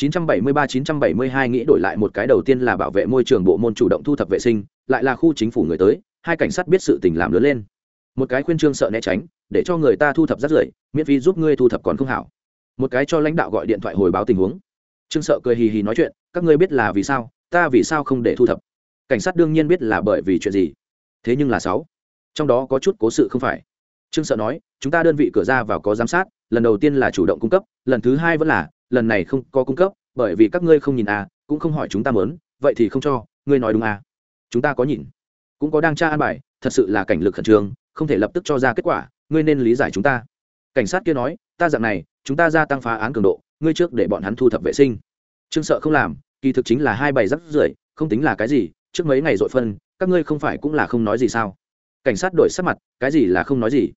973-972 nghĩ đổi lại một cái đầu tiên là bảo vệ môi trường bộ môn chủ động thu thập vệ sinh, lại là khu chính phủ người tới, hai cảnh sát biết sự tình làm lớn lên. Một cái khuyên trương sợ né tránh, để cho người ta thu thập rác rưởi, miễn phí giúp ngươi thu thập còn không hảo. Một cái cho lãnh đạo gọi điện thoại hồi báo tình huống. Trương sợ cười hì hì nói chuyện, các ngươi biết là vì sao, ta vì sao không để thu thập? Cảnh sát đương nhiên biết là bởi vì chuyện gì. Thế nhưng là sáu. Trong đó có chút cố sự không phải. Trương sợ nói, chúng ta đơn vị cửa ra vào có giám sát, lần đầu tiên là chủ động cung cấp, lần thứ hai vẫn là lần này không có cung cấp, bởi vì các ngươi không nhìn à cũng không hỏi chúng ta mớn vậy thì không cho, ngươi nói đúng à. Chúng ta có nhìn, cũng có đang tra an bài, thật sự là cảnh lực khẩn trương, không thể lập tức cho ra kết quả, ngươi nên lý giải chúng ta. Cảnh sát kia nói, ta dạng này, chúng ta gia tăng phá án cường độ, ngươi trước để bọn hắn thu thập vệ sinh. Trương sợ không làm, kỳ thực chính là hai bài rắc rưởi, không tính là cái gì, trước mấy ngày dội phân, các ngươi không phải cũng là không nói gì sao? Cảnh sát đổi sắc mặt, cái gì là không nói gì?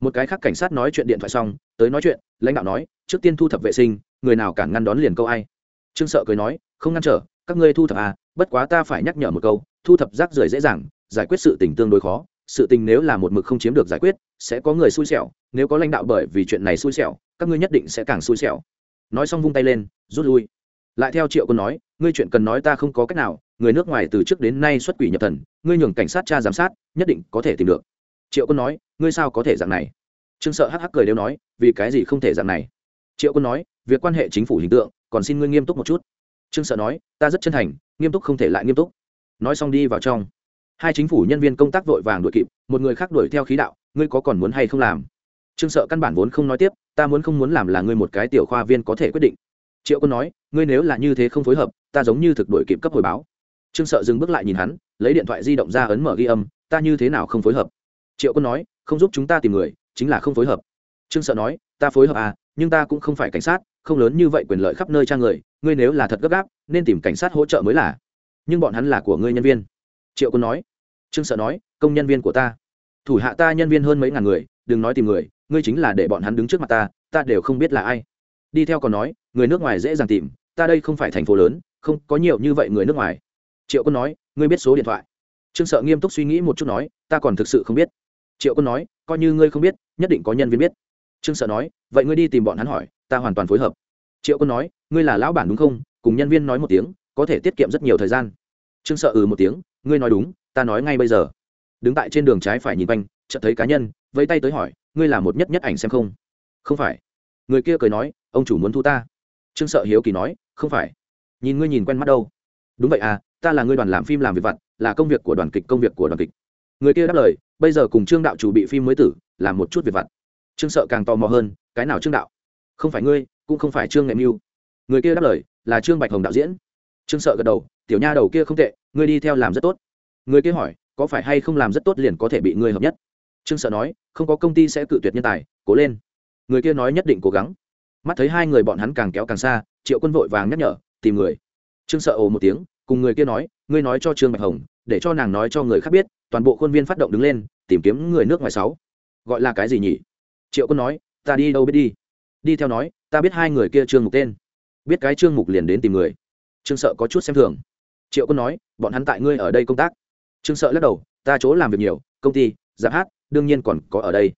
Một cái khác cảnh sát nói chuyện điện thoại xong, tới nói chuyện, lãnh đạo nói trước tiên thu thập vệ sinh, người nào cản ngăn đón liền câu ai. Trương sợ cười nói, không ngăn trở, các ngươi thu thập à bất quá ta phải nhắc nhở một câu, thu thập rác rưởi dễ dàng, giải quyết sự tình tương đối khó. Sự tình nếu là một mực không chiếm được giải quyết, sẽ có người xui xẻo, nếu có lãnh đạo bởi vì chuyện này xui xẻo, các ngươi nhất định sẽ càng xui xẻo. Nói xong vung tay lên, rút lui. Lại theo triệu quân nói, ngươi chuyện cần nói ta không có cách nào, người nước ngoài từ trước đến nay xuất quỷ nhập thần, ngươi nhường cảnh sát tra giám sát, nhất định có thể tìm được. Triệu quân nói, ngươi sao có thể dạng này? Trương sợ hắc hắc cười đều nói, vì cái gì không thể dạng này? Triệu quân nói, việc quan hệ chính phủ hình tượng, còn xin ngươi nghiêm túc một chút. Trương sợ nói, ta rất chân thành, nghiêm túc không thể lại nghiêm túc. Nói xong đi vào trong. Hai chính phủ nhân viên công tác vội vàng đuổi kịp, một người khác đuổi theo khí đạo, ngươi có còn muốn hay không làm? Trương sợ căn bản vốn không nói tiếp, ta muốn không muốn làm là ngươi một cái tiểu khoa viên có thể quyết định. Triệu quân nói, ngươi nếu là như thế không phối hợp, ta giống như thực đổi kịp cấp hồi báo. Trương sợ dừng bước lại nhìn hắn, lấy điện thoại di động ra ấn mở ghi âm, ta như thế nào không phối hợp? Triệu quân nói, không giúp chúng ta tìm người, chính là không phối hợp. Trương sợ nói ta phối hợp à nhưng ta cũng không phải cảnh sát, không lớn như vậy quyền lợi khắp nơi trang người, ngươi nếu là thật gấp gáp, nên tìm cảnh sát hỗ trợ mới là. Nhưng bọn hắn là của ngươi nhân viên. Triệu quân nói. Trương sợ nói, công nhân viên của ta. Thủ hạ ta nhân viên hơn mấy ngàn người, đừng nói tìm người, ngươi chính là để bọn hắn đứng trước mặt ta ta đều không biết là ai. Đi theo còn nói, người nước ngoài dễ dàng tìm, ta đây không phải thành phố lớn, không có nhiều như vậy người nước ngoài. Triệu quân nói, ngươi biết số điện thoại. Trương sợ nghiêm túc suy nghĩ một chút nói, ta còn thực sự không biết. Triệu quân nói, coi như ngươi không biết, nhất định có nhân viên biết trương sợ nói, vậy ngươi đi tìm bọn hắn hỏi, ta hoàn toàn phối hợp. Triệu quân nói, ngươi là lão bản đúng không? Cùng nhân viên nói một tiếng, có thể tiết kiệm rất nhiều thời gian. Trương sợ ừ một tiếng, ngươi nói đúng, ta nói ngay bây giờ. Đứng tại trên đường trái phải nhìn quanh, chợt thấy cá nhân, vẫy tay tới hỏi, ngươi là một nhất nhất ảnh xem không? Không phải. Người kia cười nói, ông chủ muốn thu ta. Trương sợ hiếu kỳ nói, không phải. Nhìn ngươi nhìn quen mắt đâu. Đúng vậy à ta là ngươi đoàn làm phim làm việc vặt, là công việc của đoàn kịch, công việc của đoàn kịch. Người kia đáp lời, bây giờ cùng trương đạo chủ bị phim mới tử, làm một chút việc vặt trương sợ càng tò mò hơn, cái nào trương đạo? Không phải ngươi, cũng không phải trương nghệ mưu người kia đáp lời, là trương bạch hồng đạo diễn. Trương sợ gật đầu, tiểu nha đầu kia không tệ, ngươi đi theo làm rất tốt. Người kia hỏi, có phải hay không làm rất tốt liền có thể bị ngươi hợp nhất? Trương sợ nói, không có công ty sẽ cự tuyệt nhân tài, cố lên. Người kia nói nhất định cố gắng. Mắt thấy hai người bọn hắn càng kéo càng xa, triệu quân vội vàng nhắc nhở, tìm người. Trương sợ ồ một tiếng, cùng người kia nói, ngươi nói cho trương bạch hồng, để cho nàng nói cho người khác biết, toàn bộ khuôn viên phát động đứng lên, tìm kiếm người nước ngoài sáu. Gọi là cái gì nhỉ? Triệu quân nói, ta đi đâu biết đi? Đi theo nói, ta biết hai người kia trương mục tên. Biết cái trương mục liền đến tìm người. Trương sợ có chút xem thường. Triệu quân nói, bọn hắn tại ngươi ở đây công tác. Trương sợ lắc đầu, ta chỗ làm việc nhiều, công ty giáp hát, đương nhiên còn có ở đây.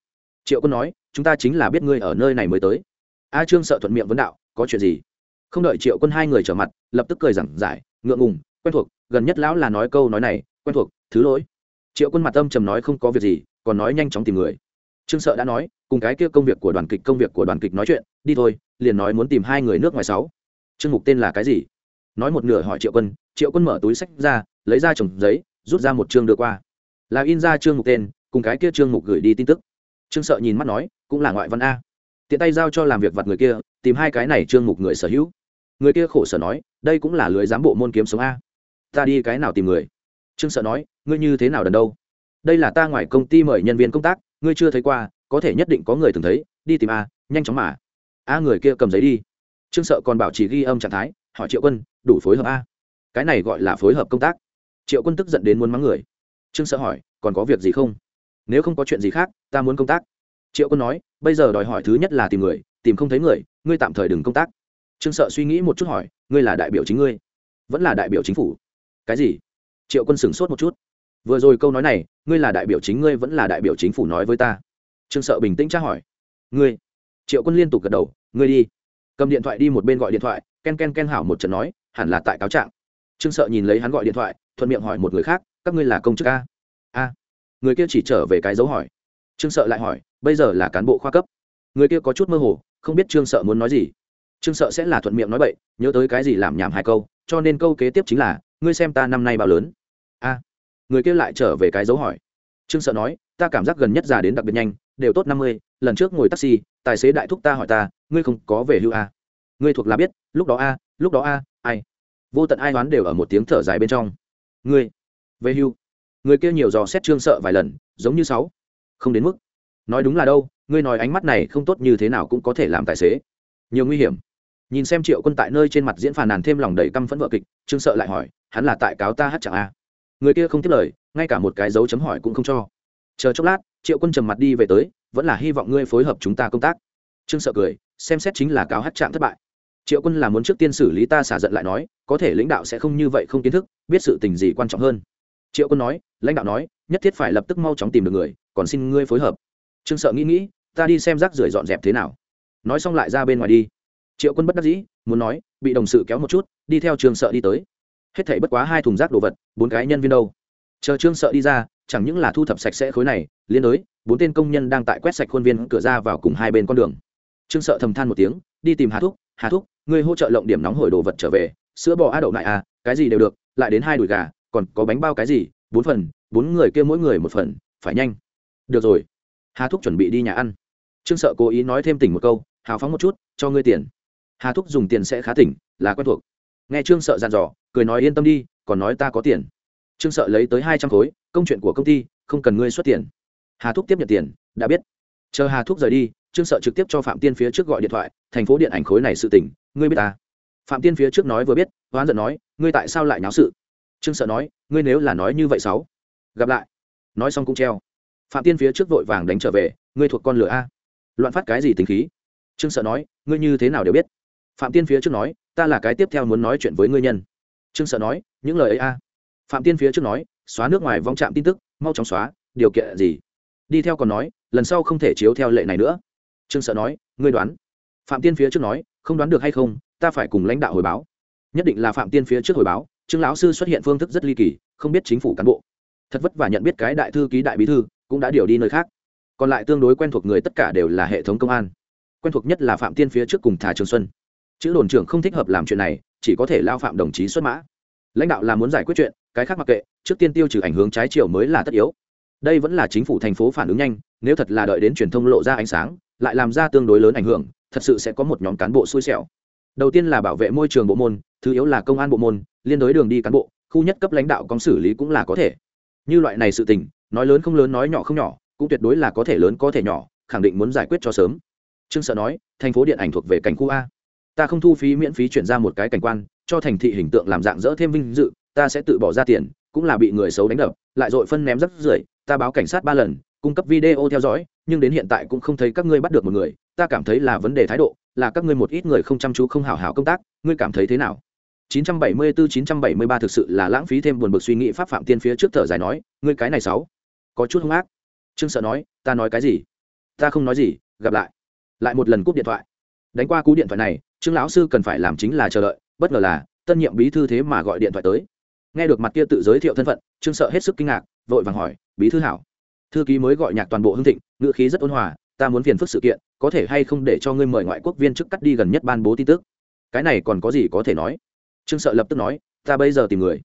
Triệu quân nói, chúng ta chính là biết ngươi ở nơi này mới tới. A trương sợ thuận miệng vấn đạo, có chuyện gì? Không đợi triệu quân hai người trở mặt, lập tức cười giảng giải, ngượng ngùng, quen thuộc, gần nhất lão là nói câu nói này, quen thuộc, thứ lỗi. Triệu quân mặt âm trầm nói không có việc gì, còn nói nhanh chóng tìm người trương sợ đã nói, cùng cái kia công việc của đoàn kịch, công việc của đoàn kịch nói chuyện, đi thôi, liền nói muốn tìm hai người nước ngoài sáu. Trương mục tên là cái gì? Nói một nửa hỏi triệu quân triệu quân mở túi sách ra, lấy ra chồng giấy, rút ra một chương đưa qua. Là in ra trương mục tên, cùng cái kia trương mục gửi đi tin tức. Trương sợ nhìn mắt nói, cũng là ngoại văn a. Tiện tay giao cho làm việc vặt người kia, tìm hai cái này trương mục người sở hữu. Người kia khổ sở nói, đây cũng là lưới giám bộ môn kiếm sống a. Ta đi cái nào tìm người? Trương sợ nói, ngươi như thế nào đần đâu? Đây là ta ngoài công ty mời nhân viên công tác ngươi chưa thấy qua, có thể nhất định có người từng thấy, đi tìm a, nhanh chóng mà. A người kia cầm giấy đi. Trương sợ còn bảo chỉ ghi âm trạng thái, hỏi triệu quân, đủ phối hợp a. Cái này gọi là phối hợp công tác. Triệu quân tức giận đến muốn mắng người. Trương sợ hỏi, còn có việc gì không? Nếu không có chuyện gì khác, ta muốn công tác. Triệu quân nói, bây giờ đòi hỏi thứ nhất là tìm người, tìm không thấy người, ngươi tạm thời đừng công tác. Trương sợ suy nghĩ một chút hỏi, ngươi là đại biểu chính ngươi? Vẫn là đại biểu chính phủ. Cái gì? Triệu quân sửng sốt một chút vừa rồi câu nói này, ngươi là đại biểu chính ngươi vẫn là đại biểu chính phủ nói với ta? Trương sợ bình tĩnh tra hỏi. Ngươi. Triệu quân liên tục gật đầu, ngươi đi. Cầm điện thoại đi một bên gọi điện thoại, ken ken ken hảo một trận nói, hẳn là tại cáo trạng. Trương sợ nhìn lấy hắn gọi điện thoại, thuận miệng hỏi một người khác, các ngươi là công chức a? A. Người kia chỉ trở về cái dấu hỏi. Trương sợ lại hỏi, bây giờ là cán bộ khoa cấp? Người kia có chút mơ hồ, không biết trương sợ muốn nói gì. Trương sợ sẽ là thuận miệng nói bậy, nhớ tới cái gì làm nhảm hai câu, cho nên câu kế tiếp chính là, ngươi xem ta năm nay bao lớn? A người kia lại trở về cái dấu hỏi. Trương sợ nói, ta cảm giác gần nhất già đến đặc biệt nhanh, đều tốt năm mươi, lần trước ngồi taxi, tài xế đại thúc ta hỏi ta, ngươi không có về hưu a ngươi thuộc là biết, lúc đó a, lúc đó a, ai? Vô tận ai đoán đều ở một tiếng thở dài bên trong. Ngươi, về hưu. Người kia nhiều dò xét trương sợ vài lần, giống như sáu. Không đến mức. Nói đúng là đâu, ngươi nói ánh mắt này không tốt như thế nào cũng có thể làm tài xế. Nhiều nguy hiểm. Nhìn xem triệu quân tại nơi trên mặt diễn phàn nàn thêm lòng đầy căm phẫn vợ kịch, trương sợ lại hỏi, hắn là tại cáo ta hát chẳng a người kia không tiếp lời, ngay cả một cái dấu chấm hỏi cũng không cho. Chờ chốc lát, triệu quân trầm mặt đi về tới, vẫn là hy vọng ngươi phối hợp chúng ta công tác. Trương sợ cười, xem xét chính là cáo hát trạng thất bại. Triệu quân là muốn trước tiên xử lý ta xả giận lại nói, có thể lãnh đạo sẽ không như vậy không kiến thức, biết sự tình gì quan trọng hơn. Triệu quân nói, lãnh đạo nói, nhất thiết phải lập tức mau chóng tìm được người, còn xin ngươi phối hợp. Trương sợ nghĩ nghĩ, ta đi xem rác rưởi dọn dẹp thế nào. Nói xong lại ra bên ngoài đi. Triệu quân bất đắc dĩ, muốn nói, bị đồng sự kéo một chút, đi theo trương sợ đi tới hết thảy bất quá hai thùng rác đồ vật, bốn cái nhân viên đâu? Chờ trương sợ đi ra, chẳng những là thu thập sạch sẽ khối này, liên đối, bốn tên công nhân đang tại quét sạch khuôn viên cửa ra vào cùng hai bên con đường. Trương sợ thầm than một tiếng, đi tìm hà thúc hà thúc người hỗ trợ lộng điểm nóng hổi đồ vật trở về, sữa bò á đậu lại à cái gì đều được, lại đến hai đùi gà, còn có bánh bao cái gì, bốn phần, bốn người kia mỗi người một phần, phải nhanh. Được rồi. Hà thúc chuẩn bị đi nhà ăn. Trương sợ cố ý nói thêm tỉnh một câu, hào phóng một chút, cho ngươi tiền. Hà thúc dùng tiền sẽ khá tỉnh, là quen thuộc nghe trương sợ dàn dò, cười nói, yên tâm đi, còn nói ta có tiền. Trương sợ lấy tới hai trăm khối, công chuyện của công ty, không cần ngươi xuất tiền. Hà thúc tiếp nhận tiền, đã biết. Chờ hà thúc rời đi, trương sợ trực tiếp cho phạm tiên phía trước gọi điện thoại, thành phố điện ảnh khối này sự tỉnh ngươi biết ta? Phạm tiên phía trước nói vừa biết, hoán giận nói, ngươi tại sao lại nháo sự? Trương sợ nói, ngươi nếu là nói như vậy sáu, gặp lại. Nói xong cũng treo. Phạm tiên phía trước vội vàng đánh trở về, ngươi thuộc con lửa a. Loạn phát cái gì tính khí? Trương sợ nói, ngươi như thế nào đều biết. Phạm tiên phía trước nói ta là cái tiếp theo muốn nói chuyện với ngươi nhân. Trương sợ nói, những lời ấy a. Phạm tiên phía trước nói, xóa nước ngoài vong trạm tin tức, mau chóng xóa, điều kiện gì? Đi theo còn nói, lần sau không thể chiếu theo lệ này nữa. Trương sợ nói, ngươi đoán. Phạm tiên phía trước nói, không đoán được hay không, ta phải cùng lãnh đạo hồi báo. Nhất định là phạm tiên phía trước hồi báo, trương lão sư xuất hiện phương thức rất ly kỳ, không biết chính phủ cán bộ. Thật vất vả nhận biết cái đại thư ký đại bí thư, cũng đã điều đi nơi khác. Còn lại tương đối quen thuộc người tất cả đều là hệ thống công an. Quen thuộc nhất là phạm tiên phía trước cùng thả trường xuân chữ đồn trưởng không thích hợp làm chuyện này, chỉ có thể lao phạm đồng chí xuất mã. Lãnh đạo là muốn giải quyết chuyện, cái khác mặc kệ, trước tiên tiêu trừ ảnh hướng trái chiều mới là tất yếu. Đây vẫn là chính phủ thành phố phản ứng nhanh, nếu thật là đợi đến truyền thông lộ ra ánh sáng, lại làm ra tương đối lớn ảnh hưởng, thật sự sẽ có một nhóm cán bộ xui xẻo. Đầu tiên là bảo vệ môi trường bộ môn, thứ yếu là công an bộ môn, liên đối đường đi cán bộ, khu nhất cấp lãnh đạo có xử lý cũng là có thể. Như loại này sự tình, nói lớn không lớn, nói nhỏ không nhỏ, cũng tuyệt đối là có thể lớn có thể nhỏ, khẳng định muốn giải quyết cho sớm. Trương sợ nói, thành phố điện ảnh thuộc về cảnh khu a ta không thu phí miễn phí chuyển ra một cái cảnh quan, cho thành thị hình tượng làm dạng dỡ thêm vinh dự, ta sẽ tự bỏ ra tiền, cũng là bị người xấu đánh đập, lại dội phân ném rất rưởi, ta báo cảnh sát ba lần, cung cấp video theo dõi, nhưng đến hiện tại cũng không thấy các ngươi bắt được một người, ta cảm thấy là vấn đề thái độ, là các ngươi một ít người không chăm chú không hào hào công tác, ngươi cảm thấy thế nào? 974-973 thực sự là lãng phí thêm buồn bực suy nghĩ pháp phạm tiên phía trước thở dài nói, ngươi cái này sáu có chút hung ác. Trương sợ nói, ta nói cái gì? Ta không nói gì, gặp lại. Lại một lần cúp điện thoại. Đánh qua cú điện thoại này trương lão sư cần phải làm chính là chờ đợi, bất ngờ là, tân nhiệm bí thư thế mà gọi điện thoại tới. Nghe được mặt kia tự giới thiệu thân phận, trương sợ hết sức kinh ngạc, vội vàng hỏi, bí thư hảo. Thư ký mới gọi nhạc toàn bộ hưng thịnh, ngữ khí rất ôn hòa, ta muốn phiền phức sự kiện, có thể hay không để cho ngươi mời ngoại quốc viên chức cắt đi gần nhất ban bố tin tức? Cái này còn có gì có thể nói? Trương sợ lập tức nói, ta bây giờ tìm người.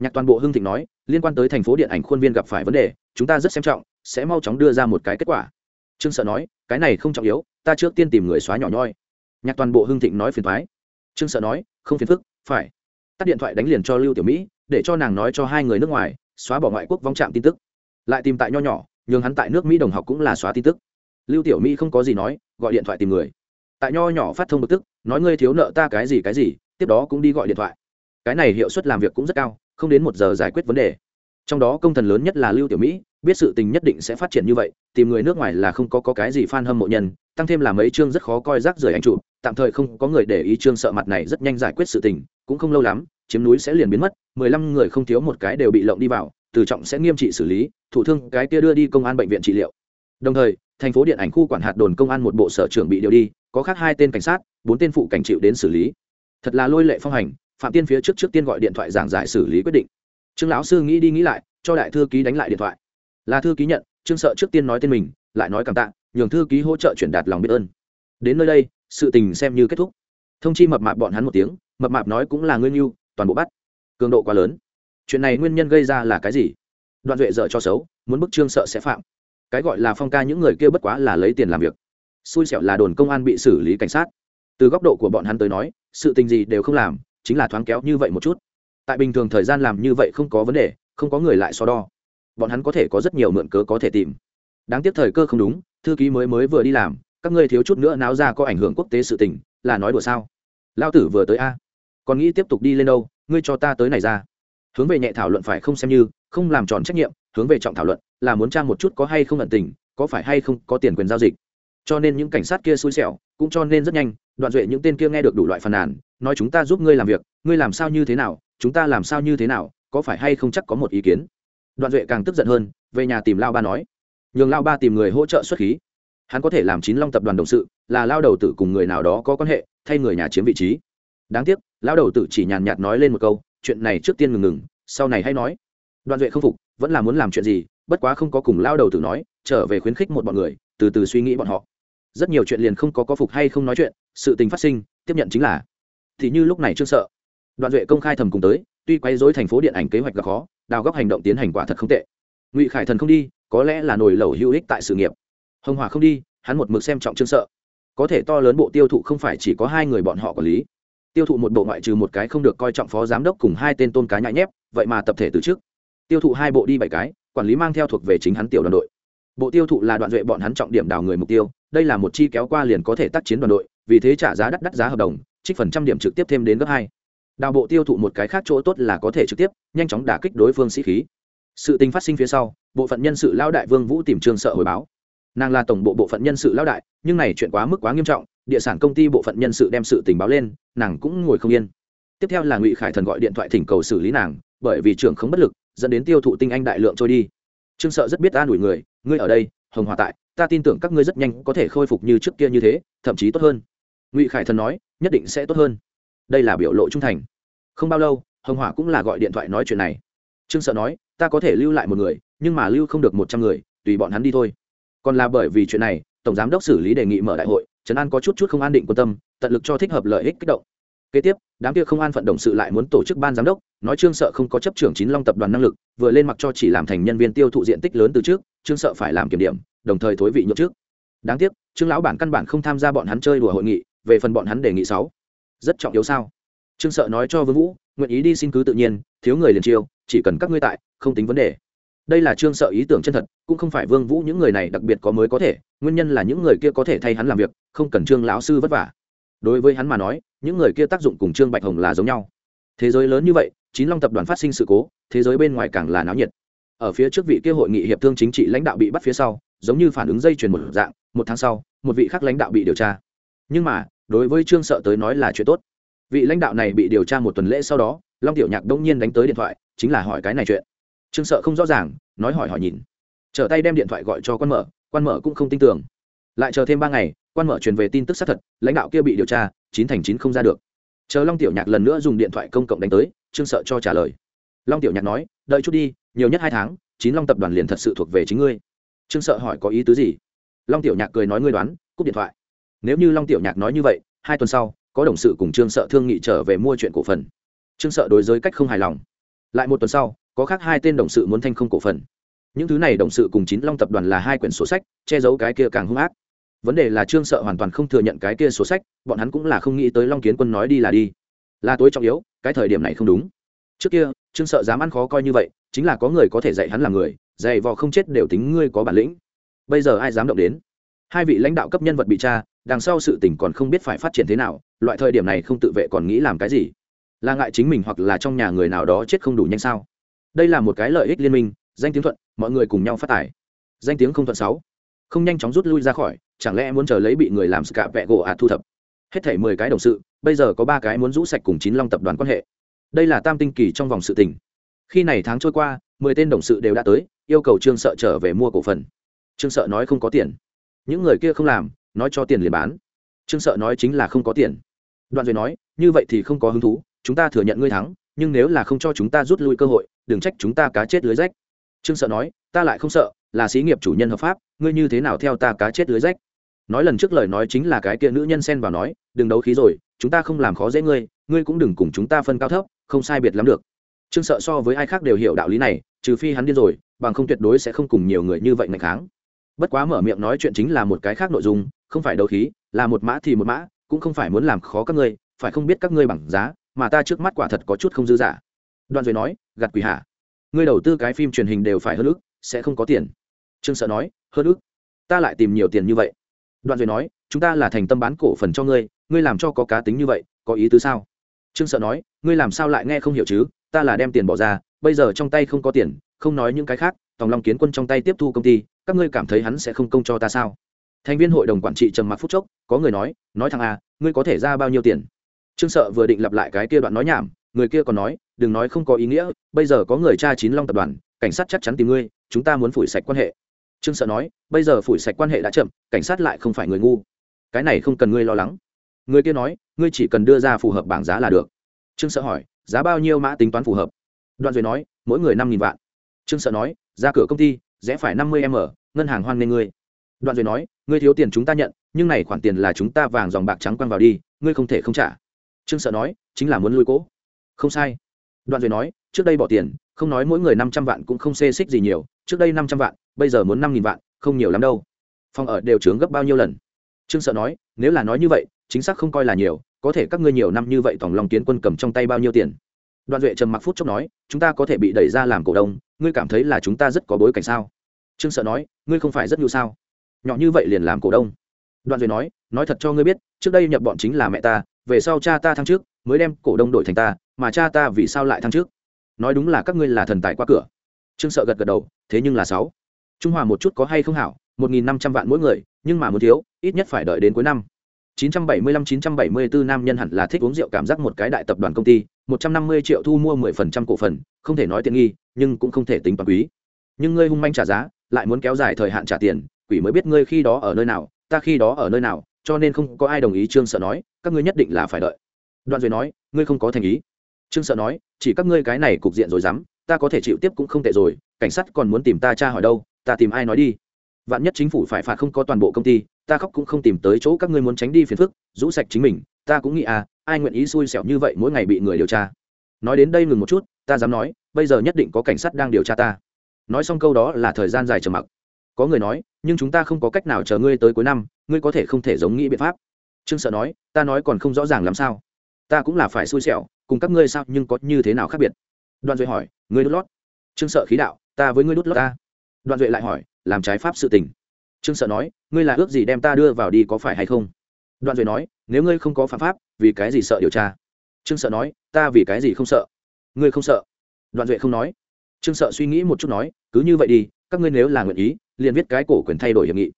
Nhạc toàn bộ hưng thịnh nói, liên quan tới thành phố điện ảnh khuôn viên gặp phải vấn đề, chúng ta rất xem trọng, sẽ mau chóng đưa ra một cái kết quả. Trương sợ nói, cái này không trọng yếu, ta trước tiên tìm người xóa nhỏ nhoi nhạc toàn bộ hưng thịnh nói phiền thoái. Trương sợ nói, không phiền phức, phải. Tắt điện thoại đánh liền cho lưu tiểu mỹ, để cho nàng nói cho hai người nước ngoài, xóa bỏ ngoại quốc vong trạm tin tức. Lại tìm tại nho nhỏ, nhường hắn tại nước mỹ đồng học cũng là xóa tin tức. Lưu tiểu mỹ không có gì nói, gọi điện thoại tìm người. Tại nho nhỏ phát thông bực tức, nói ngươi thiếu nợ ta cái gì cái gì, tiếp đó cũng đi gọi điện thoại. Cái này hiệu suất làm việc cũng rất cao, không đến một giờ giải quyết vấn đề trong đó công thần lớn nhất là lưu tiểu mỹ biết sự tình nhất định sẽ phát triển như vậy tìm người nước ngoài là không có, có cái gì f a n hâm mộ nhân tăng thêm là mấy chương rất khó coi rác rời anh chụp tạm thời không có người để ý chương sợ mặt này rất nhanh giải quyết sự tình cũng không lâu lắm chiếm núi sẽ liền biến mất mười lăm người không thiếu một cái đều bị lộng đi vào từ trọng sẽ nghiêm trị xử lý thủ thương cái kia đưa đi công an bệnh viện trị liệu. Đồng thời thành phố điện ảnh khu quản hạt đồn công an một bộ sở trưởng bị điều đi có khác hai tên cảnh sát bốn tên phụ cảnh chịu đến xử lý. Thật là lôi lệ phong hành phạm tiên phía trước trước tiên gọi điện thoại giảng giải xử lý quyết định trương lão sư nghĩ đi nghĩ lại, cho đại thư ký đánh lại điện thoại. Là thư ký nhận, trương sợ trước tiên nói tên mình, lại nói cảm tạ, nhường thư ký hỗ trợ chuyển đạt lòng biết ơn. Đến nơi đây, sự tình xem như kết thúc. Thông chi mập mạp bọn hắn một tiếng, mập mạp nói cũng là ngươi mưu toàn bộ bắt. Cường độ quá lớn. Chuyện này nguyên nhân gây ra là cái gì? Đoạn duệ dợ cho xấu, muốn bức trương sợ sẽ phạm. Cái gọi là phong ca những người kia bất quá là lấy tiền làm việc. Xui xẻo là đồn công an bị xử lý cảnh sát. Từ góc độ của bọn hắn tới nói, sự tình gì đều không làm, chính là thoáng kéo như vậy một chút tại bình thường thời gian làm như vậy không có vấn đề, không có người lại so đo. Bọn hắn có thể có rất nhiều mượn cớ có thể tìm. Đáng tiếc thời cơ không đúng, thư ký mới mới vừa đi làm, các ngươi thiếu chút nữa náo ra có ảnh hưởng quốc tế sự tình, là nói đùa sao? Lao tử vừa tới a. Còn nghĩ tiếp tục đi lên đâu, ngươi cho ta tới này ra. Hướng về nhẹ thảo luận phải không xem như, không làm tròn trách nhiệm, hướng về trọng thảo luận, là muốn trang một chút có hay không ẩn tình, có phải hay không có tiền quyền giao dịch. Cho nên những cảnh sát kia xui xẻo, cũng cho nên rất nhanh, đoạn duệ những tên kia nghe được đủ loại phàn nàn, nói chúng ta giúp ngươi làm việc, ngươi làm sao như thế nào chúng ta làm sao như thế nào, có phải hay không chắc có một ý kiến? Đoạn duệ càng tức giận hơn, về nhà tìm lao ba nói. Nhường lao ba tìm người hỗ trợ xuất khí. Hắn có thể làm chín long tập đoàn đồng sự, là lao đầu tử cùng người nào đó có quan hệ, thay người nhà chiếm vị trí. Đáng tiếc, lao đầu tử chỉ nhàn nhạt nói lên một câu, chuyện này trước tiên ngừng ngừng, sau này hay nói. Đoạn duệ không phục, vẫn là muốn làm chuyện gì, bất quá không có cùng lao đầu tử nói, trở về khuyến khích một bọn người, từ từ suy nghĩ bọn họ. Rất nhiều chuyện liền không có có phục hay không nói chuyện, sự tình phát sinh, tiếp nhận chính là. Thì như lúc này chưa sợ đoạn duệ công khai thầm cùng tới, tuy quay dối thành phố điện ảnh kế hoạch gặp khó, đào góc hành động tiến hành quả thật không tệ. Ngụy khải thần không đi, có lẽ là nồi lẩu hữu ích tại sự nghiệp. Hồng hòa không đi, hắn một mực xem trọng trương sợ. Có thể to lớn bộ tiêu thụ không phải chỉ có hai người bọn họ quản lý. Tiêu thụ một bộ ngoại trừ một cái không được coi trọng phó giám đốc cùng hai tên tôn cá nhãi nhép, vậy mà tập thể từ trước. Tiêu thụ hai bộ đi bảy cái, quản lý mang theo thuộc về chính hắn tiểu đoàn đội. Bộ tiêu thụ là đoạn duệ bọn hắn trọng điểm đào người mục tiêu, đây là một chi kéo qua liền có thể tác chiến đoàn đội, vì thế trả giá đắt đắt giá hợp đồng, trích phần trăm điểm trực tiếp thêm đến gấp hai đào bộ tiêu thụ một cái khác chỗ tốt là có thể trực tiếp, nhanh chóng đả kích đối phương sĩ khí. Sự tình phát sinh phía sau, bộ phận nhân sự lao đại vương vũ tìm trương sợ hồi báo. Nàng là tổng bộ bộ phận nhân sự lao đại, nhưng này chuyện quá mức quá nghiêm trọng, địa sản công ty bộ phận nhân sự đem sự tình báo lên, nàng cũng ngồi không yên. Tiếp theo là ngụy khải thần gọi điện thoại thỉnh cầu xử lý nàng, bởi vì trưởng không bất lực, dẫn đến tiêu thụ tinh anh đại lượng trôi đi. Trương sợ rất biết an ủi người, ngươi ở đây, hồng hòa tại, ta tin tưởng các ngươi rất nhanh có thể khôi phục như trước kia như thế, thậm chí tốt hơn. Ngụy khải thần nói, nhất định sẽ tốt hơn đây là biểu lộ trung thành. Không bao lâu, hồng hỏa cũng là gọi điện thoại nói chuyện này. Trương sợ nói, ta có thể lưu lại một người, nhưng mà lưu không được một trăm người, tùy bọn hắn đi thôi. Còn là bởi vì chuyện này, tổng giám đốc xử lý đề nghị mở đại hội trấn an có chút chút không an định quan tâm, tận lực cho thích hợp lợi ích kích động. Kế tiếp, đám kia không an phận động sự lại muốn tổ chức ban giám đốc, nói trương sợ không có chấp trưởng chín long tập đoàn năng lực, vừa lên mặc cho chỉ làm thành nhân viên tiêu thụ diện tích lớn từ trước, trương sợ phải làm kiểm điểm, đồng thời thối vị nhượng trước. Đáng tiếc, trương lão bản căn bản không tham gia bọn hắn chơi đùa hội nghị, về phần bọn hắn đề nghị sáu rất trọng yếu sao? Trương sợ nói cho vương vũ, nguyện ý đi xin cứ tự nhiên, thiếu người liền chiêu, chỉ cần các ngươi tại, không tính vấn đề. Đây là trương sợ ý tưởng chân thật, cũng không phải vương vũ những người này đặc biệt có mới có thể, nguyên nhân là những người kia có thể thay hắn làm việc, không cần trương lão sư vất vả. Đối với hắn mà nói, những người kia tác dụng cùng trương bạch hồng là giống nhau. Thế giới lớn như vậy, chín long tập đoàn phát sinh sự cố, thế giới bên ngoài càng là náo nhiệt. Ở phía trước vị kia hội nghị hiệp thương chính trị lãnh đạo bị bắt phía sau, giống như phản ứng dây chuyền một dạng, một tháng sau, một vị khác lãnh đạo bị điều tra. Nhưng mà đối với trương sợ tới nói là chuyện tốt. Vị lãnh đạo này bị điều tra một tuần lễ sau đó, long tiểu nhạc đông nhiên đánh tới điện thoại, chính là hỏi cái này chuyện. Trương sợ không rõ ràng, nói hỏi hỏi nhìn. Trở tay đem điện thoại gọi cho quan mở quan mở cũng không tin tưởng. Lại chờ thêm ba ngày, quan mở truyền về tin tức xác thật, lãnh đạo kia bị điều tra, chín thành chín không ra được. Chờ long tiểu nhạc lần nữa dùng điện thoại công cộng đánh tới, trương sợ cho trả lời. Long tiểu nhạc nói, đợi chút đi, nhiều nhất hai tháng, chín long tập đoàn liền thật sự thuộc về chính ngươi. Trương sợ hỏi, có ý tứ gì? Long tiểu nhạc cười nói, ngươi đoán, cúp điện thoại nếu như long tiểu nhạc nói như vậy, hai tuần sau, có đồng sự cùng trương sợ thương nghị trở về mua chuyện cổ phần. Trương sợ đối với cách không hài lòng. Lại một tuần sau, có khác hai tên đồng sự muốn thanh không cổ phần. Những thứ này đồng sự cùng chín long tập đoàn là hai quyển sổ sách, che giấu cái kia càng hung ác. Vấn đề là trương sợ hoàn toàn không thừa nhận cái kia sổ sách, bọn hắn cũng là không nghĩ tới long kiến quân nói đi là đi. Là tối trọng yếu, cái thời điểm này không đúng. Trước kia, trương sợ dám ăn khó coi như vậy, chính là có người có thể dạy hắn làm người, dạy vò không chết đều tính ngươi có bản lĩnh. Bây giờ ai dám động đến? Hai vị lãnh đạo cấp nhân vật bị tra đằng sau sự tình còn không biết phải phát triển thế nào, loại thời điểm này không tự vệ còn nghĩ làm cái gì? Là ngại chính mình hoặc là trong nhà người nào đó chết không đủ nhanh sao? Đây là một cái lợi ích liên minh, danh tiếng thuận, mọi người cùng nhau phát tài. Danh tiếng không thuận sáu. Không nhanh chóng rút lui ra khỏi, chẳng lẽ muốn chờ lấy bị người làm scạ vẹ gỗ ạt thu thập? Hết thảy mười cái đồng sự, bây giờ có ba cái muốn rũ sạch cùng chín long tập đoàn quan hệ. Đây là tam tinh kỳ trong vòng sự tình. Khi này tháng trôi qua, mười tên đồng sự đều đã tới, yêu cầu trương sợ trở về mua cổ phần. Trương sợ nói không có tiền. Những người kia không làm nói cho tiền liền bán. Trương sợ nói chính là không có tiền. Đoạn duyệt nói, như vậy thì không có hứng thú, chúng ta thừa nhận ngươi thắng, nhưng nếu là không cho chúng ta rút lui cơ hội, đừng trách chúng ta cá chết lưới rách. Trương sợ nói, ta lại không sợ, là xí nghiệp chủ nhân hợp pháp, ngươi như thế nào theo ta cá chết lưới rách? Nói lần trước lời nói chính là cái kia nữ nhân xen vào nói, đừng đấu khí rồi, chúng ta không làm khó dễ ngươi ngươi cũng đừng cùng chúng ta phân cao thấp, không sai biệt lắm được. Trương sợ so với ai khác đều hiểu đạo lý này, trừ phi hắn điên rồi, bằng không tuyệt đối sẽ không cùng nhiều người như vậy ngày kháng bất quá mở miệng nói chuyện chính là một cái khác nội dung, không phải đấu khí, là một mã thì một mã, cũng không phải muốn làm khó các ngươi, phải không biết các ngươi bằng giá, mà ta trước mắt quả thật có chút không dư giả đoạn duệ nói gặt quỷ hạ. Ngươi đầu tư cái phim truyền hình đều phải hơn ức, sẽ không có tiền. Trương sợ nói, hơn ức? Ta lại tìm nhiều tiền như vậy. Đoạn duệ nói, chúng ta là thành tâm bán cổ phần cho ngươi ngươi làm cho có cá tính như vậy, có ý tứ sao? Trương sợ nói, ngươi làm sao lại nghe không hiểu chứ, ta là đem tiền bỏ ra, bây giờ trong tay không có tiền, không nói những cái khác, tòng long kiến quân trong tay tiếp thu công ty các ngươi cảm thấy hắn sẽ không công cho ta sao? Thành viên hội đồng quản trị trầm mặc phút chốc, có người nói nói thằng a à, ngươi có thể ra bao nhiêu tiền? Trương sợ vừa định lặp lại cái kia đoạn nói nhảm, người kia còn nói, đừng nói không có ý nghĩa, bây giờ có người cha chín long tập đoàn, cảnh sát chắc chắn tìm ngươi, chúng ta muốn phủi sạch quan hệ. Trương sợ nói, bây giờ phủi sạch quan hệ đã chậm, cảnh sát lại không phải người ngu. Cái này không cần ngươi lo lắng. Người kia nói, ngươi chỉ cần đưa ra phù hợp bảng giá là được. Trương sợ hỏi, giá bao nhiêu mã tính toán phù hợp? Đoạn duy nói, mỗi người năm nghìn vạn. Trương sợ nói, ra cửa công ty rẽ phải năm mươi m ngân hàng hoan nghê ngươi. Đoạn duệ nói, ngươi thiếu tiền chúng ta nhận, nhưng này khoản tiền là chúng ta vàng dòng bạc trắng quăng vào đi, ngươi không thể không trả. Trương sợ nói, chính là muốn lui cố. Không sai. Đoạn duệ nói, trước đây bỏ tiền, không nói mỗi người năm trăm vạn cũng không xê xích gì nhiều, trước đây năm trăm vạn, bây giờ muốn năm nghìn vạn, không nhiều lắm đâu. Phòng ở đều trướng gấp bao nhiêu lần? Trương sợ nói, nếu là nói như vậy, chính xác không coi là nhiều, có thể các ngươi nhiều năm như vậy tổng lòng kiến quân cầm trong tay bao nhiêu tiền? Đoạn duệ trầm mặc phút chốc nói, chúng ta có thể bị đẩy ra làm cổ đông, ngươi cảm thấy là chúng ta rất có bối cảnh sao? Trương sợ nói, ngươi không phải rất nhu sao? Nhỏ như vậy liền làm cổ đông? Đoạn duệ nói nói thật cho ngươi biết, trước đây nhập bọn chính là mẹ ta, về sau cha ta thăng trước mới đem cổ đông đổi thành ta, mà cha ta vì sao lại thăng trước nói đúng là các ngươi là thần tài qua cửa. Trương sợ gật gật đầu, thế nhưng là sáu. Trung hòa một chút có hay không hảo, một nghìn năm trăm vạn mỗi người, nhưng mà muốn thiếu, ít nhất phải đợi đến cuối năm. 975-974 nam nhân hẳn là thích uống rượu cảm giác một cái đại tập đoàn công ty 150 triệu thu mua 10% cổ phần, không thể nói tiện nghi, nhưng cũng không thể tính toán quý. Nhưng ngươi hung manh trả giá, lại muốn kéo dài thời hạn trả tiền, quỷ mới biết ngươi khi đó ở nơi nào, ta khi đó ở nơi nào, cho nên không có ai đồng ý, trương sợ nói, các ngươi nhất định là phải đợi. Đoạn duệ nói, ngươi không có thành ý. Trương sợ nói, chỉ các ngươi cái này cục diện rồi dám, ta có thể chịu tiếp cũng không tệ rồi, cảnh sát còn muốn tìm ta tra hỏi đâu, ta tìm ai nói đi. Vạn nhất chính phủ phải phạt không có toàn bộ công ty ta khóc cũng không tìm tới chỗ các ngươi muốn tránh đi phiền phức, rũ sạch chính mình, ta cũng nghĩ à ai nguyện ý xui xẻo như vậy mỗi ngày bị người điều tra. Nói đến đây ngừng một chút, ta dám nói, bây giờ nhất định có cảnh sát đang điều tra ta. Nói xong câu đó là thời gian dài trầm mặc. Có người nói, nhưng chúng ta không có cách nào chờ ngươi tới cuối năm, ngươi có thể không thể giống nghĩ biện pháp. Trương sợ nói, ta nói còn không rõ ràng làm sao. Ta cũng là phải xui xẻo, cùng các ngươi sao nhưng có như thế nào khác biệt? Đoạn duệ hỏi, ngươi đút lót? Trương sợ khí đạo, ta với ngươi đút lót ta. Đoạn duệ lại hỏi, làm trái pháp sự tình trương sợ nói, ngươi là ước gì đem ta đưa vào đi có phải hay không? Đoạn duệ nói, nếu ngươi không có phạm pháp, vì cái gì sợ điều tra? Trương sợ nói, ta vì cái gì không sợ? Ngươi không sợ? Đoạn duệ không nói. Trương sợ suy nghĩ một chút nói, cứ như vậy đi, các ngươi nếu là nguyện ý, liền viết cái cổ quyền thay đổi hiệp nghị.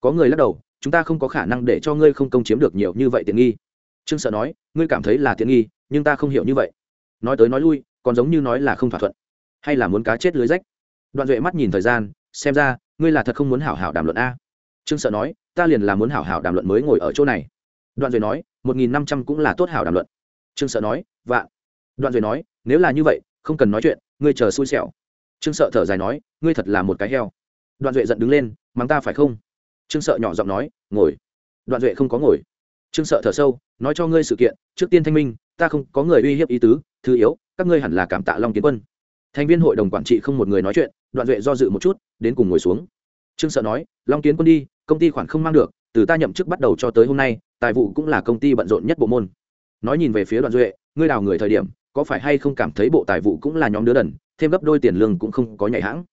Có người lắc đầu, chúng ta không có khả năng để cho ngươi không công chiếm được nhiều như vậy tiện nghi. Trương sợ nói, ngươi cảm thấy là tiện nghi, nhưng ta không hiểu như vậy. Nói tới nói lui, còn giống như nói là không thỏa thuận, hay là muốn cá chết lưới rách. Đoạn duệ mắt nhìn thời gian, xem ra ngươi là thật không muốn hảo hảo đàm luận a? Trương sợ nói, ta liền là muốn hảo hảo đàm luận mới ngồi ở chỗ này. Đoạn duệ nói, một nghìn năm trăm cũng là tốt hảo đàm luận. Trương sợ nói, vạn. Đoạn duệ nói, nếu là như vậy, không cần nói chuyện, ngươi chờ xui xẻo. Trương sợ thở dài nói, ngươi thật là một cái heo. Đoạn duệ giận đứng lên, mắng ta phải không? Trương sợ nhỏ giọng nói, ngồi. Đoạn duệ không có ngồi. Trương sợ thở sâu, nói cho ngươi sự kiện, trước tiên thanh minh, ta không có người uy hiếp ý tứ, thứ yếu, các ngươi hẳn là cảm tạ long kiến quân thành viên hội đồng quản trị không một người nói chuyện, đoạn duệ do dự một chút, đến cùng ngồi xuống. Trương sợ nói, long kiến quân đi, công ty khoản không mang được, từ ta nhậm chức bắt đầu cho tới hôm nay, tài vụ cũng là công ty bận rộn nhất bộ môn. Nói nhìn về phía đoạn duệ, ngươi đào người thời điểm, có phải hay không cảm thấy bộ tài vụ cũng là nhóm đứa đần, thêm gấp đôi tiền lương cũng không có nhảy hãng?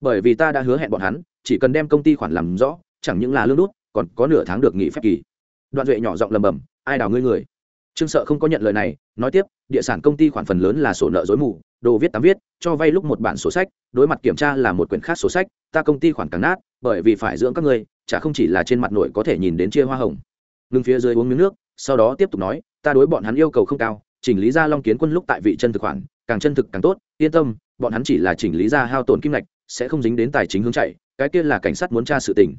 Bởi vì ta đã hứa hẹn bọn hắn, chỉ cần đem công ty khoản làm rõ, chẳng những là lương đút, còn có nửa tháng được nghỉ phép kỳ. Đoạn duệ nhỏ giọng lầm bầm, ai đào ngươi người? Trương sợ không có nhận lời này, nói tiếp, địa sản công ty khoản phần lớn là sổ nợ dối mù, đồ viết tám viết, cho vay lúc một bản sổ sách, đối mặt kiểm tra là một quyển khác sổ sách, ta công ty khoản càng nát, bởi vì phải dưỡng các ngươi chả không chỉ là trên mặt nội có thể nhìn đến chia hoa hồng. Ngưng phía dưới uống miếng nước, sau đó tiếp tục nói, ta đối bọn hắn yêu cầu không cao, chỉnh lý ra long kiến quân lúc tại vị chân thực khoản, càng chân thực càng tốt, yên tâm, bọn hắn chỉ là chỉnh lý ra hao tổn kim ngạch, sẽ không dính đến tài chính hướng chạy, cái kia là cảnh sát muốn tra sự tình.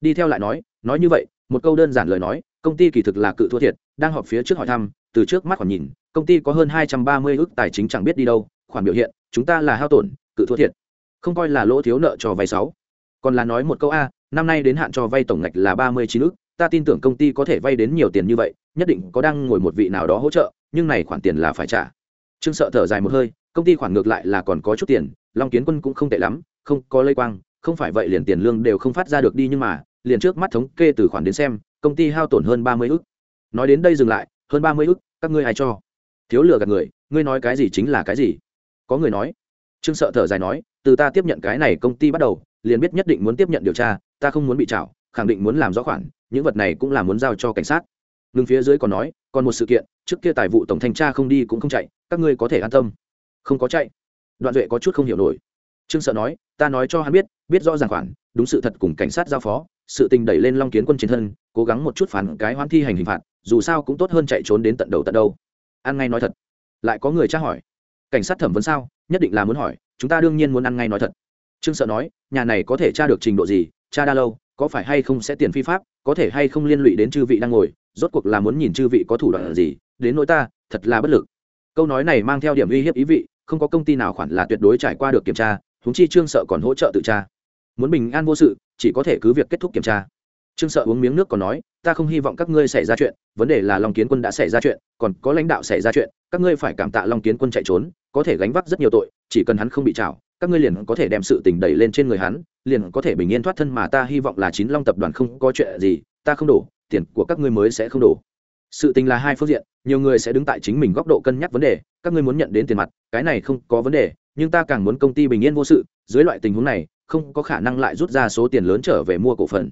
Đi theo lại nói nói như vậy, một câu đơn giản lời nói công ty kỳ thực là cự thua thiệt, đang họp phía trước hỏi thăm, từ trước mắt khoản nhìn, công ty có hơn hai trăm ba mươi ước tài chính chẳng biết đi đâu, khoản biểu hiện, chúng ta là hao tổn, cự thua thiệt. Không coi là lỗ thiếu nợ cho vay sáu. Còn là nói một câu a, năm nay đến hạn cho vay tổng ngạch là ba mươi chín ước, ta tin tưởng công ty có thể vay đến nhiều tiền như vậy, nhất định có đang ngồi một vị nào đó hỗ trợ, nhưng này khoản tiền là phải trả. Trương sợ thở dài một hơi, công ty khoản ngược lại là còn có chút tiền, long kiến quân cũng không tệ lắm, không có lây quang, không phải vậy liền tiền lương đều không phát ra được đi nhưng mà liền trước mắt thống kê từ khoản đến xem, công ty hao tổn hơn ba mươi ức. Nói đến đây dừng lại, hơn ba mươi ức, các ngươi ai cho? Thiếu lừa gạt người, ngươi nói cái gì chính là cái gì? Có người nói. Trương sợ thở dài nói, từ ta tiếp nhận cái này công ty bắt đầu, liền biết nhất định muốn tiếp nhận điều tra, ta không muốn bị trảo, khẳng định muốn làm rõ khoản, những vật này cũng là muốn giao cho cảnh sát. Ngừng phía dưới còn nói, còn một sự kiện, trước kia tài vụ tổng thanh tra không đi cũng không chạy, các ngươi có thể an tâm. Không có chạy. Đoạn duệ có chút không hiểu nổi. Trương sợ nói, ta nói cho hắn biết biết rõ ràng khoản, đúng sự thật cùng cảnh sát giao phó sự tình đẩy lên long kiến quân chiến thân, cố gắng một chút phản cái hoãn thi hành hình phạt, dù sao cũng tốt hơn chạy trốn đến tận đầu tận đâu. Ăn ngay nói thật. Lại có người tra hỏi. Cảnh sát thẩm vấn sao? Nhất định là muốn hỏi, chúng ta đương nhiên muốn ăn ngay nói thật. Trương sợ nói, nhà này có thể tra được trình độ gì, tra đa lâu, có phải hay không sẽ tiền phi pháp, có thể hay không liên lụy đến chư vị đang ngồi, rốt cuộc là muốn nhìn chư vị có thủ đoạn gì, đến nỗi ta, thật là bất lực. Câu nói này mang theo điểm uy hiếp ý vị, không có công ty nào khoản là tuyệt đối trải qua được kiểm tra húng chi trương sợ còn hỗ trợ tự tra muốn bình an vô sự, chỉ có thể cứ việc kết thúc kiểm tra. Trương sợ uống miếng nước còn nói, ta không hy vọng các ngươi xảy ra chuyện, vấn đề là long kiến quân đã xảy ra chuyện, còn có lãnh đạo xảy ra chuyện, các ngươi phải cảm tạ long kiến quân chạy trốn, có thể gánh vác rất nhiều tội, chỉ cần hắn không bị trảo, các ngươi liền có thể đem sự tình đẩy lên trên người hắn, liền có thể bình yên thoát thân mà ta hy vọng là chín long tập đoàn không có chuyện gì, ta không đổ, tiền của các ngươi mới sẽ không đổ. Sự tình là hai phương diện, nhiều người sẽ đứng tại chính mình góc độ cân nhắc vấn đề, các ngươi muốn nhận đến tiền mặt, cái này không có vấn đề, nhưng ta càng muốn công ty bình yên vô sự, dưới loại tình huống này không có khả năng lại rút ra số tiền lớn trở về mua cổ phần.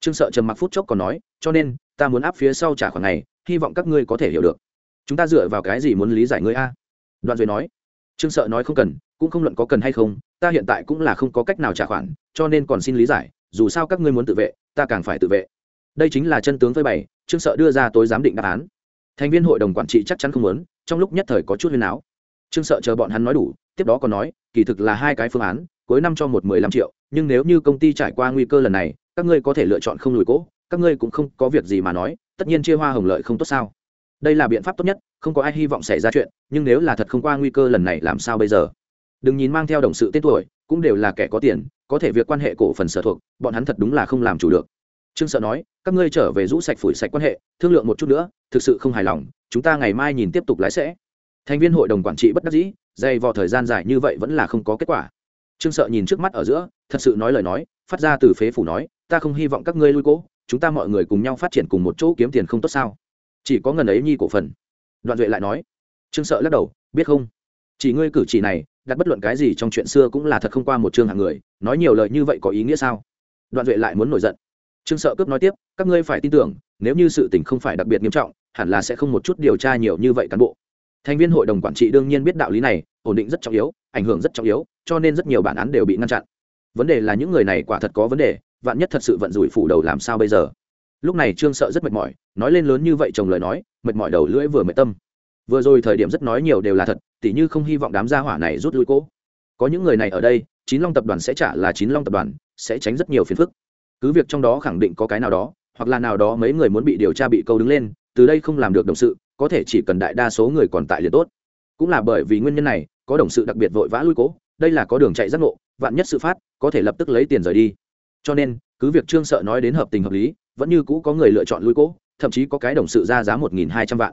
Trương sợ trầm mặc phút chốc còn nói, cho nên, ta muốn áp phía sau trả khoản này, hy vọng các ngươi có thể hiểu được. Chúng ta dựa vào cái gì muốn lý giải ngươi a? Đoạn duy nói. Trương sợ nói không cần, cũng không luận có cần hay không, ta hiện tại cũng là không có cách nào trả khoản, cho nên còn xin lý giải, dù sao các ngươi muốn tự vệ, ta càng phải tự vệ. Đây chính là chân tướng phơi bày, trương sợ đưa ra tối giám định đáp án. Thành viên hội đồng quản trị chắc chắn không muốn, trong lúc nhất thời có chút huyền áo. Trương sợ chờ bọn hắn nói đủ, tiếp đó còn nói, kỳ thực là hai cái phương án cuối năm cho một mười lăm triệu, nhưng nếu như công ty trải qua nguy cơ lần này, các ngươi có thể lựa chọn không lùi cỗ các ngươi cũng không có việc gì mà nói, tất nhiên chia hoa hồng lợi không tốt sao. Đây là biện pháp tốt nhất, không có ai hy vọng xảy ra chuyện, nhưng nếu là thật không qua nguy cơ lần này làm sao bây giờ? Đừng nhìn mang theo đồng sự tên tuổi, cũng đều là kẻ có tiền, có thể việc quan hệ cổ phần sở thuộc, bọn hắn thật đúng là không làm chủ được. Trương sợ nói, các ngươi trở về rũ sạch phủi sạch quan hệ, thương lượng một chút nữa, thực sự không hài lòng, chúng ta ngày mai nhìn tiếp tục lái sẽ thành viên hội đồng quản trị bất đắc dĩ, dày vò thời gian dài như vậy vẫn là không có kết quả trương sợ nhìn trước mắt ở giữa, thật sự nói lời nói, phát ra từ phế phủ nói, ta không hy vọng các ngươi lui cố, chúng ta mọi người cùng nhau phát triển cùng một chỗ kiếm tiền không tốt sao? Chỉ có ngần ấy nhi cổ phần. Đoạn duệ lại nói. Trương sợ lắc đầu, biết không? Chỉ ngươi cử chỉ này, đặt bất luận cái gì trong chuyện xưa cũng là thật không qua một chương hạng người, nói nhiều lời như vậy có ý nghĩa sao? Đoạn duệ lại muốn nổi giận. Trương sợ cướp nói tiếp, các ngươi phải tin tưởng, nếu như sự tình không phải đặc biệt nghiêm trọng, hẳn là sẽ không một chút điều tra nhiều như vậy cán bộ thành viên hội đồng quản trị đương nhiên biết đạo lý này, ổn định rất trọng yếu, ảnh hưởng rất trọng yếu, cho nên rất nhiều bản án đều bị ngăn chặn. Vấn đề là những người này quả thật có vấn đề, vạn nhất thật sự vận rủi phủ đầu làm sao bây giờ? Lúc này trương sợ rất mệt mỏi, nói lên lớn như vậy chồng lời nói, mệt mỏi đầu lưỡi vừa mệt tâm. Vừa rồi thời điểm rất nói nhiều đều là thật, tỉ như không hy vọng đám gia hỏa này rút lui cố có những người này ở đây, chín long tập đoàn sẽ trả là chín long tập đoàn, sẽ tránh rất nhiều phiền phức. Cứ việc trong đó khẳng định có cái nào đó, hoặc là nào đó mấy người muốn bị điều tra bị câu đứng lên, từ đây không làm được đồng sự có thể chỉ cần đại đa số người còn tại liền tốt. Cũng là bởi vì nguyên nhân này, có đồng sự đặc biệt vội vã lui cố, đây là có đường chạy giác ngộ, vạn nhất sự phát, có thể lập tức lấy tiền rời đi. Cho nên, cứ việc trương sợ nói đến hợp tình hợp lý, vẫn như cũ có người lựa chọn lui cố, thậm chí có cái đồng sự ra giá một nghìn hai trăm vạn.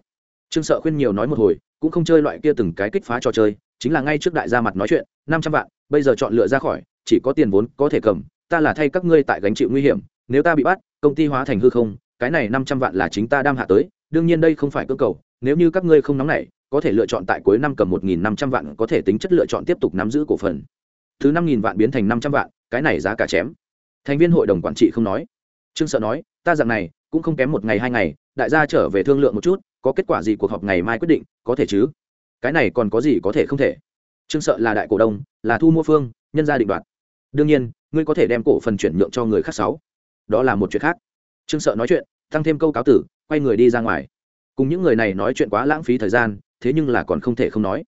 Trương sợ khuyên nhiều nói một hồi, cũng không chơi loại kia từng cái kích phá trò chơi, chính là ngay trước đại gia mặt nói chuyện, năm trăm vạn, bây giờ chọn lựa ra khỏi, chỉ có tiền vốn có thể cầm, ta là thay các ngươi tại gánh chịu nguy hiểm, nếu ta bị bắt, công ty hóa thành hư không, cái này năm trăm vạn là chính ta đang hạ tới đương nhiên đây không phải cơ cầu, nếu như các ngươi không nóng nảy, có thể lựa chọn tại cuối năm cầm một nghìn năm trăm vạn, có thể tính chất lựa chọn tiếp tục nắm giữ cổ phần. Thứ năm nghìn vạn biến thành năm trăm vạn, cái này giá cả chém. Thành viên hội đồng quản trị không nói. Trương sợ nói, ta dạng này, cũng không kém một ngày hai ngày, đại gia trở về thương lượng một chút, có kết quả gì cuộc họp ngày mai quyết định, có thể chứ? Cái này còn có gì có thể không thể? Trương sợ là đại cổ đông, là thu mua phương, nhân gia định đoạt. Đương nhiên, ngươi có thể đem cổ phần chuyển nhượng cho người khác sáu. Đó là một chuyện khác. Trương sợ nói chuyện tăng thêm câu cáo tử, quay người đi ra ngoài. Cùng những người này nói chuyện quá lãng phí thời gian, thế nhưng là còn không thể không nói.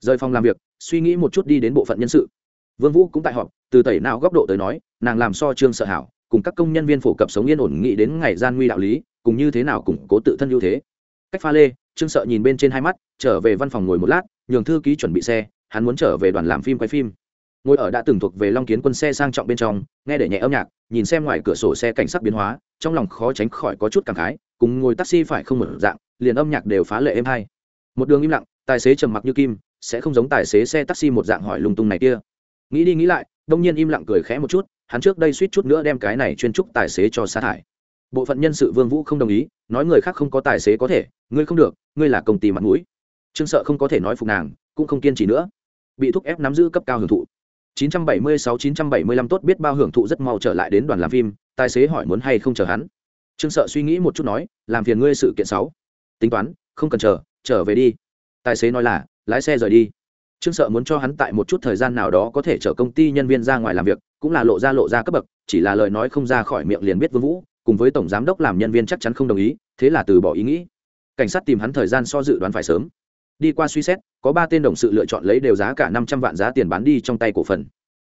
Rời phòng làm việc, suy nghĩ một chút đi đến bộ phận nhân sự. Vương vũ cũng tại họp, từ tẩy nào góc độ tới nói, nàng làm so trương sợ hảo, cùng các công nhân viên phổ cập sống yên ổn nghĩ đến ngày gian nguy đạo lý, cùng như thế nào củng cố tự thân ưu thế. Cách pha lê, trương sợ nhìn bên trên hai mắt, trở về văn phòng ngồi một lát, nhường thư ký chuẩn bị xe, hắn muốn trở về đoàn làm phim quay phim. Ngồi ở đã từng thuộc về long kiến quân xe sang trọng bên trong, nghe để nhẹ âm nhạc nhìn xem ngoài cửa sổ xe cảnh sắc biến hóa, trong lòng khó tránh khỏi có chút cảm khái, cùng ngồi taxi phải không một dạng, liền âm nhạc đều phá lệ êm hay. Một đường im lặng, tài xế trầm mặc như kim, sẽ không giống tài xế xe taxi một dạng hỏi lung tung này kia. Nghĩ đi nghĩ lại, đông nhiên im lặng cười khẽ một chút, hắn trước đây suýt chút nữa đem cái này chuyên trúc tài xế cho sa thải. Bộ phận nhân sự vương vũ không đồng ý, nói người khác không có tài xế có thể, ngươi không được, ngươi là công ty mặt mũi. Trương sợ không có thể nói phục nàng, cũng không kiên trì nữa. Bị thúc ép nắm giữ cấp cao hưởng thụ. 976-975 tốt biết bao hưởng thụ rất mau trở lại đến đoàn làm phim, tài xế hỏi muốn hay không chờ hắn. Trương sợ suy nghĩ một chút nói, làm phiền ngươi sự kiện sáu. Tính toán, không cần chờ, trở về đi. Tài xế nói là, lái xe rời đi. Trương sợ muốn cho hắn tại một chút thời gian nào đó có thể chở công ty nhân viên ra ngoài làm việc, cũng là lộ ra lộ ra cấp bậc, chỉ là lời nói không ra khỏi miệng liền biết vương vũ, cùng với tổng giám đốc làm nhân viên chắc chắn không đồng ý, thế là từ bỏ ý nghĩ. Cảnh sát tìm hắn thời gian so dự đoán phải sớm đi qua suy xét, có ba tên đồng sự lựa chọn lấy đều giá cả năm trăm vạn giá tiền bán đi trong tay cổ phần.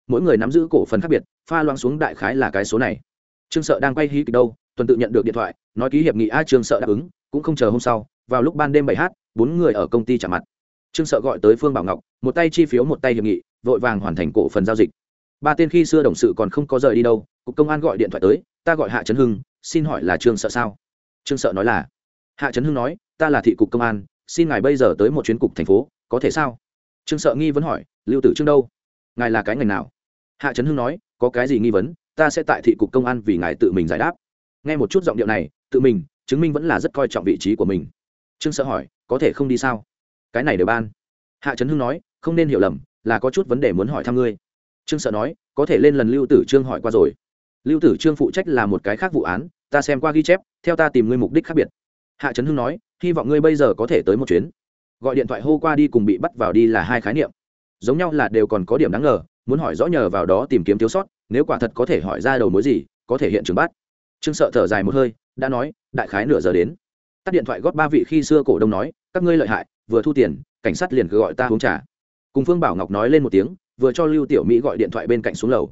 Mỗi người nắm giữ cổ phần khác biệt, pha loang xuống đại khái là cái số này. Trương sợ đang quay hí kịch đâu, tuần tự nhận được điện thoại, nói ký hiệp nghị a trương sợ đáp ứng, cũng không chờ hôm sau, vào lúc ban đêm bảy h, bốn người ở công ty trả mặt. Trương sợ gọi tới phương bảo ngọc, một tay chi phiếu một tay hiệp nghị, vội vàng hoàn thành cổ phần giao dịch. Ba tên khi xưa đồng sự còn không có rời đi đâu, cục công an gọi điện thoại tới, ta gọi hạ trấn hưng, xin hỏi là trương sợ sao? Trương sợ nói là, hạ trấn hưng nói, ta là thị cục công an xin ngài bây giờ tới một chuyến cục thành phố, có thể sao? Trương sợ nghi vấn hỏi, lưu tử trương đâu? Ngài là cái ngành nào? Hạ trấn hưng nói, có cái gì nghi vấn, ta sẽ tại thị cục công an vì ngài tự mình giải đáp. Nghe một chút giọng điệu này, tự mình, chứng minh vẫn là rất coi trọng vị trí của mình. Trương sợ hỏi, có thể không đi sao? Cái này đều ban. Hạ trấn hưng nói, không nên hiểu lầm, là có chút vấn đề muốn hỏi thăm ngươi. Trương sợ nói, có thể lên lần lưu tử trương hỏi qua rồi. Lưu tử trương phụ trách là một cái khác vụ án, ta xem qua ghi chép, theo ta tìm ngươi mục đích khác biệt. Hạ trấn hưng nói hy vọng ngươi bây giờ có thể tới một chuyến. Gọi điện thoại hô qua đi cùng bị bắt vào đi là hai khái niệm. Giống nhau là đều còn có điểm đáng ngờ, muốn hỏi rõ nhờ vào đó tìm kiếm thiếu sót, nếu quả thật có thể hỏi ra đầu mối gì, có thể hiện trường bắt. Trương sợ thở dài một hơi, đã nói, đại khái nửa giờ đến. Tắt điện thoại góp ba vị khi xưa cổ đông nói, các ngươi lợi hại, vừa thu tiền, cảnh sát liền cứ gọi ta uống trà. Cùng phương bảo ngọc nói lên một tiếng, vừa cho lưu tiểu mỹ gọi điện thoại bên cạnh xuống lầu.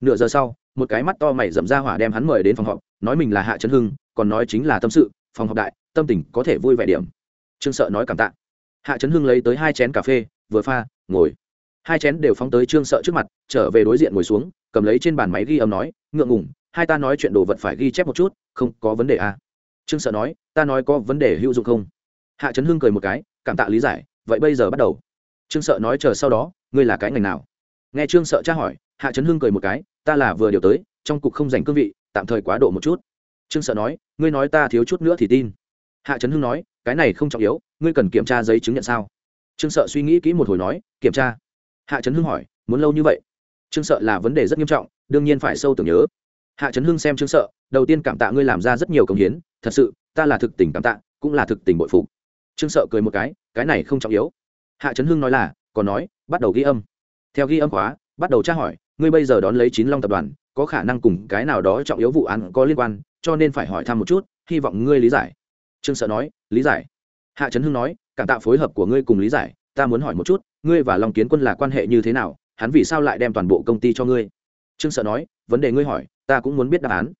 Nửa giờ sau, một cái mắt to mày dậm ra hỏa đem hắn mời đến phòng họp, nói mình là hạ trấn hưng, còn nói chính là tâm sự, phòng họp đại tâm tình có thể vui vẻ điểm. Trương sợ nói cảm tạ. Hạ trấn hưng lấy tới hai chén cà phê, vừa pha, ngồi. Hai chén đều phóng tới trương sợ trước mặt, trở về đối diện ngồi xuống, cầm lấy trên bàn máy ghi âm nói, ngượng ngùng, hai ta nói chuyện đồ vật phải ghi chép một chút, không có vấn đề à. trương sợ nói, ta nói có vấn đề hữu dụng không? Hạ trấn hưng cười một cái, cảm tạ lý giải, vậy bây giờ bắt đầu. Trương sợ nói chờ sau đó, ngươi là cái ngành nào? Nghe trương sợ tra hỏi, hạ trấn hưng cười một cái, ta là vừa điều tới, trong cục không dành cương vị, tạm thời quá độ một chút. Trương sợ nói, ngươi nói ta thiếu chút nữa thì tin hạ trấn hưng nói, cái này không trọng yếu, ngươi cần kiểm tra giấy chứng nhận sao? Trương sợ suy nghĩ kỹ một hồi nói, kiểm tra. Hạ trấn hưng hỏi, muốn lâu như vậy? Trương sợ là vấn đề rất nghiêm trọng, đương nhiên phải sâu tưởng nhớ. Hạ trấn hưng xem trương sợ, đầu tiên cảm tạ ngươi làm ra rất nhiều công hiến, thật sự, ta là thực tình cảm tạ, cũng là thực tình bội phục. Trương sợ cười một cái cái này không trọng yếu. Hạ trấn hưng nói là, còn nói, bắt đầu ghi âm. Theo ghi âm khóa, bắt đầu tra hỏi, ngươi bây giờ đón lấy chín long tập đoàn, có khả năng cùng cái nào đó trọng yếu vụ án có liên quan, cho nên phải hỏi thăm một chút, hy vọng ngươi lý giải trương sợ nói, lý giải. Hạ trấn hưng nói, cảm tạ phối hợp của ngươi cùng lý giải, ta muốn hỏi một chút, ngươi và long kiến quân là quan hệ như thế nào, hắn vì sao lại đem toàn bộ công ty cho ngươi? Trương sợ nói, vấn đề ngươi hỏi, ta cũng muốn biết đáp án.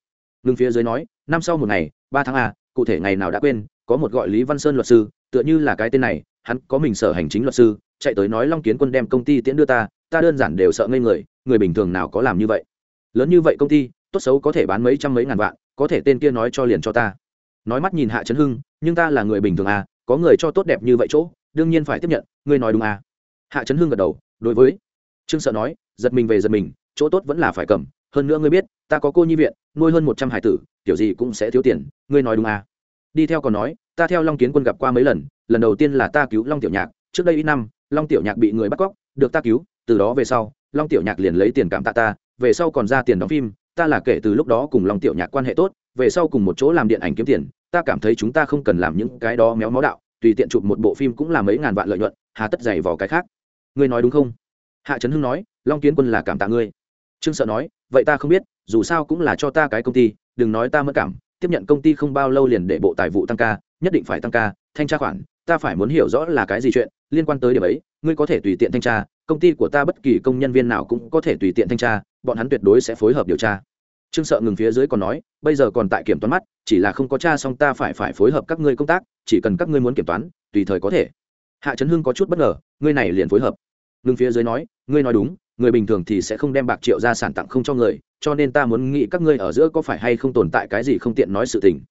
Ngưng phía dưới nói, năm sau một ngày, ba tháng a cụ thể ngày nào đã quên, có một gọi lý văn sơn luật sư, tựa như là cái tên này, hắn có mình sở hành chính luật sư, chạy tới nói long kiến quân đem công ty tiễn đưa ta ta đơn giản đều sợ ngây người người bình thường nào có làm như vậy? Lớn như vậy công ty, tốt xấu có thể bán mấy trăm mấy ngàn vạn, có thể tên kia nói cho liền cho ta nói mắt nhìn hạ trấn hưng, nhưng ta là người bình thường à có người cho tốt đẹp như vậy chỗ, đương nhiên phải tiếp nhận, ngươi nói đúng à. Hạ trấn hưng gật đầu, đối với. Trương sợ nói, giật mình về giật mình, chỗ tốt vẫn là phải cầm, hơn nữa ngươi biết, ta có cô nhi viện, nuôi hơn một trăm hải tử, kiểu gì cũng sẽ thiếu tiền, ngươi nói đúng à. Đi theo còn nói, ta theo long kiến quân gặp qua mấy lần lần đầu tiên là ta cứu long tiểu nhạc, trước đây ít năm, long tiểu nhạc bị người bắt cóc, được ta cứu, từ đó về sau, long tiểu nhạc liền lấy tiền cảm tạ ta, về sau còn ra tiền đóng phim, ta là kể từ lúc đó cùng long tiểu nhạc quan hệ tốt về sau cùng một chỗ làm điện ảnh kiếm tiền, ta cảm thấy chúng ta không cần làm những cái đó méo mó đạo, tùy tiện chụp một bộ phim cũng là mấy ngàn vạn lợi nhuận, hà tất dày vào cái khác. Ngươi nói đúng không? Hạ trấn hưng nói, long kiến quân là cảm tạ ngươi. Trương sợ nói, vậy ta không biết, dù sao cũng là cho ta cái công ty, đừng nói ta mất cảm, tiếp nhận công ty không bao lâu liền để bộ tài vụ tăng ca, nhất định phải tăng ca, thanh tra khoản, ta phải muốn hiểu rõ là cái gì chuyện, liên quan tới điểm ấy, ngươi có thể tùy tiện thanh tra, công ty của ta bất kỳ công nhân viên nào cũng có thể tùy tiện thanh tra, bọn hắn tuyệt đối sẽ phối hợp điều tra trương sợ ngừng phía dưới còn nói, bây giờ còn tại kiểm toán mắt, chỉ là không có cha xong ta phải phải phối hợp các ngươi công tác, chỉ cần các ngươi muốn kiểm toán, tùy thời có thể. Hạ trấn hưng có chút bất ngờ, ngươi này liền phối hợp. Ngừng phía dưới nói, ngươi nói đúng, người bình thường thì sẽ không đem bạc triệu ra sản tặng không cho người, cho nên ta muốn nghĩ các ngươi ở giữa có phải hay không tồn tại cái gì không tiện nói sự tình.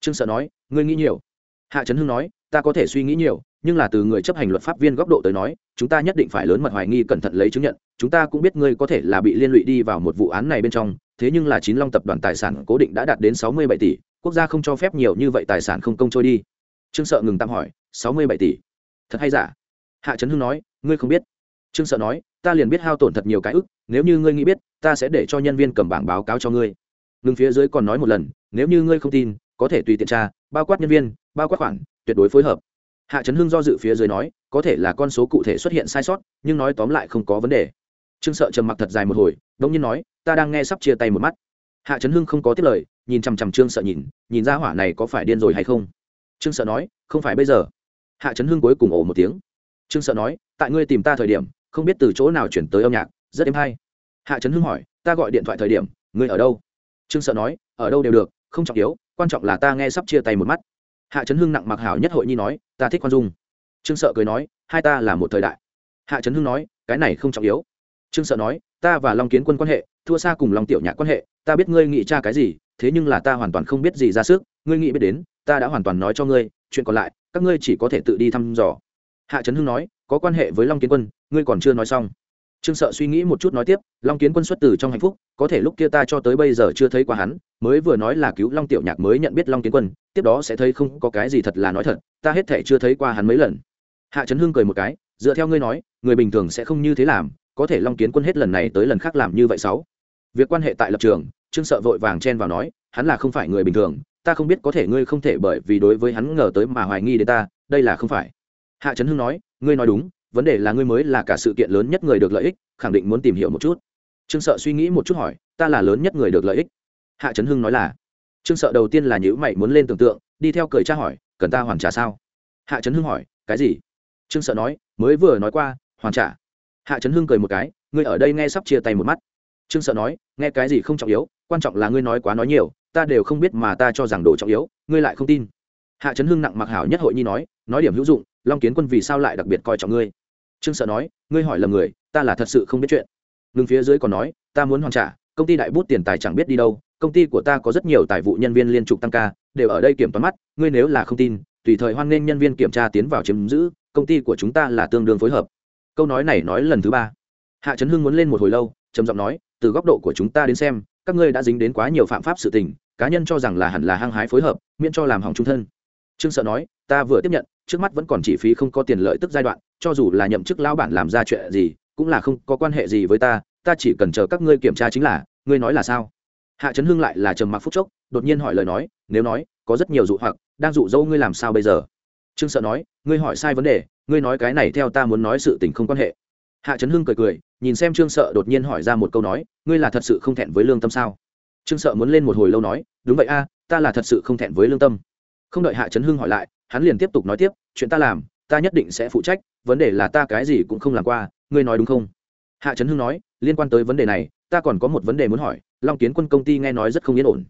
Trương sợ nói, ngươi nghĩ nhiều hạ trấn hưng nói, ta có thể suy nghĩ nhiều, nhưng là từ người chấp hành luật pháp viên góc độ tới nói, chúng ta nhất định phải lớn mật hoài nghi cẩn thận lấy chứng nhận. Chúng ta cũng biết ngươi có thể là bị liên lụy đi vào một vụ án này bên trong, thế nhưng là chín long tập đoàn tài sản cố định đã đạt đến sáu mươi bảy tỷ, quốc gia không cho phép nhiều như vậy tài sản không công trôi đi. Trương sợ ngừng tạm hỏi, sáu mươi bảy tỷ? Thật hay giả? Hạ trấn hưng nói, ngươi không biết. Trương sợ nói, ta liền biết hao tổn thật nhiều cái ức, nếu như ngươi nghĩ biết, ta sẽ để cho nhân viên cầm bảng báo cáo cho ngươi. Ngừng phía dưới còn nói một lần, nếu như ngươi không tin có thể tùy tiện tra, bao quát nhân viên, bao quát khoản, tuyệt đối phối hợp. Hạ trấn hưng do dự phía dưới nói, có thể là con số cụ thể xuất hiện sai sót, nhưng nói tóm lại không có vấn đề. Trương sợ trầm mặc thật dài một hồi đông nhiên nói, ta đang nghe sắp chia tay một mắt. Hạ trấn hưng không có tiếp lời, nhìn chằm chằm trương sợ nhìn nhìn ra hỏa này có phải điên rồi hay không? Trương sợ nói, không phải bây giờ. Hạ trấn hưng cuối cùng ổ một tiếng. Trương sợ nói, tại ngươi tìm ta thời điểm, không biết từ chỗ nào chuyển tới âm nhạc, rất êm hay. Hạ trấn hưng hỏi, ta gọi điện thoại thời điểm, ngươi ở đâu? Trương sợ nói, ở đâu đều được, không trọng yếu quan trọng là ta nghe sắp chia tay một mắt. Hạ trấn hưng nặng mặc hảo nhất hội nhi nói, ta thích khoan dung. Trương sợ cười nói, hai ta là một thời đại. Hạ trấn hưng nói, cái này không trọng yếu. Trương sợ nói, ta và long kiến quân quan hệ, thua xa cùng long tiểu nhạc quan hệ, ta biết ngươi nghĩ cha cái gì, thế nhưng là ta hoàn toàn không biết gì ra sức, ngươi nghĩ biết đến, ta đã hoàn toàn nói cho ngươi, chuyện còn lại, các ngươi chỉ có thể tự đi thăm dò. Hạ trấn hưng nói, có quan hệ với long kiến quân, ngươi còn chưa nói xong trương sợ suy nghĩ một chút nói tiếp, long kiến quân xuất từ trong hạnh phúc, có thể lúc kia ta cho tới bây giờ chưa thấy qua hắn, mới vừa nói là cứu long tiểu nhạc mới nhận biết long kiến quân, tiếp đó sẽ thấy không có cái gì thật là nói thật, ta hết thể chưa thấy qua hắn mấy lần. Hạ trấn hưng cười một cái, dựa theo ngươi nói, người bình thường sẽ không như thế làm, có thể long kiến quân hết lần này tới lần khác làm như vậy sáu. Việc quan hệ tại lập trường, trương sợ vội vàng chen vào nói, hắn là không phải người bình thường, ta không biết có thể ngươi không thể bởi vì đối với hắn ngờ tới mà hoài nghi đến ta, đây là không phải. Hạ trấn hưng nói, ngươi nói đúng vấn đề là ngươi mới là cả sự kiện lớn nhất người được lợi ích, khẳng định muốn tìm hiểu một chút. Trương sợ suy nghĩ một chút hỏi, ta là lớn nhất người được lợi ích? Hạ trấn hưng nói là. Trương sợ đầu tiên là nhữ mày muốn lên tưởng tượng, đi theo cười tra hỏi, cần ta hoàn trả sao? Hạ trấn hưng hỏi, cái gì? Trương sợ nói, mới vừa nói qua, hoàn trả. Hạ trấn hưng cười một cái, ngươi ở đây nghe sắp chia tay một mắt. Trương sợ nói, nghe cái gì không trọng yếu, quan trọng là ngươi nói quá nói nhiều, ta đều không biết mà ta cho rằng đồ trọng yếu, ngươi lại không tin. Hạ trấn hưng nặng mặc hảo nhất hội nhi nói nói điểm hữu dụng, long kiến quân vì sao lại đặc biệt coi trọng ngươi? Trương sợ nói, ngươi hỏi lầm người, ta là thật sự không biết chuyện. Ngừng phía dưới còn nói, ta muốn hoàn trả, công ty đại bút tiền tài chẳng biết đi đâu, công ty của ta có rất nhiều tài vụ nhân viên liên trục tăng ca, đều ở đây kiểm toán mắt, ngươi nếu là không tin, tùy thời hoan nghênh nhân viên kiểm tra tiến vào chiếm giữ, công ty của chúng ta là tương đương phối hợp. Câu nói này nói lần thứ ba. Hạ trấn hưng muốn lên một hồi lâu, trầm giọng nói, từ góc độ của chúng ta đến xem, các ngươi đã dính đến quá nhiều phạm pháp sự tình, cá nhân cho rằng là hẳn là hăng hái phối hợp, miễn cho làm hỏng trung thân trương sợ nói, ta vừa tiếp nhận, trước mắt vẫn còn chỉ phí không có tiền lợi tức giai đoạn, cho dù là nhậm chức lao bản làm ra chuyện gì, cũng là không có quan hệ gì với ta ta chỉ cần chờ các ngươi kiểm tra chính là, ngươi nói là sao? Hạ trấn hưng lại là trầm mặc phúc chốc, đột nhiên hỏi lời nói, nếu nói, có rất nhiều dụ hoặc, đang dụ dỗ ngươi làm sao bây giờ? Trương sợ nói, ngươi hỏi sai vấn đề, ngươi nói cái này theo ta muốn nói sự tình không quan hệ. Hạ trấn hưng cười cười, nhìn xem trương sợ đột nhiên hỏi ra một câu nói, ngươi là thật sự không thẹn với lương tâm sao? Trương sợ muốn lên một hồi lâu nói, đúng vậy a, ta là thật sự không thẹn với lương tâm không đợi hạ trấn hưng hỏi lại, hắn liền tiếp tục nói tiếp, chuyện ta làm, ta nhất định sẽ phụ trách, vấn đề là ta cái gì cũng không làm qua, ngươi nói đúng không? Hạ trấn hưng nói, liên quan tới vấn đề này, ta còn có một vấn đề muốn hỏi, long kiến quân công ty nghe nói rất không yên ổn.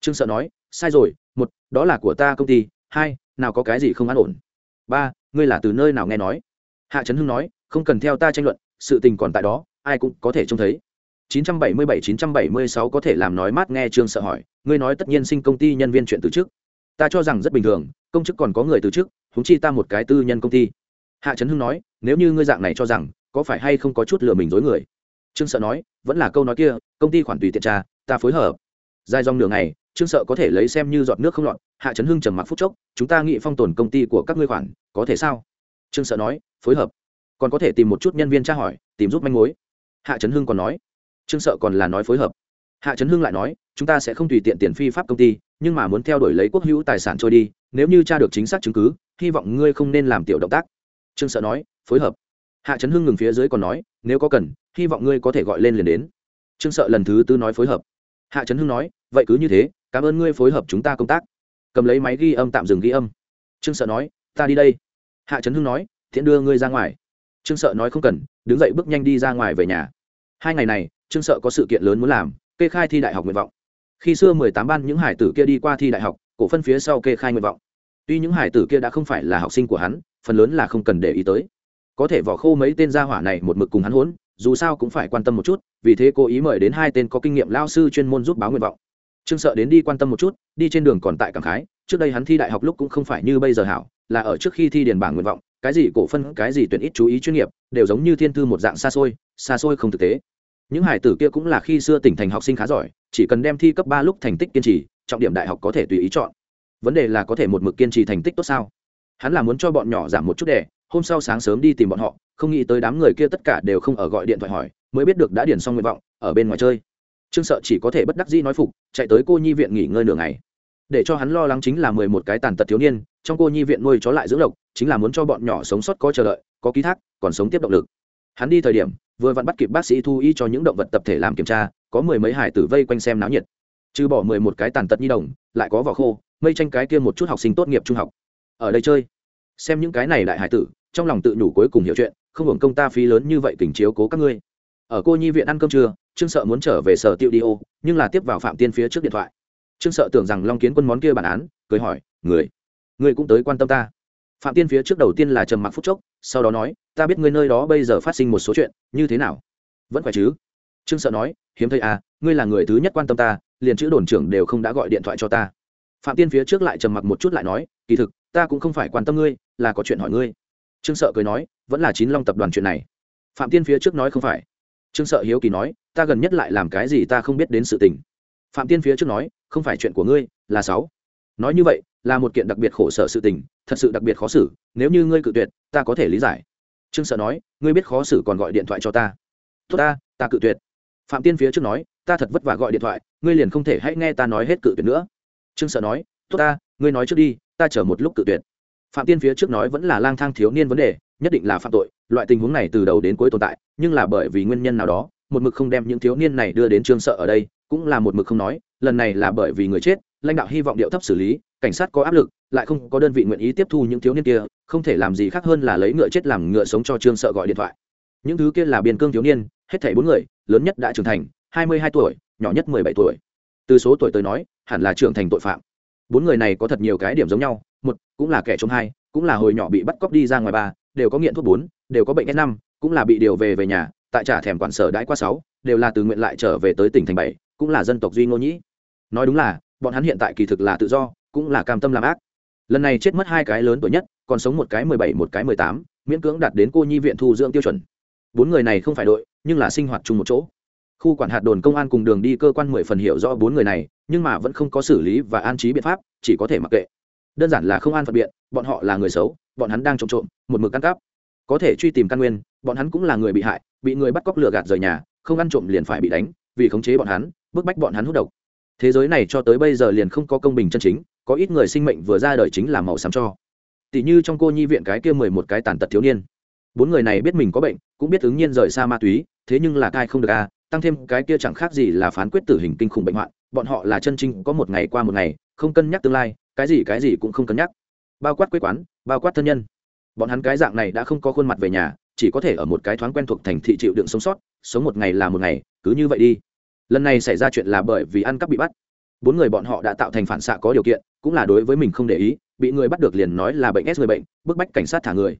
Trương sợ nói, sai rồi, một, đó là của ta công ty, hai, nào có cái gì không an ổn? Ba, ngươi là từ nơi nào nghe nói? Hạ trấn hưng nói, không cần theo ta tranh luận, sự tình còn tại đó, ai cũng có thể trông thấy. 977-976 có thể làm nói mát nghe trương sợ hỏi, ngươi nói tất nhiên sinh công ty nhân viên chuyện từ trước ta cho rằng rất bình thường, công chức còn có người từ trước húng chi ta một cái tư nhân công ty. Hạ trấn hưng nói, nếu như ngươi dạng này cho rằng, có phải hay không có chút lừa mình dối người? Trương sợ nói, vẫn là câu nói kia, công ty khoản tùy tiện tra, ta phối hợp. Dài dòng nửa ngày, trương sợ có thể lấy xem như giọt nước không lọt, hạ trấn hưng trầm mặc phút chốc, chúng ta nghĩ phong tồn công ty của các ngươi khoản, có thể sao? Trương sợ nói, phối hợp. Còn có thể tìm một chút nhân viên tra hỏi, tìm giúp manh mối. Hạ trấn hưng còn nói, trương sợ còn là nói phối hợp hạ trấn hưng lại nói, chúng ta sẽ không tùy tiện tiền phi pháp công ty, nhưng mà muốn theo đuổi lấy quốc hữu tài sản trôi đi, nếu như tra được chính xác chứng cứ, hy vọng ngươi không nên làm tiểu động tác. Trương sợ nói, phối hợp. Hạ trấn hưng ngừng phía dưới còn nói, nếu có cần, hy vọng ngươi có thể gọi lên liền đến. Trương sợ lần thứ tư nói phối hợp. Hạ trấn hưng nói, vậy cứ như thế, cảm ơn ngươi phối hợp chúng ta công tác. Cầm lấy máy ghi âm tạm dừng ghi âm. Trương sợ nói, ta đi đây. Hạ trấn hưng nói, thiện đưa ngươi ra ngoài. Trương sợ nói không cần, đứng dậy bước nhanh đi ra ngoài về nhà. Hai ngày này, trương sợ có sự kiện lớn muốn làm kê khai thi đại học nguyện vọng. Khi xưa mười tám ban những hải tử kia đi qua thi đại học, cổ phân phía sau kê khai nguyện vọng. Tuy những hải tử kia đã không phải là học sinh của hắn, phần lớn là không cần để ý tới. Có thể vỏ khô mấy tên gia hỏa này một mực cùng hắn hỗn, dù sao cũng phải quan tâm một chút, vì thế cố ý mời đến hai tên có kinh nghiệm lao sư chuyên môn giúp báo nguyện vọng. Trương sợ đến đi quan tâm một chút, đi trên đường còn tại cảm khái, trước đây hắn thi đại học lúc cũng không phải như bây giờ hảo, là ở trước khi thi điền bảng nguyện vọng, cái gì cổ phân, cái gì tuyển ít chú ý chuyên nghiệp, đều giống như thiên thư một dạng xa xôi xa xôi không thực tế những hải tử kia cũng là khi xưa tỉnh thành học sinh khá giỏi, chỉ cần đem thi cấp ba lúc thành tích kiên trì, trọng điểm đại học có thể tùy ý chọn. Vấn đề là có thể một mực kiên trì thành tích tốt sao? Hắn là muốn cho bọn nhỏ giảm một chút đẻ, hôm sau sáng sớm đi tìm bọn họ, không nghĩ tới đám người kia tất cả đều không ở gọi điện thoại hỏi, mới biết được đã điền xong nguyện vọng, ở bên ngoài chơi. Trương sợ chỉ có thể bất đắc dĩ nói phục, chạy tới cô nhi viện nghỉ ngơi nửa ngày. Để cho hắn lo lắng chính là mười một cái tàn tật thiếu niên, trong cô nhi viện nuôi chó lại dưỡng lộc chính là muốn cho bọn nhỏ sống sót có chờ đợi, có ký thác, còn sống tiếp động lực hắn đi thời điểm, vừa vặn bắt kịp bác sĩ thu y cho những động vật tập thể làm kiểm tra, có mười mấy hải tử vây quanh xem náo nhiệt. Trừ bỏ mười một cái tàn tật nhi đồng, lại có vỏ khô, mây tranh cái kia một chút học sinh tốt nghiệp trung học. Ở đây chơi. Xem những cái này đại hải tử, trong lòng tự nhủ cuối cùng hiểu chuyện, không hưởng công ta phí lớn như vậy tình chiếu cố các ngươi. Ở cô nhi viện ăn cơm trưa, trương sợ muốn trở về sở tiệu đi ô, nhưng là tiếp vào phạm tiên phía trước điện thoại. Trương sợ tưởng rằng long kiến quân món kia bản án, cười hỏi, người người cũng tới quan tâm ta. Phạm tiên phía trước đầu tiên là trầm mặc phúc chốc sau đó nói, ta biết ngươi nơi đó bây giờ phát sinh một số chuyện, như thế nào? Vẫn phải chứ? Trương sợ nói, hiếm thấy à ngươi là người thứ nhất quan tâm ta, liền chữ đồn trưởng đều không đã gọi điện thoại cho ta. Phạm tiên phía trước lại trầm mặc một chút lại nói, kỳ thực, ta cũng không phải quan tâm ngươi, là có chuyện hỏi ngươi. Trương sợ cười nói, vẫn là chín long tập đoàn chuyện này. Phạm tiên phía trước nói không phải. Trương sợ hiếu kỳ nói, ta gần nhất lại làm cái gì ta không biết đến sự tình. Phạm tiên phía trước nói, không phải chuyện của ngươi, là sáu. Nói như vậy là một kiện đặc biệt khổ sở sự tình, thật sự đặc biệt khó xử, nếu như ngươi cự tuyệt, ta có thể lý giải. Trương sợ nói, ngươi biết khó xử còn gọi điện thoại cho ta. Tốt ta ta cự tuyệt. Phạm tiên phía trước nói, ta thật vất vả gọi điện thoại, ngươi liền không thể hãy nghe ta nói hết cự tuyệt nữa. Trương sợ nói, tốt ta, ngươi nói trước đi, ta chờ một lúc cự tuyệt. Phạm tiên phía trước nói vẫn là lang thang thiếu niên vấn đề, nhất định là phạm tội, loại tình huống này từ đầu đến cuối tồn tại, nhưng là bởi vì nguyên nhân nào đó, một mực không đem những thiếu niên này đưa đến trương sợ ở đây, cũng là một mực không nói, lần này là bởi vì người chết lãnh đạo hy vọng điệu thấp xử lý, cảnh sát có áp lực, lại không có đơn vị nguyện ý tiếp thu những thiếu niên kia, không thể làm gì khác hơn là lấy ngựa chết làm ngựa sống cho trương sợ gọi điện thoại. Những thứ kia là biên cương thiếu niên, hết thảy bốn người, lớn nhất đã trưởng thành, hai mươi hai tuổi, nhỏ nhất mười bảy tuổi. Từ số tuổi tới nói, hẳn là trưởng thành tội phạm. Bốn người này có thật nhiều cái điểm giống nhau, một, cũng là kẻ chống hai, cũng là hồi nhỏ bị bắt cóc đi ra ngoài ba, đều có nghiện thuốc bốn, đều có bệnh s năm, cũng là bị điều về về nhà, tại trả thèm quản sở đãi qua sáu, đều là từ nguyện lại trở về tới tỉnh thành bảy, cũng là dân tộc duy ngô nhĩ. Nói đúng là bọn hắn hiện tại kỳ thực là tự do, cũng là cam tâm làm ác. Lần này chết mất hai cái lớn tuổi nhất, còn sống một cái mười bảy, một cái mười tám, miễn cưỡng đạt đến cô nhi viện thu dưỡng tiêu chuẩn. Bốn người này không phải đội, nhưng là sinh hoạt chung một chỗ. Khu quản hạt đồn công an cùng đường đi cơ quan mười phần hiểu rõ bốn người này, nhưng mà vẫn không có xử lý và an trí biện pháp, chỉ có thể mặc kệ. Đơn giản là không an phận biện, bọn họ là người xấu, bọn hắn đang trộm trộm, một mực căn cắp. Có thể truy tìm căn nguyên, bọn hắn cũng là người bị hại, bị người bắt cóc lừa gạt rời nhà, không ăn trộm liền phải bị đánh, vì khống chế bọn hắn, bức bách bọn hắn hút độc thế giới này cho tới bây giờ liền không có công bình chân chính có ít người sinh mệnh vừa ra đời chính là màu xám cho. Tỷ như trong cô nhi viện cái kia mười một cái tàn tật thiếu niên. Bốn người này biết mình có bệnh cũng biết ứng nhiên rời xa ma túy thế nhưng là cai không được a à, tăng thêm cái kia chẳng khác gì là phán quyết tử hình kinh khủng bệnh hoạn bọn họ là chân chính có một ngày qua một ngày không cân nhắc tương lai cái gì cái gì cũng không cân nhắc. Bao quát quế quán bao quát thân nhân. Bọn hắn cái dạng này đã không có khuôn mặt về nhà chỉ có thể ở một cái thoáng quen thuộc thành thị chịu đựng sống sót sống một ngày là một ngày cứ như vậy đi lần này xảy ra chuyện là bởi vì ăn cắp bị bắt. Bốn người bọn họ đã tạo thành phản xạ có điều kiện, cũng là đối với mình không để ý, bị người bắt được liền nói là bệnh s người bệnh, bức bách cảnh sát thả người.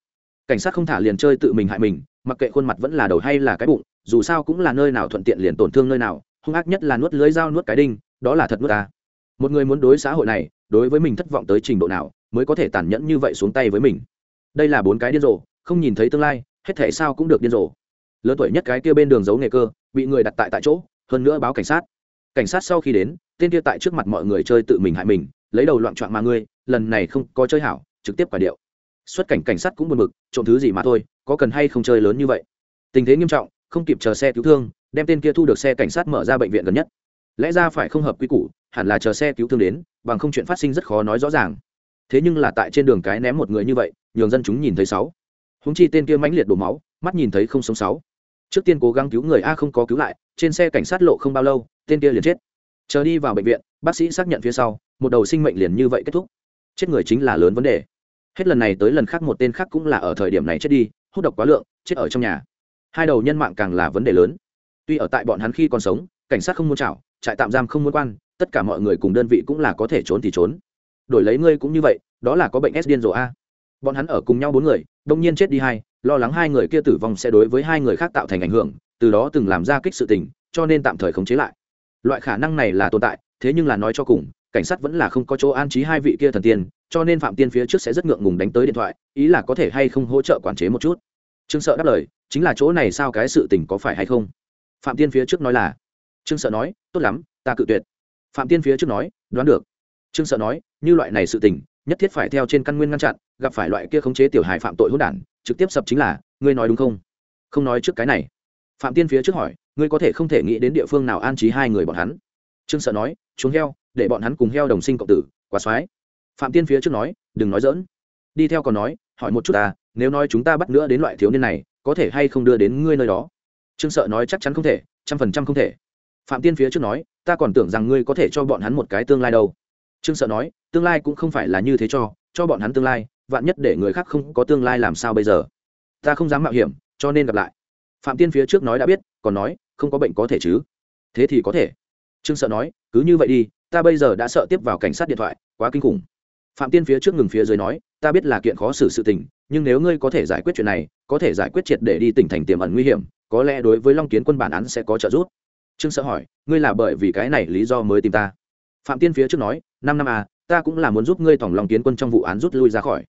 Cảnh sát không thả liền chơi tự mình hại mình, mặc kệ khuôn mặt vẫn là đầu hay là cái bụng, dù sao cũng là nơi nào thuận tiện liền tổn thương nơi nào, hung ác nhất là nuốt lưới dao nuốt cái đinh, đó là thật nuốt ta. Một người muốn đối xã hội này, đối với mình thất vọng tới trình độ nào, mới có thể tàn nhẫn như vậy xuống tay với mình. Đây là bốn cái điên rồ, không nhìn thấy tương lai, hết thể sao cũng được điên rồ. Lớn tuổi nhất cái kia bên đường giấu nghề cơ, bị người đặt tại tại chỗ hơn nữa báo cảnh sát. Cảnh sát sau khi đến, tên kia tại trước mặt mọi người chơi tự mình hại mình, lấy đầu loạn trọn mà ngươi, lần này không có chơi hảo, trực tiếp quả điệu. Xuất cảnh cảnh sát cũng buồn bực, trộm thứ gì mà thôi, có cần hay không chơi lớn như vậy? Tình thế nghiêm trọng, không kịp chờ xe cứu thương, đem tên kia thu được xe cảnh sát mở ra bệnh viện gần nhất. Lẽ ra phải không hợp quy củ, hẳn là chờ xe cứu thương đến, bằng không chuyện phát sinh rất khó nói rõ ràng. Thế nhưng là tại trên đường cái ném một người như vậy, nhường dân chúng nhìn thấy sáu. Húng chi tên kia mãnh liệt đổ máu, mắt nhìn thấy không sống sáu trước tiên cố gắng cứu người a không có cứu lại, trên xe cảnh sát lộ không bao lâu, tên kia liền chết. Chờ đi vào bệnh viện, bác sĩ xác nhận phía sau, một đầu sinh mệnh liền như vậy kết thúc. Chết người chính là lớn vấn đề. Hết lần này tới lần khác một tên khác cũng là ở thời điểm này chết đi, hút độc quá lượng, chết ở trong nhà. Hai đầu nhân mạng càng là vấn đề lớn. Tuy ở tại bọn hắn khi còn sống, cảnh sát không muốn chảo, trại tạm giam không muốn quan, tất cả mọi người cùng đơn vị cũng là có thể trốn thì trốn. Đổi lấy ngươi cũng như vậy, đó là có bệnh s điên rồ a. Bọn hắn ở cùng nhau bốn người đông nhiên chết đi hai, lo lắng hai người kia tử vong sẽ đối với hai người khác tạo thành ảnh hưởng, từ đó từng làm ra kích sự tình, cho nên tạm thời khống chế lại. Loại khả năng này là tồn tại, thế nhưng là nói cho cùng, cảnh sát vẫn là không có chỗ an trí hai vị kia thần tiên, cho nên phạm tiên phía trước sẽ rất ngượng ngùng đánh tới điện thoại, ý là có thể hay không hỗ trợ quản chế một chút. Trương sợ đáp lời, chính là chỗ này sao cái sự tình có phải hay không? Phạm tiên phía trước nói là. Trương sợ nói, tốt lắm, ta cự tuyệt. Phạm tiên phía trước nói, đoán được. Trương sợ nói, như loại này sự tình nhất thiết phải theo trên căn nguyên ngăn chặn, gặp phải loại kia khống chế tiểu hài phạm tội hỗn đản, trực tiếp sập chính là, ngươi nói đúng không? Không nói trước cái này. Phạm tiên phía trước hỏi, ngươi có thể không thể nghĩ đến địa phương nào an trí hai người bọn hắn? Trương sợ nói chúng heo, để bọn hắn cùng heo đồng sinh cộng tử, quá soái phạm tiên phía trước nói, đừng nói dỡn đi theo còn nói, hỏi một chút ta, nếu nói chúng ta bắt nữa đến loại thiếu niên này, có thể hay không đưa đến ngươi nơi đó? Trương sợ nói, chắc chắn không thể, trăm phần trăm không thể. Phạm tiên phía trước nói, ta còn tưởng rằng ngươi có thể cho bọn hắn một cái tương lai đâu trương sợ nói, tương lai cũng không phải là như thế cho cho bọn hắn tương lai, vạn nhất để người khác không có tương lai làm sao bây giờ? Ta không dám mạo hiểm, cho nên gặp lại. Phạm tiên phía trước nói đã biết, còn nói, không có bệnh có thể chứ? Thế thì có thể. Trương sợ nói, cứ như vậy đi, ta bây giờ đã sợ tiếp vào cảnh sát điện thoại, quá kinh khủng. Phạm tiên phía trước ngừng phía dưới nói, ta biết là kiện khó xử sự tình, nhưng nếu ngươi có thể giải quyết chuyện này, có thể giải quyết triệt để đi tỉnh thành tiềm ẩn nguy hiểm, có lẽ đối với long kiến quân bản án sẽ có trợ giúp. Trương sợ hỏi, ngươi là bởi vì cái này lý do mới tìm ta? Phạm tiên phía trước nói năm năm à ta cũng là muốn giúp ngươi tổng lòng kiến quân trong vụ án rút lui ra khỏi.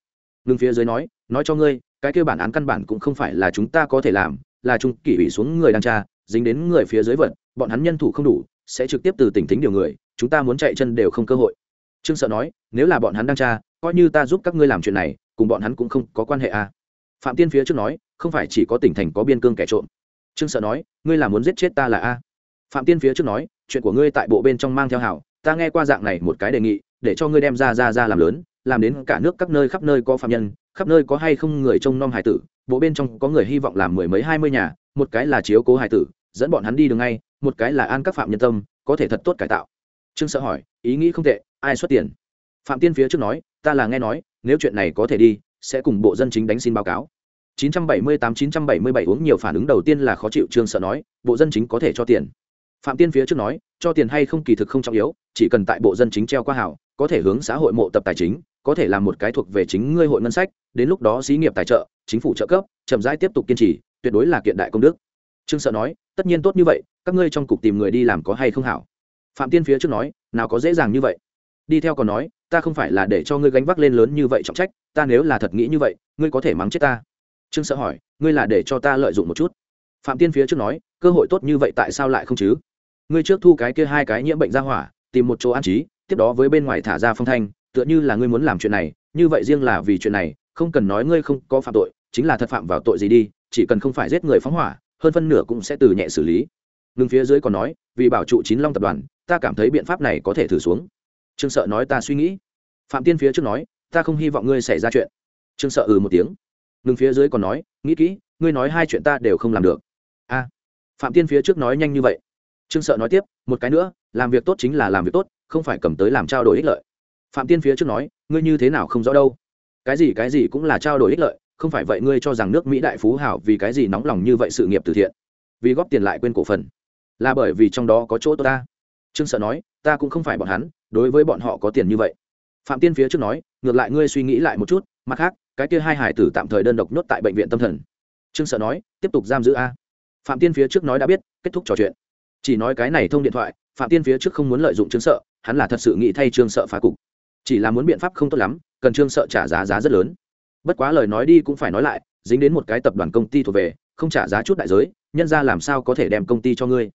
Ngưng phía dưới nói nói cho ngươi, cái kêu bản án căn bản cũng không phải là chúng ta có thể làm, là trung kỷ ủy xuống người đang tra, dính đến người phía dưới vật, bọn hắn nhân thủ không đủ, sẽ trực tiếp từ tỉnh thính điều người, chúng ta muốn chạy chân đều không cơ hội. Trương sợ nói, nếu là bọn hắn đang tra, coi như ta giúp các ngươi làm chuyện này, cùng bọn hắn cũng không có quan hệ à. phạm tiên phía trước nói, không phải chỉ có tỉnh thành có biên cương kẻ trộm. Trương sợ nói, ngươi là muốn giết chết ta là a. Phạm tiên phía trước nói, chuyện của ngươi tại bộ bên trong mang theo hảo ta nghe qua dạng này một cái đề nghị, để cho ngươi đem ra ra ra làm lớn, làm đến cả nước các nơi khắp nơi có phạm nhân, khắp nơi có hay không người trông nom hải tử, bộ bên trong có người hy vọng làm mười mấy hai mươi nhà, một cái là chiếu cố hải tử, dẫn bọn hắn đi đường ngay, một cái là an các phạm nhân tâm, có thể thật tốt cải tạo. Trương sợ hỏi, ý nghĩ không tệ, ai xuất tiền? Phạm tiên phía trước nói, ta là nghe nói, nếu chuyện này có thể đi, sẽ cùng bộ dân chính đánh xin báo cáo. 978-977 uống nhiều phản ứng đầu tiên là khó chịu, trương sợ nói, bộ dân chính có thể cho tiền. Phạm tiên phía trước nói, cho tiền hay không kỳ thực không trọng yếu chỉ cần tại bộ dân chính treo qua hảo, có thể hướng xã hội mộ tập tài chính, có thể làm một cái thuộc về chính ngươi hội ngân sách, đến lúc đó xí nghiệp tài trợ, chính phủ trợ cấp, chậm rãi tiếp tục kiên trì, tuyệt đối là kiện đại công đức. Trương sợ nói, tất nhiên tốt như vậy, các ngươi trong cục tìm người đi làm có hay không hảo? Phạm tiên phía trước nói, nào có dễ dàng như vậy. Đi theo còn nói, ta không phải là để cho ngươi gánh vác lên lớn như vậy trọng trách, ta nếu là thật nghĩ như vậy, ngươi có thể mắng chết ta. Trương sợ hỏi, ngươi là để cho ta lợi dụng một chút? Phạm tiên phía trước nói, cơ hội tốt như vậy tại sao lại không chứ? Ngươi trước thu cái kia hai cái nhiễm bệnh ra hỏa tìm một chỗ an trí, tiếp đó với bên ngoài thả ra phong thanh, tựa như là ngươi muốn làm chuyện này, như vậy riêng là vì chuyện này, không cần nói ngươi không có phạm tội, chính là thật phạm vào tội gì đi, chỉ cần không phải giết người phóng hỏa, hơn phân nửa cũng sẽ từ nhẹ xử lý. Ngưng phía dưới còn nói, vì bảo trụ chín long tập đoàn, ta cảm thấy biện pháp này có thể thử xuống. Trương sợ nói ta suy nghĩ. Phạm tiên phía trước nói, ta không hy vọng ngươi xảy ra chuyện. Trương sợ ừ một tiếng. Ngưng phía dưới còn nói, nghĩ kỹ, ngươi nói hai chuyện ta đều không làm được. A. Phạm tiên phía trước nói nhanh như vậy. Trương sợ nói tiếp một cái nữa, làm việc tốt chính là làm việc tốt, không phải cầm tới làm trao đổi ích lợi. Phạm tiên phía trước nói, ngươi như thế nào không rõ đâu? Cái gì cái gì cũng là trao đổi ích lợi, không phải vậy ngươi cho rằng nước mỹ đại phú hảo vì cái gì nóng lòng như vậy sự nghiệp từ thiện? Vì góp tiền lại quên cổ phần. Là bởi vì trong đó có chỗ tốt ta. Trương sợ nói, ta cũng không phải bọn hắn, đối với bọn họ có tiền như vậy. Phạm tiên phía trước nói, ngược lại ngươi suy nghĩ lại một chút, mặt khác, cái kia hai hải tử tạm thời đơn độc nhốt tại bệnh viện tâm thần. Trương sợ nói, tiếp tục giam giữ a. Phạm tiên phía trước nói đã biết, kết thúc trò chuyện chỉ nói cái này thông điện thoại, phạm tiên phía trước không muốn lợi dụng trương sợ, hắn là thật sự nghĩ thay trương sợ phá cục. Chỉ là muốn biện pháp không tốt lắm, cần trương sợ trả giá giá rất lớn. Bất quá lời nói đi cũng phải nói lại, dính đến một cái tập đoàn công ty thuộc về, không trả giá chút đại giới, nhân ra làm sao có thể đem công ty cho ngươi?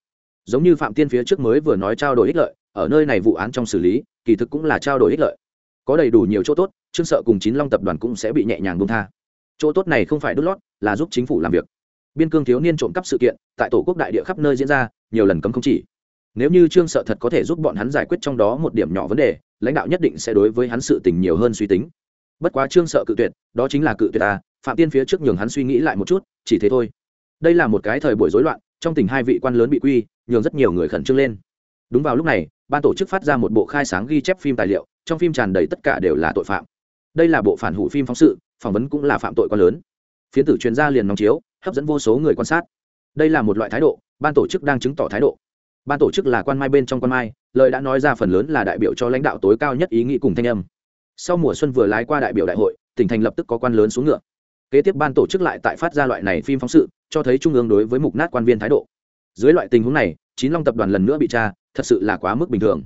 Giống như phạm tiên phía trước mới vừa nói trao đổi ích lợi, ở nơi này vụ án trong xử lý, kỳ thực cũng là trao đổi ích lợi. Có đầy đủ nhiều chỗ tốt, trương sợ cùng chín long tập đoàn cũng sẽ bị nhẹ nhàng bông tha. Chỗ tốt này không phải đốt lót, là giúp chính phủ làm việc. Biên cương thiếu niên trộm cắp sự kiện, tại tổ quốc đại địa khắp nơi diễn ra nhiều lần cấm không chỉ. Nếu như trương sợ thật có thể giúp bọn hắn giải quyết trong đó một điểm nhỏ vấn đề, lãnh đạo nhất định sẽ đối với hắn sự tình nhiều hơn suy tính. Bất quá trương sợ cự tuyệt, đó chính là cự tuyệt ta, phạm tiên phía trước nhường hắn suy nghĩ lại một chút, chỉ thế thôi. Đây là một cái thời buổi rối loạn, trong tình hai vị quan lớn bị quy, nhường rất nhiều người khẩn trương lên. Đúng vào lúc này, ban tổ chức phát ra một bộ khai sáng ghi chép phim tài liệu, trong phim tràn đầy tất cả đều là tội phạm. Đây là bộ phản hủ phim phóng sự, phỏng vấn cũng là phạm tội quá lớn. Phiến tử chuyên gia liền nóng chiếu, hấp dẫn vô số người quan sát. Đây là một loại thái độ ban tổ chức đang chứng tỏ thái độ. Ban tổ chức là quan mai bên trong quan mai, lời đã nói ra phần lớn là đại biểu cho lãnh đạo tối cao nhất ý nghĩ cùng thanh âm. Sau mùa xuân vừa lái qua đại biểu đại hội, tỉnh thành lập tức có quan lớn xuống ngựa. Kế tiếp ban tổ chức lại tại phát ra loại này phim phóng sự, cho thấy trung ương đối với mục nát quan viên thái độ. Dưới loại tình huống này, chín long tập đoàn lần nữa bị tra, thật sự là quá mức bình thường.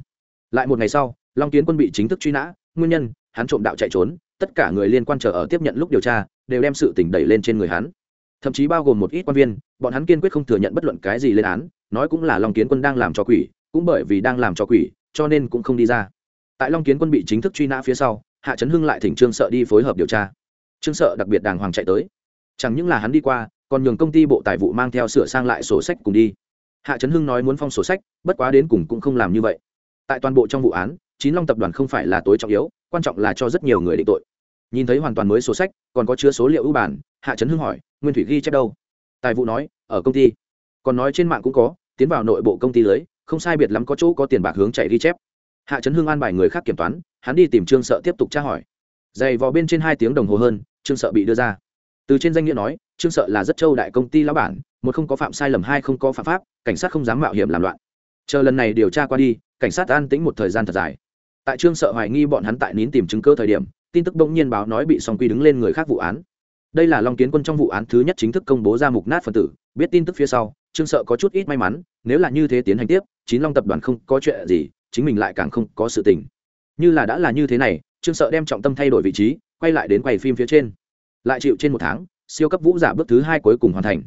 Lại một ngày sau, long kiến quân bị chính thức truy nã, nguyên nhân, hắn trộm đạo chạy trốn, tất cả người liên quan chờ ở tiếp nhận lúc điều tra, đều đem sự tỉnh đẩy lên trên người hắn thậm chí bao gồm một ít quan viên, bọn hắn kiên quyết không thừa nhận bất luận cái gì lên án, nói cũng là long kiến quân đang làm cho quỷ, cũng bởi vì đang làm cho quỷ, cho nên cũng không đi ra. Tại long kiến quân bị chính thức truy nã phía sau, hạ trấn hưng lại thỉnh trương sợ đi phối hợp điều tra. Trương sợ đặc biệt đàng hoàng chạy tới. Chẳng những là hắn đi qua, còn nhường công ty bộ tài vụ mang theo sửa sang lại sổ sách cùng đi. Hạ trấn hưng nói muốn phong sổ sách, bất quá đến cùng cũng không làm như vậy. Tại toàn bộ trong vụ án, chín long tập đoàn không phải là tối trọng yếu, quan trọng là cho rất nhiều người định tội. Nhìn thấy hoàn toàn mới sổ sách, còn có chứa số liệu ưu bản hạ trấn hưng hỏi, nguyên thủy ghi chép đâu? Tài vụ nói, ở công ty. Còn nói trên mạng cũng có, tiến vào nội bộ công ty lưới, không sai biệt lắm có chỗ có tiền bạc hướng chạy ghi chép. Hạ trấn hưng an bài người khác kiểm toán, hắn đi tìm trương sợ tiếp tục tra hỏi. Dày vò bên trên hai tiếng đồng hồ hơn, trương sợ bị đưa ra. Từ trên danh nghĩa nói, trương sợ là rất châu đại công ty lão bản, một không có phạm sai lầm, hai không có phạm pháp, cảnh sát không dám mạo hiểm làm loạn. Chờ lần này điều tra qua đi, cảnh sát an tĩnh một thời gian thật dài. Tại trương sợ hoài nghi bọn hắn tại nín tìm chứng cơ thời điểm, tin tức bỗng nhiên báo nói bị song quy đứng lên người khác vụ án đây là long kiến quân trong vụ án thứ nhất chính thức công bố ra mục nát phần tử. Biết tin tức phía sau, trương sợ có chút ít may mắn, nếu là như thế tiến hành tiếp, chín long tập đoàn không có chuyện gì, chính mình lại càng không có sự tình. Như là đã là như thế này, trương sợ đem trọng tâm thay đổi vị trí, quay lại đến quay phim phía trên. Lại chịu trên một tháng, siêu cấp vũ giả bước thứ hai cuối cùng hoàn thành.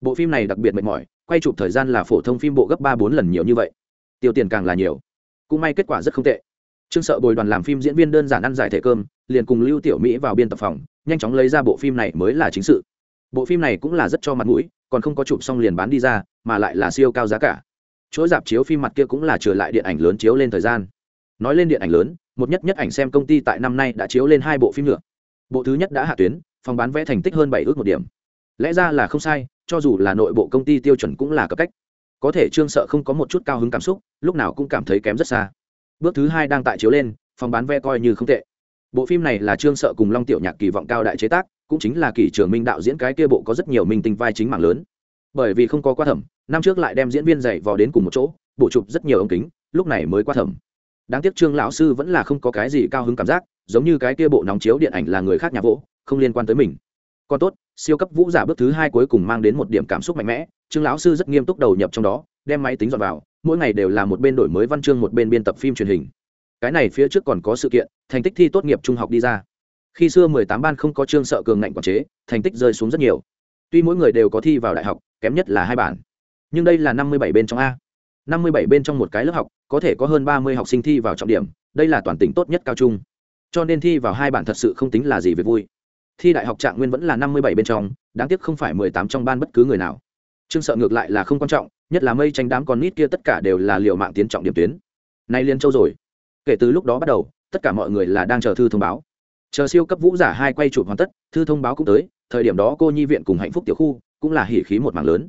Bộ phim này đặc biệt mệt mỏi, quay chụp thời gian là phổ thông phim bộ gấp ba bốn lần nhiều như vậy. Tiêu tiền càng là nhiều. Cũng may kết quả rất không tệ. Trương sợ bồi đoàn làm phim diễn viên đơn giản ăn giải thể cơm, liền cùng lưu tiểu mỹ vào biên tập phòng nhanh chóng lấy ra bộ phim này mới là chính sự. Bộ phim này cũng là rất cho mặt mũi, còn không có chụp xong liền bán đi ra, mà lại là siêu cao giá cả. Chuỗi dạp chiếu phim mặt kia cũng là trở lại điện ảnh lớn chiếu lên thời gian. Nói lên điện ảnh lớn, một nhất nhất ảnh xem công ty tại năm nay đã chiếu lên hai bộ phim nữa. Bộ thứ nhất đã hạ tuyến, phòng bán vé thành tích hơn bảy ước một điểm. Lẽ ra là không sai, cho dù là nội bộ công ty tiêu chuẩn cũng là cấp cách. Có thể trương sợ không có một chút cao hứng cảm xúc, lúc nào cũng cảm thấy kém rất xa. Bước thứ hai đang tại chiếu lên, phòng bán vé coi như không tệ bộ phim này là trương sợ cùng long tiểu nhạc kỳ vọng cao đại chế tác, cũng chính là kỳ trường minh đạo diễn cái kia bộ có rất nhiều minh tinh vai chính mạng lớn. Bởi vì không có qua thẩm, năm trước lại đem diễn viên dạy vào đến cùng một chỗ bộ chụp rất nhiều ống kính, lúc này mới qua thẩm. Đáng tiếc trương lão sư vẫn là không có cái gì cao hứng cảm giác, giống như cái kia bộ nóng chiếu điện ảnh là người khác nhà vỗ, không liên quan tới mình. Còn tốt, siêu cấp vũ giả bước thứ hai cuối cùng mang đến một điểm cảm xúc mạnh mẽ, trương lão sư rất nghiêm túc đầu nhập trong đó, đem máy tính dọn vào, mỗi ngày đều là một bên đổi mới văn chương, một bên biên tập phim truyền hình cái này phía trước còn có sự kiện, thành tích thi tốt nghiệp trung học đi ra. Khi xưa mười tám ban không có trương sợ cường ngạnh quản chế, thành tích rơi xuống rất nhiều. Tuy mỗi người đều có thi vào đại học, kém nhất là hai bản. Nhưng đây là năm mươi bảy bên trong a. năm mươi bảy bên trong một cái lớp học, có thể có hơn ba mươi học sinh thi vào trọng điểm, đây là toàn tỉnh tốt nhất cao trung. Cho nên thi vào hai bản thật sự không tính là gì về vui. Thi đại học trạng nguyên vẫn là năm mươi bảy bên trong, đáng tiếc không phải mười tám trong ban bất cứ người nào. Trương sợ ngược lại là không quan trọng, nhất là mây tranh đám con nít kia tất cả đều là liệu mạng tiến trọng điểm tuyến. Nay liên châu rồi kể từ lúc đó bắt đầu, tất cả mọi người là đang chờ thư thông báo. Chờ siêu cấp vũ giả hai quay chụp hoàn tất, thư thông báo cũng tới, thời điểm đó cô nhi viện cùng hạnh phúc tiểu khu cũng là hỉ khí một mảng lớn.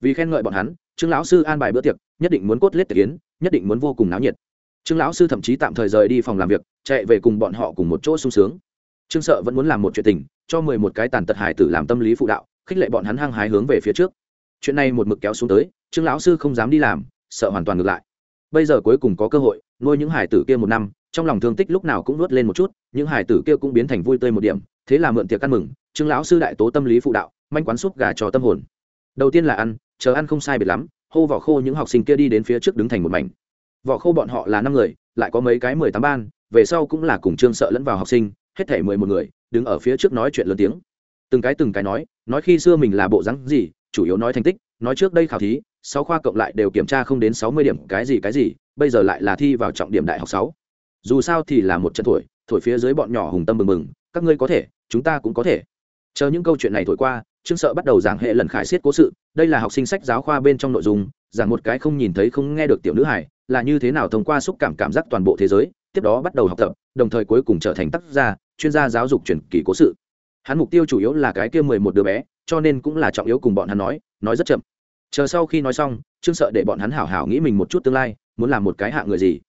Vì khen ngợi bọn hắn, trương lão sư an bài bữa tiệc, nhất định muốn cốt lết tiệc kiến, nhất định muốn vô cùng náo nhiệt. Trương lão sư thậm chí tạm thời rời đi phòng làm việc, chạy về cùng bọn họ cùng một chỗ sung sướng. Trương sợ vẫn muốn làm một chuyện tình, cho mười một cái tàn tật hải tử làm tâm lý phụ đạo, khích lệ bọn hắn hăng hái hướng về phía trước. Chuyện này một mực kéo xuống tới, trương lão sư không dám đi làm, sợ hoàn toàn ngược lại. Bây giờ cuối cùng có cơ hội nuôi những hải tử kia một năm, trong lòng thương tích lúc nào cũng nuốt lên một chút, những hải tử kia cũng biến thành vui tươi một điểm, thế là mượn tiệc ăn mừng, trương lão sư đại tố tâm lý phụ đạo, manh quán xúc gà cho tâm hồn. Đầu tiên là ăn, chờ ăn không sai biệt lắm, hô vỏ khô những học sinh kia đi đến phía trước đứng thành một mảnh. Vỏ khô bọn họ là năm người, lại có mấy cái mười tám ban, về sau cũng là cùng trương sợ lẫn vào học sinh, hết thể mười một người, đứng ở phía trước nói chuyện lớn tiếng. Từng cái từng cái nói nói khi xưa mình là bộ rắn gì, chủ yếu nói thành tích, nói trước đây khảo thí, sáu khoa cộng lại đều kiểm tra không đến sáu mươi điểm, cái gì cái gì bây giờ lại là thi vào trọng điểm đại học sáu. Dù sao thì là một trận thổi thổi phía dưới bọn nhỏ hùng tâm mừng mừng các ngươi có thể, chúng ta cũng có thể. Chờ những câu chuyện này thổi qua, trương sợ bắt đầu giảng hệ lần khải xiết cố sự, đây là học sinh sách giáo khoa bên trong nội dung, giảng một cái không nhìn thấy không nghe được tiểu nữ hải là như thế nào thông qua xúc cảm cảm giác toàn bộ thế giới, tiếp đó bắt đầu học tập, đồng thời cuối cùng trở thành tác gia, chuyên gia giáo dục truyền kỳ cố sự. Hắn mục tiêu chủ yếu là cái kia mười một đứa bé, cho nên cũng là trọng yếu cùng bọn hắn nói nói rất chậm. Chờ sau khi nói xong, trương sợ để bọn hắn hảo hảo nghĩ mình một chút tương lai muốn làm một cái hạ người gì?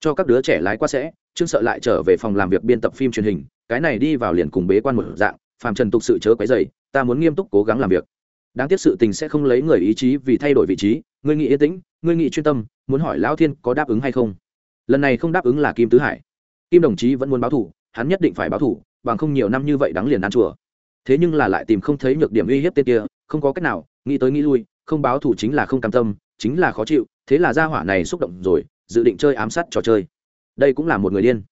Cho các đứa trẻ lái qua sẽ chương sợ lại trở về phòng làm việc biên tập phim truyền hình, cái này đi vào liền cùng bế quan một dạng phàm trần tục sự chớ quấy dày ta muốn nghiêm túc cố gắng làm việc. Đáng tiếc sự tình sẽ không lấy người ý chí vì thay đổi vị trí người nghĩ yên tĩnh, ngươi nghị chuyên tâm, muốn hỏi lão thiên có đáp ứng hay không? Lần này không đáp ứng là kim tứ hải. Kim đồng chí vẫn muốn báo thủ, hắn nhất định phải báo thủ, bằng không nhiều năm như vậy đáng liền ăn chùa. Thế nhưng là lại tìm không thấy nhược điểm uy hiếp tên kia, không có cách nào, nghĩ tới nghĩ lui, không báo thủ chính là không cam tâm chính là khó chịu, thế là gia hỏa này xúc động rồi, dự định chơi ám sát trò chơi. Đây cũng là một người điên.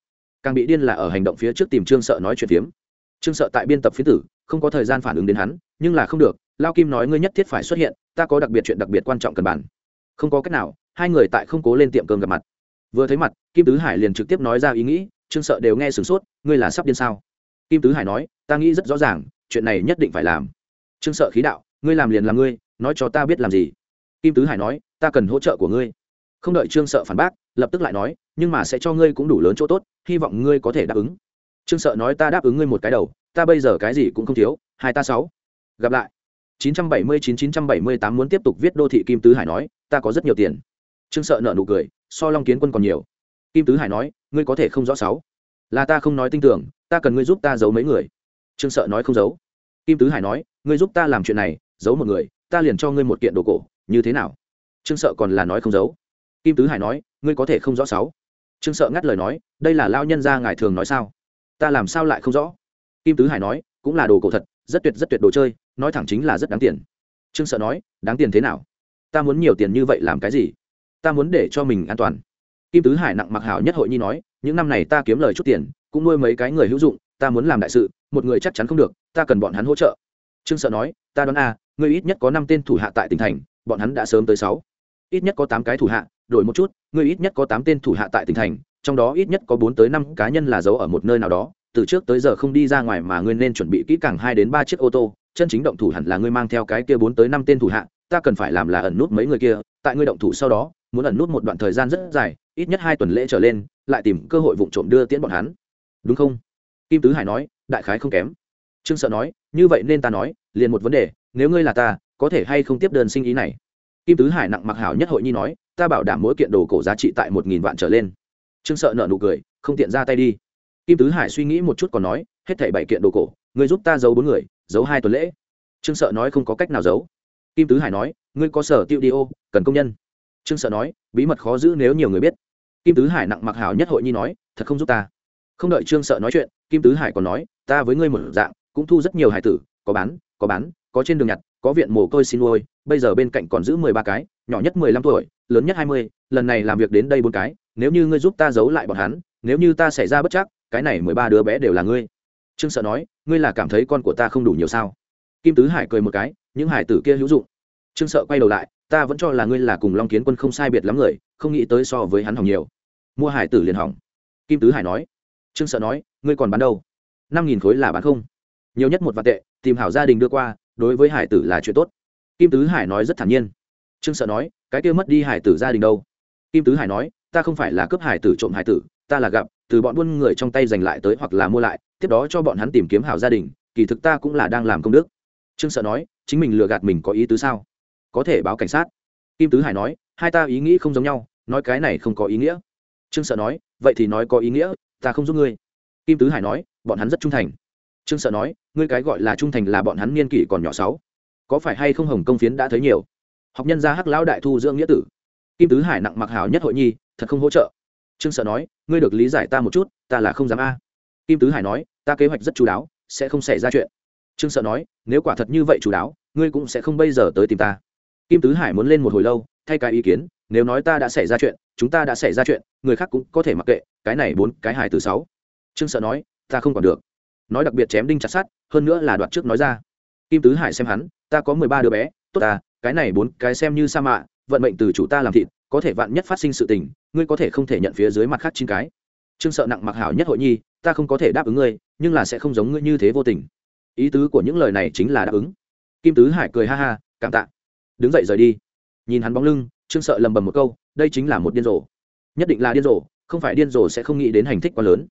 Càng bị điên là ở hành động phía trước tìm trương sợ nói chuyện phiếm. Trương sợ tại biên tập phiến tử, không có thời gian phản ứng đến hắn, nhưng là không được, lao kim nói ngươi nhất thiết phải xuất hiện, ta có đặc biệt chuyện đặc biệt quan trọng cần bàn. Không có cách nào, hai người tại không cố lên tiệm cơm gặp mặt. Vừa thấy mặt, kim tứ hải liền trực tiếp nói ra ý nghĩ, trương sợ đều nghe sửng sốt, ngươi là sắp điên sao? Kim tứ hải nói, ta nghĩ rất rõ ràng, chuyện này nhất định phải làm. Trương sợ khí đạo, ngươi làm liền làm ngươi, nói cho ta biết làm gì kim tứ hải nói, ta cần hỗ trợ của ngươi. Không đợi trương sợ phản bác, lập tức lại nói, nhưng mà sẽ cho ngươi cũng đủ lớn chỗ tốt, hy vọng ngươi có thể đáp ứng. Trương sợ nói, ta đáp ứng ngươi một cái đầu, ta bây giờ cái gì cũng không thiếu, hai ta sáu. Gặp lại. 979-978 muốn tiếp tục viết đô thị kim tứ hải nói, ta có rất nhiều tiền. Trương sợ nợ nụ cười, so long kiến quân còn nhiều. Kim tứ hải nói, ngươi có thể không rõ sáu. Là ta không nói tin tưởng, ta cần ngươi giúp ta giấu mấy người. Trương sợ nói, không giấu. Kim tứ hải nói, ngươi giúp ta làm chuyện này, giấu một người, ta liền cho ngươi một kiện đồ cổ như thế nào? Trương sợ còn là nói không giấu. Kim tứ hải nói, ngươi có thể không rõ sáu. Trương sợ ngắt lời nói, đây là lao nhân gia ngài thường nói sao? Ta làm sao lại không rõ? Kim tứ hải nói, cũng là đồ cổ thật, rất tuyệt rất tuyệt đồ chơi, nói thẳng chính là rất đáng tiền. Trương sợ nói, đáng tiền thế nào? Ta muốn nhiều tiền như vậy làm cái gì? Ta muốn để cho mình an toàn. Kim tứ hải nặng mặc hảo nhất hội nhi nói, những năm này ta kiếm lời chút tiền, cũng nuôi mấy cái người hữu dụng, ta muốn làm đại sự, một người chắc chắn không được, ta cần bọn hắn hỗ trợ. Trương sợ nói, ta đoán a, ngươi ít nhất có năm tên thủ hạ tại tỉnh thành bọn hắn đã sớm tới sáu. Ít nhất có tám cái thủ hạ, đổi một chút, ngươi ít nhất có tám tên thủ hạ tại tỉnh thành, trong đó ít nhất có bốn tới năm cá nhân là giấu ở một nơi nào đó, từ trước tới giờ không đi ra ngoài mà ngươi nên chuẩn bị kỹ càng hai đến ba chiếc ô tô, chân chính động thủ hẳn là ngươi mang theo cái kia bốn tới năm tên thủ hạ, ta cần phải làm là ẩn nút mấy người kia, tại ngươi động thủ sau đó, muốn ẩn nút một đoạn thời gian rất dài, ít nhất hai tuần lễ trở lên, lại tìm cơ hội vụ trộm đưa tiễn bọn hắn. Đúng không? Kim tứ hải nói, đại khái không kém. Trương sợ nói, như vậy nên ta nói, liền một vấn đề, nếu ngươi là ta có thể hay không tiếp đơn sinh ý này? Kim tứ hải nặng mặc hảo nhất hội nhi nói, ta bảo đảm mỗi kiện đồ cổ giá trị tại một nghìn vạn trở lên. Trương sợ nợ nụ cười, không tiện ra tay đi. Kim tứ hải suy nghĩ một chút còn nói, hết thảy bảy kiện đồ cổ, ngươi giúp ta giấu bốn người, giấu hai tuần lễ. Trương sợ nói không có cách nào giấu. Kim tứ hải nói, ngươi có sở tiêu đi ô, cần công nhân. Trương sợ nói, bí mật khó giữ nếu nhiều người biết. Kim tứ hải nặng mặc hảo nhất hội nhi nói, thật không giúp ta. Không đợi trương sợ nói chuyện, kim tứ hải còn nói, ta với ngươi một dạng, cũng thu rất nhiều hải tử, có bán có bán, có trên đường nhặt có viện mồ côi xin nuôi, bây giờ bên cạnh còn giữ mười ba cái, nhỏ nhất mười lăm tuổi, lớn nhất hai mươi, lần này làm việc đến đây bốn cái, nếu như ngươi giúp ta giấu lại bọn hắn, nếu như ta xảy ra bất chắc, cái này mười ba đứa bé đều là ngươi. Trương sợ nói, ngươi là cảm thấy con của ta không đủ nhiều sao? Kim tứ hải cười một cái, những hải tử kia hữu dụng. Trương sợ quay đầu lại, ta vẫn cho là ngươi là cùng long kiến quân không sai biệt lắm người, không nghĩ tới so với hắn hỏng nhiều. Mua hải tử liền hỏng. Kim tứ hải nói. Trương sợ nói, ngươi còn bán đâu? Năm nghìn khối là bán không. Nhiều nhất một vạn tệ, tìm hảo gia đình đưa qua đối với hải tử là chuyện tốt. Kim tứ hải nói rất thản nhiên. Trương sợ nói, cái kia mất đi hải tử gia đình đâu? Kim tứ hải nói, ta không phải là cướp hải tử trộm hải tử, ta là gặp, từ bọn buôn người trong tay giành lại tới hoặc là mua lại, tiếp đó cho bọn hắn tìm kiếm hảo gia đình, kỳ thực ta cũng là đang làm công đức. Trương sợ nói, chính mình lừa gạt mình có ý tứ sao? Có thể báo cảnh sát. Kim tứ hải nói, hai ta ý nghĩ không giống nhau, nói cái này không có ý nghĩa. Trương sợ nói, vậy thì nói có ý nghĩa, ta không giúp ngươi. Kim tứ hải nói, bọn hắn rất trung thành trương sợ nói, ngươi cái gọi là trung thành là bọn hắn niên kỷ còn nhỏ sáu. Có phải hay không hồng công phiến đã thấy nhiều? Học nhân gia hắc lão đại thu dưỡng nghĩa tử, kim tứ hải nặng mặc hảo nhất hội nhi, thật không hỗ trợ. Trương sợ nói, ngươi được lý giải ta một chút, ta là không dám a. Kim tứ hải nói, ta kế hoạch rất chú đáo, sẽ không xảy ra chuyện. Trương sợ nói, nếu quả thật như vậy chú đáo, ngươi cũng sẽ không bây giờ tới tìm ta. Kim tứ hải muốn lên một hồi lâu, thay cái ý kiến, nếu nói ta đã xảy ra chuyện, chúng ta đã xảy ra chuyện, người khác cũng có thể mặc kệ, cái này bốn cái hải từ sáu. Trương sợ nói, ta không còn được nói đặc biệt chém đinh chặt sát hơn nữa là đoạt trước nói ra. Kim tứ hải xem hắn, ta có mười ba đứa bé, tốt ta, cái này bốn cái xem như sa mạ, vận mệnh từ chủ ta làm thịt, có thể vạn nhất phát sinh sự tình, ngươi có thể không thể nhận phía dưới mặt khác chín cái. Trương sợ nặng mặc hảo nhất hội nhi, ta không có thể đáp ứng ngươi, nhưng là sẽ không giống ngươi như thế vô tình. Ý tứ của những lời này chính là đáp ứng. Kim tứ hải cười ha ha, cảm tạ. Đứng dậy rời đi. Nhìn hắn bóng lưng, trương sợ lầm bầm một câu, đây chính là một điên rồ. Nhất định là điên rồ, không phải điên rồ sẽ không nghĩ đến hành thích quá lớn.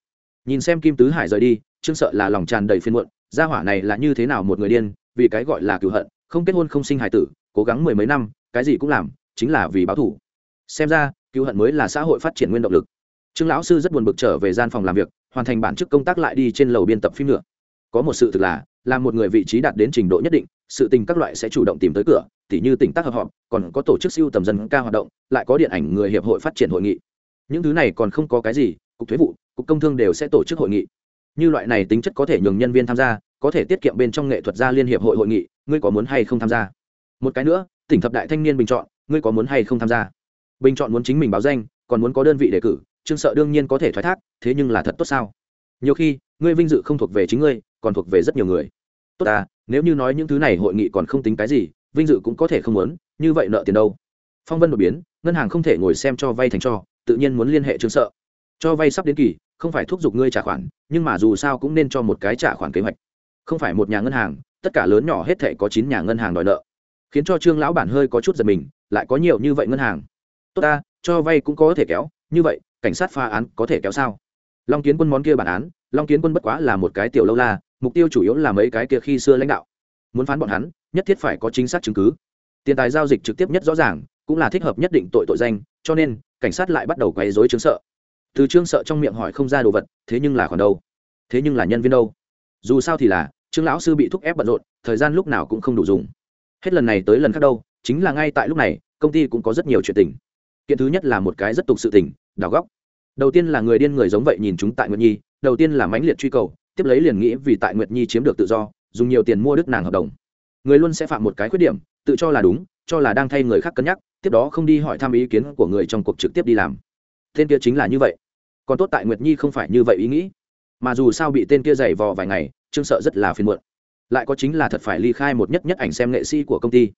Nhìn xem kim tứ hải rời đi trương sợ là lòng tràn đầy phiền muộn, gia hỏa này là như thế nào một người điên, vì cái gọi là cựu hận, không kết hôn không sinh hài tử, cố gắng mười mấy năm, cái gì cũng làm, chính là vì báo thủ xem ra cựu hận mới là xã hội phát triển nguyên động lực. Trương lão sư rất buồn bực trở về gian phòng làm việc, hoàn thành bản chức công tác lại đi trên lầu biên tập phim nữa. Có một sự thực là, làm một người vị trí đạt đến trình độ nhất định, sự tình các loại sẽ chủ động tìm tới cửa, tỉ như tỉnh tác hợp họp, còn có tổ chức siêu tầm dân ca hoạt động, lại có điện ảnh người hiệp hội phát triển hội nghị. Những thứ này còn không có cái gì, cục thuế vụ, cục công thương đều sẽ tổ chức hội nghị như loại này tính chất có thể nhường nhân viên tham gia, có thể tiết kiệm bên trong nghệ thuật gia liên hiệp hội hội nghị, ngươi có muốn hay không tham gia? Một cái nữa, tỉnh thập đại thanh niên bình chọn, ngươi có muốn hay không tham gia? Bình chọn muốn chính mình báo danh, còn muốn có đơn vị đề cử, trương sợ đương nhiên có thể thoái thác, thế nhưng là thật tốt sao? Nhiều khi, ngươi vinh dự không thuộc về chính ngươi, còn thuộc về rất nhiều người. Tốt à nếu như nói những thứ này hội nghị còn không tính cái gì, vinh dự cũng có thể không muốn, như vậy nợ tiền đâu? Phong vân đột biến, ngân hàng không thể ngồi xem cho vay thành cho tự nhiên muốn liên hệ trương sợ. Cho vay sắp đến kỳ không phải thúc giục ngươi trả khoản, nhưng mà dù sao cũng nên cho một cái trả khoản kế hoạch. Không phải một nhà ngân hàng, tất cả lớn nhỏ hết thể có chín nhà ngân hàng đòi nợ. Khiến cho trương lão bản hơi có chút giật mình, lại có nhiều như vậy ngân hàng. Tốt ta, cho vay cũng có thể kéo, như vậy, cảnh sát phá án có thể kéo sao? Long kiến quân món kia bản án, long kiến quân bất quá là một cái tiểu lâu la, mục tiêu chủ yếu là mấy cái kia khi xưa lãnh đạo. Muốn phán bọn hắn, nhất thiết phải có chính xác chứng cứ. Tiền tài giao dịch trực tiếp nhất rõ ràng, cũng là thích hợp nhất định tội tội danh, cho nên, cảnh sát lại bắt đầu quấy dối chứng sợ từ trương sợ trong miệng hỏi không ra đồ vật, thế nhưng là còn đâu? Thế nhưng là nhân viên đâu? Dù sao thì là, trương lão sư bị thúc ép bận rộn, thời gian lúc nào cũng không đủ dùng. Hết lần này tới lần khác đâu, chính là ngay tại lúc này, công ty cũng có rất nhiều chuyện tình. Kiện thứ nhất là một cái rất tục sự tình, đào góc. Đầu tiên là người điên người giống vậy nhìn chúng tại nguyệt nhi, đầu tiên là mãnh liệt truy cầu, tiếp lấy liền nghĩ vì tại nguyệt nhi chiếm được tự do, dùng nhiều tiền mua đức nàng hợp đồng. Người luôn sẽ phạm một cái khuyết điểm, tự cho là đúng, cho là đang thay người khác cân nhắc, tiếp đó không đi hỏi thăm ý kiến của người trong cuộc trực tiếp đi làm. Tên kia chính là như vậy còn tốt tại nguyệt nhi không phải như vậy ý nghĩ mà dù sao bị tên kia giày vò vài ngày trương sợ rất là phiền muộn lại có chính là thật phải ly khai một nhất nhất ảnh xem nghệ sĩ của công ty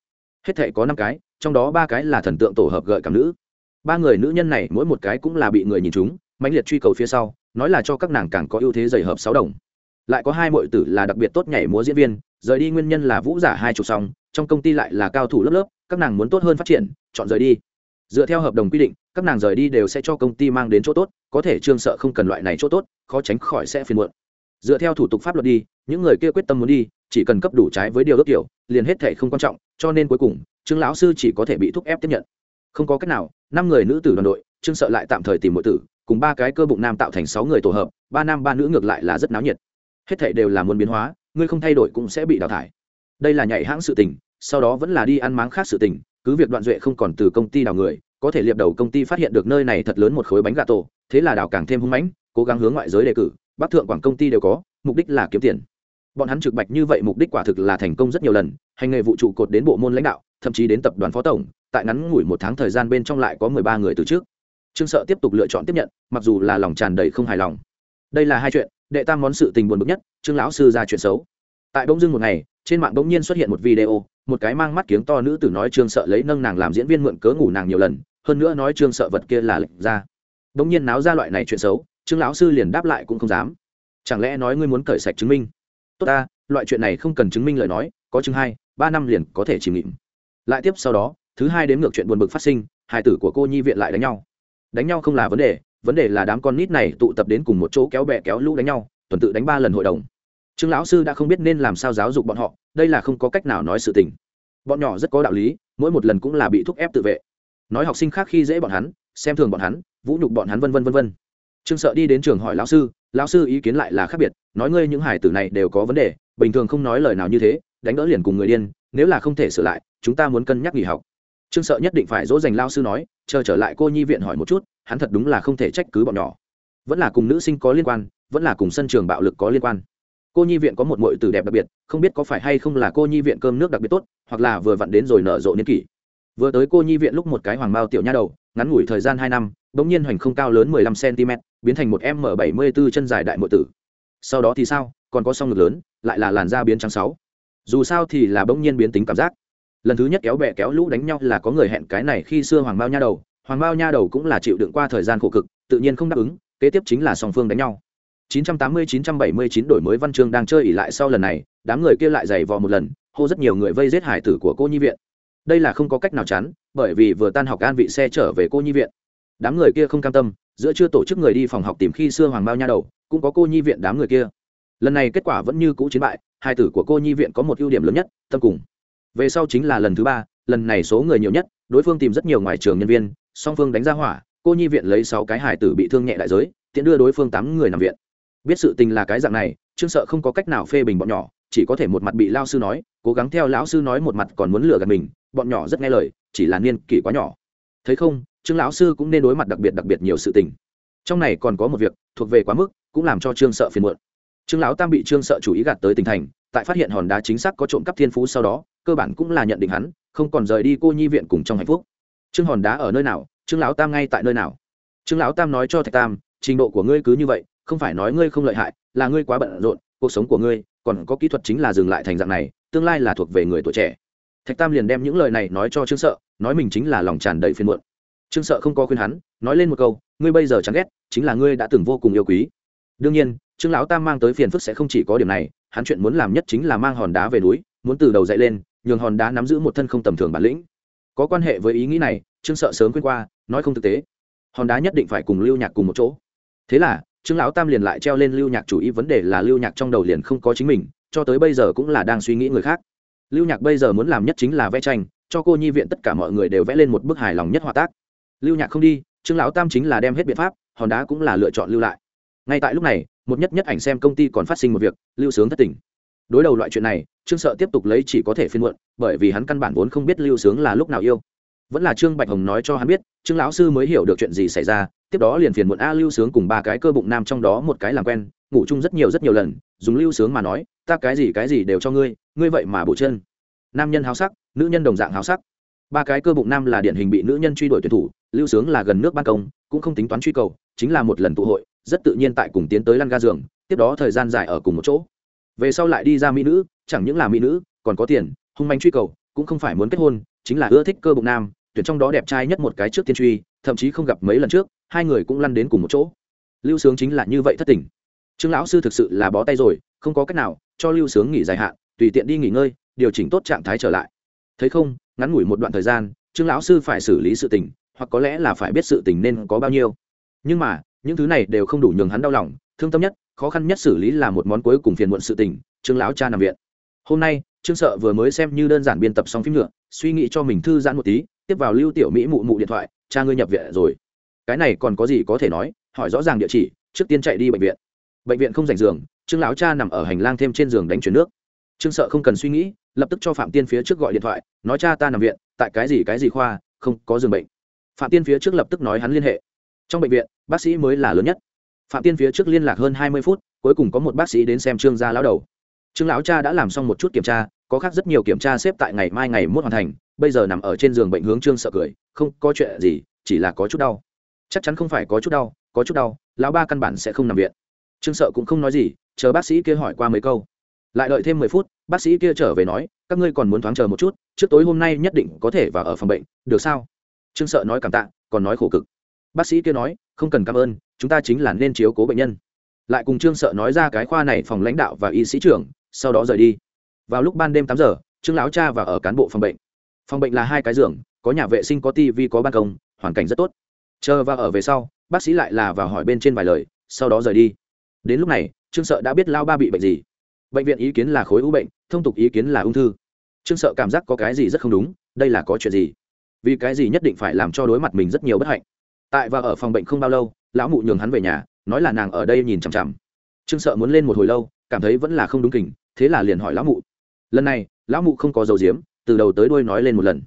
hết thể có năm cái trong đó ba cái là thần tượng tổ hợp gợi cảm nữ ba người nữ nhân này mỗi một cái cũng là bị người nhìn chúng mãnh liệt truy cầu phía sau nói là cho các nàng càng có ưu thế dày hợp sáu đồng lại có hai mọi tử là đặc biệt tốt nhảy múa diễn viên rời đi nguyên nhân là vũ giả hai chục xong trong công ty lại là cao thủ lớp lớp các nàng muốn tốt hơn phát triển chọn rời đi dựa theo hợp đồng quy định các nàng rời đi đều sẽ cho công ty mang đến chỗ tốt, có thể trương sợ không cần loại này chỗ tốt, khó tránh khỏi sẽ phiền muộn. Dựa theo thủ tục pháp luật đi, những người kia quyết tâm muốn đi, chỉ cần cấp đủ trái với điều ước kiểu, liền hết thể không quan trọng, cho nên cuối cùng, trương lão sư chỉ có thể bị thúc ép tiếp nhận. Không có cách nào, năm người nữ tử đoàn đội, trương sợ lại tạm thời tìm mọi tử, cùng ba cái cơ bụng nam tạo thành sáu người tổ hợp, ba nam ba nữ ngược lại là rất náo nhiệt. Hết thể đều là muốn biến hóa, ngươi không thay đổi cũng sẽ bị đào thải. Đây là nhảy hãng sự tình, sau đó vẫn là đi ăn máng khác sự tình, cứ việc đoạn duệ không còn từ công ty đào người có thể liệp đầu công ty phát hiện được nơi này thật lớn một khối bánh gà tổ, thế là đào càng thêm hung mãnh, cố gắng hướng ngoại giới đề cử, bắc thượng quảng công ty đều có, mục đích là kiếm tiền. Bọn hắn trực bạch như vậy mục đích quả thực là thành công rất nhiều lần, hành nghề vụ trụ cột đến bộ môn lãnh đạo, thậm chí đến tập đoàn phó tổng, tại ngắn ngủi một tháng thời gian bên trong lại có mười ba người từ trước. Trương sợ tiếp tục lựa chọn tiếp nhận, mặc dù là lòng tràn đầy không hài lòng. Đây là hai chuyện, đệ tam món sự tình buồn bực nhất, trương lão sư ra chuyện xấu. Tại bỗng dưng một ngày, trên mạng bỗng nhiên xuất hiện một video, một cái mang mắt kiếng to nữ tử nói trương sợ lấy nâng nàng làm diễn viên mượn cớ ngủ nàng nhiều lần hơn nữa nói trương sợ vật kia là lệnh ra. Bỗng nhiên náo ra loại này chuyện xấu, trương lão sư liền đáp lại cũng không dám. Chẳng lẽ nói ngươi muốn cởi sạch chứng minh? Tốt ta, loại chuyện này không cần chứng minh lời nói, có chứng hai, ba năm liền có thể chìm nghịm lại tiếp sau đó, thứ hai đến ngược chuyện buồn bực phát sinh, hai tử của cô nhi viện lại đánh nhau. Đánh nhau không là vấn đề vấn đề là đám con nít này tụ tập đến cùng một chỗ kéo bè kéo lũ đánh nhau, tuần tự đánh ba lần hội đồng. Trương lão sư đã không biết nên làm sao giáo dục bọn họ, đây là không có cách nào nói sự tình. Bọn nhỏ rất có đạo lý, mỗi một lần cũng là bị thúc ép tự vệ nói học sinh khác khi dễ bọn hắn, xem thường bọn hắn, vũ nhục bọn hắn vân vân vân vân. Trương sợ đi đến trường hỏi lão sư lão sư, ý kiến lại là khác biệt, nói ngươi những hải tử này đều có vấn đề, bình thường không nói lời nào như thế, đánh đỡ liền cùng người điên, nếu là không thể sửa lại, chúng ta muốn cân nhắc nghỉ học. Trương sợ nhất định phải dỗ dành lao sư nói, chờ trở lại cô nhi viện hỏi một chút, hắn thật đúng là không thể trách cứ bọn nhỏ. Vẫn là cùng nữ sinh có liên quan, vẫn là cùng sân trường bạo lực có liên quan. Cô nhi viện có một mội từ đẹp đặc biệt, không biết có phải hay không là cô nhi viện cơm nước đặc biệt tốt, hoặc là vừa vặn đến rồi nở rộ niên kỷ vừa tới cô nhi viện lúc một cái hoàng bao tiểu nha đầu, ngắn ngủi thời gian hai năm đ ỗ n g nhiên hoành không cao lớn mười lăm cm biến thành một m bảy mươi b ố chân dài đại mộ tử. Sau đó thì sao? Còn có song ngực lớn, lại là làn da biến trắng sáu. Dù sao thì là bỗng nhiên biến tính cảm giác. Lần thứ nhất kéo bẹ kéo lũ đánh nhau là có người hẹn cái này khi xưa hoàng bao nha đầu, hoàng bao nha đầu cũng là chịu đựng qua thời gian khổ cực, tự nhiên không đáp ứng, kế tiếp chính là song phương đánh nhau. 980-979 đổi mới văn chương đang chơi ỉ lại sau lần này, đám người kia lại giày vò một lần, hô rất nhiều người vây giết hải tử của cô nhi viện đây là không có cách nào chắn bởi vì vừa tan học an vị xe trở về cô nhi viện. Đám người kia không cam tâm, giữa chưa tổ chức người đi phòng học tìm khi xưa hoàng bao nha đầu, cũng có cô nhi viện đám người kia. Lần này kết quả vẫn như cũ chiến bại, hai tử của cô nhi viện có một ưu điểm lớn nhất, tâm cùng. Về sau chính là lần thứ ba, lần này số người nhiều nhất, đối phương tìm rất nhiều ngoài trường nhân viên, song phương đánh ra hỏa, cô nhi viện lấy sáu cái hải tử bị thương nhẹ đại giới, tiện đưa đối phương tám người nằm viện. Biết sự tình là cái dạng này, trương sợ không có cách nào phê bình bọn nhỏ, chỉ có thể một mặt bị lao sư nói, cố gắng theo lão sư nói một mặt còn muốn lừa gạt mình bọn nhỏ rất nghe lời, chỉ là niên kỷ quá nhỏ. Thấy không, trương lão sư cũng nên đối mặt đặc biệt đặc biệt nhiều sự tình. Trong này còn có một việc, thuộc về quá mức, cũng làm cho trương sợ phiền muộn. Trương lão tam bị trương sợ chủ ý gạt tới tỉnh thành, tại phát hiện hòn đá chính xác có trộm cắp thiên phú sau đó, cơ bản cũng là nhận định hắn, không còn rời đi cô nhi viện cùng trong hạnh phúc. Trương hòn đá ở nơi nào, trương lão tam ngay tại nơi nào? Trương lão tam nói cho thạch tam, trình độ của ngươi cứ như vậy, không phải nói ngươi không lợi hại, là ngươi quá bận rộn, cuộc sống của ngươi, còn có kỹ thuật chính là dừng lại thành dạng này, tương lai là thuộc về người tuổi trẻ thạch tam liền đem những lời này nói cho trương sợ, nói mình chính là lòng tràn đầy phiền muộn. Trương sợ không có khuyên hắn, nói lên một câu, ngươi bây giờ chán ghét, chính là ngươi đã từng vô cùng yêu quý. Đương nhiên, trương lão tam mang tới phiền phức sẽ không chỉ có điểm này, hắn chuyện muốn làm nhất chính là mang hòn đá về núi, muốn từ đầu dậy lên, nhường hòn đá nắm giữ một thân không tầm thường bản lĩnh. Có quan hệ với ý nghĩ này, trương sợ sớm quên qua, nói không thực tế. Hòn đá nhất định phải cùng lưu nhạc cùng một chỗ. Thế là, trương lão tam liền lại treo lên lưu nhạc chủ ý vấn đề là lưu nhạc trong đầu liền không có chính mình, cho tới bây giờ cũng là đang suy nghĩ người khác lưu nhạc bây giờ muốn làm nhất chính là vẽ tranh, cho cô nhi viện tất cả mọi người đều vẽ lên một bức hài lòng nhất hòa tác. Lưu nhạc không đi, trương lão tam chính là đem hết biện pháp, hòn đá cũng là lựa chọn lưu lại. Ngay tại lúc này, một nhất nhất ảnh xem công ty còn phát sinh một việc, lưu sướng thất tình. Đối đầu loại chuyện này, trương sợ tiếp tục lấy chỉ có thể phiên muộn, bởi vì hắn căn bản vốn không biết lưu sướng là lúc nào yêu. Vẫn là trương bạch hồng nói cho hắn biết, trương lão sư mới hiểu được chuyện gì xảy ra, tiếp đó liền phiền muộn a lưu sướng cùng ba cái cơ bụng nam trong đó một cái làm quen, ngủ chung rất nhiều rất nhiều lần, dùng lưu sướng mà nói, ta cái gì cái gì đều cho ngươi ngươi vậy mà bổ chân. Nam nhân háo sắc, nữ nhân đồng dạng háo sắc. Ba cái cơ bụng nam là điển hình bị nữ nhân truy đuổi tuyển thủ, lưu sướng là gần nước ban công, cũng không tính toán truy cầu, chính là một lần tụ hội, rất tự nhiên tại cùng tiến tới lăn ga giường, tiếp đó thời gian dài ở cùng một chỗ. Về sau lại đi ra mỹ nữ, chẳng những là mỹ nữ, còn có tiền, hung manh truy cầu, cũng không phải muốn kết hôn, chính là ưa thích cơ bụng nam, tuyển trong đó đẹp trai nhất một cái trước tiên truy, thậm chí không gặp mấy lần trước, hai người cũng lăn đến cùng một chỗ. Lưu sướng chính là như vậy thất tình. Trương lão sư thực sự là bó tay rồi, không có cách nào cho lưu sướng nghỉ dài hạn tùy tiện đi nghỉ ngơi, điều chỉnh tốt trạng thái trở lại. Thấy không, ngắn ngủi một đoạn thời gian, trương lão sư phải xử lý sự tình, hoặc có lẽ là phải biết sự tình nên có bao nhiêu. Nhưng mà, những thứ này đều không đủ nhường hắn đau lòng, thương tâm nhất, khó khăn nhất xử lý là một món cuối cùng phiền muộn sự tình, trương lão cha nằm viện. Hôm nay, trương sợ vừa mới xem như đơn giản biên tập xong phim nữa, suy nghĩ cho mình thư giãn một tí, tiếp vào lưu tiểu mỹ mụ mụ điện thoại, cha ngươi nhập viện rồi. Cái này còn có gì có thể nói, hỏi rõ ràng địa chỉ, trước tiên chạy đi bệnh viện. Bệnh viện không dành giường, trương lão cha nằm ở hành lang thêm trên giường đánh chuyển nước trương sợ không cần suy nghĩ, lập tức cho phạm tiên phía trước gọi điện thoại, nói, cha ta nằm viện, tại cái gì cái gì khoa, không có giường bệnh. Phạm tiên phía trước lập tức nói hắn liên hệ. Trong bệnh viện, bác sĩ mới là lớn nhất. Phạm tiên phía trước liên lạc hơn hai mươi phút, cuối cùng có một bác sĩ đến xem trương gia lão đầu. Trương lão cha đã làm xong một chút kiểm tra, có khác rất nhiều kiểm tra xếp tại ngày mai ngày mốt hoàn thành, bây giờ nằm ở trên giường bệnh hướng trương sợ cười, không có chuyện gì, chỉ là có chút đau. Chắc chắn không phải có chút đau, có chút đau, lão ba căn bản sẽ không nằm viện. Trương sợ cũng không nói gì, chờ bác sĩ kia hỏi qua mấy câu lại đợi thêm mười phút, bác sĩ kia trở về nói, các ngươi còn muốn thoáng chờ một chút, trước tối hôm nay nhất định có thể vào ở phòng bệnh, được sao? Trương sợ nói cảm tạ, còn nói khổ cực. Bác sĩ kia nói, không cần cảm ơn, chúng ta chính là nên chiếu cố bệnh nhân. Lại cùng trương sợ nói ra cái khoa này phòng lãnh đạo và y sĩ trưởng, sau đó rời đi. Vào lúc ban đêm tám giờ, trương lão cha và ở cán bộ phòng bệnh. Phòng bệnh là hai cái giường, có nhà vệ sinh, có tivi có ban công, hoàn cảnh rất tốt. Chờ và ở về sau, bác sĩ lại là vào hỏi bên trên vài lời, sau đó rời đi. Đến lúc này, trương sợ đã biết lao ba bị bệnh gì bệnh viện ý kiến là khối u bệnh, thông tục ý kiến là ung thư. Trương sợ cảm giác có cái gì rất không đúng, đây là có chuyện gì? Vì cái gì nhất định phải làm cho đối mặt mình rất nhiều bất hạnh? Tại và ở phòng bệnh không bao lâu, lão mụ nhường hắn về nhà, nói là nàng ở đây nhìn chằm chằm. Trương sợ muốn lên một hồi lâu, cảm thấy vẫn là không đúng kình, thế là liền hỏi lão mụ. Lần này, lão mụ không có dầu diếm, từ đầu tới đuôi nói lên một lần.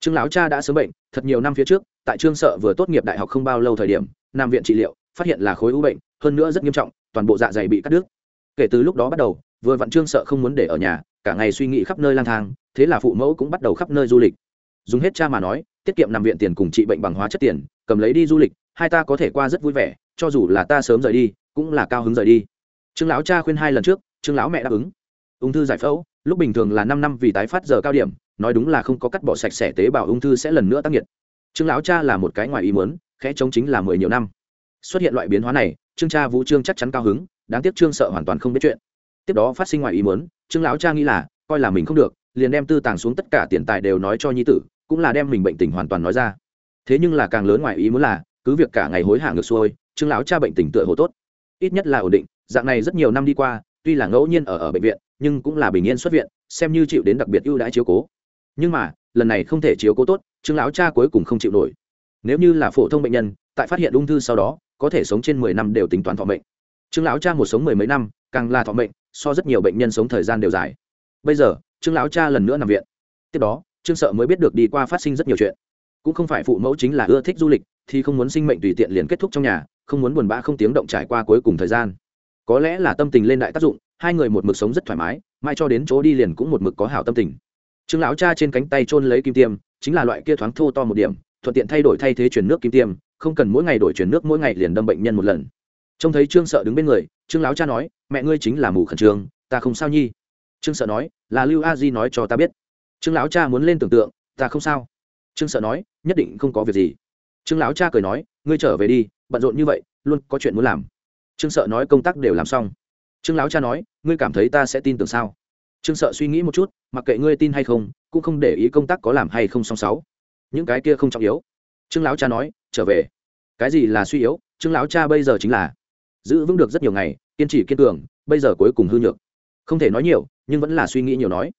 Trương lão cha đã sớm bệnh, thật nhiều năm phía trước, tại trương sợ vừa tốt nghiệp đại học không bao lâu thời điểm nằm viện trị liệu, phát hiện là khối u bệnh, hơn nữa rất nghiêm trọng, toàn bộ dạ dày bị cắt đứt. Kể từ lúc đó bắt đầu vừa vặn trương sợ không muốn để ở nhà, cả ngày suy nghĩ khắp nơi lang thang, thế là phụ mẫu cũng bắt đầu khắp nơi du lịch. Dùng hết cha mà nói, tiết kiệm nằm viện tiền cùng trị bệnh bằng hóa chất tiền, cầm lấy đi du lịch, hai ta có thể qua rất vui vẻ, cho dù là ta sớm rời đi, cũng là cao hứng rời đi. Trương lão cha khuyên hai lần trước, trương lão mẹ đáp ứng. Ung thư giải phẫu, lúc bình thường là năm năm vì tái phát giờ cao điểm, nói đúng là không có cắt bỏ sạch sẽ tế bào ung thư sẽ lần nữa tác nghiệt trương lão cha là một cái ngoài ý muốn, khẽ chống chính là mười nhiều năm. Xuất hiện loại biến hóa này, trương cha vũ trương chắc chắn cao hứng, đáng tiếc trương sợ hoàn toàn không biết chuyện tiếp đó phát sinh ngoài ý muốn, trương lão cha nghĩ là, coi là mình không được, liền đem tư tàng xuống tất cả tiền tài đều nói cho nhi tử, cũng là đem mình bệnh tình hoàn toàn nói ra. Thế nhưng là càng lớn ngoài ý muốn là, cứ việc cả ngày hối hả ngược xuôi, trương lão cha bệnh tình tựa hồ tốt. Ít nhất là ổn định, dạng này rất nhiều năm đi qua, tuy là ngẫu nhiên ở ở bệnh viện, nhưng cũng là bình yên xuất viện, xem như chịu đến đặc biệt ưu đãi chiếu cố. Nhưng mà, lần này không thể chiếu cố tốt, trương lão cha cuối cùng không chịu nổi. Nếu như là phổ thông bệnh nhân, tại phát hiện ung thư sau đó, có thể sống trên mười năm đều tính toán thọ mệnh. Trương lão cha một sống mười mấy năm, càng là thọ mệnh so rất nhiều bệnh nhân sống thời gian đều dài. Bây giờ, trương lão cha lần nữa nằm viện. Tiếp đó, trương sợ mới biết được đi qua phát sinh rất nhiều chuyện. Cũng không phải phụ mẫu chính là ưa thích du lịch, thì không muốn sinh mệnh tùy tiện liền kết thúc trong nhà, không muốn buồn bã không tiếng động trải qua cuối cùng thời gian. Có lẽ là tâm tình lên đại tác dụng, hai người một mực sống rất thoải mái, mai cho đến chỗ đi liền cũng một mực có hảo tâm tình. Trương lão cha trên cánh tay trôn lấy kim tiêm, chính là loại kia thoáng thô to một điểm, thuận tiện thay đổi thay thế chuyển nước kim tiêm, không cần mỗi ngày đổi chuyển nước mỗi ngày liền đâm bệnh nhân một lần. Trông thấy trương sợ đứng bên người trương lão cha nói, mẹ ngươi chính là mù khẩn trương, ta không sao nhi. Trương sợ nói, là lưu a di nói cho ta biết. Trương lão cha muốn lên tưởng tượng, ta không sao. Trương sợ nói, nhất định không có việc gì. Trương lão cha cười nói, ngươi trở về đi, bận rộn như vậy, luôn có chuyện muốn làm. Trương sợ nói, công tác đều làm xong. Trương lão cha nói, ngươi cảm thấy ta sẽ tin tưởng sao? Trương sợ suy nghĩ một chút, mặc kệ ngươi tin hay không, cũng không để ý công tác có làm hay không song sáu. Những cái kia không trọng yếu. Trương lão cha nói, trở về. Cái gì là suy yếu? Trương lão cha bây giờ chính là giữ vững được rất nhiều ngày, kiên trì kiên cường, bây giờ cuối cùng hư nhược. Không thể nói nhiều, nhưng vẫn là suy nghĩ nhiều nói.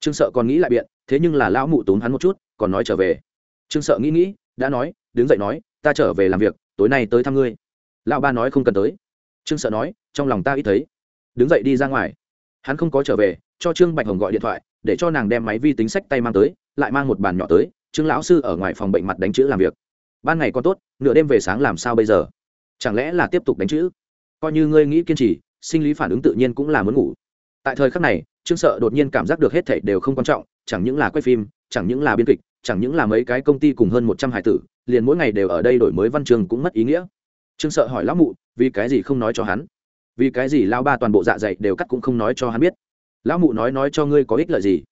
Trương sợ còn nghĩ lại biện, thế nhưng là lão mụ tốn hắn một chút, còn nói trở về. Trương sợ nghĩ nghĩ, đã nói, đứng dậy nói, ta trở về làm việc, tối nay tới thăm ngươi. Lão ba nói không cần tới. Trương sợ nói, trong lòng ta ít thấy. Đứng dậy đi ra ngoài. Hắn không có trở về, cho trương bạch hồng gọi điện thoại, để cho nàng đem máy vi tính sách tay mang tới, lại mang một bàn nhỏ tới. Trương lão sư ở ngoài phòng bệnh mặt đánh chữ làm việc. Ban ngày còn tốt, nửa đêm về sáng làm sao bây giờ? Chẳng lẽ là tiếp tục đánh chữ? Coi như ngươi nghĩ kiên trì, sinh lý phản ứng tự nhiên cũng là muốn ngủ. Tại thời khắc này, trương sợ đột nhiên cảm giác được hết thảy đều không quan trọng, chẳng những là quay phim, chẳng những là biên kịch, chẳng những là mấy cái công ty cùng hơn một trăm hải tử, liền mỗi ngày đều ở đây đổi mới văn trường cũng mất ý nghĩa. Trương sợ hỏi lão mụ, vì cái gì không nói cho hắn? Vì cái gì lão ba toàn bộ dạ dày đều cắt cũng không nói cho hắn biết? Lão mụ nói nói cho ngươi có ích lợi gì?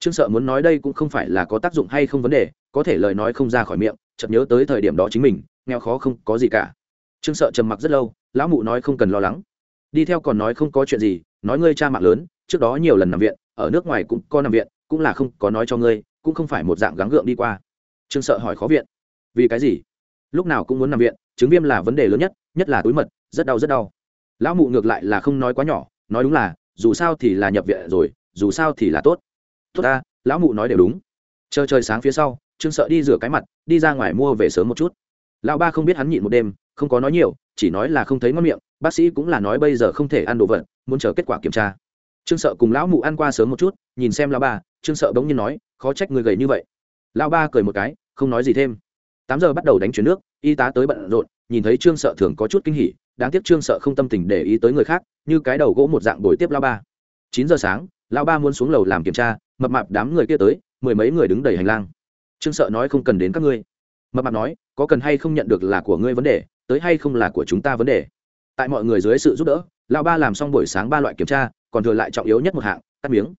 Trương sợ muốn nói đây cũng không phải là có tác dụng hay không vấn đề, có thể lời nói không ra khỏi miệng, chợt nhớ tới thời điểm đó chính mình, nghèo khó không có gì cả. Trương sợ trầm mặc rất lâu lão mụ nói không cần lo lắng. Đi theo còn nói không có chuyện gì, nói ngươi cha mạng lớn, trước đó nhiều lần nằm viện, ở nước ngoài cũng có nằm viện, cũng là không có nói cho ngươi, cũng không phải một dạng gắng gượng đi qua. Trương sợ hỏi khó viện. Vì cái gì? Lúc nào cũng muốn nằm viện, chứng viêm là vấn đề lớn nhất nhất là túi mật, rất đau rất đau. Lão mụ ngược lại là không nói quá nhỏ, nói đúng là, dù sao thì là nhập viện rồi, dù sao thì là tốt. Tốt ta, lão mụ nói đều đúng. Chờ trời sáng phía sau, trương sợ đi rửa cái mặt, đi ra ngoài mua về sớm một chút lão ba không biết hắn nhịn một đêm, không có nói nhiều, chỉ nói là không thấy ngon miệng, bác sĩ cũng là nói bây giờ không thể ăn đồ vật, muốn chờ kết quả kiểm tra. Trương sợ cùng lão mụ ăn qua sớm một chút, nhìn xem lão ba, trương sợ bỗng nhiên nói, khó trách người gầy như vậy. Lão ba cười một cái, không nói gì thêm. Tám giờ bắt đầu đánh chuyển nước, y tá tới bận rộn, nhìn thấy trương sợ thường có chút kinh hỉ, đáng tiếc trương sợ không tâm tình để ý tới người khác, như cái đầu gỗ một dạng bồi tiếp lão ba. Chín giờ sáng, lão ba muốn xuống lầu làm kiểm tra, mập mạp đám người kia tới, mười mấy người đứng đầy hành lang. Trương sợ nói không cần đến các ngươi mập mạp nói, có cần hay không nhận được là của ngươi vấn đề, tới hay không là của chúng ta vấn đề? Tại mọi người dưới sự giúp đỡ, lão ba làm xong buổi sáng ba loại kiểm tra, còn thừa lại trọng yếu nhất một hạng, cắt miếng.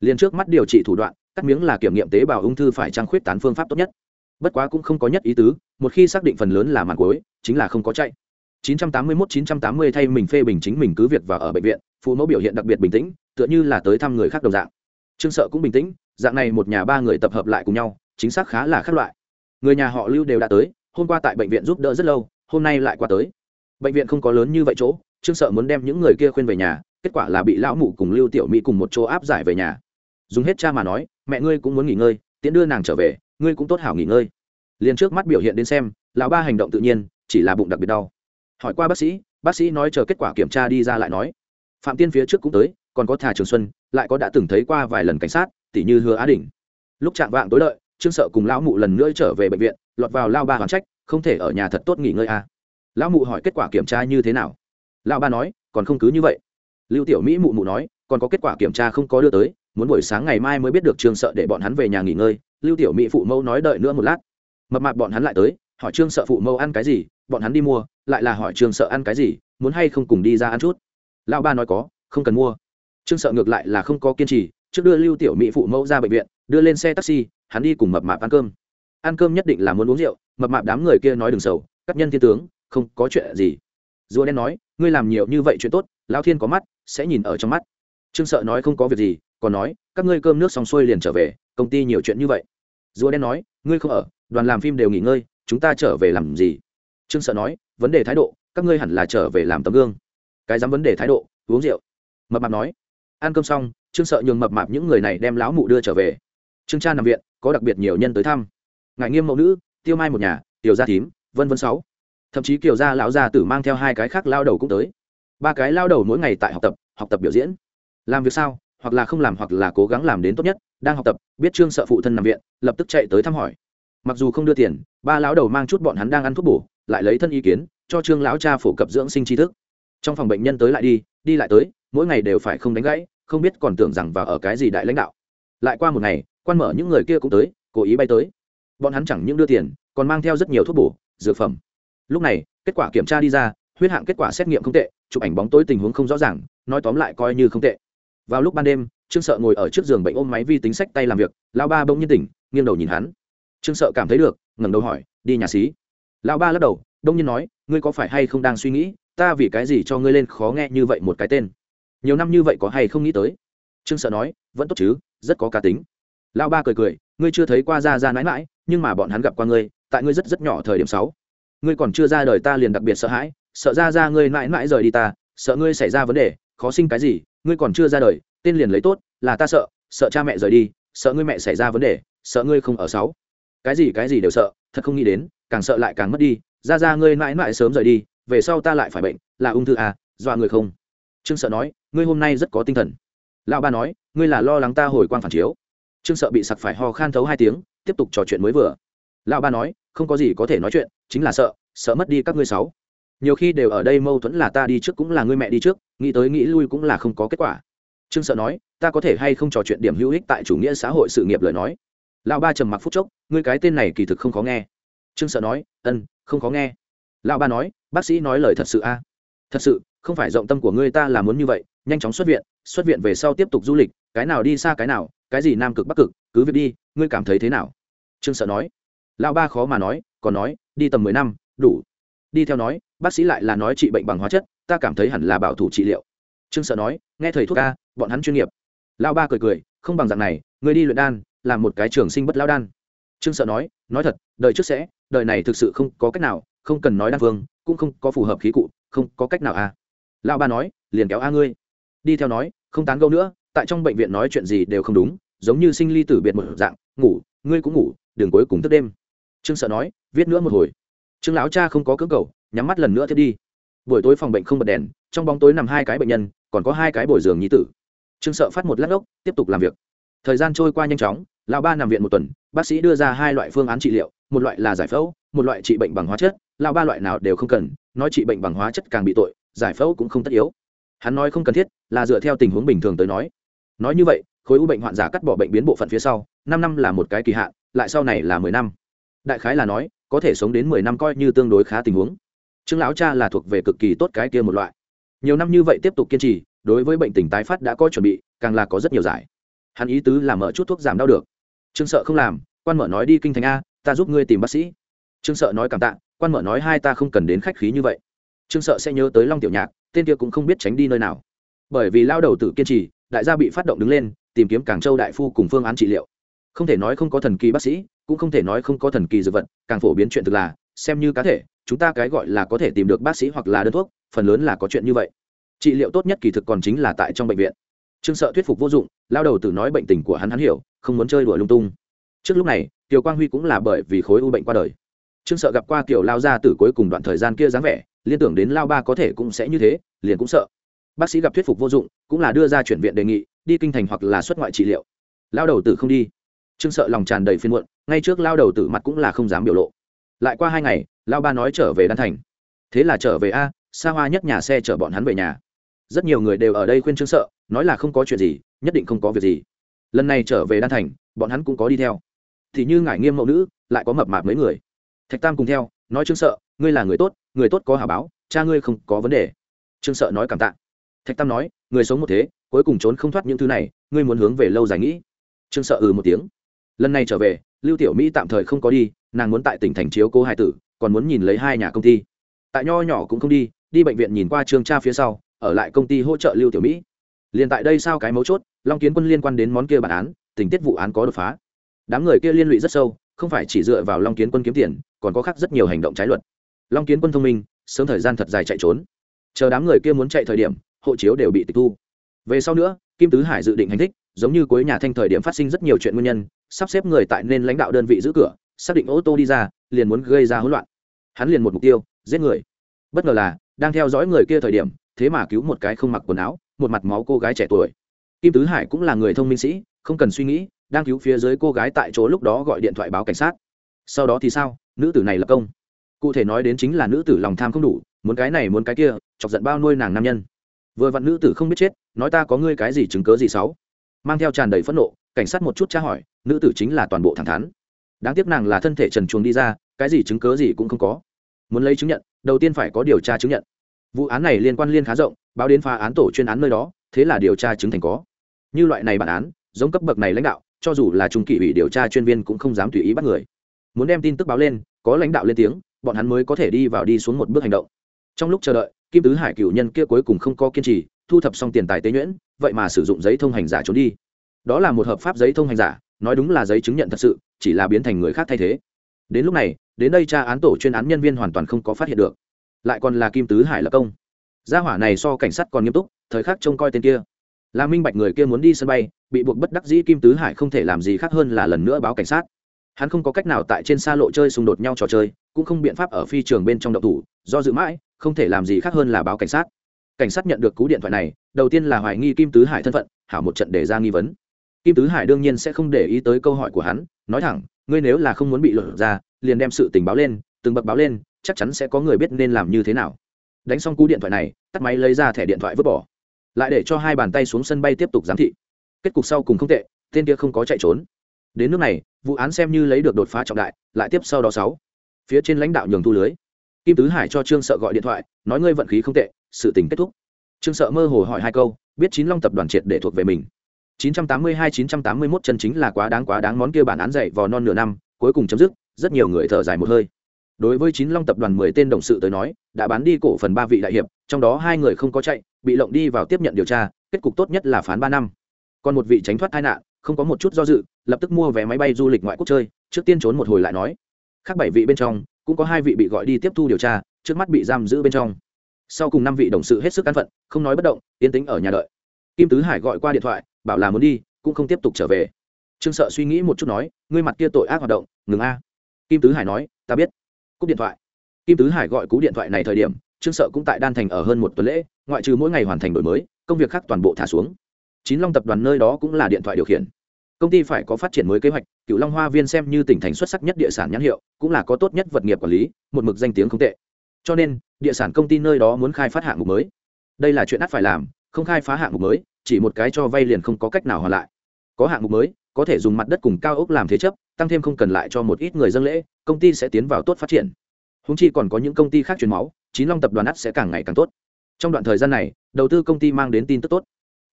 Liền trước mắt điều trị thủ đoạn, cắt miếng là kiểm nghiệm tế bào ung thư phải trang khuyết tán phương pháp tốt nhất. Bất quá cũng không có nhất ý tứ, một khi xác định phần lớn là màn cuối, chính là không có chạy. 981-980 thay mình phê bình chính mình cứ việc và ở bệnh viện, phụ mẫu biểu hiện đặc biệt bình tĩnh, tựa như là tới thăm người khác đồng dạng. Trương sợ cũng bình tĩnh, dạng này một nhà ba người tập hợp lại cùng nhau, chính xác khá là khác loại người nhà họ lưu đều đã tới, hôm qua tại bệnh viện giúp đỡ rất lâu, hôm nay lại qua tới. Bệnh viện không có lớn như vậy chỗ, trương sợ muốn đem những người kia khuyên về nhà, kết quả là bị lão mụ cùng lưu tiểu mỹ cùng một chỗ áp giải về nhà. Dùng hết cha mà nói, mẹ ngươi cũng muốn nghỉ ngơi, tiễn đưa nàng trở về, ngươi cũng tốt hảo nghỉ ngơi. Liền trước mắt biểu hiện đến xem, lão ba hành động tự nhiên, chỉ là bụng đặc biệt đau. Hỏi qua bác sĩ bác sĩ nói chờ kết quả kiểm tra đi ra lại nói. Phạm tiên phía trước cũng tới, còn có thà trường xuân, lại có đã từng thấy qua vài lần cảnh sát, tỉ như hứa á đình lúc chạm vạng tối lợi trương sợ cùng lão mụ lần nữa trở về bệnh viện, lọt vào lao ba hoàn trách, không thể ở nhà thật tốt nghỉ ngơi à. lão mụ hỏi kết quả kiểm tra như thế nào? Lão ba nói, còn không cứ như vậy. Lưu tiểu mỹ mụ mụ nói, còn có kết quả kiểm tra không có đưa tới, muốn buổi sáng ngày mai mới biết được trương sợ để bọn hắn về nhà nghỉ ngơi. Lưu tiểu mỹ phụ mẫu nói đợi nữa một lát. Mập mạp bọn hắn lại tới, hỏi trương sợ phụ mẫu ăn cái gì, bọn hắn đi mua, lại là hỏi trương sợ ăn cái gì, muốn hay không cùng đi ra ăn chút. Lão ba nói có, không cần mua. Trương sợ ngược lại là không có kiên trì, trước đưa lưu tiểu mỹ phụ mẫu ra bệnh viện, đưa lên xe taxi hắn đi cùng mập mạp ăn cơm. Ăn cơm nhất định là muốn uống rượu, mập mạp đám người kia nói đừng sầu, các nhân thiên tướng, không có chuyện gì. Rùa đen nói, ngươi làm nhiều như vậy chuyện tốt, lão thiên có mắt, sẽ nhìn ở trong mắt. Trương sợ nói không có việc gì, còn nói, các ngươi cơm nước xong xuôi liền trở về, công ty nhiều chuyện như vậy. Rùa đen nói, ngươi không ở, đoàn làm phim đều nghỉ ngơi, chúng ta trở về làm gì? Trương sợ nói, vấn đề thái độ, các ngươi hẳn là trở về làm tấm gương. Cái dám vấn đề thái độ, uống rượu. Mập mạp nói, ăn cơm xong, trương sợ nhường mập mạp những người này đem lão mụ đưa trở về. Trương cha nằm viện có đặc biệt nhiều nhân tới thăm. Ngài nghiêm mẫu nữ, tiêu mai một nhà, tiểu gia thím, vân vân sáu. Thậm chí kiều gia lão gia tử mang theo hai cái khác lao đầu cũng tới. Ba cái lao đầu mỗi ngày tại học tập học tập biểu diễn. Làm việc sao, hoặc là không làm hoặc là cố gắng làm đến tốt nhất, đang học tập, biết trương sợ phụ thân nằm viện, lập tức chạy tới thăm hỏi. Mặc dù không đưa tiền, ba lão đầu mang chút bọn hắn đang ăn thuốc bổ, lại lấy thân ý kiến, cho trương lão cha phổ cập dưỡng sinh tri thức. Trong phòng bệnh nhân tới lại đi đi lại tới, mỗi ngày đều phải không đánh gãy, không biết còn tưởng rằng vào ở cái gì đại lãnh đạo. Lại qua một ngày quan mở những người kia cũng tới, cố ý bay tới. Bọn hắn chẳng những đưa tiền, còn mang theo rất nhiều thuốc bổ, dược phẩm. Lúc này, kết quả kiểm tra đi ra, huyết hạng kết quả xét nghiệm không tệ, chụp ảnh bóng tối tình huống không rõ ràng, nói tóm lại coi như không tệ. Vào lúc ban đêm, trương sợ ngồi ở trước giường bệnh ôm máy vi tính sách tay làm việc lao ba bỗng nhiên tỉnh, nghiêng đầu nhìn hắn. Trương sợ cảm thấy được, ngẩng đầu hỏi, đi nhà xí? Lao ba lắc đầu, đông nhiên nói, ngươi có phải hay không đang suy nghĩ, ta vì cái gì cho ngươi lên khó nghe như vậy một cái tên? Nhiều năm như vậy có hay không nghĩ tới? Trương sợ nói, vẫn tốt chứ, rất có cá tính lao ba cười cười, ngươi chưa thấy qua ra ra mãi mãi nhưng mà bọn hắn gặp qua ngươi, tại ngươi rất rất nhỏ thời điểm sáu. Ngươi còn chưa ra đời ta liền đặc biệt sợ hãi, sợ ra ra ngươi mãi mãi rời đi ta, sợ ngươi xảy ra vấn đề, khó sinh cái gì, ngươi còn chưa ra đời, tên liền lấy tốt, là ta sợ sợ cha mẹ rời đi, sợ ngươi mẹ xảy ra vấn đề, sợ ngươi không ở sáu. Cái gì cái gì đều sợ, thật không nghĩ đến, càng sợ lại càng mất đi ra ra ngươi mãi mãi sớm rời đi, về sau ta lại phải bệnh, là ung thư à dọa người không? Trương sợ nói, ngươi hôm nay rất có tinh thần. Lão ba nói, ngươi là lo lắng ta hồi quang phản chiếu trương sợ bị sặc phải ho khan thấu hai tiếng, tiếp tục trò chuyện mới vừa. Lão ba nói, không có gì có thể nói chuyện, chính là sợ sợ mất đi các ngươi sáu. Nhiều khi đều ở đây mâu thuẫn là ta đi trước cũng là ngươi mẹ đi trước, nghĩ tới nghĩ lui cũng là không có kết quả. Trương sợ nói, ta có thể hay không trò chuyện điểm hữu ích tại chủ nghĩa xã hội sự nghiệp lời nói? Lão ba trầm mặc phút chốc, ngươi cái tên này kỳ thực không khó nghe. Trương sợ nói ân không khó nghe. Lão ba nói, bác sĩ nói lời thật sự a. Thật sự, không phải rộng tâm của ngươi ta là muốn như vậy, nhanh chóng xuất viện xuất viện về sau tiếp tục du lịch, cái nào đi xa cái nào cái gì nam cực bắc cực, cứ việc đi, ngươi cảm thấy thế nào? Trương sợ nói. Lão ba khó mà nói, còn nói, đi tầm mười năm, đủ. Đi theo nói, bác sĩ lại là nói trị bệnh bằng hóa chất, ta cảm thấy hẳn là bảo thủ trị liệu. Trương sợ nói, nghe thầy thuốc ca, bọn hắn chuyên nghiệp. Lão ba cười cười, không bằng dạng này, ngươi đi luyện đan, làm một cái trường sinh bất lao đan. Trương sợ nói nói thật, đời trước sẽ, đời này thực sự không có cách nào, không cần nói đan phương cũng không có phù hợp khí cụ, không có cách nào à. Lão ba nói, liền kéo a ngươi. Đi theo nói, không tán gẫu nữa, tại trong bệnh viện nói chuyện gì đều không đúng giống như sinh ly tử biệt một dạng, ngủ, ngươi cũng ngủ, đừng cuối cùng thức đêm. Trương sợ nói, viết nữa một hồi. Trương lão cha không có cưỡng cầu, nhắm mắt lần nữa thiết đi. Buổi tối phòng bệnh không bật đèn, trong bóng tối nằm hai cái bệnh nhân, còn có hai cái bồi giường nhí tử. Trương sợ phát một lát ốc tiếp tục làm việc. Thời gian trôi qua nhanh chóng, lão ba nằm viện một tuần, bác sĩ đưa ra hai loại phương án trị liệu, một loại là giải phẫu, một loại trị bệnh bằng hóa chất. Lão ba loại nào đều không cần, nói trị bệnh bằng hóa chất càng bị tội, giải phẫu cũng không tất yếu. Hắn nói không cần thiết, là dựa theo tình huống bình thường tới nói. Nói như vậy khối u bệnh hoạn giả cắt bỏ bệnh biến bộ phận phía sau, năm năm là một cái kỳ hạn, lại sau này là mười năm. Đại khái là nói, có thể sống đến mười năm coi như tương đối khá tình huống. Trương lão cha là thuộc về cực kỳ tốt cái kia một loại. Nhiều năm như vậy tiếp tục kiên trì, đối với bệnh tình tái phát đã có chuẩn bị, càng là có rất nhiều giải. Hắn ý tứ là mở chút thuốc giảm đau được. Trương sợ không làm, quan mở nói đi kinh thành a, ta giúp ngươi tìm bác sĩ. Trương sợ nói cảm tạ, quan mở nói hai ta không cần đến khách khí như vậy. Trương sợ sẽ nhớ tới long tiểu nhạc, tên kia cũng không biết tránh đi nơi nào. Bởi vì lao đầu tử kiên trì, đại gia bị phát động đứng lên tìm kiếm Càng châu đại phu cùng phương án trị liệu. Không thể nói không có thần kỳ bác sĩ, cũng không thể nói không có thần kỳ dược vật, càng phổ biến chuyện thực là, xem như cá thể, chúng ta cái gọi là có thể tìm được bác sĩ hoặc là đơn thuốc, phần lớn là có chuyện như vậy. Trị liệu tốt nhất kỳ thực còn chính là tại trong bệnh viện. Trương sợ thuyết phục vô dụng, lao đầu tử nói bệnh tình của hắn hắn hiểu, không muốn chơi đùa lung tung. Trước lúc này, kiều quang huy cũng là bởi vì khối u bệnh qua đời. Trương sợ gặp qua kiểu lao ra từ cuối cùng đoạn thời gian kia dáng vẻ, liên tưởng đến lao ba có thể cũng sẽ như thế, liền cũng sợ. Bác sĩ gặp thuyết phục vô dụng, cũng là đưa ra chuyển viện đề nghị đi kinh thành hoặc là xuất ngoại trị liệu. Lao đầu tử không đi. Trương sợ lòng tràn đầy phiên muộn, ngay trước lao đầu tử mặt cũng là không dám biểu lộ. Lại qua hai ngày, lao ba nói trở về đan thành. Thế là trở về a, xa hoa nhất nhà xe chở bọn hắn về nhà. Rất nhiều người đều ở đây khuyên trương sợ, nói là không có chuyện gì, nhất định không có việc gì. Lần này trở về đan thành, bọn hắn cũng có đi theo. Thì như ngải nghiêm mẫu nữ, lại có mập mạp mấy người. Thạch tam cùng theo, nói trương sợ, ngươi là người tốt người tốt có hả báo, cha ngươi không có vấn đề. Trương sợ nói cảm tạ. Thạch tam nói, người sống một thế cuối cùng trốn không thoát những thứ này, ngươi muốn hướng về lâu dài nghĩ. Trương sợ ừ một tiếng. Lần này trở về, lưu tiểu mỹ tạm thời không có đi, nàng muốn tại tỉnh thành chiếu cố hải tử, còn muốn nhìn lấy hai nhà công ty. Tại nho nhỏ cũng không đi đi bệnh viện nhìn qua trương cha phía sau, ở lại công ty hỗ trợ lưu tiểu mỹ. Liền tại đây sao cái mấu chốt, long kiến quân liên quan đến món kia bản án, tình tiết vụ án có đột phá. Đám người kia liên lụy rất sâu, không phải chỉ dựa vào long kiến quân kiếm tiền, còn có khác rất nhiều hành động trái luật. Long kiến quân thông minh, sớm thời gian thật dài chạy trốn. Chờ đám người kia muốn chạy thời điểm, hộ chiếu đều bị tịch thu về sau nữa, kim tứ hải dự định hành thích, giống như cuối nhà thanh thời điểm phát sinh rất nhiều chuyện nguyên nhân, sắp xếp người tại nên lãnh đạo đơn vị giữ cửa, xác định ô tô đi ra, liền muốn gây ra hỗn loạn. Hắn liền một mục tiêu, giết người. Bất ngờ là, đang theo dõi người kia thời điểm, thế mà cứu một cái không mặc quần áo, một mặt máu cô gái trẻ tuổi. Kim tứ hải cũng là người thông minh sĩ, không cần suy nghĩ, đang cứu phía dưới cô gái tại chỗ lúc đó gọi điện thoại báo cảnh sát. Sau đó thì sao? Nữ tử này lập công. Cụ thể nói đến chính là nữ tử lòng tham không đủ, muốn cái này muốn cái kia, chọc giận bao nuôi nàng nam nhân vừa vặn nữ tử không biết chết, nói ta có ngươi cái gì chứng cớ gì xấu mang theo tràn đầy phẫn nộ, cảnh sát một chút tra hỏi, nữ tử chính là toàn bộ thẳng thắn. Đáng tiếc nàng là thân thể trần chuồng đi ra, cái gì chứng cớ gì cũng không có. Muốn lấy chứng nhận, đầu tiên phải có điều tra chứng nhận. Vụ án này liên quan liên khá rộng, báo đến phá án tổ chuyên án nơi đó, thế là điều tra chứng thành có. Như loại này bản án, giống cấp bậc này lãnh đạo, cho dù là trung kỷ ủy điều tra chuyên viên cũng không dám tùy ý bắt người. Muốn đem tin tức báo lên, có lãnh đạo lên tiếng, bọn hắn mới có thể đi vào đi xuống một bước hành động. Trong lúc chờ đợi kim tứ hải cựu nhân kia cuối cùng không có kiên trì, thu thập xong tiền tài tế nhuyễn, vậy mà sử dụng giấy thông hành giả trốn đi. Đó là một hợp pháp giấy thông hành giả, nói đúng là giấy chứng nhận thật sự, chỉ là biến thành người khác thay thế. Đến lúc này, đến đây tra án tổ chuyên án nhân viên hoàn toàn không có phát hiện được. Lại còn là kim tứ hải lập công. Gia hỏa này so cảnh sát còn nghiêm túc, thời khắc trông coi tên kia. Là minh bạch người kia muốn đi sân bay, bị buộc bất đắc dĩ kim tứ hải không thể làm gì khác hơn là lần nữa báo cảnh sát. Hắn không có cách nào tại trên xa lộ chơi xung đột nhau trò chơi, cũng không biện pháp ở phi trường bên trong đậu thủ, do dự mãi không thể làm gì khác hơn là báo cảnh sát. Cảnh sát nhận được cú điện thoại này, đầu tiên là hoài nghi kim tứ hải thân phận, hảo một trận để ra nghi vấn. Kim tứ hải đương nhiên sẽ không để ý tới câu hỏi của hắn, nói thẳng, ngươi nếu là không muốn bị lột ra, liền đem sự tình báo lên, từng bậc báo lên, chắc chắn sẽ có người biết nên làm như thế nào. Đánh xong cú điện thoại này, tắt máy lấy ra thẻ điện thoại vứt bỏ. Lại để cho hai bàn tay xuống sân bay tiếp tục giám thị. Kết cục sau cùng không tệ, tên kia không có chạy trốn. Đến nước này, vụ án xem như lấy được đột phá trọng đại, lại tiếp sau đó sáu. Phía trên lãnh đạo nhường thu lưới kim tứ hải cho trương sợ gọi điện thoại, nói ngươi vận khí không tệ, sự tình kết thúc. Trương sợ mơ hồ hỏi hai câu, biết chín long tập đoàn triệt để thuộc về mình. 982-981 chân chính là quá đáng quá đáng món kia bản án dạy vào non nửa năm, cuối cùng chấm dứt, rất nhiều người thở dài một hơi. Đối với chín long tập đoàn mười tên đồng sự tới nói, đã bán đi cổ phần ba vị đại hiệp, trong đó hai người không có chạy, bị lộng đi vào tiếp nhận điều tra, kết cục tốt nhất là phán ba năm. Còn một vị tránh thoát tai nạn, không có một chút do dự, lập tức mua vé máy bay du lịch ngoại quốc chơi, trước tiên trốn một hồi lại nói. Khác bảy vị bên trong cũng có hai vị bị gọi đi tiếp thu điều tra, trước mắt bị giam giữ bên trong. Sau cùng năm vị đồng sự hết sức an phận không nói bất động, yên tĩnh ở nhà đợi. Kim tứ hải gọi qua điện thoại, bảo là muốn đi, cũng không tiếp tục trở về. Trương sợ suy nghĩ một chút nói, ngươi mặt kia tội ác hoạt động, ngừng a. Kim tứ hải nói, ta biết. Cúp điện thoại. Kim tứ hải gọi cú điện thoại này thời điểm, trương sợ cũng tại đan thành ở hơn một tuần lễ, ngoại trừ mỗi ngày hoàn thành đổi mới, công việc khác toàn bộ thả xuống. Chín long tập đoàn nơi đó cũng là điện thoại điều khiển công ty phải có phát triển mới kế hoạch cựu long hoa viên xem như tỉnh thành xuất sắc nhất địa sản nhãn hiệu, cũng là có tốt nhất vật nghiệp quản lý, một mực danh tiếng không tệ. Cho nên, địa sản công ty nơi đó muốn khai phát hạng mục mới. Đây là chuyện ắt phải làm, không khai phá hạng mục mới, chỉ một cái cho vay liền không có cách nào hoàn lại. Có hạng mục mới, có thể dùng mặt đất cùng cao ốc làm thế chấp, tăng thêm không cần lại cho một ít người dân lễ, công ty sẽ tiến vào tốt phát triển. Húng chi còn có những công ty khác truyền máu, chín long tập đoàn ắt sẽ càng ngày càng tốt. Trong đoạn thời gian này, đầu tư công ty mang đến tin tức tốt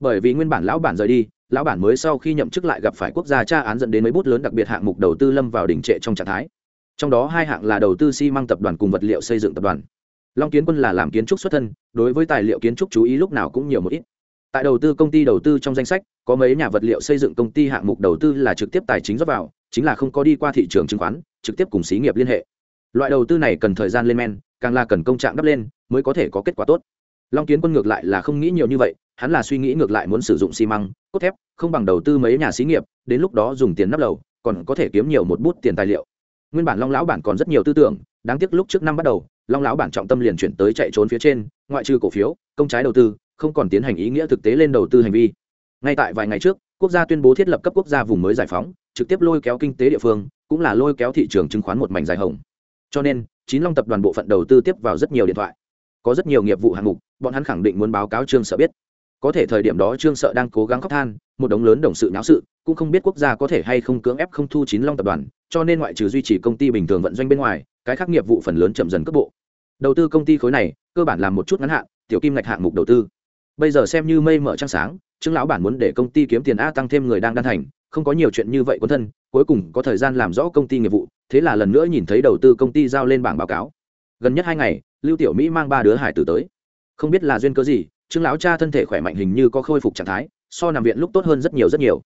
bởi vì nguyên bản lão bản rời đi, lão bản mới sau khi nhậm chức lại gặp phải quốc gia tra án dẫn đến mấy bút lớn đặc biệt hạng mục đầu tư lâm vào đỉnh trệ trong trạng thái. Trong đó hai hạng là đầu tư xi măng tập đoàn cùng vật liệu xây dựng tập đoàn. Long kiến quân là làm kiến trúc xuất thân, đối với tài liệu kiến trúc chú ý lúc nào cũng nhiều một ít. Tại đầu tư công ty đầu tư trong danh sách, có mấy nhà vật liệu xây dựng công ty hạng mục đầu tư là trực tiếp tài chính rót vào, chính là không có đi qua thị trường chứng khoán, trực tiếp cùng xí nghiệp liên hệ. Loại đầu tư này cần thời gian lên men, càng là cần công trạng đắp lên mới có thể có kết quả tốt long kiến quân ngược lại là không nghĩ nhiều như vậy, hắn là suy nghĩ ngược lại muốn sử dụng xi măng, cốt thép, không bằng đầu tư mấy nhà xí nghiệp, đến lúc đó dùng tiền nắp lầu, còn có thể kiếm nhiều một bút tiền tài liệu. Nguyên bản long lão bản còn rất nhiều tư tưởng, đáng tiếc lúc trước năm bắt đầu, long lão bản trọng tâm liền chuyển tới chạy trốn phía trên, ngoại trừ cổ phiếu, công trái đầu tư, không còn tiến hành ý nghĩa thực tế lên đầu tư hành vi. Ngay tại vài ngày trước, quốc gia tuyên bố thiết lập cấp quốc gia vùng mới giải phóng, trực tiếp lôi kéo kinh tế địa phương, cũng là lôi kéo thị trường chứng khoán một mảnh dài hồng. Cho nên, chín long tập đoàn bộ phận đầu tư tiếp vào rất nhiều điện thoại, có rất nhiều nghiệp vụ hạng mục bọn hắn khẳng định muốn báo cáo trương sợ biết. Có thể thời điểm đó trương sợ đang cố gắng khóc than, một đống lớn đồng sự nháo sự, cũng không biết quốc gia có thể hay không cưỡng ép không thu chín long tập đoàn, cho nên ngoại trừ duy trì công ty bình thường vận doanh bên ngoài, cái khác nghiệp vụ phần lớn chậm dần cấp bộ. Đầu tư công ty khối này, cơ bản làm một chút ngắn hạn, tiểu kim ngạch hạng mục đầu tư. Bây giờ xem như mây mở trăng sáng, trương lão bản muốn để công ty kiếm tiền a tăng thêm người đang đan thành, không có nhiều chuyện như vậy quân thân, cuối cùng có thời gian làm rõ công ty nghiệp vụ, thế là lần nữa nhìn thấy đầu tư công ty giao lên bảng báo cáo. Gần nhất hai ngày, lưu tiểu mỹ mang ba đứa hải tử tới không biết là duyên cớ gì, trương lão cha thân thể khỏe mạnh hình như có khôi phục trạng thái, so nằm viện lúc tốt hơn rất nhiều rất nhiều.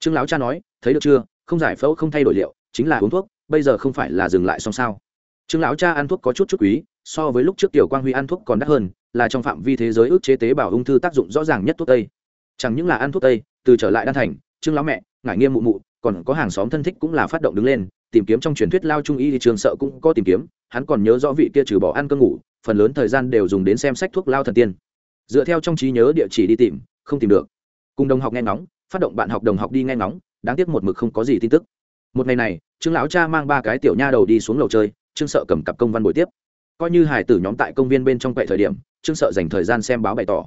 Trương lão cha nói, thấy được chưa? Không giải phẫu, không thay đổi liệu, chính là uống thuốc, bây giờ không phải là dừng lại xong sao? Trương lão cha ăn thuốc có chút chút quý, so với lúc trước tiểu quang huy ăn thuốc còn đắt hơn, là trong phạm vi thế giới ước chế tế bào ung thư tác dụng rõ ràng nhất thuốc tây. Chẳng những là ăn thuốc tây, từ trở lại đan thành, trương lão mẹ, ngải nghiêm mụ mụ, còn có hàng xóm thân thích cũng là phát động đứng lên, tìm kiếm trong truyền thuyết lao trung y thì trường sợ cũng có tìm kiếm, hắn còn nhớ rõ vị kia trừ bỏ ăn cơm ngủ phần lớn thời gian đều dùng đến xem sách thuốc lao thần tiên. Dựa theo trong trí nhớ địa chỉ đi tìm, không tìm được. Cùng đồng học nghe ngóng, phát động bạn học đồng học đi nghe ngóng, đáng tiếc một mực không có gì tin tức. Một ngày này, trương lão cha mang ba cái tiểu nha đầu đi xuống lầu chơi, trương sợ cầm cặp công văn buổi tiếp. Coi như hải tử nhóm tại công viên bên trong quậy thời điểm, trương sợ dành thời gian xem báo bày tỏ.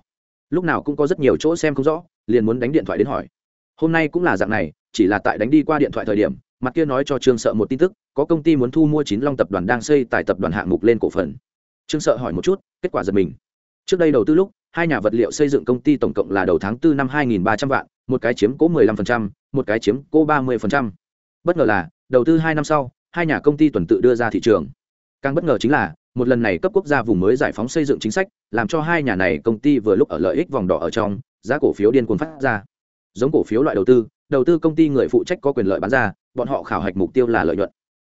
Lúc nào cũng có rất nhiều chỗ xem không rõ, liền muốn đánh điện thoại đến hỏi. Hôm nay cũng là dạng này, chỉ là tại đánh đi qua điện thoại thời điểm, mặt kia nói cho trương sợ một tin tức, có công ty muốn thu mua chín long tập đoàn đang xây tại tập đoàn hạng mục lên cổ phần trương sợ hỏi một chút kết quả giật mình. Trước đây đầu tư lúc hai nhà vật liệu xây dựng công ty tổng cộng là đầu tháng 4 năm 2.300 vạn một cái chiếm cố 15%, một cái chiếm cố 30%. bất ngờ là đầu tư hai năm sau hai nhà công ty tuần tự đưa ra thị trường. Càng bất ngờ chính là một lần này cấp quốc gia vùng mới giải phóng xây dựng chính sách làm cho hai nhà này công ty vừa lúc ở lợi ích vòng đỏ ở trong giá cổ phiếu điên cuồng phát ra. Giống cổ phiếu loại đầu tư đầu tư công ty người phụ trách có quyền lợi bán ra bọn họ khảo hạch mục tiêu là lợi nhuận.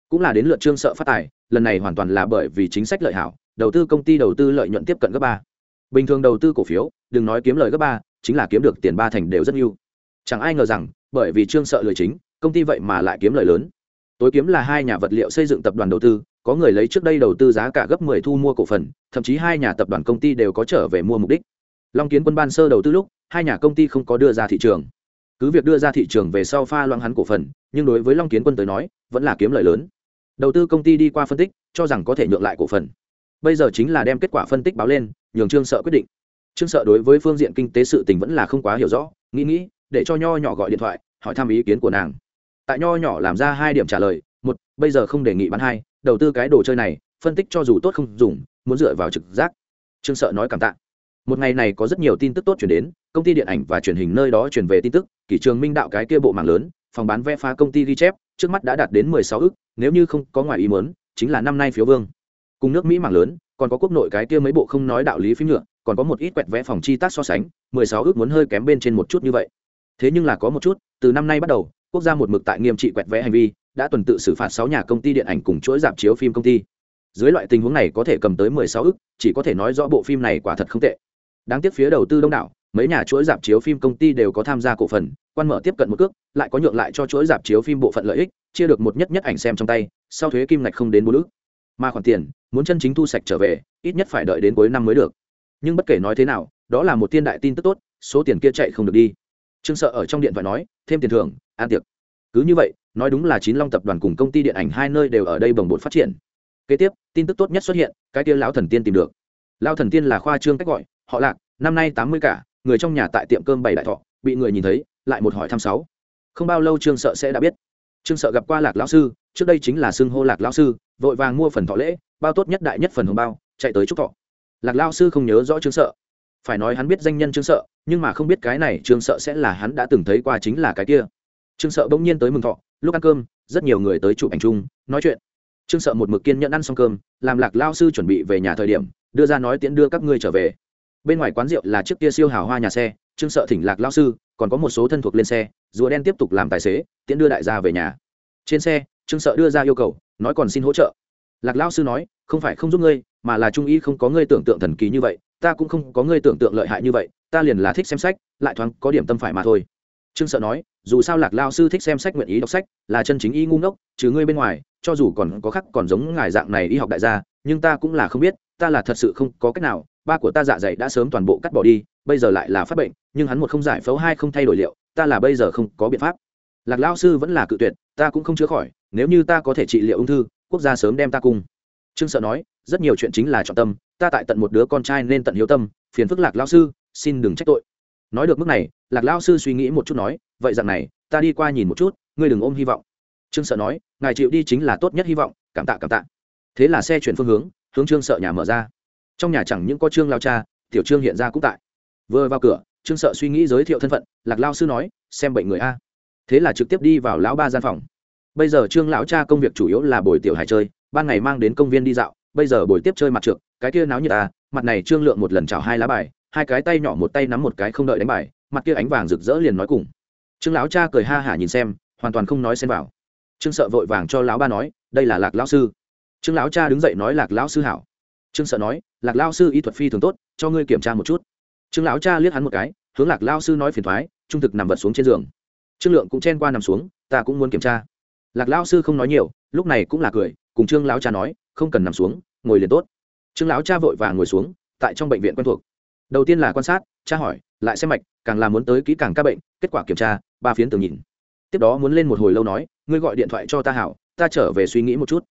Cũng là đến lượt trương sợ phát tài lần này hoàn toàn là bởi vì chính sách lợi hảo đầu tư công ty đầu tư lợi nhuận tiếp cận gấp ba. Bình thường đầu tư cổ phiếu, đừng nói kiếm lời gấp ba, chính là kiếm được tiền ba thành đều rất nhiều. Chẳng ai ngờ rằng, bởi vì trương sợ lời chính, công ty vậy mà lại kiếm lời lớn. Tối kiếm là hai nhà vật liệu xây dựng tập đoàn đầu tư, có người lấy trước đây đầu tư giá cả gấp 10 thu mua cổ phần, thậm chí hai nhà tập đoàn công ty đều có trở về mua mục đích. Long kiến quân ban sơ đầu tư lúc, hai nhà công ty không có đưa ra thị trường. Cứ việc đưa ra thị trường về sau pha loãng hắn cổ phần, nhưng đối với long kiến quân tới nói, vẫn là kiếm lợi lớn. Đầu tư công ty đi qua phân tích, cho rằng có thể nhượng lại cổ phần bây giờ chính là đem kết quả phân tích báo lên, nhường trương sợ quyết định. Trương sợ đối với phương diện kinh tế sự tình vẫn là không quá hiểu rõ, nghĩ nghĩ, để cho nho nhỏ gọi điện thoại, hỏi thăm ý kiến của nàng. Tại nho nhỏ làm ra hai điểm trả lời, một, bây giờ không đề nghị bán hai, đầu tư cái đồ chơi này, phân tích cho dù tốt không dùng, muốn dựa vào trực giác. Trương sợ nói cảm tạ. Một ngày này có rất nhiều tin tức tốt chuyển đến, công ty điện ảnh và truyền hình nơi đó truyền về tin tức, kỷ trường minh đạo cái kia bộ mạng lớn, phòng bán vé phá công ty ghi chép, trước mắt đã đạt đến mười sáu ức, nếu như không có ngoài ý mớn chính là năm nay phiếu vương cùng nước mỹ mảng lớn, còn có quốc nội cái kia mấy bộ không nói đạo lý phim nhựa, còn có một ít quẹt vẽ phòng chi tác so sánh, mười sáu ước muốn hơi kém bên trên một chút như vậy. Thế nhưng là có một chút, từ năm nay bắt đầu, quốc gia một mực tại nghiêm trị quẹt vẽ hành vi, đã tuần tự xử phạt sáu nhà công ty điện ảnh cùng chuỗi dạp chiếu phim công ty. Dưới loại tình huống này có thể cầm tới mười sáu ước, chỉ có thể nói rõ bộ phim này quả thật không tệ. Đáng tiếc phía đầu tư đông đảo, mấy nhà chuỗi dạp chiếu phim công ty đều có tham gia cổ phần, quan mở tiếp cận một cước, lại có nhượng lại cho chuỗi dạp chiếu phim bộ phận lợi ích, chia được một nhất nhất ảnh xem trong tay, sau thuế kim ngạch không đến bốn ước mà khoản tiền muốn chân chính thu sạch trở về, ít nhất phải đợi đến cuối năm mới được. Nhưng bất kể nói thế nào, đó là một tiên đại tin tức tốt, số tiền kia chạy không được đi. Trương sợ ở trong điện thoại nói, thêm tiền thưởng, an tiệc. Cứ như vậy, nói đúng là chín long tập đoàn cùng công ty điện ảnh hai nơi đều ở đây bồng bột phát triển. Kế tiếp, tin tức tốt nhất xuất hiện, cái kia lão thần tiên tìm được. Lão thần tiên là khoa trương cách gọi, họ lạc, năm nay tám mươi cả, người trong nhà tại tiệm cơm bảy đại thọ, bị người nhìn thấy, lại một hỏi thăm sáu. Không bao lâu trương sợ sẽ đã biết trương sợ gặp qua lạc lão sư, trước đây chính là xưng hô lạc lão sư, vội vàng mua phần thọ lễ, bao tốt nhất đại nhất phần hồng bao, chạy tới chúc thọ. Lạc lão sư không nhớ rõ trương sợ. Phải nói hắn biết danh nhân trương sợ, nhưng mà không biết cái này trương sợ sẽ là hắn đã từng thấy qua chính là cái kia. Trương sợ bỗng nhiên tới mừng thọ, lúc ăn cơm, rất nhiều người tới chụp ảnh chung, nói chuyện. Trương sợ một mực kiên nhẫn ăn xong cơm, làm lạc lao sư chuẩn bị về nhà thời điểm, đưa ra nói tiễn đưa các ngươi trở về. Bên ngoài quán rượu là chiếc kia siêu hào hoa nhà xe, trương sợ thỉnh lạc lao sư còn có một số thân thuộc lên xe, rùa đen tiếp tục làm tài xế, tiễn đưa đại gia về nhà. Trên xe, trương sợ đưa ra yêu cầu, nói còn xin hỗ trợ. Lạc lao sư nói, không phải không giúp ngươi, mà là trung y không có ngươi tưởng tượng thần kỳ như vậy, ta cũng không có ngươi tưởng tượng lợi hại như vậy, ta liền là thích xem sách, lại thoáng có điểm tâm phải mà thôi. Trương sợ nói, dù sao lạc lao sư thích xem sách nguyện ý đọc sách, là chân chính y ngu ngốc, trừ ngươi bên ngoài, cho dù còn có khắc còn giống ngài dạng này y học đại gia, nhưng ta cũng là không biết, ta là thật sự không có cách nào ba của ta dạ dày đã sớm toàn bộ cắt bỏ đi, bây giờ lại là phát bệnh, nhưng hắn một không giải phẫu hai không thay đổi liệu, ta là bây giờ không có biện pháp. Lạc lao sư vẫn là cự tuyệt, ta cũng không chữa khỏi, nếu như ta có thể trị liệu ung thư, quốc gia sớm đem ta cung trương sợ nói, rất nhiều chuyện chính là trọng tâm, ta tại tận một đứa con trai nên tận hiếu tâm, phiền phức lạc lao sư, xin đừng trách tội. Nói được mức này, lạc lao sư suy nghĩ một chút nói, vậy rằng này, ta đi qua nhìn một chút, ngươi đừng ôm hy vọng. Trương sợ nói, ngài chịu đi chính là tốt nhất hy vọng, cảm tạ cảm tạ. Thế là xe chuyển phương hướng hướng trương sợ nhà mở ra trong nhà chẳng những có trương lao cha, tiểu trương hiện ra cũng tại. Vừa vào cửa, trương sợ suy nghĩ giới thiệu thân phận, lạc lao sư nói, xem bệnh người a. Thế là trực tiếp đi vào lão ba gian phòng. Bây giờ trương lão cha công việc chủ yếu là buổi tiểu hải chơi, ban ngày mang đến công viên đi dạo, bây giờ buổi tiếp chơi mặt trượt cái kia náo như ta mặt này trương lượng một lần chào hai lá bài, hai cái tay nhỏ một tay nắm một cái không đợi đánh bài, mặt kia ánh vàng rực rỡ liền nói cùng. Trương lão cha cười ha hả nhìn xem, hoàn toàn không nói xen vào. Trương sợ vội vàng cho lão ba nói, đây là lạc lão sư. Trương lão cha đứng dậy nói, lạc lão sư hảo trương sợ nói, lạc lão sư y thuật phi thường tốt, cho ngươi kiểm tra một chút. Trương lão cha liếc hắn một cái, hướng lạc lão sư nói phiền thoái, trung thực nằm vật xuống trên giường. Trương lượng cũng chen qua nằm xuống, ta cũng muốn kiểm tra. Lạc lão sư không nói nhiều, lúc này cũng là cười, cùng trương lão cha nói, không cần nằm xuống, ngồi liền tốt. Trương lão cha vội vàng ngồi xuống, tại trong bệnh viện quen thuộc. Đầu tiên là quan sát, tra hỏi, lại xem mạch, càng là muốn tới kỹ càng các bệnh, kết quả kiểm tra, ba phiến tường nhìn. Tiếp đó muốn lên một hồi lâu nói, ngươi gọi điện thoại cho ta hảo, ta trở về suy nghĩ một chút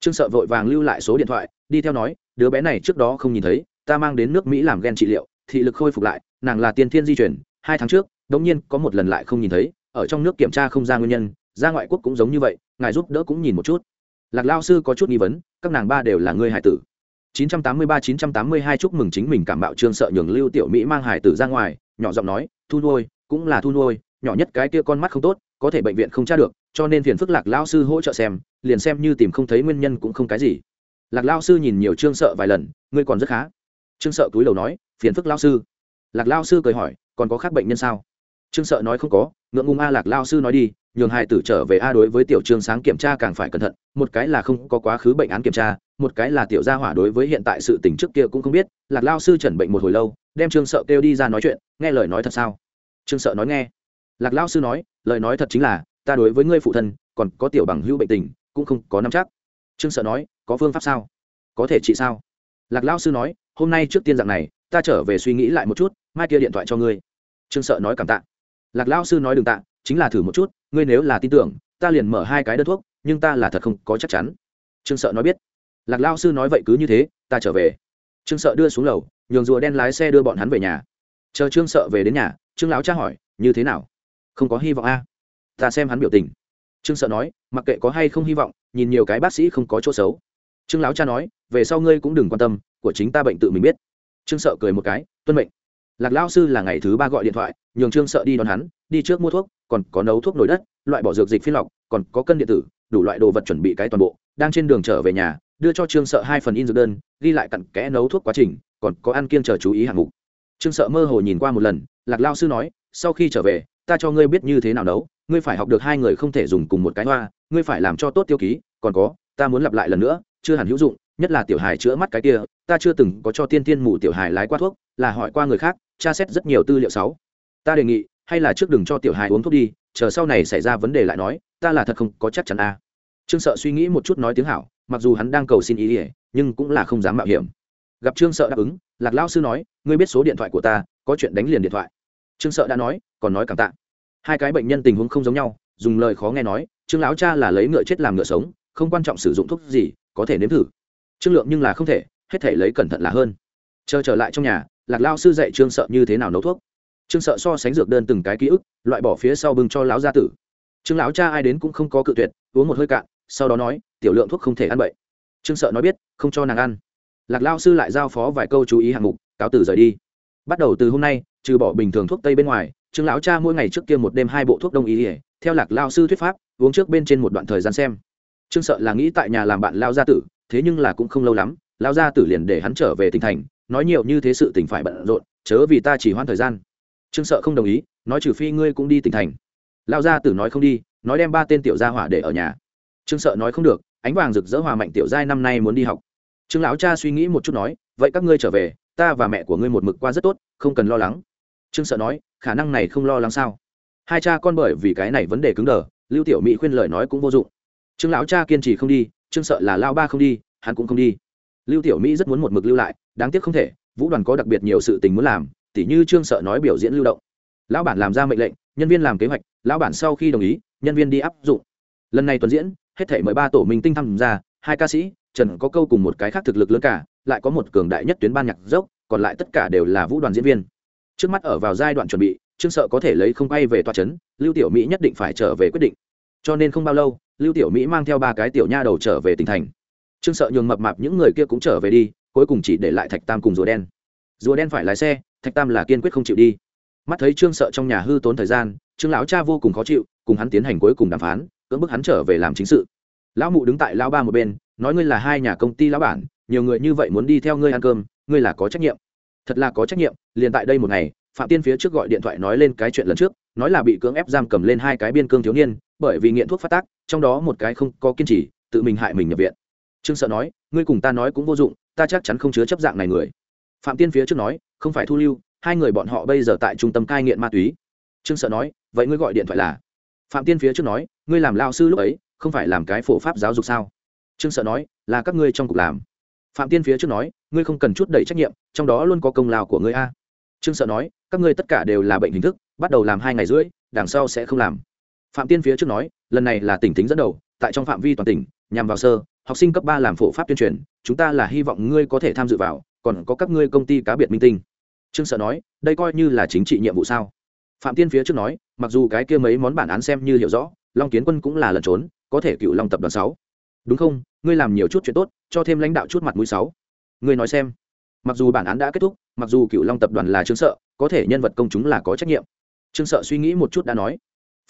trương sợ vội vàng lưu lại số điện thoại, đi theo nói, đứa bé này trước đó không nhìn thấy, ta mang đến nước mỹ làm ghen trị liệu, thị lực khôi phục lại, nàng là tiên thiên di chuyển hai tháng trước, đống nhiên có một lần lại không nhìn thấy, ở trong nước kiểm tra không ra nguyên nhân, ra ngoại quốc cũng giống như vậy, ngài giúp đỡ cũng nhìn một chút. Lạc lao sư có chút nghi vấn, các nàng ba đều là người hải tử. 983-982 chúc mừng chính mình cảm bạo trương sợ nhường lưu tiểu mỹ mang hải tử ra ngoài, nhỏ giọng nói, thu nuôi, cũng là thu nuôi, nhỏ nhất cái kia con mắt không tốt, có thể bệnh viện không tra được, cho nên phiền phức lạc lao sư hỗ trợ xem liền xem như tìm không thấy nguyên nhân cũng không cái gì. Lạc lao sư nhìn nhiều trương sợ vài lần, ngươi còn rất khá. Trương sợ túi đầu nói, phiền phức lao sư. Lạc lao sư cười hỏi, còn có khác bệnh nhân sao? Trương sợ nói không có, ngượng ngùng a lạc lao sư nói đi, nhường hai tử trở về a đối với tiểu trương sáng kiểm tra càng phải cẩn thận, một cái là không có quá khứ bệnh án kiểm tra, một cái là tiểu gia hỏa đối với hiện tại sự tình trước kia cũng không biết. Lạc lao sư chẩn bệnh một hồi lâu, đem trương sợ kêu đi ra nói chuyện, nghe lời nói thật sao? Trương sợ nói nghe. Lạc lao sư nói, lời nói thật chính là, ta đối với ngươi phụ thân, còn có tiểu bằng hữu bệnh tình cũng không có nắm chắc. Trương sợ nói, có phương pháp sao? Có thể trị sao? Lạc lao sư nói, hôm nay trước tiên dạng này, ta trở về suy nghĩ lại một chút, mai kia điện thoại cho ngươi. Trương sợ nói cảm tạ. Lạc lao sư nói đừng tạ, chính là thử một chút, ngươi nếu là tin tưởng, ta liền mở hai cái đơn thuốc, nhưng ta là thật không có chắc chắn. Trương sợ nói biết. Lạc lao sư nói vậy cứ như thế, ta trở về. Trương sợ đưa xuống lầu, nhường rùa đen lái xe đưa bọn hắn về nhà. Chờ trương sợ về đến nhà, trương lão cha hỏi, như thế nào? Không có hy vọng a ta xem hắn biểu tình trương sợ nói, mặc kệ có hay không hy vọng, nhìn nhiều cái bác sĩ không có chỗ xấu. Trương lão cha nói, về sau ngươi cũng đừng quan tâm, của chính ta bệnh tự mình biết. Trương sợ cười một cái, tuân mệnh. Lạc lao sư là ngày thứ ba gọi điện thoại, nhường trương sợ đi đón hắn, đi trước mua thuốc, còn có nấu thuốc nổi đất, loại bỏ dược dịch phiên lọc, còn có cân điện tử, đủ loại đồ vật chuẩn bị cái toàn bộ, đang trên đường trở về nhà, đưa cho trương sợ hai phần in dược đơn, ghi lại cặn kẽ nấu thuốc quá trình, còn có ăn kiêng chờ chú ý hạng mục. Trương sợ mơ hồ nhìn qua một lần, lạc lao sư nói, sau khi trở về, ta cho ngươi biết như thế nào nấu ngươi phải học được hai người không thể dùng cùng một cái hoa, ngươi phải làm cho tốt tiêu ký, còn có, ta muốn lặp lại lần nữa, chưa hẳn hữu dụng, nhất là tiểu hài chữa mắt cái kia, ta chưa từng có cho tiên tiên mù tiểu hài lái qua thuốc, là hỏi qua người khác, tra xét rất nhiều tư liệu sáu. Ta đề nghị, hay là trước đừng cho tiểu hài uống thuốc đi, chờ sau này xảy ra vấn đề lại nói, ta là thật không có chắc chắn a. Trương sợ suy nghĩ một chút nói tiếng hảo, mặc dù hắn đang cầu xin ý ỉa nhưng cũng là không dám mạo hiểm. Gặp trương sợ đáp ứng, lạc lao sư nói, ngươi biết số điện thoại của ta, có chuyện đánh liền điện thoại. Trương sợ đã nói, còn nói cảm tạ hai cái bệnh nhân tình huống không giống nhau, dùng lời khó nghe nói, trương lão cha là lấy ngựa chết làm ngựa sống, không quan trọng sử dụng thuốc gì, có thể nếm thử. Trương lượng nhưng là không thể, hết thể lấy cẩn thận là hơn. Chờ trở lại trong nhà, lạc lao sư dạy trương sợ như thế nào nấu thuốc. Trương sợ so sánh dược đơn từng cái ký ức, loại bỏ phía sau bưng cho lão gia tử. Trương lão cha ai đến cũng không có cự tuyệt, uống một hơi cạn, sau đó nói, tiểu lượng thuốc không thể ăn bậy. Trương sợ nói biết, không cho nàng ăn. Lạc lao sư lại giao phó vài câu chú ý hạng mục, cáo từ rời đi. Bắt đầu từ hôm nay, trừ bỏ bình thường thuốc tây bên ngoài trương lão cha mỗi ngày trước kia một đêm hai bộ thuốc đông y ỉa theo lạc lao sư thuyết pháp, uống trước bên trên một đoạn thời gian xem. Trương sợ là nghĩ tại nhà làm bạn lao gia tử, thế nhưng là cũng không lâu lắm, lao gia tử liền để hắn trở về tỉnh thành, nói nhiều như thế sự tỉnh phải bận rộn, chớ vì ta chỉ hoãn thời gian. Trương sợ không đồng ý, nói trừ phi ngươi cũng đi tỉnh thành. Lao gia tử nói không đi, nói đem ba tên tiểu gia hỏa để ở nhà. Trương sợ nói không được, ánh vàng rực rỡ hòa mạnh tiểu giai năm nay muốn đi học. Trương lão cha suy nghĩ một chút nói, vậy các ngươi trở về, ta và mẹ của ngươi một mực qua rất tốt, không cần lo lắng. Trương sợ nói khả năng này không lo lắng sao? Hai cha con bởi vì cái này vấn đề cứng đờ, lưu tiểu mỹ khuyên lời nói cũng vô dụng. Trương lão cha kiên trì không đi, trương sợ là lao ba không đi, hắn cũng không đi. Lưu tiểu mỹ rất muốn một mực lưu lại, đáng tiếc không thể, vũ đoàn có đặc biệt nhiều sự tình muốn làm, tỉ như trương sợ nói biểu diễn lưu động. Lão bản làm ra mệnh lệnh, nhân viên làm kế hoạch, lão bản sau khi đồng ý, nhân viên đi áp dụng. Lần này tuần diễn, hết thể mười ba tổ minh tinh tham gia, hai ca sĩ, trần có câu cùng một cái khác thực lực lớn cả, lại có một cường đại nhất tuyến ban nhạc dốc, còn lại tất cả đều là vũ đoàn diễn viên trước mắt ở vào giai đoạn chuẩn bị, trương sợ có thể lấy không bay về toa trấn lưu tiểu mỹ nhất định phải trở về quyết định. Cho nên không bao lâu, lưu tiểu mỹ mang theo ba cái tiểu nha đầu trở về tỉnh thành. Trương sợ nhường mập mạp những người kia cũng trở về đi, cuối cùng chỉ để lại thạch tam cùng rùa đen. Rùa đen phải lái xe, thạch tam là kiên quyết không chịu đi. Mắt thấy trương sợ trong nhà hư tốn thời gian, trương lão cha vô cùng khó chịu, cùng hắn tiến hành cuối cùng đàm phán, cưỡng bức hắn trở về làm chính sự. Lão mụ đứng tại lão ba một bên, nói ngươi là hai nhà công ty lão bản, nhiều người như vậy muốn đi theo ngươi ăn cơm, ngươi là có trách nhiệm thật là có trách nhiệm, liền tại đây một ngày, phạm tiên phía trước gọi điện thoại nói lên cái chuyện lần trước, nói là bị cưỡng ép giam cầm lên hai cái biên cương thiếu niên, bởi vì nghiện thuốc phát tác, trong đó một cái không có kiên trì, tự mình hại mình nhập viện. Trương sợ nói, ngươi cùng ta nói cũng vô dụng, ta chắc chắn không chứa chấp dạng này người. Phạm tiên phía trước nói, không phải thu lưu, hai người bọn họ bây giờ tại trung tâm cai nghiện ma túy. Trương sợ nói, vậy ngươi gọi điện thoại là? Phạm tiên phía trước nói, ngươi làm lao sư lúc ấy, không phải làm cái phổ pháp giáo dục sao? Trương sợ nói, là các ngươi trong cục làm phạm tiên phía trước nói, ngươi không cần chút đầy trách nhiệm, trong đó luôn có công lao của ngươi a. Trương sợ nói, các ngươi tất cả đều là bệnh hình thức, bắt đầu làm hai ngày rưỡi, đằng sau sẽ không làm. Phạm tiên phía trước nói, lần này là tỉnh tính dẫn đầu, tại trong phạm vi toàn tỉnh, nhằm vào sơ, học sinh cấp ba làm phổ pháp tuyên truyền, chúng ta là hy vọng ngươi có thể tham dự vào, còn có các ngươi công ty cá biệt minh tinh. Trương sợ nói, đây coi như là chính trị nhiệm vụ sao? Phạm tiên phía trước nói, mặc dù cái kia mấy món bản án xem như hiểu rõ, long kiến quân cũng là lẩn trốn, có thể cựu long tập đoàn sáu. Đúng không? Ngươi làm nhiều chút chuyện tốt cho thêm lãnh đạo chút mặt mũi sáu. Ngươi nói xem. Mặc dù bản án đã kết thúc, mặc dù cựu long tập đoàn là trương sợ, có thể nhân vật công chúng là có trách nhiệm. Trương sợ suy nghĩ một chút đã nói.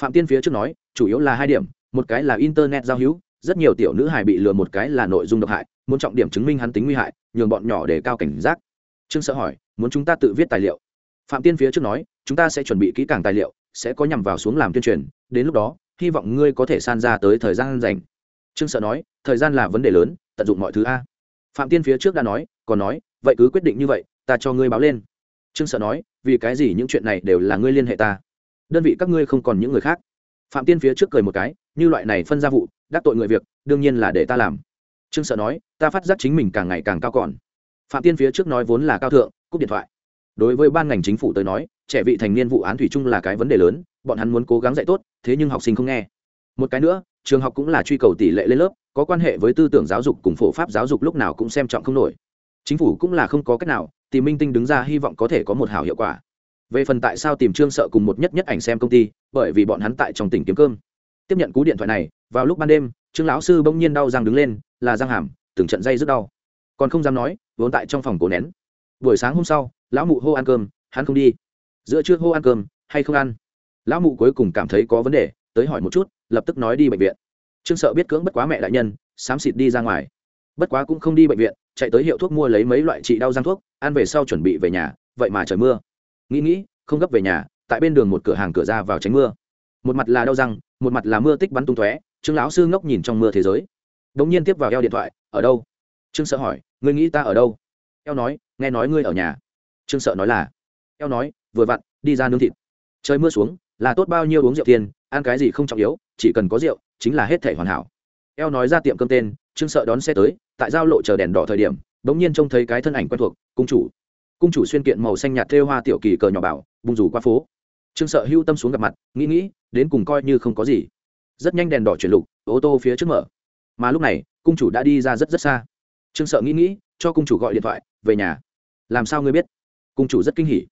Phạm tiên phía trước nói, chủ yếu là hai điểm, một cái là internet giao hữu, rất nhiều tiểu nữ hài bị lừa, một cái là nội dung độc hại, muốn trọng điểm chứng minh hắn tính nguy hại, nhường bọn nhỏ để cao cảnh giác. Trương sợ hỏi, muốn chúng ta tự viết tài liệu? Phạm tiên phía trước nói, chúng ta sẽ chuẩn bị kỹ càng tài liệu, sẽ có nhằm vào xuống làm tuyên truyền, đến lúc đó, hy vọng ngươi có thể san ra tới thời gian dành trương sợ nói, thời gian là vấn đề lớn tận dụng mọi thứ a. Phạm tiên phía trước đã nói, còn nói, vậy cứ quyết định như vậy, ta cho ngươi báo lên. Trương sợ nói, vì cái gì những chuyện này đều là ngươi liên hệ ta? Đơn vị các ngươi không còn những người khác. Phạm tiên phía trước cười một cái, như loại này phân ra vụ, đắc tội người việc, đương nhiên là để ta làm. Trương sợ nói, ta phát giác chính mình càng ngày càng cao còn. Phạm tiên phía trước nói vốn là cao thượng, cúp điện thoại. Đối với ban ngành chính phủ tới nói, trẻ vị thành niên vụ án thủy chung là cái vấn đề lớn, bọn hắn muốn cố gắng dạy tốt, thế nhưng học sinh không nghe. Một cái nữa, trường học cũng là truy cầu tỷ lệ lên lớp có quan hệ với tư tưởng giáo dục cùng phổ pháp giáo dục lúc nào cũng xem trọng không nổi. Chính phủ cũng là không có cách nào tìm minh tinh đứng ra hy vọng có thể có một hảo hiệu quả. Về phần tại sao tìm trương sợ cùng một nhất nhất ảnh xem công ty, bởi vì bọn hắn tại trong tỉnh kiếm cơm. Tiếp nhận cú điện thoại này, vào lúc ban đêm, trương lão sư bỗng nhiên đau răng đứng lên, là răng hàm, từng trận dây rất đau. Còn không dám nói, vốn tại trong phòng cổ nén. Buổi sáng hôm sau, lão mụ hô ăn cơm, hắn không đi. Giữa trưa hô ăn cơm, hay không ăn? Lão mụ cuối cùng cảm thấy có vấn đề, tới hỏi một chút, lập tức nói đi bệnh viện trương sợ biết cưỡng bất quá mẹ đại nhân, xám xịt đi ra ngoài. Bất quá cũng không đi bệnh viện, chạy tới hiệu thuốc mua lấy mấy loại trị đau răng thuốc, ăn về sau chuẩn bị về nhà, vậy mà trời mưa. Nghĩ nghĩ, không gấp về nhà, tại bên đường một cửa hàng cửa ra vào tránh mưa. Một mặt là đau răng, một mặt là mưa tích bắn tung tóe, trương lão sư ngốc nhìn trong mưa thế giới. Đ ỗ n g nhiên tiếp vào eo điện thoại, ở đâu? Trương sợ hỏi, ngươi nghĩ ta ở đâu? Eo nói, nghe nói ngươi ở nhà. Trương sợ nói là, eo nói, vừa vặn, đi ra nướng thịt. Trời mưa xuống, là tốt bao nhiêu uống rượu tiền, ăn cái gì không trọng yếu, chỉ cần có rượu chính là hết thể hoàn hảo. Eo nói ra tiệm cơm tên, trương sợ đón xe tới, tại giao lộ chờ đèn đỏ thời điểm đ ỗ n g nhiên trông thấy cái thân ảnh quen thuộc, cung chủ. Cung chủ xuyên kiện màu xanh nhạt thêu hoa tiểu kỳ cờ nhỏ bảo, bung rủ qua phố. Trương sợ hưu tâm xuống gặp mặt, nghĩ nghĩ, đến cùng coi như không có gì. Rất nhanh đèn đỏ chuyển lục, ô tô phía trước mở. Mà lúc này, cung chủ đã đi ra rất rất xa. Trương sợ nghĩ nghĩ, cho cung chủ gọi điện thoại, về nhà. Làm sao ngươi biết? Cung chủ rất kinh hỉ.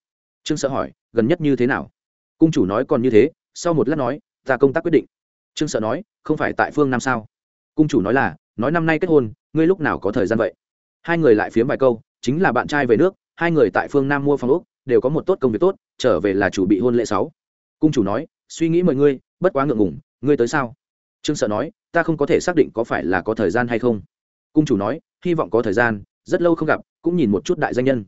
Trương sợ hỏi, gần nhất như thế nào? Cung chủ nói, còn như thế. Sau một lát nói, ta công tác quyết định trương sợ nói, không phải tại phương nam sao? Cung chủ nói là, nói năm nay kết hôn, ngươi lúc nào có thời gian vậy? Hai người lại phiếm vài câu, chính là bạn trai về nước, hai người tại phương nam mua phòng úc đều có một tốt công việc tốt, trở về là chủ bị hôn lễ sáu. Cung chủ nói, suy nghĩ mời ngươi bất quá ngượng ngùng, ngươi tới sao? Trương sợ nói, ta không có thể xác định có phải là có thời gian hay không. Cung chủ nói, hy vọng có thời gian, rất lâu không gặp, cũng nhìn một chút đại danh nhân.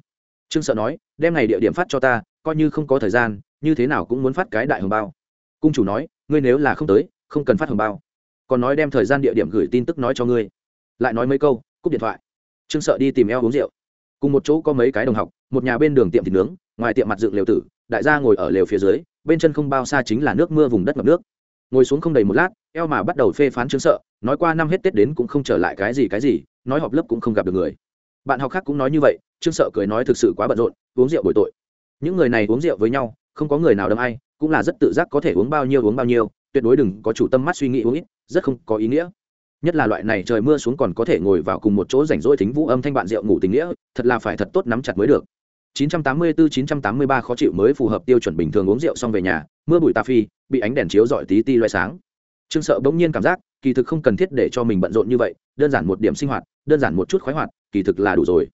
Trương sợ nói, đem ngày địa điểm phát cho ta, coi như không có thời gian, như thế nào cũng muốn phát cái đại hồng bao. Cung chủ nói, ngươi nếu là không tới không cần phát hồng bao. Còn nói đem thời gian địa điểm gửi tin tức nói cho ngươi. Lại nói mấy câu, cúp điện thoại. Trương sợ đi tìm eo uống rượu. Cùng một chỗ có mấy cái đồng học, một nhà bên đường tiệm thịt nướng, ngoài tiệm mặt dựng lều tử, đại gia ngồi ở lều phía dưới, bên chân không bao xa chính là nước mưa vùng đất ngập nước. Ngồi xuống không đầy một lát, eo mà bắt đầu phê phán trương sợ, nói qua năm hết tết đến cũng không trở lại cái gì cái gì, nói họp lớp cũng không gặp được người. Bạn học khác cũng nói như vậy, trương sợ cười nói thực sự quá bận rộn, uống rượu bồi tội. Những người này uống rượu với nhau, không có người nào đâm ai, cũng là rất tự giác có thể uống bao nhiêu uống bao nhiêu tuyệt đối đừng có chủ tâm mắt suy nghĩ uống ít, rất không có ý nghĩa. Nhất là loại này trời mưa xuống còn có thể ngồi vào cùng một chỗ rảnh rỗi thính vũ âm thanh bạn rượu ngủ tình nghĩa, thật là phải thật tốt nắm chặt mới được. 984-983 khó chịu mới phù hợp tiêu chuẩn bình thường uống rượu xong về nhà, mưa bụi tà phi, bị ánh đèn chiếu dọi tí ti loay sáng. Trương sợ bỗng nhiên cảm giác, kỳ thực không cần thiết để cho mình bận rộn như vậy, đơn giản một điểm sinh hoạt, đơn giản một chút khoái hoạt, kỳ thực là đủ rồi.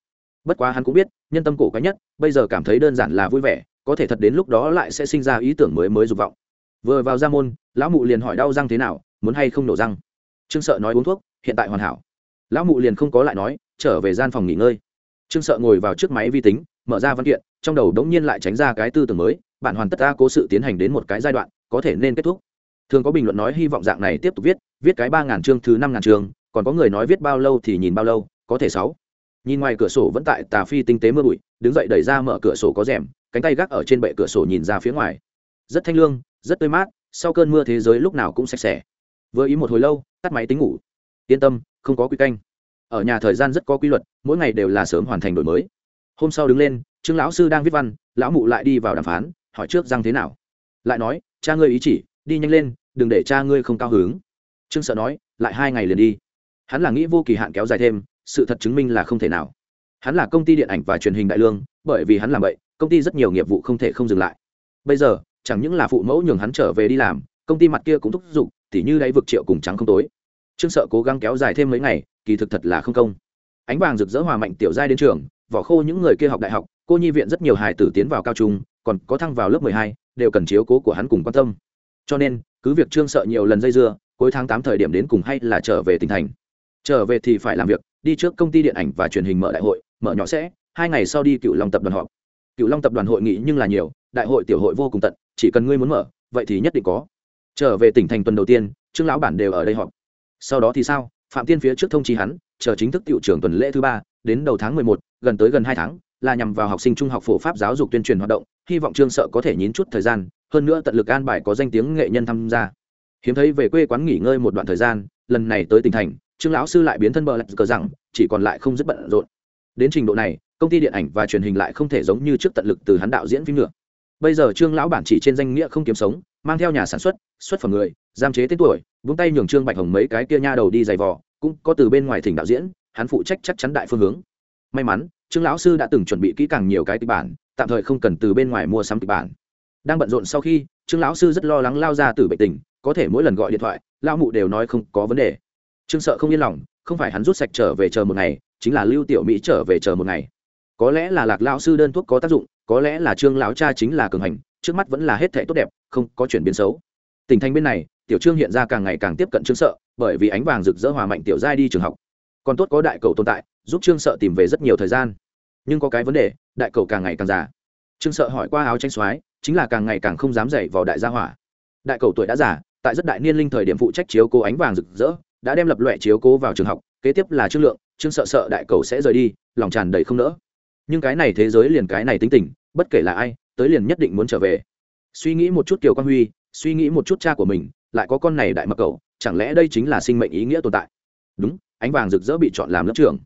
Bất quá hắn cũng biết, nhân tâm cổ quái nhất, bây giờ cảm thấy đơn giản là vui vẻ, có thể thật đến lúc đó lại sẽ sinh ra ý tưởng mới mới dục vọng vừa vào ra môn, lão mụ liền hỏi đau răng thế nào, muốn hay không nổ răng. Trương sợ nói uống thuốc, hiện tại hoàn hảo. Lão mụ liền không có lại nói, trở về gian phòng nghỉ ngơi. Trương sợ ngồi vào trước máy vi tính, mở ra văn kiện, trong đầu đống nhiên lại tránh ra cái tư tưởng mới bạn hoàn tất ta cố sự tiến hành đến một cái giai đoạn, có thể nên kết thúc. Thường có bình luận nói hy vọng dạng này tiếp tục viết viết cái ba ngàn chương thứ năm ngàn chương, còn có người nói viết bao lâu thì nhìn bao lâu, có thể sáu. Nhìn ngoài cửa sổ vẫn tại tà phi tinh tế mưa bụi, đứng dậy đẩy ra mở cửa sổ có rèm, cánh tay gác ở trên bệ cửa sổ nhìn ra phía ngoài rất thanh lương, rất tươi mát, sau cơn mưa thế giới lúc nào cũng sạch sẽ. Vừa ý một hồi lâu, tắt máy tính ngủ. Yên tâm, không có quy canh. Ở nhà thời gian rất có quy luật, mỗi ngày đều là sớm hoàn thành đổi mới. Hôm sau đứng lên, trương lão sư đang viết văn, lão mụ lại đi vào đàm phán, hỏi trước rằng thế nào. Lại nói, cha ngươi ý chỉ, đi nhanh lên, đừng để cha ngươi không cao hứng. Trương sợ nói, lại hai ngày liền đi. Hắn là nghĩ vô kỳ hạn kéo dài thêm, sự thật chứng minh là không thể nào. Hắn là công ty điện ảnh và truyền hình đại lương, bởi vì hắn làm vậy, công ty rất nhiều nghiệp vụ không thể không dừng lại. Bây giờ chẳng những là phụ mẫu nhường hắn trở về đi làm, công ty mặt kia cũng thúc giục, tỉ như đáy vực triệu cùng trắng không tối. Trương sợ cố gắng kéo dài thêm mấy ngày, kỳ thực thật là không công. Ánh vàng rực rỡ hòa mạnh tiểu giai đến trường, vỏ khô những người kia học đại học, cô nhi viện rất nhiều hài tử tiến vào cao trung, còn có thăng vào lớp mười hai, đều cần chiếu cố của hắn cùng quan tâm. Cho nên, cứ việc trương sợ nhiều lần dây dưa, cuối tháng tám thời điểm đến cùng hay là trở về tỉnh thành. Trở về thì phải làm việc, đi trước công ty điện ảnh và truyền hình mở đại hội, mở nhỏ sẽ, hai ngày sau đi cựu long tập đoàn họp cựu long tập đoàn hội nghị nhưng là nhiều, đại hội tiểu hội vô cùng tận, chỉ cần ngươi muốn mở, vậy thì nhất định có. Trở về tỉnh thành tuần đầu tiên, trương lão bản đều ở đây họp. Sau đó thì sao? Phạm tiên phía trước thông chi hắn, chờ chính thức tiệu trưởng tuần lễ thứ ba, đến đầu tháng mười một, gần tới gần hai tháng, là nhằm vào học sinh trung học phổ pháp giáo dục tuyên truyền hoạt động, hy vọng trương sợ có thể nhín chút thời gian, hơn nữa tận lực an bài có danh tiếng nghệ nhân tham gia. Hiếm thấy về quê quán nghỉ ngơi một đoạn thời gian, lần này tới tỉnh thành, trương lão sư lại biến thân bờ lạch cờ rằng, chỉ còn lại không rất bận rộn. Đến trình độ này công ty điện ảnh và truyền hình lại không thể giống như trước tận lực từ hắn đạo diễn phim nữa. Bây giờ trương lão bản chỉ trên danh nghĩa không kiếm sống, mang theo nhà sản xuất xuất phẩm người, giam chế tên tuổi, vung tay nhường trương bạch hồng mấy cái kia nha đầu đi giày vò, cũng có từ bên ngoài thỉnh đạo diễn, hắn phụ trách chắc chắn đại phương hướng. May mắn, trương lão sư đã từng chuẩn bị kỹ càng nhiều cái kịch bản, tạm thời không cần từ bên ngoài mua sắm kịch bản. Đang bận rộn sau khi, trương lão sư rất lo lắng lao ra từ bệnh tình, có thể mỗi lần gọi điện thoại lao mụ đều nói không có vấn đề. Trương sợ không yên lòng, không phải hắn rút sạch trở về chờ một ngày, chính là lưu tiểu mỹ trở về chờ một ngày có lẽ là lạc lão sư đơn thuốc có tác dụng, có lẽ là trương lão cha chính là cường hành, trước mắt vẫn là hết thể tốt đẹp, không có chuyển biến xấu. Tỉnh thành bên này, tiểu trương hiện ra càng ngày càng tiếp cận trương sợ, bởi vì ánh vàng rực rỡ hòa mạnh tiểu giai đi trường học. Còn tốt có đại cầu tồn tại, giúp trương sợ tìm về rất nhiều thời gian. Nhưng có cái vấn đề, đại cầu càng ngày càng già. Trương sợ hỏi qua áo tranh soái, chính là càng ngày càng không dám dậy vào đại gia hỏa. Đại cầu tuổi đã già, tại rất đại niên linh thời điểm phụ trách chiếu cố ánh vàng rực rỡ, đã đem lập loại chiếu cố vào trường học, kế tiếp là trương lượng, trương sợ sợ đại cầu sẽ rời đi, lòng tràn đầy không nỡ nhưng cái này thế giới liền cái này tính tình, bất kể là ai, tới liền nhất định muốn trở về. Suy nghĩ một chút kiều quang huy, suy nghĩ một chút cha của mình, lại có con này đại mập cầu chẳng lẽ đây chính là sinh mệnh ý nghĩa tồn tại? Đúng, ánh vàng rực rỡ bị chọn làm lớp trưởng.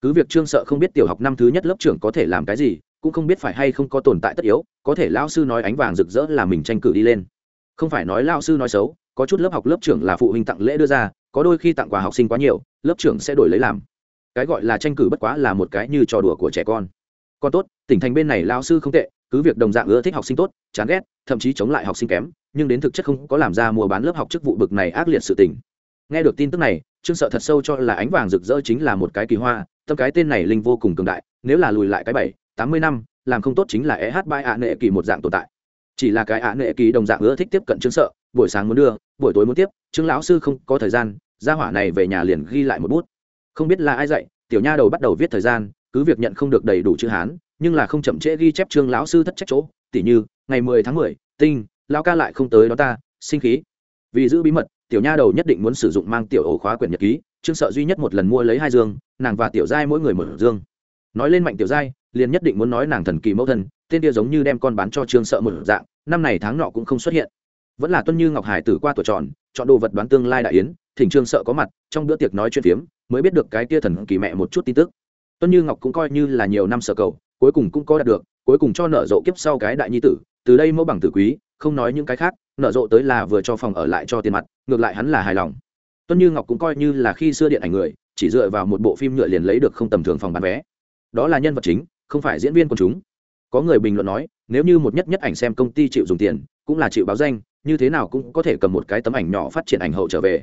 Cứ việc trương sợ không biết tiểu học năm thứ nhất lớp trưởng có thể làm cái gì, cũng không biết phải hay không có tồn tại tất yếu, có thể lao sư nói ánh vàng rực rỡ là mình tranh cử đi lên. Không phải nói lao sư nói xấu, có chút lớp học lớp trưởng là phụ huynh tặng lễ đưa ra, có đôi khi tặng quà học sinh quá nhiều, lớp trưởng sẽ đổi lấy làm. Cái gọi là tranh cử bất quá là một cái như trò đùa của trẻ con còn tốt, tỉnh thành bên này lao sư không tệ, cứ việc đồng dạng ưa thích học sinh tốt, chán ghét, thậm chí chống lại học sinh kém, nhưng đến thực chất không có làm ra mua bán lớp học chức vụ bực này ác liệt sự tình. Nghe được tin tức này, trương sợ thật sâu cho là ánh vàng rực rỡ chính là một cái kỳ hoa, tâm cái tên này linh vô cùng cường đại, nếu là lùi lại cái bảy, tám mươi năm, làm không tốt chính là e hát bai ạ nệ kỳ một dạng tồn tại. Chỉ là cái ạ nệ kỳ đồng dạng ưa thích tiếp cận trương sợ, buổi sáng muốn đưa, buổi tối muốn tiếp, trương lão sư không có thời gian, gia hỏa này về nhà liền ghi lại một bút. Không biết là ai dạy, tiểu nha đầu bắt đầu viết thời gian cứ việc nhận không được đầy đủ chữ hán, nhưng là không chậm trễ ghi chép trương lão sư thất trách chỗ, tỉ như, ngày mười tháng mười, tinh, lão ca lại không tới đó ta, sinh khí. Vì giữ bí mật, tiểu nha đầu nhất định muốn sử dụng mang tiểu ổ khóa quyển nhật ký, trương sợ duy nhất một lần mua lấy hai dương, nàng và tiểu giai mỗi người một dương. Nói lên mạnh tiểu giai, liền nhất định muốn nói nàng thần kỳ mẫu thân, tên kia giống như đem con bán cho trương sợ một dạng, năm này tháng nọ cũng không xuất hiện. Vẫn là tuân như ngọc hải tử qua tuổi tròn, chọn đồ vật đoán tương lai đại yến, thỉnh trương sợ có mặt, trong bữa tiệc nói chuyện phiếm, mới biết được cái kia thần kỳ mẹ một chút tin tức tuân như ngọc cũng coi như là nhiều năm sở cầu, cuối cùng cũng có đạt được, cuối cùng cho nợ rộ kiếp sau cái đại nhi tử, từ đây mẫu bằng tử quý, không nói những cái khác, nợ rộ tới là vừa cho phòng ở lại cho tiền mặt, ngược lại hắn là hài lòng. Tuân như ngọc cũng coi như là khi xưa điện ảnh người, chỉ dựa vào một bộ phim nhựa liền lấy được không tầm thường phòng bán vé. Đó là nhân vật chính, không phải diễn viên quần chúng. Có người bình luận nói, nếu như một nhất nhất ảnh xem công ty chịu dùng tiền, cũng là chịu báo danh, như thế nào cũng có thể cầm một cái tấm ảnh nhỏ phát triển ảnh hậu trở về.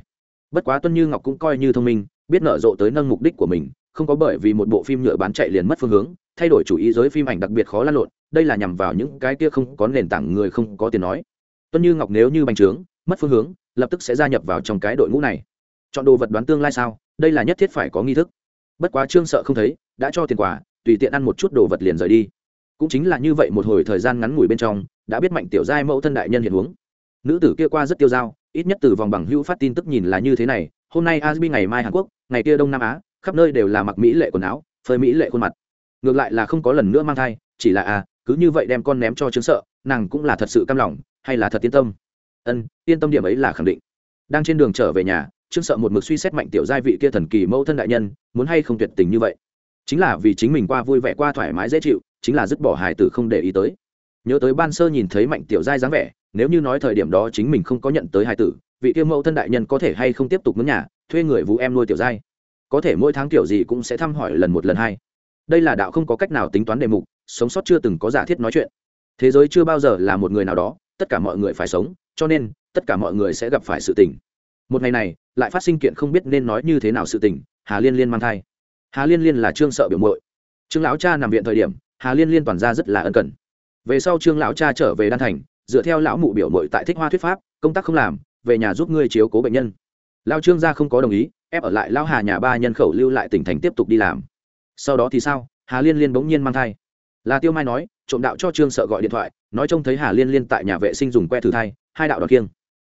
Bất quá tuân như ngọc cũng coi như thông minh, biết nở rộ tới nâng mục đích của mình không có bởi vì một bộ phim nhựa bán chạy liền mất phương hướng, thay đổi chủ ý giới phim ảnh đặc biệt khó lan lộn, đây là nhằm vào những cái kia không có nền tảng người không có tiền nói. Tuân như ngọc nếu như bành trướng, mất phương hướng, lập tức sẽ gia nhập vào trong cái đội ngũ này. Chọn đồ vật đoán tương lai sao? Đây là nhất thiết phải có nghi thức. Bất quá trương sợ không thấy, đã cho tiền quà, tùy tiện ăn một chút đồ vật liền rời đi. Cũng chính là như vậy một hồi thời gian ngắn ngủi bên trong, đã biết mạnh tiểu giai mẫu thân đại nhân hiện huống. Nữ tử kia qua rất tiêu dao, ít nhất từ vòng bằng hữu phát tin tức nhìn là như thế này, hôm nay asbi ngày mai hàn quốc, ngày kia đông nam á khắp nơi đều là mặc mỹ lệ quần áo, phơi mỹ lệ khuôn mặt. Ngược lại là không có lần nữa mang thai, chỉ là à cứ như vậy đem con ném cho chứng sợ, nàng cũng là thật sự cam lòng, hay là thật yên tâm? Ân, yên tâm điểm ấy là khẳng định. Đang trên đường trở về nhà trương sợ một mực suy xét mạnh tiểu giai vị kia thần kỳ mẫu thân đại nhân, muốn hay không tuyệt tình như vậy. Chính là vì chính mình qua vui vẻ, qua thoải mái, dễ chịu, chính là dứt bỏ hài tử không để ý tới. Nhớ tới ban sơ nhìn thấy mạnh tiểu giai dáng vẻ, nếu như nói thời điểm đó chính mình không có nhận tới hài tử, vị kia mẫu thân đại nhân có thể hay không tiếp tục mướn nhà, thuê người vũ em nuôi tiểu giai? Có thể mỗi tháng tiểu gì cũng sẽ thăm hỏi lần một lần hai. Đây là đạo không có cách nào tính toán đề mục, sống sót chưa từng có giả thiết nói chuyện. Thế giới chưa bao giờ là một người nào đó, tất cả mọi người phải sống, cho nên, tất cả mọi người sẽ gặp phải sự tình. Một ngày này, lại phát sinh kiện không biết nên nói như thế nào sự tình, hà liên liên mang thai. Hà liên liên là trương sợ biểu mội trương lão cha nằm viện thời điểm, hà liên liên toàn ra rất là ân cần. Về sau trương lão cha trở về đan thành, dựa theo lão mụ biểu mội tại thích hoa thuyết pháp, công tác không làm, về nhà giúp ngươi chiếu cố bệnh nhân lao trương gia không có đồng ý, ép ở lại lao hà nhà ba nhân khẩu lưu lại tỉnh thành tiếp tục đi làm. Sau đó thì sao? Hà liên liên bỗng nhiên mang thai. Là tiêu mai nói, trộm đạo cho trương sợ gọi điện thoại, nói trông thấy hà liên liên tại nhà vệ sinh dùng que thử thai, hai đạo đoạt kiêng.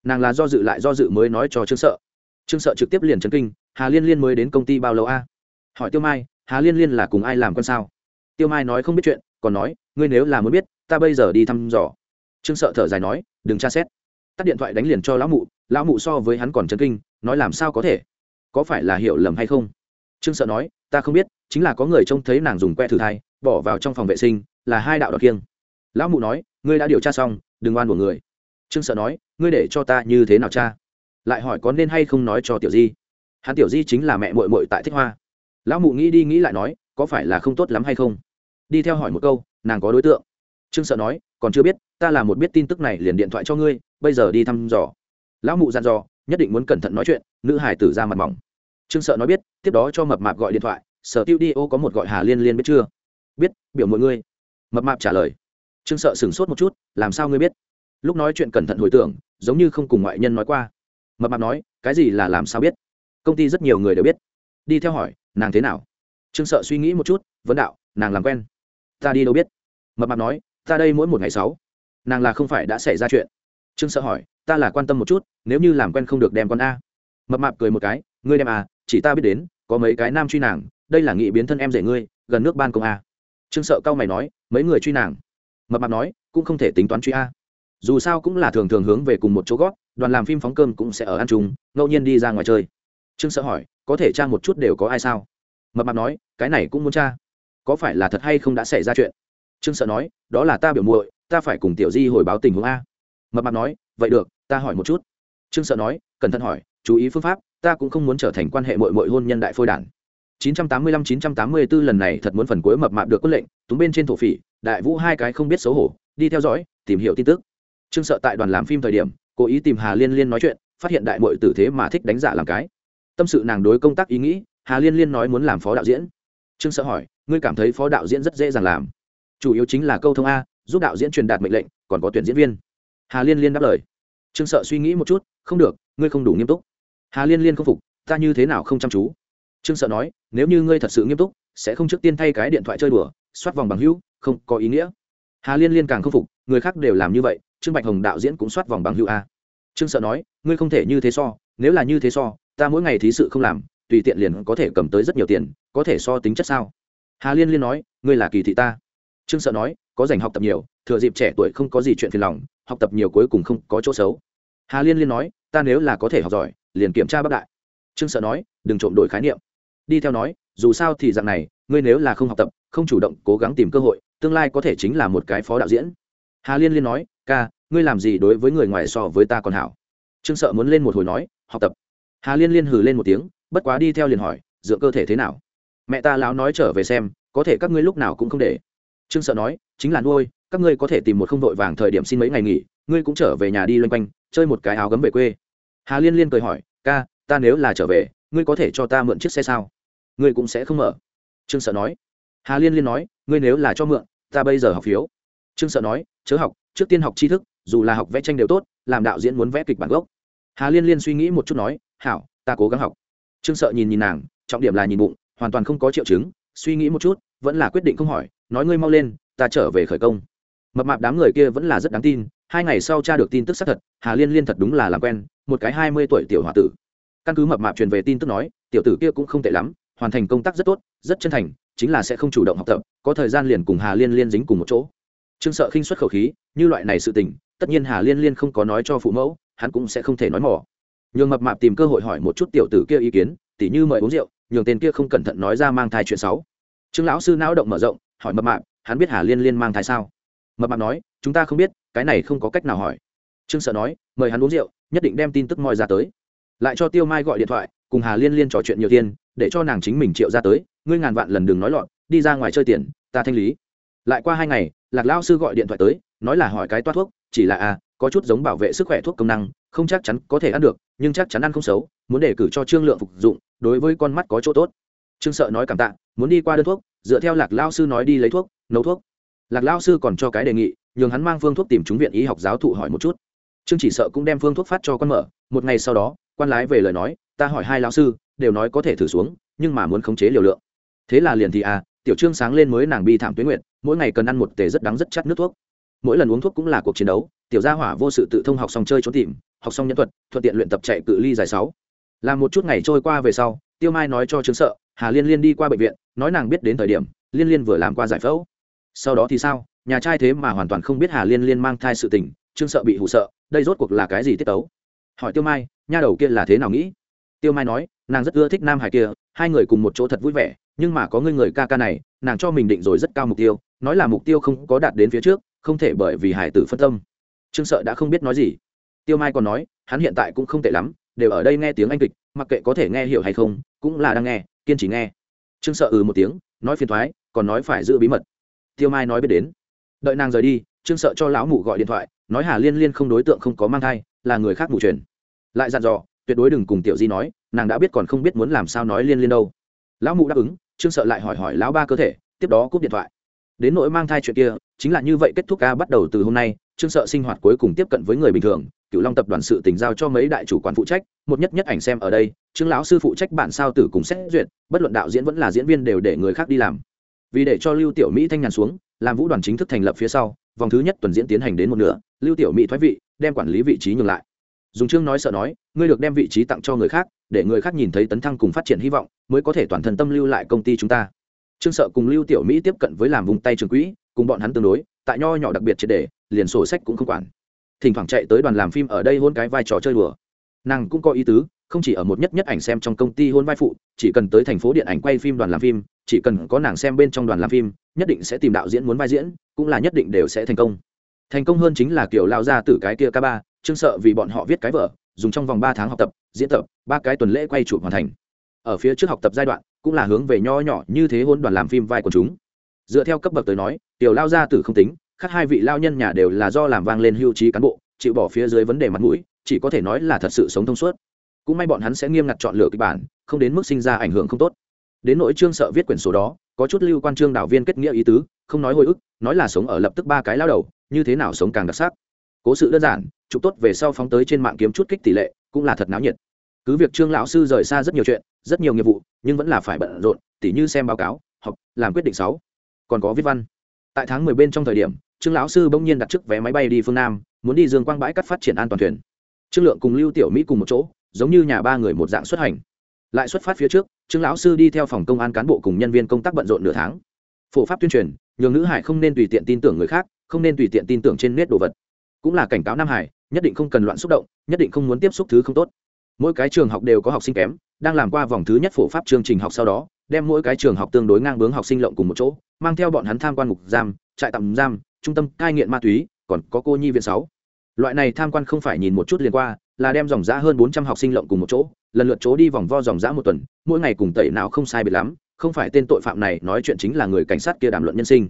Nàng là do dự lại do dự mới nói cho trương sợ. Trương sợ trực tiếp liền chấn kinh, hà liên liên mới đến công ty bao lâu a? Hỏi tiêu mai, hà liên liên là cùng ai làm con sao? Tiêu mai nói không biết chuyện, còn nói, ngươi nếu là muốn biết, ta bây giờ đi thăm dò. Trương sợ thở dài nói, đừng tra xét. Tắt điện thoại đánh liền cho lão mụ lão mụ so với hắn còn chấn kinh nói làm sao có thể? Có phải là hiểu lầm hay không? Trương sợ nói, ta không biết, chính là có người trông thấy nàng dùng que thử thai, bỏ vào trong phòng vệ sinh, là hai đạo đọc kiêng. Lão mụ nói, ngươi đã điều tra xong, đừng oan của người. Trương sợ nói, ngươi để cho ta như thế nào cha? Lại hỏi có nên hay không nói cho tiểu di. Hắn tiểu di chính là mẹ mội mội tại thích hoa. Lão mụ nghĩ đi nghĩ lại nói, có phải là không tốt lắm hay không? Đi theo hỏi một câu, nàng có đối tượng. Trương sợ nói, còn chưa biết, ta là một biết tin tức này liền điện thoại cho ngươi, bây giờ đi thăm dò. Lão mụ dặn dò nhất định muốn cẩn thận nói chuyện, nữ hải tử ra mặt mỏng. Trương sợ nói biết, tiếp đó cho mập mạp gọi điện thoại, sở tiêu đi ô có một gọi hà liên liên biết chưa? Biết, biểu mọi ngươi mập mạp trả lời. Trương sợ sửng sốt một chút, làm sao ngươi biết? Lúc nói chuyện cẩn thận hồi tưởng, giống như không cùng ngoại nhân nói qua. Mập mạp nói, cái gì là làm sao biết? Công ty rất nhiều người đều biết. Đi theo hỏi, nàng thế nào? Trương sợ suy nghĩ một chút, vấn đạo, nàng làm quen. Ta đi đâu biết? Mập mạp nói, ta đây mỗi một ngày sáu, nàng là không phải đã xảy ra chuyện. Trương sợ hỏi ta là quan tâm một chút, nếu như làm quen không được đem con a. Mập mạp cười một cái, ngươi đem à chỉ ta biết đến, có mấy cái nam truy nàng, đây là nghị biến thân em rể ngươi, gần nước ban công a. Trương sợ cao mày nói, mấy người truy nàng. Mập mạp nói, cũng không thể tính toán truy a. Dù sao cũng là thường thường hướng về cùng một chỗ gót, đoàn làm phim phóng cơm cũng sẽ ở ăn chung, ngẫu nhiên đi ra ngoài chơi. Trương sợ hỏi, có thể tra một chút đều có ai sao? Mập mạp nói, cái này cũng muốn tra. Có phải là thật hay không đã xảy ra chuyện? Trương sợ nói, đó là ta biểu muội, ta phải cùng tiểu di hồi báo tình huống a. Mập mạp nói, vậy được ta hỏi một chút. Trương sợ nói, cẩn thận hỏi, chú ý phương pháp, ta cũng không muốn trở thành quan hệ mội mội hôn nhân đại phôi đản. 985-984 lần này thật muốn phần cuối mập mạp được quân lệnh túng bên trên thổ phỉ, đại vũ hai cái không biết xấu hổ, đi theo dõi, tìm hiểu tin tức. Trương sợ tại đoàn làm phim thời điểm, cố ý tìm hà liên liên nói chuyện, phát hiện đại mội tử thế mà thích đánh giả làm cái. Tâm sự nàng đối công tác ý nghĩ, hà liên liên nói muốn làm phó đạo diễn. Trương sợ hỏi, ngươi cảm thấy phó đạo diễn rất dễ dàng làm? Chủ yếu chính là câu thông a, giúp đạo diễn truyền đạt mệnh lệnh, còn có tuyển diễn viên. Hà liên liên đáp lời trương sợ suy nghĩ một chút, không được, ngươi không đủ nghiêm túc. Hà liên liên không phục, ta như thế nào không chăm chú? Trương sợ nói, nếu như ngươi thật sự nghiêm túc, sẽ không trước tiên thay cái điện thoại chơi đùa, soát vòng bằng hữu, không có ý nghĩa. Hà liên liên càng không phục, người khác đều làm như vậy, trương bạch hồng đạo diễn cũng soát vòng bằng hữu a. Trương sợ nói, ngươi không thể như thế so, nếu là như thế so, ta mỗi ngày thí sự không làm, tùy tiện liền có thể cầm tới rất nhiều tiền, có thể so tính chất sao? Hà liên liên nói, ngươi là kỳ thị ta. Trương sợ nói có dành học tập nhiều, thừa dịp trẻ tuổi không có gì chuyện phiền lòng, học tập nhiều cuối cùng không có chỗ xấu. Hà liên liên nói, ta nếu là có thể học giỏi, liền kiểm tra bắc đại. Trương sợ nói, đừng trộm đổi khái niệm. Đi theo nói, dù sao thì dạng này, ngươi nếu là không học tập, không chủ động cố gắng tìm cơ hội, tương lai có thể chính là một cái phó đạo diễn. Hà liên liên nói, ca, ngươi làm gì đối với người ngoài so với ta còn hảo. Trương sợ muốn lên một hồi nói, học tập. Hà liên liên hừ lên một tiếng, bất quá đi theo liền hỏi, dựa cơ thể thế nào? Mẹ ta lão nói trở về xem, có thể các ngươi lúc nào cũng không để trương sợ nói, chính là nuôi, các ngươi có thể tìm một không vội vàng thời điểm xin mấy ngày nghỉ, ngươi cũng trở về nhà đi loanh quanh, chơi một cái áo gấm về quê. Hà liên liên cười hỏi, ca, ta nếu là trở về, ngươi có thể cho ta mượn chiếc xe sao? Ngươi cũng sẽ không mở. Trương sợ nói. Hà liên liên nói, ngươi nếu là cho mượn, ta bây giờ học phiếu. Trương sợ nói, chớ học, trước tiên học tri thức, dù là học vẽ tranh đều tốt, làm đạo diễn muốn vẽ kịch bản gốc. Hà liên liên suy nghĩ một chút nói, hảo, ta cố gắng học. Trương sợ nhìn nhìn nàng, trọng điểm là nhìn bụng, hoàn toàn không có triệu chứng, suy nghĩ một chút, vẫn là quyết định không hỏi nói ngươi mau lên, ta trở về khởi công. Mập mạp đám người kia vẫn là rất đáng tin, hai ngày sau cha được tin tức xác thật, hà liên liên thật đúng là làm quen, một cái hai mươi tuổi tiểu h o a tử. Căn cứ mập mạp truyền về tin tức nói, tiểu tử kia cũng không tệ lắm, hoàn thành công tác rất tốt, rất chân thành, chính là sẽ không chủ động học tập, có thời gian liền cùng hà liên liên dính cùng một chỗ. Trương sợ khinh xuất khẩu khí, như loại này sự tình, tất nhiên hà liên liên không có nói cho phụ mẫu, hắn cũng sẽ không thể nói mỏ nhường mập mạp tìm cơ hội hỏi một chút tiểu tử kia ý kiến, tỉ như mời uống rượu, nhường tên kia không cẩn thận nói ra mang thai chuyện xấu. Trương lão sư não động mở rộng hỏi mập mạp, hắn biết hà liên liên mang thai sao? Mập mạp nói, chúng ta không biết, cái này không có cách nào hỏi. Trương sợ nói, mời hắn uống rượu, nhất định đem tin tức moi ra tới. Lại cho tiêu mai gọi điện thoại, cùng hà liên liên trò chuyện nhiều tiền, để cho nàng chính mình triệu ra tới, ngươi ngàn vạn lần đừng nói lọt, đi ra ngoài chơi tiền, ta thanh lý. Lại qua hai ngày, lạc lao sư gọi điện thoại tới, nói là hỏi cái toát thuốc, chỉ là à có chút giống bảo vệ sức khỏe thuốc công năng, không chắc chắn có thể ăn được, nhưng chắc chắn ăn không xấu, muốn để cử cho trương lượng phục dụng, đối với con mắt có chỗ tốt. Trương sợ nói cảm tạ, muốn đi qua đơn thuốc dựa theo lạc lao sư nói đi lấy thuốc, nấu thuốc. Lạc lao sư còn cho cái đề nghị, nhường hắn mang phương thuốc tìm chúng viện y học giáo thụ hỏi một chút. Trương chỉ sợ cũng đem phương thuốc phát cho con mở, một ngày sau đó, quan lái về lời nói, ta hỏi hai lao sư, đều nói có thể thử xuống, nhưng mà muốn khống chế liều lượng. Thế là liền thì à tiểu trương sáng lên mới nàng bi thảm tuyến nguyện mỗi ngày cần ăn một tề rất đắng rất chắt nước thuốc. Mỗi lần uống thuốc cũng là cuộc chiến đấu, tiểu gia hỏa vô sự tự thông học xong chơi trốn tìm, học xong nhân thuật, thuận tiện luyện tập chạy cự ly dài sáu. Làm một chút ngày trôi qua về sau, tiêu mai nói cho trương sợ hà liên liên đi qua bệnh viện, nói nàng biết đến thời điểm, liên liên vừa làm qua giải phẫu. Sau đó thì sao? Nhà trai thế mà hoàn toàn không biết hà liên liên mang thai sự tình, trương sợ bị hụ sợ, đây rốt cuộc là cái gì tiết tấu? Hỏi tiêu mai, nha đầu kia là thế nào nghĩ? Tiêu mai nói, nàng rất ưa thích nam hải kia, hai người cùng một chỗ thật vui vẻ, nhưng mà có người người ca ca này, nàng cho mình định rồi rất cao mục tiêu, nói là mục tiêu không có đạt đến phía trước, không thể bởi vì hải tử phân tâm. Trương sợ đã không biết nói gì. Tiêu mai còn nói, hắn hiện tại cũng không tệ lắm, đều ở đây nghe tiếng anh kịch, mặc kệ có thể nghe hiểu hay không, cũng là đang nghe kiên trì nghe. Trương sợ ừ một tiếng, nói phiền thoái, còn nói phải giữ bí mật. Tiêu mai nói biết đến. Đợi nàng rời đi, trương sợ cho lão mụ gọi điện thoại, nói hà liên liên không đối tượng không có mang thai, là người khác mù truyền. Lại dặn dò, tuyệt đối đừng cùng tiểu di nói, nàng đã biết còn không biết muốn làm sao nói liên liên đâu. Lão mụ đáp ứng, trương sợ lại hỏi hỏi lão ba cơ thể, tiếp đó cúp điện thoại. Đến nỗi mang thai chuyện kia, chính là như vậy kết thúc ca bắt đầu từ hôm nay, trương sợ sinh hoạt cuối cùng tiếp cận với người bình thường cựu long tập đoàn sự tỉnh giao cho mấy đại chủ quản phụ trách, một nhất nhất ảnh xem ở đây, trương lão sư phụ trách bản sao tử cùng xét duyệt, bất luận đạo diễn vẫn là diễn viên đều để người khác đi làm. Vì để cho lưu tiểu mỹ thanh nhàn xuống, làm vũ đoàn chính thức thành lập phía sau, vòng thứ nhất tuần diễn tiến hành đến một nửa, lưu tiểu mỹ thoái vị, đem quản lý vị trí nhường lại. Dùng chương nói sợ nói, ngươi được đem vị trí tặng cho người khác, để người khác nhìn thấy tấn thăng cùng phát triển hy vọng, mới có thể toàn thân tâm lưu lại công ty chúng ta. Trương sợ cùng lưu tiểu mỹ tiếp cận với làm vùng tay trường quỹ, cùng bọn hắn tương đối, tại nho nhỏ đặc biệt triệt để, liền sổ sách cũng không quản thỉnh thoảng chạy tới đoàn làm phim ở đây hôn cái vai trò chơi đùa. Nàng cũng có ý tứ, không chỉ ở một nhất nhất ảnh xem trong công ty hôn vai phụ, chỉ cần tới thành phố điện ảnh quay phim đoàn làm phim, chỉ cần có nàng xem bên trong đoàn làm phim, nhất định sẽ tìm đạo diễn muốn vai diễn, cũng là nhất định đều sẽ thành công. Thành công hơn chính là kiểu lao ra từ cái kia ca ba, chương sợ vì bọn họ viết cái vở, dùng trong vòng ba tháng học tập, diễn tập, ba cái tuần lễ quay chụp hoàn thành. Ở phía trước học tập giai đoạn, cũng là hướng về nho nhỏ như thế hôn đoàn làm phim vai của chúng. Dựa theo cấp bậc tới nói, tiểu lao ra từ không tính khác hai vị lao nhân nhà đều là do làm vang lên hưu trí cán bộ, chịu bỏ phía dưới vấn đề mặt mũi, chỉ có thể nói là thật sự sống thông suốt. Cũng may bọn hắn sẽ nghiêm ngặt chọn lựa kịch bản, không đến mức sinh ra ảnh hưởng không tốt. Đến nỗi trương sợ viết quyển số đó, có chút lưu quan trương đạo viên kết nghĩa ý tứ, không nói hồi ức, nói là sống ở lập tức ba cái lao đầu, như thế nào sống càng đặc sắc. Cố sự đơn giản chụp tốt về sau phóng tới trên mạng kiếm chút kích tỷ lệ, cũng là thật náo nhiệt. Cứ việc trương lão sư rời xa rất nhiều chuyện, rất nhiều nghiệp vụ, nhưng vẫn là phải bận rộn, tỉ như xem báo cáo, học, làm quyết định sáu. Còn có viết văn. Tại tháng mười bên trong thời điểm trương lão sư bỗng nhiên đặt trước vé máy bay đi phương nam, muốn đi dương quang bãi cắt phát triển an toàn thuyền. Trương lượng cùng lưu tiểu mỹ cùng một chỗ, giống như nhà ba người một dạng xuất hành. Lại xuất phát phía trước, trương lão sư đi theo phòng công an cán bộ cùng nhân viên công tác bận rộn nửa tháng. Phổ pháp tuyên truyền, nhường nữ hải không nên tùy tiện tin tưởng người khác, không nên tùy tiện tin tưởng trên nét đồ vật. Cũng là cảnh cáo nam hải, nhất định không cần loạn xúc động, nhất định không muốn tiếp xúc thứ không tốt. Mỗi cái trường học đều có học sinh kém, đang làm qua vòng thứ nhất phổ pháp chương trình học sau đó, đem mỗi cái trường học tương đối ngang bướng học sinh lộng cùng một chỗ, mang theo bọn hắn tham quan mục giam, trại tạm giam trung tâm cai nghiện ma túy, còn có cô nhi viện sáu. Loại này tham quan không phải nhìn một chút liền qua, là đem dòng giã hơn bốn trăm học sinh lộng cùng một chỗ, lần lượt chỗ đi vòng vo dòng giã một tuần, mỗi ngày cùng tẩy não không sai biệt lắm, không phải tên tội phạm này nói chuyện chính là người cảnh sát kia đàm luận nhân sinh.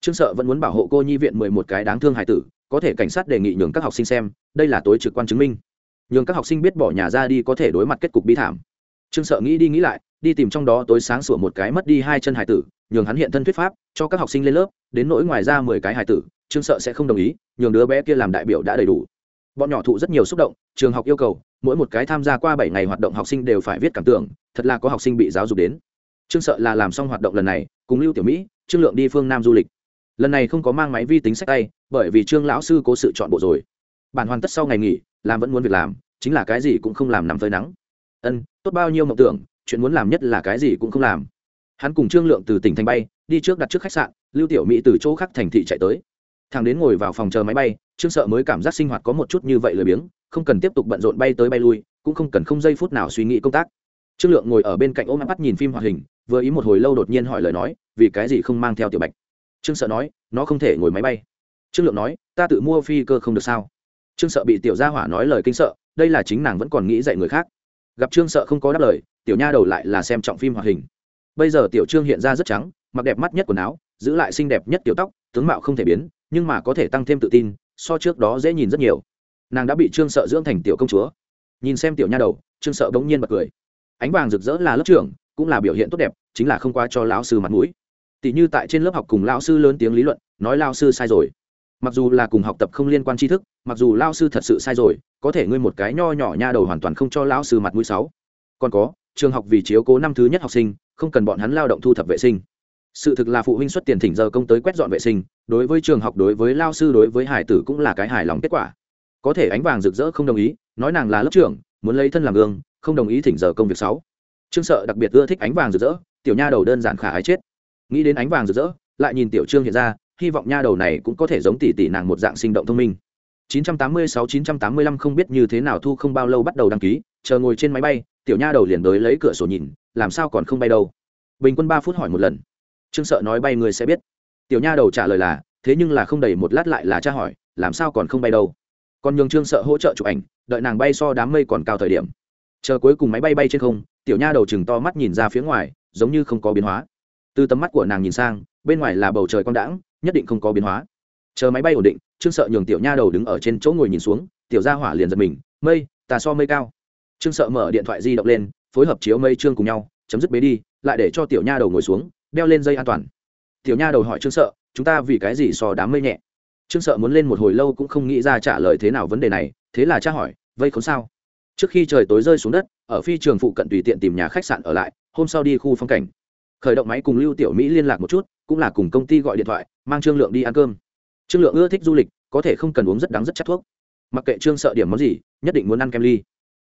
Trương sợ vẫn muốn bảo hộ cô nhi viện mười một cái đáng thương hài tử, có thể cảnh sát đề nghị nhường các học sinh xem, đây là tối trực quan chứng minh. Nhường các học sinh biết bỏ nhà ra đi có thể đối mặt kết cục bi thảm. Trương sợ nghĩ đi nghĩ lại, đi tìm trong đó tối sáng sủa một cái mất đi hai chân hải tử nhường hắn hiện thân thuyết pháp, cho các học sinh lên lớp, đến nỗi ngoài ra mười cái hải tử, trương sợ sẽ không đồng ý, nhường đứa bé kia làm đại biểu đã đầy đủ. Bọn nhỏ thụ rất nhiều xúc động, trường học yêu cầu, mỗi một cái tham gia qua bảy ngày hoạt động học sinh đều phải viết cảm tưởng, thật là có học sinh bị giáo dục đến. Trương sợ là làm xong hoạt động lần này, cùng lưu tiểu mỹ, trương lượng đi phương nam du lịch. Lần này không có mang máy vi tính sách tay, bởi vì trương lão sư cố sự chọn bộ rồi. Bản hoàn tất sau ngày nghỉ, làm vẫn muốn việc làm, chính là cái gì cũng không làm nằm phơi nắng. Ân, tốt bao nhiêu mộng tưởng, chuyện muốn làm nhất là cái gì cũng không làm hắn cùng trương lượng từ tỉnh thành bay, đi trước đặt trước khách sạn, lưu tiểu mỹ từ chỗ khác thành thị chạy tới. Thằng đến ngồi vào phòng chờ máy bay, trương sợ mới cảm giác sinh hoạt có một chút như vậy lười biếng, không cần tiếp tục bận rộn bay tới bay lui, cũng không cần không giây phút nào suy nghĩ công tác. Trương lượng ngồi ở bên cạnh ôm mắt nhìn phim hoạt hình, vừa ý một hồi lâu đột nhiên hỏi lời nói, vì cái gì không mang theo tiểu bạch? Trương sợ nói, nó không thể ngồi máy bay. Trương lượng nói, ta tự mua phi cơ không được sao? Trương sợ bị tiểu gia hỏa nói lời kinh sợ, đây là chính nàng vẫn còn nghĩ dạy người khác. Gặp trương sợ không có đáp lời, tiểu nha đầu lại là xem trọng phim hoạt hình bây giờ tiểu trương hiện ra rất trắng, mặc đẹp mắt nhất quần áo, giữ lại xinh đẹp nhất tiểu tóc, tướng mạo không thể biến, nhưng mà có thể tăng thêm tự tin, so trước đó dễ nhìn rất nhiều. Nàng đã bị trương sợ dưỡng thành tiểu công chúa. Nhìn xem tiểu nha đầu, trương sợ bỗng nhiên bật cười. Ánh vàng rực rỡ là lớp trưởng, cũng là biểu hiện tốt đẹp, chính là không qua cho lão sư mặt mũi. Tỷ như tại trên lớp học cùng lão sư lớn tiếng lý luận, nói lao sư sai rồi. Mặc dù là cùng học tập không liên quan tri thức, mặc dù lao sư thật sự sai rồi, có thể ngươi một cái nho nhỏ nha đầu hoàn toàn không cho lão sư mặt mũi sáu còn có trường học vì chiếu cố năm thứ nhất học sinh, không cần bọn hắn lao động thu thập vệ sinh. Sự thực là phụ huynh xuất tiền thỉnh giờ công tới quét dọn vệ sinh, đối với trường học, đối với lao sư, đối với hải tử cũng là cái hài lòng kết quả. Có thể ánh vàng rực rỡ không đồng ý, nói nàng là lớp trưởng, muốn lấy thân làm gương, không đồng ý thỉnh giờ công việc sáu. Trương sợ đặc biệt ưa thích ánh vàng rực rỡ, tiểu nha đầu đơn giản khả ái chết. Nghĩ đến ánh vàng rực rỡ, lại nhìn tiểu trương hiện ra, hy vọng nha đầu này cũng có thể giống tỷ tỷ nàng một dạng sinh động thông minh. 986-985 không biết như thế nào thu không bao lâu bắt đầu đăng ký, chờ ngồi trên máy bay tiểu nha đầu liền tới lấy cửa sổ nhìn, làm sao còn không bay đâu. Bình quân ba phút hỏi một lần. Trương sợ nói bay người sẽ biết. Tiểu nha đầu trả lời là, thế nhưng là không đầy một lát lại là cha hỏi, làm sao còn không bay đâu. Còn nhường trương sợ hỗ trợ chụp ảnh, đợi nàng bay so đám mây còn cao thời điểm. Chờ cuối cùng máy bay bay trên không, tiểu nha đầu chừng to mắt nhìn ra phía ngoài, giống như không có biến hóa. Từ tầm mắt của nàng nhìn sang, bên ngoài là bầu trời quang đãng, nhất định không có biến hóa. Chờ máy bay ổn định, trương sợ nhường tiểu nha đầu đứng ở trên chỗ ngồi nhìn xuống, tiểu gia hỏa liền giật mình, mây tà so mây cao trương sợ mở điện thoại di động lên, phối hợp chiếu mây trương cùng nhau, chấm dứt bế đi, lại để cho tiểu nha đầu ngồi xuống, đeo lên dây an toàn. Tiểu nha đầu hỏi trương sợ, chúng ta vì cái gì so đám mây nhẹ? Trương sợ muốn lên một hồi lâu cũng không nghĩ ra trả lời thế nào vấn đề này, thế là cha hỏi, vây khốn sao? Trước khi trời tối rơi xuống đất, ở phi trường phụ cận tùy tiện tìm nhà khách sạn ở lại, hôm sau đi khu phong cảnh. Khởi động máy cùng lưu tiểu mỹ liên lạc một chút, cũng là cùng công ty gọi điện thoại, mang trương lượng đi ăn cơm. Trương lượng ưa thích du lịch, có thể không cần uống rất đắng rất chắc thuốc. Mặc kệ trương sợ điểm món gì, nhất định muốn ăn kem ly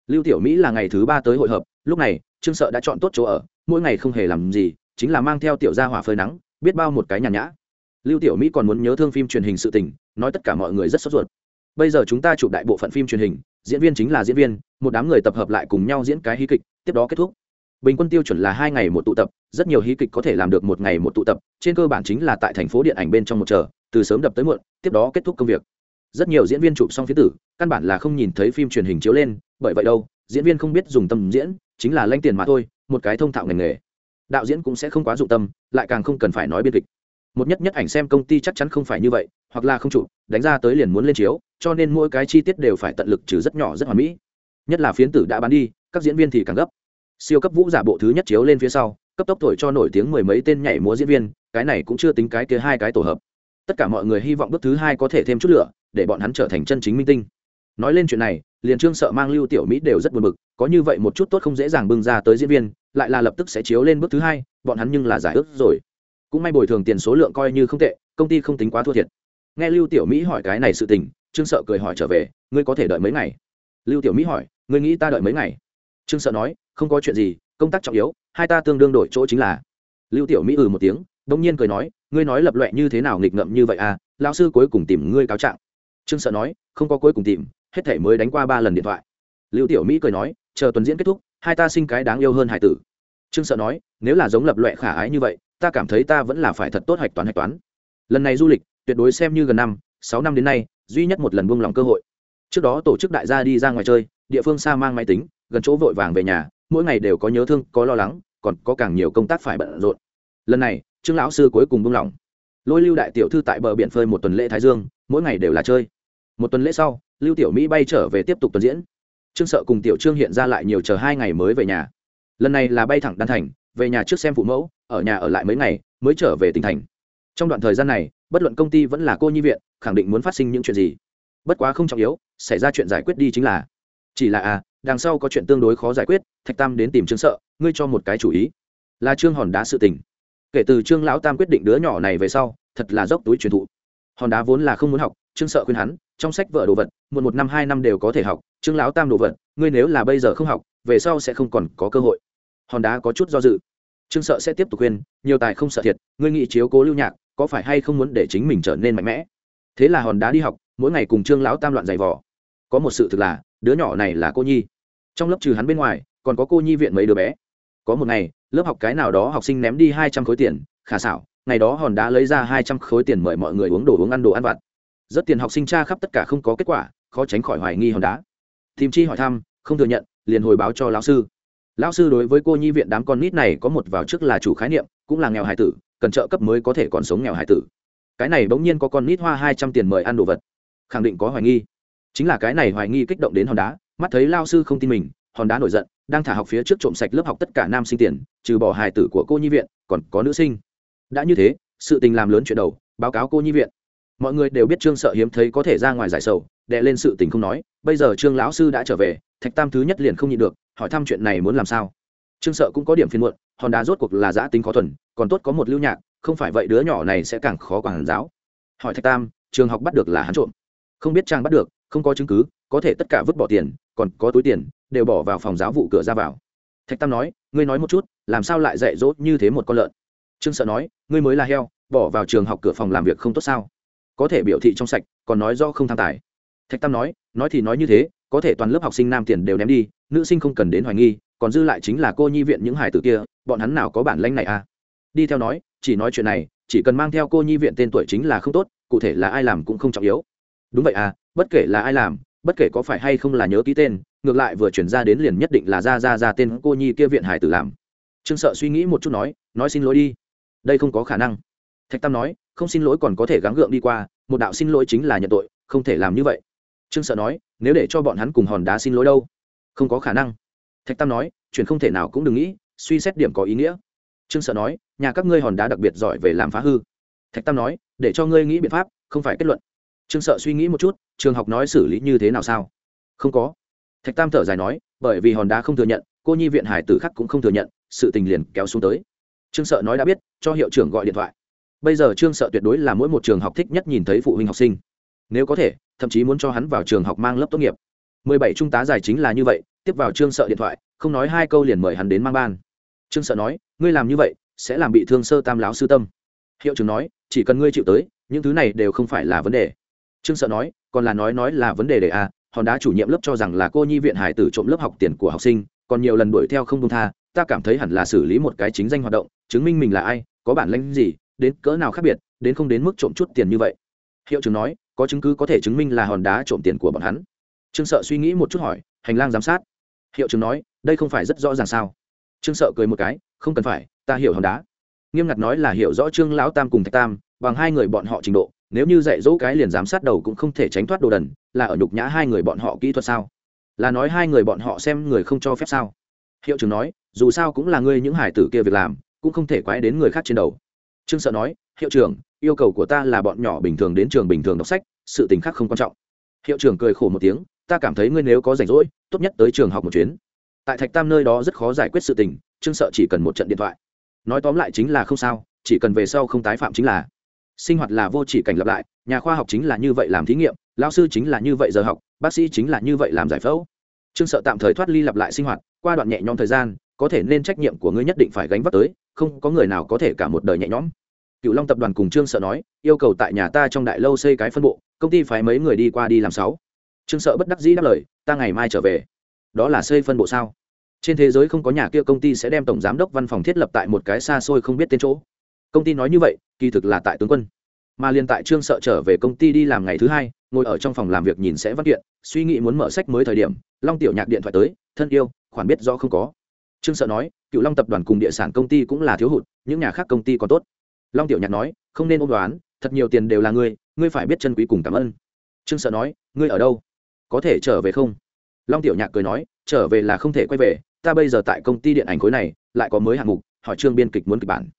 lưu tiểu mỹ là ngày thứ ba tới hội hợp, lúc này, trương sợ đã chọn tốt chỗ ở, mỗi ngày không hề làm gì, chính là mang theo tiểu gia hỏa phơi nắng, biết bao một cái nhàn nhã. Lưu tiểu mỹ còn muốn nhớ thương phim truyền hình sự tình, nói tất cả mọi người rất sốt ruột. Bây giờ chúng ta chụp đại bộ phận phim truyền hình, diễn viên chính là diễn viên, một đám người tập hợp lại cùng nhau diễn cái hí kịch, tiếp đó kết thúc. Bình quân tiêu chuẩn là hai ngày một tụ tập, rất nhiều hí kịch có thể làm được một ngày một tụ tập, trên cơ bản chính là tại thành phố điện ảnh bên trong một chờ, từ sớm đập tới muộn, tiếp đó kết thúc công việc. Rất nhiều diễn viên chụp xong phía tử, căn bản là không nhìn thấy phim truyền hình chiếu lên bởi vậy đâu, diễn viên không biết dùng tâm diễn, chính là lanh tiền mà thôi, một cái thông thạo ngành nghề. Đạo diễn cũng sẽ không quá dụng tâm, lại càng không cần phải nói biên kịch. Một nhất nhất ảnh xem công ty chắc chắn không phải như vậy, hoặc là không chụp đánh ra tới liền muốn lên chiếu, cho nên mỗi cái chi tiết đều phải tận lực trừ rất nhỏ rất hoàn mỹ. Nhất là phiến tử đã bán đi, các diễn viên thì càng gấp. Siêu cấp vũ giả bộ thứ nhất chiếu lên phía sau, cấp tốc thổi cho nổi tiếng mười mấy tên nhảy múa diễn viên, cái này cũng chưa tính cái kia hai cái tổ hợp. Tất cả mọi người hy vọng bước thứ hai có thể thêm chút lửa, để bọn hắn trở thành chân chính minh tinh. Nói lên chuyện này liền trương sợ mang, lưu tiểu mỹ đều rất buồn bực, có như vậy một chút tốt không dễ dàng bưng ra tới diễn viên, lại là lập tức sẽ chiếu lên bước thứ hai, bọn hắn nhưng là giải ước rồi. Cũng may bồi thường tiền số lượng coi như không tệ, công ty không tính quá thua thiệt. Nghe lưu tiểu mỹ hỏi cái này sự tình, trương sợ cười hỏi trở về, ngươi có thể đợi mấy ngày? Lưu tiểu mỹ hỏi, ngươi nghĩ ta đợi mấy ngày? Trương sợ nói, không có chuyện gì, công tác trọng yếu, hai ta tương đương đổi chỗ chính là. Lưu tiểu mỹ ừ một tiếng đông nhiên cười nói, ngươi nói lập loẹ như thế nào nghịch ngợm như vậy à? Lao sư cuối cùng tìm ngươi cáo trạng. Trương sợ nói, không có cuối cùng tìm hết thể mới đánh qua ba lần điện thoại. Lưu tiểu mỹ cười nói, chờ tuần diễn kết thúc, hai ta sinh cái đáng yêu hơn hải tử. Trương sợ nói, nếu là giống lập loẹ khả ái như vậy, ta cảm thấy ta vẫn là phải thật tốt hạch toán hạch toán. Lần này du lịch, tuyệt đối xem như gần năm, sáu năm đến nay, duy nhất một lần buông lỏng cơ hội. Trước đó tổ chức đại gia đi ra ngoài chơi, địa phương xa mang máy tính, gần chỗ vội vàng về nhà, mỗi ngày đều có nhớ thương, có lo lắng, còn có càng nhiều công tác phải bận rộn. Lần này, trương lão sư cuối cùng buông lỏng. Lôi lưu đại tiểu thư tại bờ biển phơi một tuần lễ thái dương, mỗi ngày đều là chơi. Một tuần lễ sau lưu tiểu mỹ bay trở về tiếp tục tuần diễn. Trương sợ cùng tiểu trương hiện ra lại nhiều chờ hai ngày mới về nhà. Lần này là bay thẳng đan thành, về nhà trước xem phụ mẫu, ở nhà ở lại mấy ngày, mới trở về tỉnh thành. Trong đoạn thời gian này, bất luận công ty vẫn là cô nhi viện, khẳng định muốn phát sinh những chuyện gì. Bất quá không trọng yếu, xảy ra chuyện giải quyết đi chính là. Chỉ là à đằng sau có chuyện tương đối khó giải quyết, thạch tam đến tìm trương sợ, ngươi cho một cái chủ ý. Là trương hòn đá sự tình. Kể từ trương lão tam quyết định đứa nhỏ này về sau, thật là dốc túi truyền thụ. Hòn đá vốn là không muốn học, trương sợ khuyên hắn trong sách vở đồ vật, một một năm, hai năm đều có thể học, trương lão tam đồ vật, ngươi nếu là bây giờ không học, về sau sẽ không còn có cơ hội. Hòn đá có chút do dự. Trương sợ sẽ tiếp tục khuyên, nhiều tài không sợ thiệt, ngươi nghĩ chiếu cố lưu nhạc, có phải hay không muốn để chính mình trở nên mạnh mẽ? Thế là hòn đá đi học, mỗi ngày cùng trương lão tam loạn giày vò. Có một sự thực là, đứa nhỏ này là cô nhi. Trong lớp trừ hắn bên ngoài, còn có cô nhi viện mấy đứa bé. Có một ngày, lớp học cái nào đó học sinh ném đi hai trăm khối tiền, khả xảo, ngày đó hòn đá lấy ra hai trăm khối tiền mời mọi người uống đồ uống ăn đồ ăn vặt rất tiền học sinh tra khắp tất cả không có kết quả, khó tránh khỏi hoài nghi hòn đá. Tìm chi hỏi thăm, không thừa nhận, liền hồi báo cho lão sư. Lão sư đối với cô nhi viện đám con nít này có một vào trước là chủ khái niệm, cũng là nghèo hải tử, cần trợ cấp mới có thể còn sống nghèo hải tử. Cái này bỗng nhiên có con nít hoa hai trăm tiền mời ăn đồ vật. Khẳng định có hoài nghi. Chính là cái này hoài nghi kích động đến hòn đá, mắt thấy lao sư không tin mình, hòn đá nổi giận, đang thả học phía trước trộm sạch lớp học tất cả nam sinh tiền, trừ bỏ hài tử của cô nhi viện, còn có nữ sinh. Đã như thế, sự tình làm lớn chuyện đầu, báo cáo cô nhi viện mọi người đều biết trương sợ hiếm thấy có thể ra ngoài giải sầu đệ lên sự tình không nói, bây giờ trương lão sư đã trở về, thạch tam thứ nhất liền không nhịn được, hỏi thăm chuyện này muốn làm sao. Trương sợ cũng có điểm phiên muộn, hòn đá rốt cuộc là giã tính khó thuần, còn tốt có một lưu nhạc, không phải vậy đứa nhỏ này sẽ càng khó quản giáo. Hỏi thạch tam, trường học bắt được là hắn trộm. Không biết trang bắt được, không có chứng cứ, có thể tất cả vứt bỏ tiền, còn có túi tiền, đều bỏ vào phòng giáo vụ cửa ra vào. Thạch tam nói, ngươi nói một chút, làm sao lại dạy dỗ như thế một con lợn? Trương sợ nói, ngươi mới là heo, bỏ vào trường học cửa phòng làm việc không tốt sao? Có thể biểu thị trong sạch, còn nói do không tham tài. Thạch tam nói nói thì nói như thế, có thể toàn lớp học sinh nam tiền đều ném đi, nữ sinh không cần đến hoài nghi, còn dư lại chính là cô nhi viện những hải tử kia, bọn hắn nào có bản lanh này à? Đi theo nói, chỉ nói chuyện này, chỉ cần mang theo cô nhi viện tên tuổi chính là không tốt, cụ thể là ai làm cũng không trọng yếu. Đúng vậy à bất kể là ai làm, bất kể có phải hay không là nhớ ký tên, ngược lại vừa chuyển ra đến liền nhất định là ra ra ra tên cô nhi kia viện hải tử làm. Trương sợ suy nghĩ một chút nói nói xin lỗi đi. Đây không có khả năng. Thạch tam nói không xin lỗi còn có thể gắng gượng đi qua, một đạo xin lỗi chính là nhận tội, không thể làm như vậy. Trương sợ nói, nếu để cho bọn hắn cùng hòn đá xin lỗi đâu? Không có khả năng. Thạch tam nói, chuyện không thể nào cũng đừng nghĩ, suy xét điểm có ý nghĩa. Trương sợ nói, nhà các ngươi hòn đá đặc biệt giỏi về làm phá hư. Thạch tam nói, để cho ngươi nghĩ biện pháp, không phải kết luận. Trương sợ suy nghĩ một chút, trường học nói xử lý như thế nào sao? Không có. Thạch tam thở dài nói, bởi vì hòn đá không thừa nhận, cô nhi viện hải tử khắc cũng không thừa nhận, sự tình liền kéo xuống tới. Trương sợ nói đã biết, cho hiệu trưởng gọi điện thoại bây giờ trương sợ tuyệt đối là mỗi một trường học thích nhất nhìn thấy phụ huynh học sinh. Nếu có thể, thậm chí muốn cho hắn vào trường học mang lớp tốt nghiệp. Mười bảy trung tá giải chính là như vậy, tiếp vào trương sợ điện thoại, không nói hai câu liền mời hắn đến mang ban. Trương sợ nói, ngươi làm như vậy, sẽ làm bị thương sơ tam láo sư tâm. Hiệu trưởng nói, chỉ cần ngươi chịu tới, những thứ này đều không phải là vấn đề. Trương sợ nói, còn là nói nói là vấn đề để à hòn đá chủ nhiệm lớp cho rằng là cô nhi viện hải tử trộm lớp học tiền của học sinh, còn nhiều lần đuổi theo không công tha, ta cảm thấy hẳn là xử lý một cái chính danh hoạt động, chứng minh mình là ai, có bản lĩnh gì đến cỡ nào khác biệt, đến không đến mức trộm chút tiền như vậy. Hiệu trưởng nói, có chứng cứ có thể chứng minh là hòn đá trộm tiền của bọn hắn. Trương sợ suy nghĩ một chút hỏi, hành lang giám sát. Hiệu trưởng nói, đây không phải rất rõ ràng sao? Trương sợ cười một cái, không cần phải, ta hiểu hòn đá. Nghiêm ngặt nói là hiểu rõ trương lão tam cùng thạch tam, bằng hai người bọn họ trình độ, nếu như dạy dỗ cái liền giám sát đầu cũng không thể tránh thoát đồ đần, là ở nhục nhã hai người bọn họ kỹ thuật sao? Là nói hai người bọn họ xem người không cho phép sao? Hiệu trưởng nói, dù sao cũng là ngươi những hải tử kia việc làm, cũng không thể quái đến người khác trên đầu trương sợ nói, hiệu trưởng, yêu cầu của ta là bọn nhỏ bình thường đến trường bình thường đọc sách, sự tình khác không quan trọng. Hiệu trưởng cười khổ một tiếng, ta cảm thấy ngươi nếu có rảnh rỗi, tốt nhất tới trường học một chuyến. Tại thạch tam nơi đó rất khó giải quyết sự tình, trương sợ chỉ cần một trận điện thoại. Nói tóm lại chính là không sao, chỉ cần về sau không tái phạm chính là. Sinh hoạt là vô chỉ cảnh lặp lại, nhà khoa học chính là như vậy làm thí nghiệm lao sư chính là như vậy giờ học, bác sĩ chính là như vậy làm giải phẫu. Trương sợ tạm thời thoát ly lặp lại sinh hoạt, qua đoạn nhẹ nhõm thời gian, có thể nên trách nhiệm của ngươi nhất định phải gánh vác tới không có người nào có thể cả một đời nhẹ nhõm. Cựu long tập đoàn cùng trương sợ nói, yêu cầu tại nhà ta trong đại lâu xây cái phân bộ, công ty phải mấy người đi qua đi làm sáu. Trương sợ bất đắc dĩ đáp lời, ta ngày mai trở về. Đó là xây phân bộ sao? Trên thế giới không có nhà kia công ty sẽ đem tổng giám đốc văn phòng thiết lập tại một cái xa xôi không biết tên chỗ. Công ty nói như vậy, kỳ thực là tại tướng quân. Mà liên tại trương sợ trở về công ty đi làm ngày thứ hai, ngồi ở trong phòng làm việc nhìn sẽ văn kiện, suy nghĩ muốn mở sách mới thời điểm, long tiểu nhạc điện thoại tới, thân yêu, khoản biết rõ không có. Trương sợ nói cựu long tập đoàn cùng địa sản công ty cũng là thiếu hụt, những nhà khác công ty còn tốt. Long tiểu nhạc nói, không nên ôm đoán, thật nhiều tiền đều là ngươi ngươi phải biết chân quý cùng cảm ơn. Trương sợ nói, ngươi ở đâu? Có thể trở về không? Long tiểu nhạc cười nói, trở về là không thể quay về, ta bây giờ tại công ty điện ảnh khối này, lại có mới hạng mục, hỏi trương biên kịch muốn kịch bản.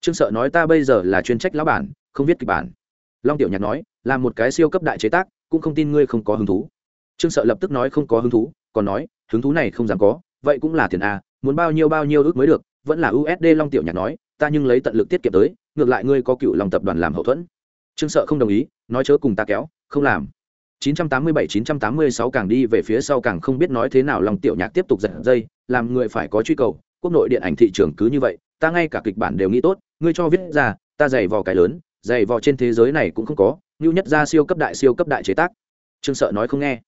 Trương sợ nói, ta bây giờ là chuyên trách lão bản, không viết kịch bản. Long tiểu nhạc nói, là một cái siêu cấp đại chế tác, cũng không tin ngươi không có hứng thú. Trương sợ lập tức nói, không có hứng thú, còn nói, hứng thú này không dám có, vậy cũng là tiền a muốn bao nhiêu bao nhiêu ước mới được, vẫn là usd long tiểu nhạc nói, ta nhưng lấy tận lực tiết kiệm tới, ngược lại ngươi có cựu lòng tập đoàn làm hậu thuẫn. Trương sợ không đồng ý, nói chớ cùng ta kéo, không làm. 987-986 càng đi về phía sau càng không biết nói thế nào lòng tiểu nhạc tiếp tục giật dây, làm người phải có truy cầu, quốc nội điện ảnh thị trường cứ như vậy, ta ngay cả kịch bản đều nghĩ tốt, ngươi cho viết ra, ta dày vò cái lớn dày vò trên thế giới này cũng không có như nhất ra siêu cấp đại siêu cấp đại chế tác. Trương sợ nói không nghe.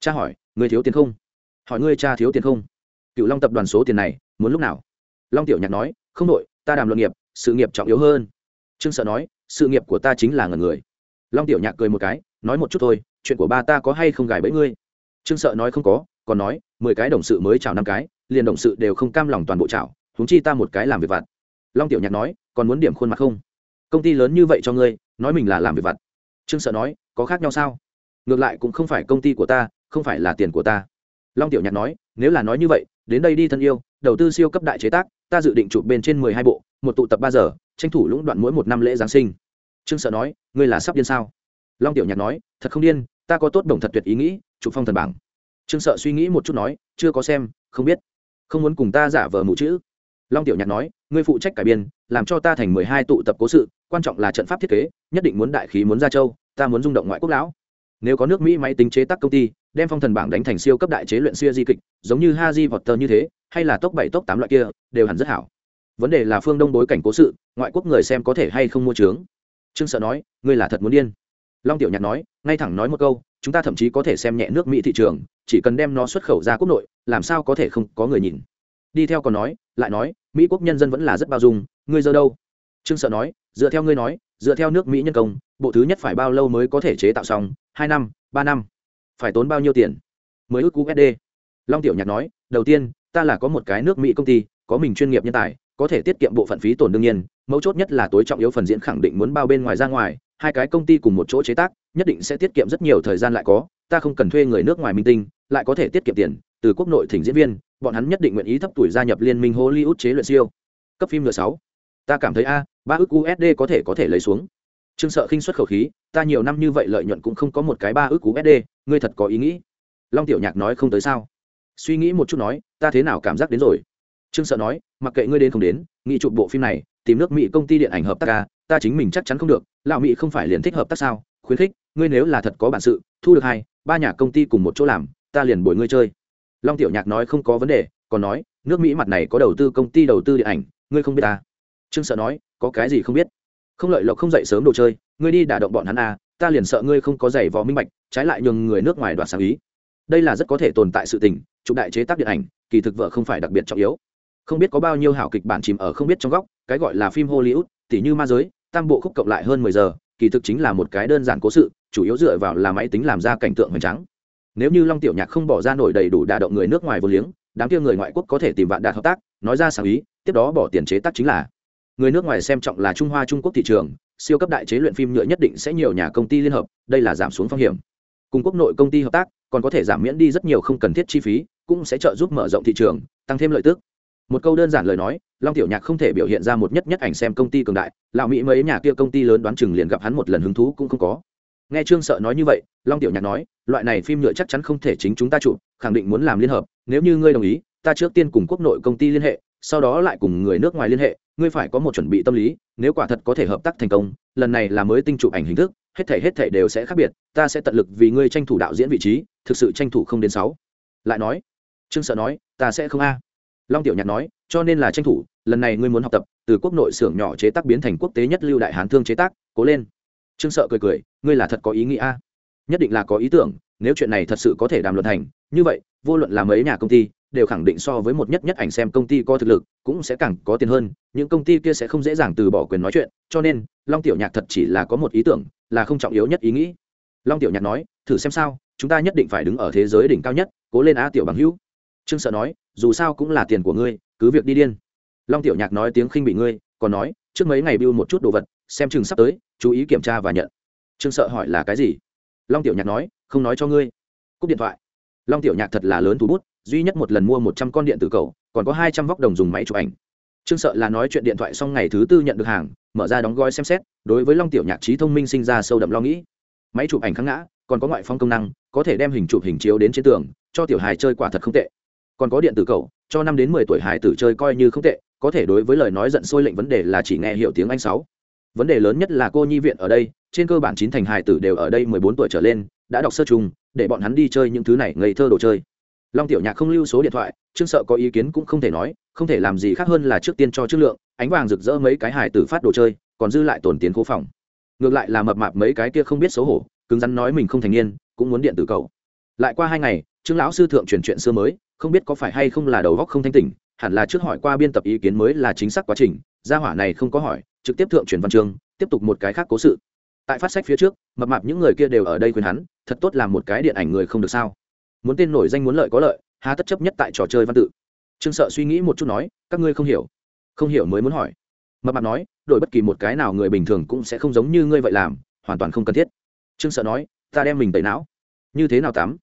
Cha hỏi, ngươi thiếu tiền không? Hỏi, ngươi cha thiếu tiền không? Cựu long tập đoàn số tiền này, muốn lúc nào? Long tiểu nhạc nói, không đội ta đàm luận nghiệp, sự nghiệp trọng yếu hơn. Trương sợ nói, sự nghiệp của ta chính là ngần người. Long tiểu nhạc cười một cái, nói một chút thôi, chuyện của ba ta có hay không gài bẫy ngươi? Trương sợ nói không có, còn nói, mười cái đồng sự mới chào năm cái, liền đồng sự đều không cam lòng toàn bộ chào húng chi ta một cái làm việc vặt. Long tiểu nhạc nói, còn muốn điểm khuôn mặt không? Công ty lớn như vậy cho ngươi, nói mình là làm việc vặt. Trương sợ nói, có khác nhau sao? Ngược lại cũng không phải công ty của ta, không phải là tiền của ta. Long tiểu nhạc nói nếu là nói như vậy, đến đây đi thân yêu, đầu tư siêu cấp đại chế tác, ta dự định chụp bên trên mười hai bộ, một tụ tập ba giờ, tranh thủ lũng đoạn mỗi một năm lễ giáng sinh. Trương sợ nói, ngươi là sắp điên sao? Long tiểu nhạc nói, thật không điên, ta có tốt đồng thật tuyệt ý nghĩ, chụp phong thần bảng. Trương sợ suy nghĩ một chút nói, chưa có xem, không biết. Không muốn cùng ta giả vờ mụ chữ. Long tiểu nhạc nói, ngươi phụ trách cải biên, làm cho ta thành mười hai tụ tập cố sự, quan trọng là trận pháp thiết kế, nhất định muốn đại khí muốn ra châu ta muốn rung động ngoại quốc lão nếu có nước mỹ máy tính chế tác công ty, đem phong thần bảng đánh thành siêu cấp đại chế luyện siêu di kịch, giống như ha di vọt tờ như thế, hay là tốc bảy, tốc tám loại kia, đều hẳn rất hảo. Vấn đề là phương đông bối cảnh cố sự, ngoại quốc người xem có thể hay không mua trướng trương sợ nói, ngươi là thật muốn điên. Long tiểu nhạc nói, ngay thẳng nói một câu, chúng ta thậm chí có thể xem nhẹ nước mỹ thị trường, chỉ cần đem nó xuất khẩu ra quốc nội, làm sao có thể không có người nhìn. Đi theo còn nói, lại nói, mỹ quốc nhân dân vẫn là rất bao dung, ngươi giờ đâu? Trương sợ nói, dựa theo ngươi nói dựa theo nước mỹ nhân công, bộ thứ nhất phải bao lâu mới có thể chế tạo xong? Hai năm, ba năm? Phải tốn bao nhiêu tiền? Mới ước usd long tiểu nhạc nói, đầu tiên, ta là có một cái nước mỹ công ty, có mình chuyên nghiệp nhân tài, có thể tiết kiệm bộ phận phí tổn đương nhiên, mấu chốt nhất là tối trọng yếu phần diễn khẳng định muốn bao bên ngoài ra ngoài, hai cái công ty cùng một chỗ chế tác, nhất định sẽ tiết kiệm rất nhiều thời gian lại có, ta không cần thuê người nước ngoài minh tinh, lại có thể tiết kiệm tiền, từ quốc nội thỉnh diễn viên, bọn hắn nhất định nguyện ý thấp tuổi gia nhập liên minh hollywood chế luyện siêu. Cấp phim nửa sáu ta cảm thấy a, ba ước usd có thể có thể lấy xuống. Trương sợ khinh xuất khẩu khí, ta nhiều năm như vậy lợi nhuận cũng không có một cái ba ước usd ngươi thật có ý nghĩ. Long tiểu nhạc nói không tới sao? Suy nghĩ một chút nói, ta thế nào cảm giác đến rồi? Trương sợ nói, mặc kệ ngươi đến không đến nghị chụp bộ phim này, tìm nước mỹ công ty điện ảnh hợp tác ca ta chính mình chắc chắn không được, lão mỹ không phải liền thích hợp tác sao? Khuyến khích, ngươi nếu là thật có bản sự, thu được hai, ba nhà công ty cùng một chỗ làm, ta liền bồi ngươi chơi. Long tiểu nhạc nói không có vấn đề, còn nói, nước mỹ mặt này có đầu tư công ty đầu tư điện ảnh, ngươi không biết ta trương sợ nói, có cái gì không biết? Không lợi lộc không dậy sớm đồ chơi, ngươi đi đả động bọn hắn à ta liền sợ ngươi không có giày vò minh bạch, trái lại nhường người nước ngoài đoạt sáng ý. Đây là rất có thể tồn tại sự tình chụp đại chế tác điện ảnh, kỳ thực vợ không phải đặc biệt trọng yếu. Không biết có bao nhiêu hảo kịch bản chìm ở không biết trong góc, cái gọi là phim hollywood, tỉ như ma giới, tam bộ khúc cộng lại hơn mười giờ, kỳ thực chính là một cái đơn giản cố sự, chủ yếu dựa vào là máy tính làm ra cảnh tượng hoành trắng nếu như long tiểu nhạc không bỏ ra nổi đầy đủ đả động người nước ngoài vô liếng, đám kia người ngoại quốc có thể tìm vạn đạt hợp tác, nói ra sáng ý, tiếp đó bỏ tiền chế tác chính là người nước ngoài xem trọng là trung hoa trung quốc thị trường, siêu cấp đại chế luyện phim nhựa nhất định sẽ nhiều nhà công ty liên hợp, đây là giảm xuống phong hiểm. Cùng quốc nội công ty hợp tác, còn có thể giảm miễn đi rất nhiều không cần thiết chi phí, cũng sẽ trợ giúp mở rộng thị trường, tăng thêm lợi tức. Một câu đơn giản lời nói, long tiểu nhạc không thể biểu hiện ra một nhất nhất ảnh xem công ty cường đại, lão mỹ mấy nhà kia công ty lớn đoán chừng liền gặp hắn một lần hứng thú cũng không có. Nghe trương sợ nói như vậy, long tiểu nhạc nói, loại này phim nhựa chắc chắn không thể chính chúng ta chụp, khẳng định muốn làm liên hợp, nếu như ngươi đồng ý, ta trước tiên cùng quốc nội công ty liên hệ sau đó lại cùng người nước ngoài liên hệ, ngươi phải có một chuẩn bị tâm lý, nếu quả thật có thể hợp tác thành công, lần này là mới tinh chụp ảnh hình thức, hết thể hết thể đều sẽ khác biệt, ta sẽ tận lực vì ngươi tranh thủ đạo diễn vị trí, thực sự tranh thủ không đến sáu. Lại nói, trương sợ nói, ta sẽ không a. Long tiểu nhạc nói, cho nên là tranh thủ, lần này ngươi muốn học tập, từ quốc nội xưởng nhỏ chế tác biến thành quốc tế nhất lưu đại hán thương chế tác, cố lên. Trương sợ cười cười, ngươi là thật có ý nghĩa a. Nhất định là có ý tưởng, nếu chuyện này thật sự có thể đàm luận thành, như vậy, vô luận là mấy nhà công ty đều khẳng định so với một nhất nhất ảnh xem công ty có thực lực, cũng sẽ càng có tiền hơn, những công ty kia sẽ không dễ dàng từ bỏ quyền nói chuyện, cho nên, long tiểu nhạc thật chỉ là có một ý tưởng, là không trọng yếu nhất ý nghĩ. Long tiểu nhạc nói, thử xem sao, chúng ta nhất định phải đứng ở thế giới đỉnh cao nhất, cố lên a tiểu bằng hữu. Trương sợ nói, dù sao cũng là tiền của ngươi, cứ việc đi điên. Long tiểu nhạc nói tiếng khinh bị ngươi, còn nói, trước mấy ngày biêu một chút đồ vật, xem chừng sắp tới, chú ý kiểm tra và nhận. Trương sợ hỏi là cái gì? Long tiểu nhạc nói, không nói cho ngươi. Cúp điện thoại. Long tiểu nhạc thật là lớn thú bút duy nhất một lần mua một trăm con điện tử cầu, còn có hai trăm vóc đồng dùng máy chụp ảnh. Trương sợ là nói chuyện điện thoại xong ngày thứ tư nhận được hàng, mở ra đóng gói xem xét, đối với long tiểu nhạc trí thông minh sinh ra sâu đậm lo nghĩ. Máy chụp ảnh kháng ngã, còn có ngoại phong công năng, có thể đem hình chụp hình chiếu đến trên tường, cho tiểu hài chơi quả thật không tệ. Còn có điện tử cầu, cho năm đến mười tuổi hài tử chơi coi như không tệ, có thể đối với lời nói giận sôi lệnh vấn đề là chỉ nghe hiểu tiếng anh sáu. Vấn đề lớn nhất là cô nhi viện ở đây, trên cơ bản chín thành hài tử đều ở đây mười bốn tuổi trở lên, đã đọc sơ chung, để bọn hắn đi chơi những thứ này ngây thơ đồ chơi long tiểu nhạc không lưu số điện thoại, trương sợ có ý kiến cũng không thể nói, không thể làm gì khác hơn là trước tiên cho chất lượng, ánh vàng rực rỡ mấy cái hài tử phát đồ chơi, còn dư lại tổn tiền cố phòng. Ngược lại là mập mạp mấy cái kia không biết xấu hổ, cứng rắn nói mình không thành niên, cũng muốn điện tử cầu. Lại qua hai ngày, trương lão sư thượng truyền chuyện xưa mới, không biết có phải hay không là đầu góc không thanh tỉnh, hẳn là trước hỏi qua biên tập ý kiến mới là chính xác quá trình, gia hỏa này không có hỏi, trực tiếp thượng truyền văn chương, tiếp tục một cái khác cố sự. Tại phát sách phía trước, mập mạp những người kia đều ở đây khuyên hắn, thật tốt làm một cái điện ảnh người không được sao muốn tên nổi danh muốn lợi có lợi, há tất chấp nhất tại trò chơi văn tự. Trương sợ suy nghĩ một chút nói, các ngươi không hiểu. Không hiểu mới muốn hỏi. Mập mạp nói, đổi bất kỳ một cái nào người bình thường cũng sẽ không giống như ngươi vậy làm, hoàn toàn không cần thiết. Trương sợ nói, ta đem mình tẩy não. Như thế nào tắm?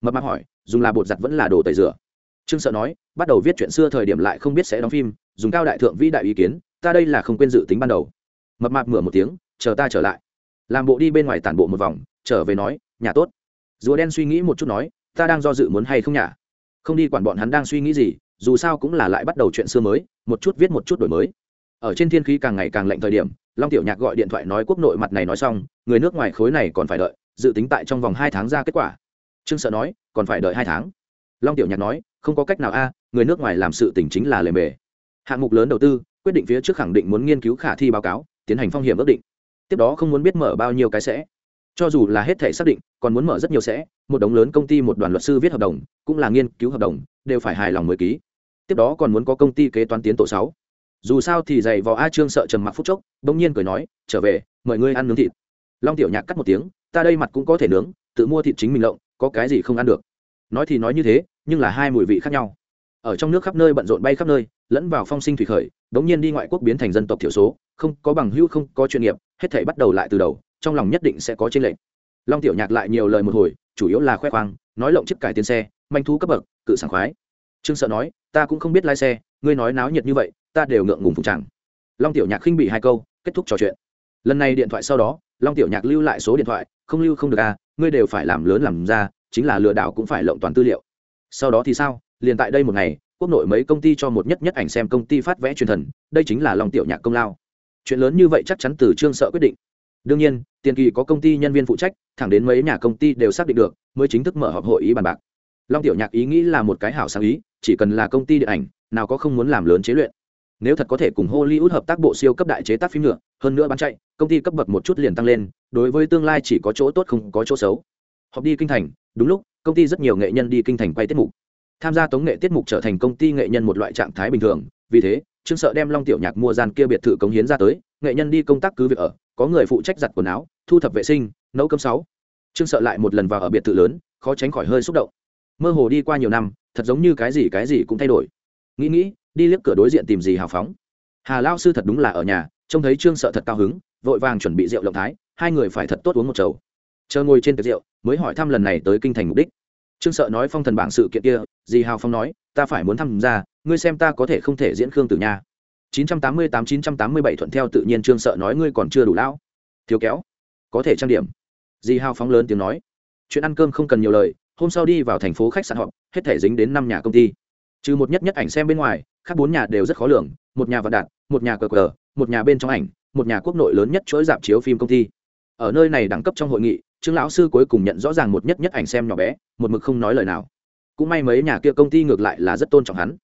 Mập mạp hỏi, dùng là bột giặt vẫn là đồ tẩy rửa? Trương sợ nói, bắt đầu viết chuyện xưa thời điểm lại không biết sẽ đóng phim, dùng cao đại thượng vĩ đại ý kiến, ta đây là không quên dự tính ban đầu. Mập mạp mửa một tiếng, chờ ta trở lại. Làm bộ đi bên ngoài tản bộ một vòng, trở về nói, nhà tốt. Rùa đen suy nghĩ một chút nói ta đang do dự muốn hay không nhả, không đi quản bọn hắn đang suy nghĩ gì dù sao cũng là lại bắt đầu chuyện xưa mới một chút viết một chút đổi mới. Ở trên thiên khí càng ngày càng lạnh thời điểm long tiểu nhạc gọi điện thoại nói quốc nội mặt này nói xong người nước ngoài khối này còn phải đợi dự tính tại trong vòng hai tháng ra kết quả. Trương sợ nói còn phải đợi hai tháng. Long tiểu nhạc nói không có cách nào a người nước ngoài làm sự tỉnh chính là lề mề. Hạng mục lớn đầu tư quyết định phía trước khẳng định muốn nghiên cứu khả thi báo cáo tiến hành phong hiểm ước định. Tiếp đó không muốn biết mở bao nhiêu cái sẽ cho dù là hết thể xác định, còn muốn mở rất nhiều sẽ, một đống lớn công ty, một đoàn luật sư viết hợp đồng, cũng là nghiên cứu hợp đồng, đều phải hài lòng mới ký. Tiếp đó còn muốn có công ty kế toán tiến tổ sáu. Dù sao thì dày vò a trương sợ trầm mặc phút chốc, bỗng nhiên cười nói, trở về, mời ngươi ăn nướng thịt. Long tiểu nhạc cắt một tiếng, ta đây mặt cũng có thể nướng, tự mua thịt chính mình lộng, có cái gì không ăn được. Nói thì nói như thế, nhưng là hai mùi vị khác nhau. Ở trong nước khắp nơi bận rộn bay khắp nơi, lẫn vào phong sinh thủy khởi đống nhiên đi ngoại quốc biến thành dân tộc thiểu số, không có bằng hữu, không có chuyên nghiệp, hết thể bắt đầu lại từ đầu trong lòng nhất định sẽ có trên lệnh long tiểu nhạc lại nhiều lời một hồi, chủ yếu là khoe khoang, nói lộng chiếc cải tiến xe, manh thú cấp bậc, cự sảng khoái. Trương sợ nói, ta cũng không biết lái xe, ngươi nói náo nhiệt như vậy, ta đều ngượng ngùng phục chẳng long tiểu nhạc khinh bị hai câu, kết thúc trò chuyện. Lần này điện thoại sau đó, long tiểu nhạc lưu lại số điện thoại, không lưu không được à ngươi đều phải làm lớn làm ra, chính là lừa đảo cũng phải lộng toàn tư liệu. Sau đó thì sao? Liền tại đây một ngày, quốc nội mấy công ty cho một nhất nhất ảnh xem công ty phát vẽ truyền thần, đây chính là long tiểu nhạc công lao. Chuyện lớn như vậy chắc chắn từ trương sợ quyết định đương nhiên, tiền kỳ có công ty nhân viên phụ trách, thẳng đến mấy nhà công ty đều xác định được, mới chính thức mở họp hội ý bàn bạc. Long tiểu nhạc ý nghĩ là một cái hảo sáng ý, chỉ cần là công ty điện ảnh, nào có không muốn làm lớn chế luyện. Nếu thật có thể cùng hollywood hợp tác bộ siêu cấp đại chế tác phim nhựa hơn nữa bán chạy, công ty cấp bậc một chút liền tăng lên, đối với tương lai chỉ có chỗ tốt không có chỗ xấu. Họp đi kinh thành, đúng lúc, công ty rất nhiều nghệ nhân đi kinh thành quay tiết mục. Tham gia tống nghệ tiết mục trở thành công ty nghệ nhân một loại trạng thái bình thường, vì thế, trương sợ đem long tiểu nhạc mua gian kia biệt thự cống hiến ra tới nghệ nhân đi công tác cứ việc ở, có người phụ trách giặt quần áo, thu thập vệ sinh, nấu cơm sáu. Trương sợ lại một lần vào ở biệt thự lớn, khó tránh khỏi hơi xúc động. Mơ hồ đi qua nhiều năm, thật giống như cái gì cái gì cũng thay đổi. Nghĩ nghĩ, đi liếc cửa đối diện tìm gì hào phóng. Hà lao sư thật đúng là ở nhà, trông thấy trương sợ thật cao hứng, vội vàng chuẩn bị rượu lộng thái, hai người phải thật tốt uống một chầu. Chờ ngồi trên tiệc rượu, mới hỏi thăm lần này tới kinh thành mục đích. Trương sợ nói phong thần bảng sự kiện kia dì hào phong nói, ta phải muốn tham gia, ngươi xem ta có thể không thể diễn khương tử nha. 988-987 thuận theo tự nhiên trương sợ nói ngươi còn chưa đủ lão. Thiếu kéo. Có thể trang điểm. Dì hào phóng lớn tiếng nói. Chuyện ăn cơm không cần nhiều lời, hôm sau đi vào thành phố khách sạn họp, hết thể dính đến năm nhà công ty. Trừ một nhất nhất ảnh xem bên ngoài, khác bốn nhà đều rất khó lường, một nhà vạn đạt, một nhà cờ cờ, một nhà bên trong ảnh, một nhà quốc nội lớn nhất chuỗi dạp chiếu phim công ty. Ở nơi này đẳng cấp trong hội nghị, trương lão sư cuối cùng nhận rõ ràng một nhất nhất ảnh xem nhỏ bé, một mực không nói lời nào. Cũng may mấy nhà kia công ty ngược lại là rất tôn trọng hắn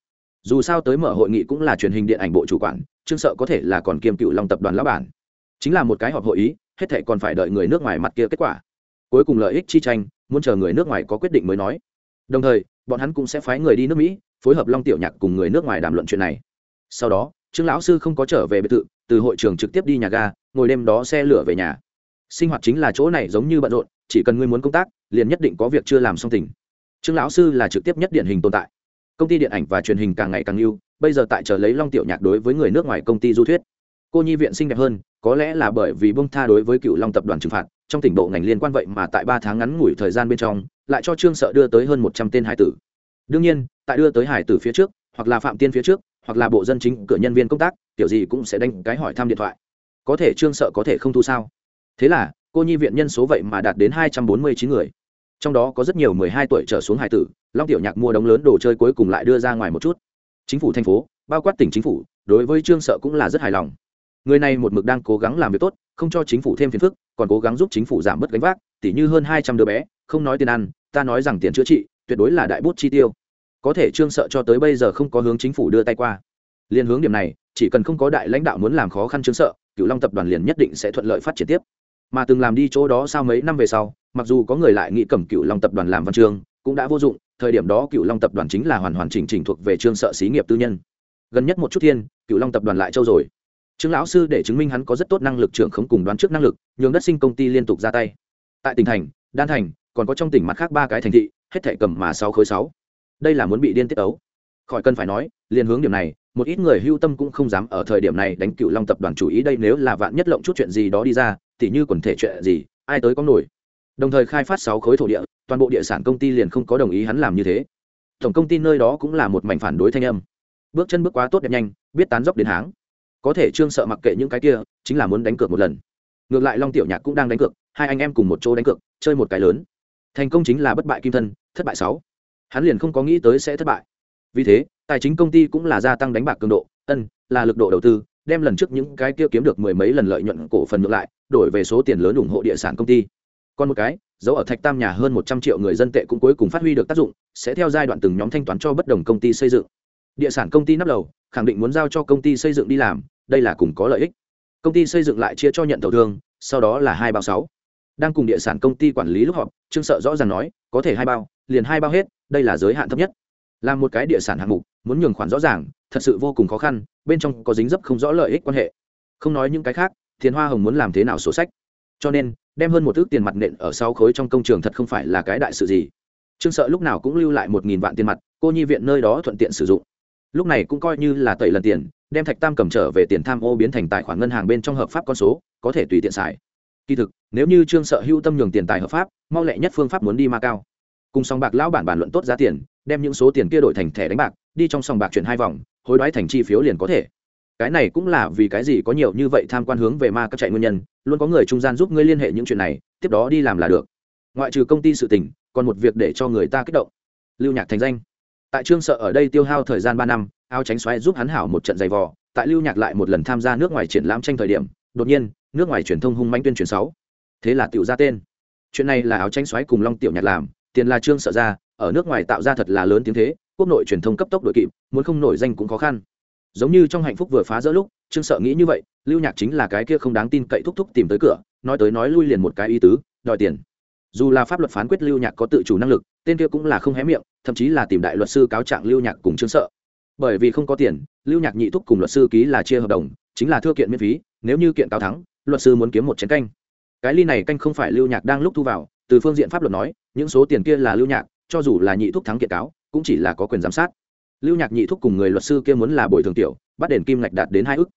dù sao tới mở hội nghị cũng là truyền hình điện ảnh bộ chủ quản, trương sợ có thể là còn kiêm cựu long tập đoàn lão bản. Chính là một cái họp hội ý, hết thệ còn phải đợi người nước ngoài mặt kia kết quả. Cuối cùng lợi ích chi tranh, muốn chờ người nước ngoài có quyết định mới nói. Đồng thời, bọn hắn cũng sẽ phái người đi nước mỹ, phối hợp long tiểu nhạc cùng người nước ngoài đàm luận chuyện này. Sau đó, trương lão sư không có trở về biệt thự, từ hội trường trực tiếp đi nhà ga, ngồi đêm đó xe lửa về nhà. Sinh hoạt chính là chỗ này giống như bận rộn, chỉ cần ngươi muốn công tác, liền nhất định có việc chưa làm xong tỉnh trương lão sư là trực tiếp nhất điển hình tồn tại công ty điện ảnh và truyền hình càng ngày càng yêu. bây giờ tại chờ lấy long tiểu nhạc đối với người nước ngoài công ty du thuyết. Cô nhi viện xinh đẹp hơn, có lẽ là bởi vì bông tha đối với cựu long tập đoàn trừng phạt, trong tỉnh bộ ngành liên quan vậy mà tại ba tháng ngắn ngủi thời gian bên trong, lại cho trương sợ đưa tới hơn một trăm tên hải tử. Đương nhiên, tại đưa tới hải tử phía trước, hoặc là phạm tiên phía trước, hoặc là bộ dân chính, cửa nhân viên công tác, kiểu gì cũng sẽ đánh cái hỏi thăm điện thoại. Có thể trương sợ có thể không thu sao? Thế là, cô nhi viện nhân số vậy mà đạt đến hai trăm bốn mươi chín người. Trong đó có rất nhiều mười hai tuổi trở xuống hải tử long tiểu nhạc mua đống lớn đồ chơi cuối cùng lại đưa ra ngoài một chút. Chính phủ thành phố, bao quát tỉnh chính phủ, đối với trương sợ cũng là rất hài lòng. Người này một mực đang cố gắng làm việc tốt, không cho chính phủ thêm phiền phức, còn cố gắng giúp chính phủ giảm bớt gánh vác, tỉ như hơn hai trăm đứa bé, không nói tiền ăn, ta nói rằng tiền chữa trị, tuyệt đối là đại bút chi tiêu. Có thể trương sợ cho tới bây giờ không có hướng chính phủ đưa tay qua. Liên hướng điểm này, chỉ cần không có đại lãnh đạo muốn làm khó khăn trương sợ cựu long tập đoàn liền nhất định sẽ thuận lợi phát triển tiếp. Mà từng làm đi chỗ đó sau mấy năm về sau, mặc dù có người lại nghĩ cầm cựu long tập đoàn làm văn chương, cũng đã vô dụng thời điểm đó cựu long tập đoàn chính là hoàn hoàn chỉnh chỉnh thuộc về trương sợ xí nghiệp tư nhân. Gần nhất một chút thiên, cựu long tập đoàn lại châu rồi. Trương lão sư để chứng minh hắn có rất tốt năng lực trưởng khống cùng đoán trước năng lực, nhường đất sinh công ty liên tục ra tay. Tại tỉnh thành, đan thành, còn có trong tỉnh mặt khác ba cái thành thị, hết thể cầm mà sáu khối sáu. Đây là muốn bị điên tiết ấu khỏi cần phải nói, liền hướng điểm này, một ít người hưu tâm cũng không dám ở thời điểm này đánh cựu long tập đoàn chủ ý đây nếu là vạn nhất lộng chút chuyện gì đó đi ra thì như quần thể chuyện gì, ai tới có nổi đồng thời khai phát sáu khối thổ địa, toàn bộ địa sản công ty liền không có đồng ý hắn làm như thế. Tổng công ty nơi đó cũng là một mảnh phản đối thanh âm. Bước chân bước quá tốt đẹp nhanh, biết tán dốc đến háng. Có thể trương sợ mặc kệ những cái kia, chính là muốn đánh cược một lần. Ngược lại long tiểu nhạc cũng đang đánh cược, hai anh em cùng một chỗ đánh cược, chơi một cái lớn. Thành công chính là bất bại kim thân, thất bại sáu. Hắn liền không có nghĩ tới sẽ thất bại. Vì thế, tài chính công ty cũng là gia tăng đánh bạc cường độ, ân, là lực độ đầu tư, đem lần trước những cái kia kiếm được mười mấy lần lợi nhuận cổ phần ngược lại, đổi về số tiền lớn ủng hộ địa sản công ty còn một cái, dấu ở thạch tam nhà hơn một trăm triệu người dân tệ cũng cuối cùng phát huy được tác dụng, sẽ theo giai đoạn từng nhóm thanh toán cho bất đồng công ty xây dựng. Địa sản công ty nắp lầu, khẳng định muốn giao cho công ty xây dựng đi làm, đây là cùng có lợi ích. Công ty xây dựng lại chia cho nhận tàu thương, sau đó là hai bao sáu. Đang cùng địa sản công ty quản lý lúc họp, trương sợ rõ ràng nói, có thể hai bao, liền hai bao hết, đây là giới hạn thấp nhất. Làm một cái địa sản hạng mục, muốn nhường khoản rõ ràng, thật sự vô cùng khó khăn, bên trong có dính dấp không rõ lợi ích quan hệ. Không nói những cái khác, thiền hoa hồng muốn làm thế nào sổ sách? Cho nên, đem hơn một thước tiền mặt nện ở sáu khối trong công trường thật không phải là cái đại sự gì. Trương sợ lúc nào cũng lưu lại một nghìn vạn tiền mặt, cô nhi viện nơi đó thuận tiện sử dụng. Lúc này cũng coi như là tẩy lần tiền, đem thạch tam cầm trở về tiền tham ô biến thành tài khoản ngân hàng bên trong hợp pháp con số, có thể tùy tiện xài. Kỳ thực, nếu như trương sợ hưu tâm nhường tiền tài hợp pháp, mau lẹ nhất phương pháp muốn đi ma cao. Cùng sòng bạc lão bản bàn luận tốt giá tiền, đem những số tiền kia đổi thành thẻ đánh bạc, đi trong sòng bạc chuyển hai vòng, hối đoái thành chi phiếu liền có thể cái này cũng là vì cái gì có nhiều như vậy tham quan hướng về ma các chạy nguyên nhân, luôn có người trung gian giúp ngươi liên hệ những chuyện này, tiếp đó đi làm là được. Ngoại trừ công ty sự tình, còn một việc để cho người ta kích động. Lưu nhạc thành danh. Tại trương sợ ở đây tiêu hao thời gian ba năm, áo tránh xoáy giúp hắn hảo một trận giày vò, tại lưu nhạc lại một lần tham gia nước ngoài triển lãm tranh thời điểm, đột nhiên, nước ngoài truyền thông hung manh tuyên truyền sáu thế là tiểu ra tên. Chuyện này là áo tránh xoáy cùng long tiểu nhạc làm, tiền là trương sợ ra, ở nước ngoài tạo ra thật là lớn tiếng thế, quốc nội truyền thông cấp tốc đội kịp, muốn không nổi danh cũng khó khăn giống như trong hạnh phúc vừa phá rỡ lúc, trương sợ nghĩ như vậy, lưu nhạc chính là cái kia không đáng tin cậy thúc thúc tìm tới cửa, nói tới nói lui liền một cái ý tứ, đòi tiền. Dù là pháp luật phán quyết lưu nhạc có tự chủ năng lực, tên kia cũng là không hé miệng, thậm chí là tìm đại luật sư cáo trạng lưu nhạc cùng trương sợ. Bởi vì không có tiền, lưu nhạc nhị thúc cùng luật sư ký là chia hợp đồng, chính là thưa kiện miễn phí, nếu như kiện cáo thắng, luật sư muốn kiếm một chén canh. Cái ly này canh không phải lưu nhạc đang lúc thu vào, từ phương diện pháp luật nói, những số tiền kia là lưu nhạc, cho dù là nhị thúc thắng kiện cáo, cũng chỉ là có quyền giám sát lưu nhạc nhị thúc cùng người luật sư kia muốn là bồi thường tiểu, bắt đền kim ngạch đạt đến hai ức.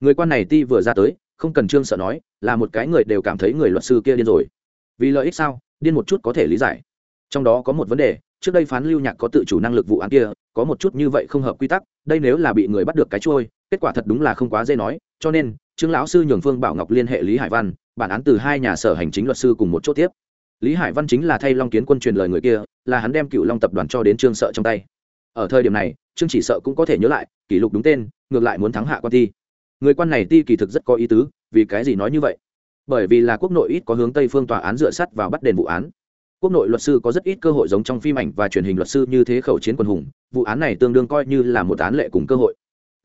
Người quan này ti vừa ra tới, không cần trương sợ nói, là một cái người đều cảm thấy người luật sư kia điên rồi. Vì lợi ích sao, điên một chút có thể lý giải. Trong đó có một vấn đề, trước đây phán lưu nhạc có tự chủ năng lực vụ án kia, có một chút như vậy không hợp quy tắc, đây nếu là bị người bắt được cái trôi kết quả thật đúng là không quá dễ nói, cho nên, trương lão sư nhường phương bảo ngọc liên hệ lý hải văn, bản án từ hai nhà sở hành chính luật sư cùng một chỗ tiếp. Lý hải văn chính là thay long kiến quân truyền lời người kia, là hắn đem cựu long tập đoàn cho đến trương sợ trong tay ở thời điểm này, trương chỉ sợ cũng có thể nhớ lại, kỷ lục đúng tên, ngược lại muốn thắng hạ quan ti. Người quan này ti kỳ thực rất có ý tứ, vì cái gì nói như vậy? Bởi vì là quốc nội ít có hướng tây phương tòa án dựa sắt vào bắt đền vụ án. Quốc nội luật sư có rất ít cơ hội giống trong phim ảnh và truyền hình luật sư như thế khẩu chiến quân hùng, vụ án này tương đương coi như là một án lệ cùng cơ hội.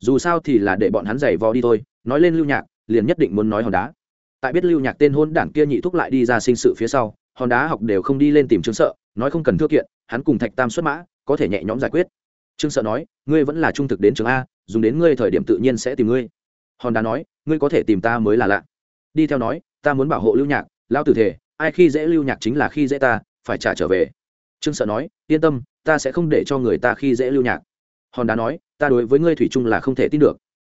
Dù sao thì là để bọn hắn giày vò đi thôi, nói lên lưu nhạc, liền nhất định muốn nói hòn đá. Tại biết lưu nhạc tên hôn đảng kia nhị thúc lại đi ra sinh sự phía sau, hòn đá học đều không đi lên tìm trương sợ, nói không cần thưa kiện, hắn cùng thạch tam xuất mã có thể nhẹ nhõm giải quyết. Trương sợ nói, ngươi vẫn là trung thực đến trường a, dùng đến ngươi thời điểm tự nhiên sẽ tìm ngươi. Hòn đá nói, ngươi có thể tìm ta mới là lạ. Đi theo nói, ta muốn bảo hộ lưu nhạc lao tử thể ai khi dễ lưu nhạc chính là khi dễ ta, phải trả trở về. Trương sợ nói, yên tâm, ta sẽ không để cho người ta khi dễ lưu nhạc. Hòn đá nói, ta đối với ngươi thủy chung là không thể tin được.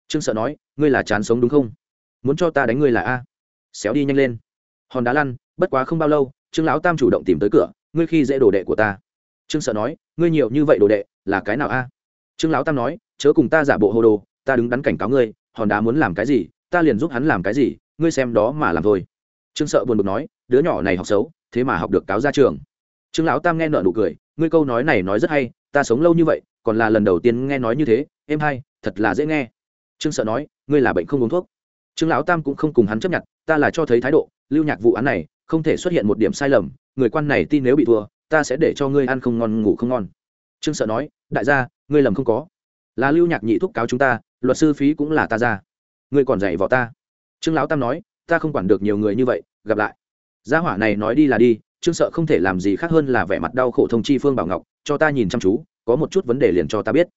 Trương sợ nói, ngươi là chán sống đúng không? Muốn cho ta đánh ngươi là a. Xéo đi nhanh lên. Hòn đá lăn, bất quá không bao lâu, trương lão tam chủ động tìm tới cửa, ngươi khi dễ đồ đệ của ta trương sợ nói, ngươi nhiều như vậy đồ đệ, là cái nào a? Trương lão tam nói, chớ cùng ta giả bộ hồ đồ, ta đứng đắn cảnh cáo ngươi, hòn đá muốn làm cái gì, ta liền giúp hắn làm cái gì, ngươi xem đó mà làm thôi. Trương sợ buồn bực nói, đứa nhỏ này học xấu, thế mà học được cáo ra trường. Trương lão tam nghe nợ nụ cười, ngươi câu nói này nói rất hay, ta sống lâu như vậy, còn là lần đầu tiên nghe nói như thế em hay, thật là dễ nghe. Trương sợ nói, ngươi là bệnh không uống thuốc. Trương lão tam cũng không cùng hắn chấp nhận, ta là cho thấy thái độ, lưu nhạc vụ án này không thể xuất hiện một điểm sai lầm, người quan này tin nếu bị thua ta sẽ để cho ngươi ăn không ngon, ngủ không ngon. Trương sợ nói, đại gia, ngươi lầm không có. Là lưu nhạc nhị thúc cáo chúng ta, luật sư phí cũng là ta ra. Ngươi còn dạy vỏ ta. Trương lão tam nói, ta không quản được nhiều người như vậy, gặp lại. Gia hỏa này nói đi là đi, trương sợ không thể làm gì khác hơn là vẻ mặt đau khổ thông chi phương bảo ngọc, cho ta nhìn chăm chú, có một chút vấn đề liền cho ta biết.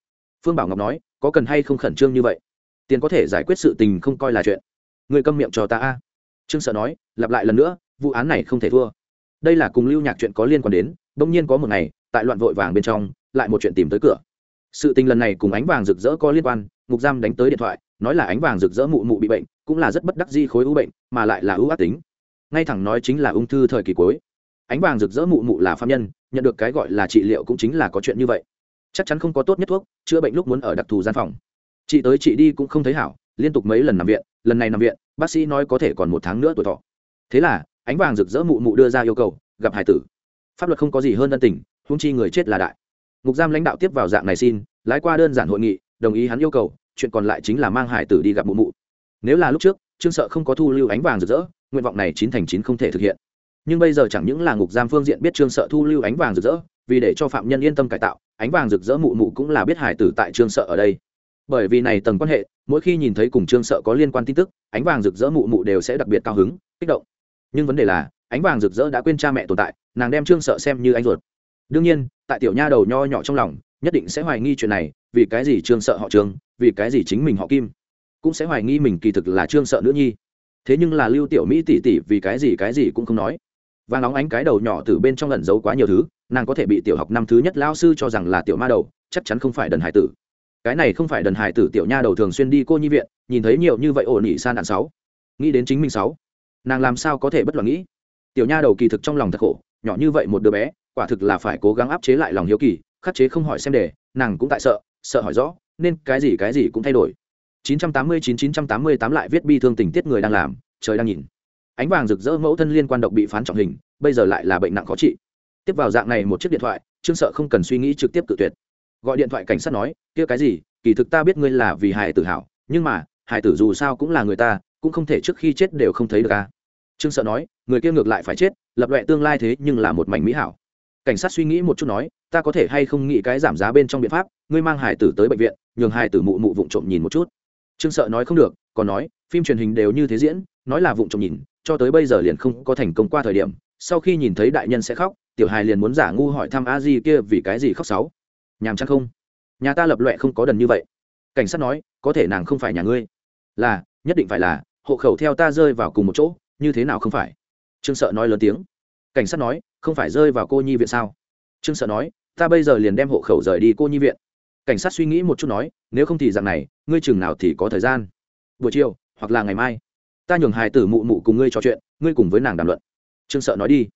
Phương bảo ngọc nói, có cần hay không khẩn trương như vậy? Tiền có thể giải quyết sự tình không coi là chuyện. Người câm miệng cho ta a. Trương sợ nói, lặp lại lần nữa, vụ án này không thể thua đây là cùng lưu nhạc chuyện có liên quan đến bỗng nhiên có một ngày, tại loạn vội vàng bên trong, lại một chuyện tìm tới cửa. Sự tình lần này cùng ánh vàng rực rỡ có liên quan, ngục giam đánh tới điện thoại, nói là ánh vàng rực rỡ mụ mụ bị bệnh, cũng là rất bất đắc di khối ưu bệnh, mà lại là ưu ác tính. Ngay thẳng nói chính là ung thư thời kỳ cuối. Ánh vàng rực rỡ mụ mụ là phạm nhân, nhận được cái gọi là trị liệu cũng chính là có chuyện như vậy. Chắc chắn không có tốt nhất thuốc, chữa bệnh lúc muốn ở đặc thù gian phòng. Chị tới chị đi cũng không thấy hảo, liên tục mấy lần nằm viện, lần này nằm viện, bác sĩ nói có thể còn một tháng nữa tuổi thọ. Thế là ánh vàng rực rỡ mụ mụ đưa ra yêu cầu, gặp hải tử. Pháp luật không có gì hơn ân tình húng chi người chết là đại. Ngục giam lãnh đạo tiếp vào dạng này xin, lái qua đơn giản hội nghị, đồng ý hắn yêu cầu, chuyện còn lại chính là mang hải tử đi gặp mụ mụ. Nếu là lúc trước, trương sợ không có thu lưu ánh vàng rực rỡ, nguyện vọng này chín thành chín không thể thực hiện. Nhưng bây giờ chẳng những là ngục giam phương diện biết trương sợ thu lưu ánh vàng rực rỡ, vì để cho phạm nhân yên tâm cải tạo, ánh vàng rực rỡ mụ mụ cũng là biết hải tử tại trương sợ ở đây. Bởi vì này tầng quan hệ, mỗi khi nhìn thấy cùng trương sợ có liên quan tin tức, ánh vàng rực rỡ mụ mụ đều sẽ đặc biệt cao hứng, kích động nhưng vấn đề là, ánh vàng rực rỡ đã quên cha mẹ tồn tại, nàng đem trương sợ xem như anh ruột. Đương nhiên, tại tiểu nha đầu nho nhỏ trong lòng, nhất định sẽ hoài nghi chuyện này, vì cái gì trương sợ họ trương, vì cái gì chính mình họ kim? Cũng sẽ hoài nghi mình kỳ thực là trương sợ nữ nhi. Thế nhưng là lưu tiểu mỹ tỷ tỷ vì cái gì cái gì cũng không nói. Và nóng ánh cái đầu nhỏ từ bên trong lẩn giấu quá nhiều thứ, nàng có thể bị tiểu học năm thứ nhất lao sư cho rằng là tiểu ma đầu, chắc chắn không phải đần hải tử. Cái này không phải đần hải tử tiểu nha đầu thường xuyên đi cô nhi viện, nhìn thấy nhiều như vậy ổn ỉ san đạn sáu. Nghĩ đến chính mình sáu nàng làm sao có thể bất loạn nghĩ? Tiểu nha đầu kỳ thực trong lòng thật khổ, nhỏ như vậy một đứa bé, quả thực là phải cố gắng áp chế lại lòng hiếu kỳ, khắc chế không hỏi xem đề, nàng cũng tại sợ sợ hỏi rõ, nên cái gì cái gì cũng thay đổi. 989-988 lại viết bi thương tình tiết người đang làm, trời đang nhìn. Ánh vàng rực rỡ mẫu thân liên quan độc bị phán trọng hình, bây giờ lại là bệnh nặng khó trị. Tiếp vào dạng này một chiếc điện thoại, trương sợ không cần suy nghĩ trực tiếp cự tuyệt. Gọi điện thoại cảnh sát nói, kia cái gì? Kỳ thực ta biết ngươi là vì hải tử hảo, nhưng mà hải tử dù sao cũng là người ta cũng không thể trước khi chết đều không thấy được a trương sợ nói, người kia ngược lại phải chết, lập loại tương lai thế nhưng là một mảnh mỹ hảo. Cảnh sát suy nghĩ một chút nói, ta có thể hay không nghĩ cái giảm giá bên trong biện pháp, ngươi mang hải tử tới bệnh viện, nhường hải tử mụ mụ vụng trộm nhìn một chút. Trương sợ nói không được, còn nói, phim truyền hình đều như thế diễn, nói là vụng trộm nhìn, cho tới bây giờ liền không có thành công qua thời điểm, sau khi nhìn thấy đại nhân sẽ khóc, tiểu hài liền muốn giả ngu hỏi thăm a di kia vì cái gì khóc sáu. Nhàm chán không? Nhà ta lập loẹ không có đần như vậy. Cảnh sát nói, có thể nàng không phải nhà ngươi. Là, nhất định phải là hộ khẩu theo ta rơi vào cùng một chỗ, như thế nào không phải? Trương sợ nói lớn tiếng. Cảnh sát nói, không phải rơi vào cô nhi viện sao? Trương sợ nói, ta bây giờ liền đem hộ khẩu rời đi cô nhi viện. Cảnh sát suy nghĩ một chút nói, nếu không thì dạng này, ngươi chừng nào thì có thời gian? Buổi chiều, hoặc là ngày mai. Ta nhường hài tử mụ mụ cùng ngươi trò chuyện, ngươi cùng với nàng đàm luận. Trương sợ nói đi.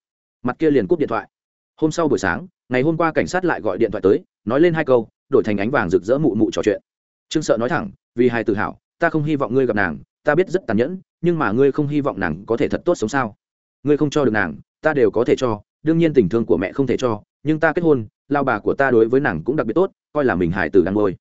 Mặt kia liền cúp điện thoại. Hôm sau buổi sáng, ngày hôm qua cảnh sát lại gọi điện thoại tới, nói lên hai câu, đổi thành ánh vàng rực rỡ mụ mụ trò chuyện. Trương sợ nói thẳng, vì hài tử hảo, ta không hy vọng ngươi gặp nàng ta biết rất tàn nhẫn, nhưng mà ngươi không hy vọng nàng có thể thật tốt sống sao? Ngươi không cho được nàng, ta đều có thể cho, đương nhiên tình thương của mẹ không thể cho, nhưng ta kết hôn, lao bà của ta đối với nàng cũng đặc biệt tốt, coi là mình hải tử đang ngôi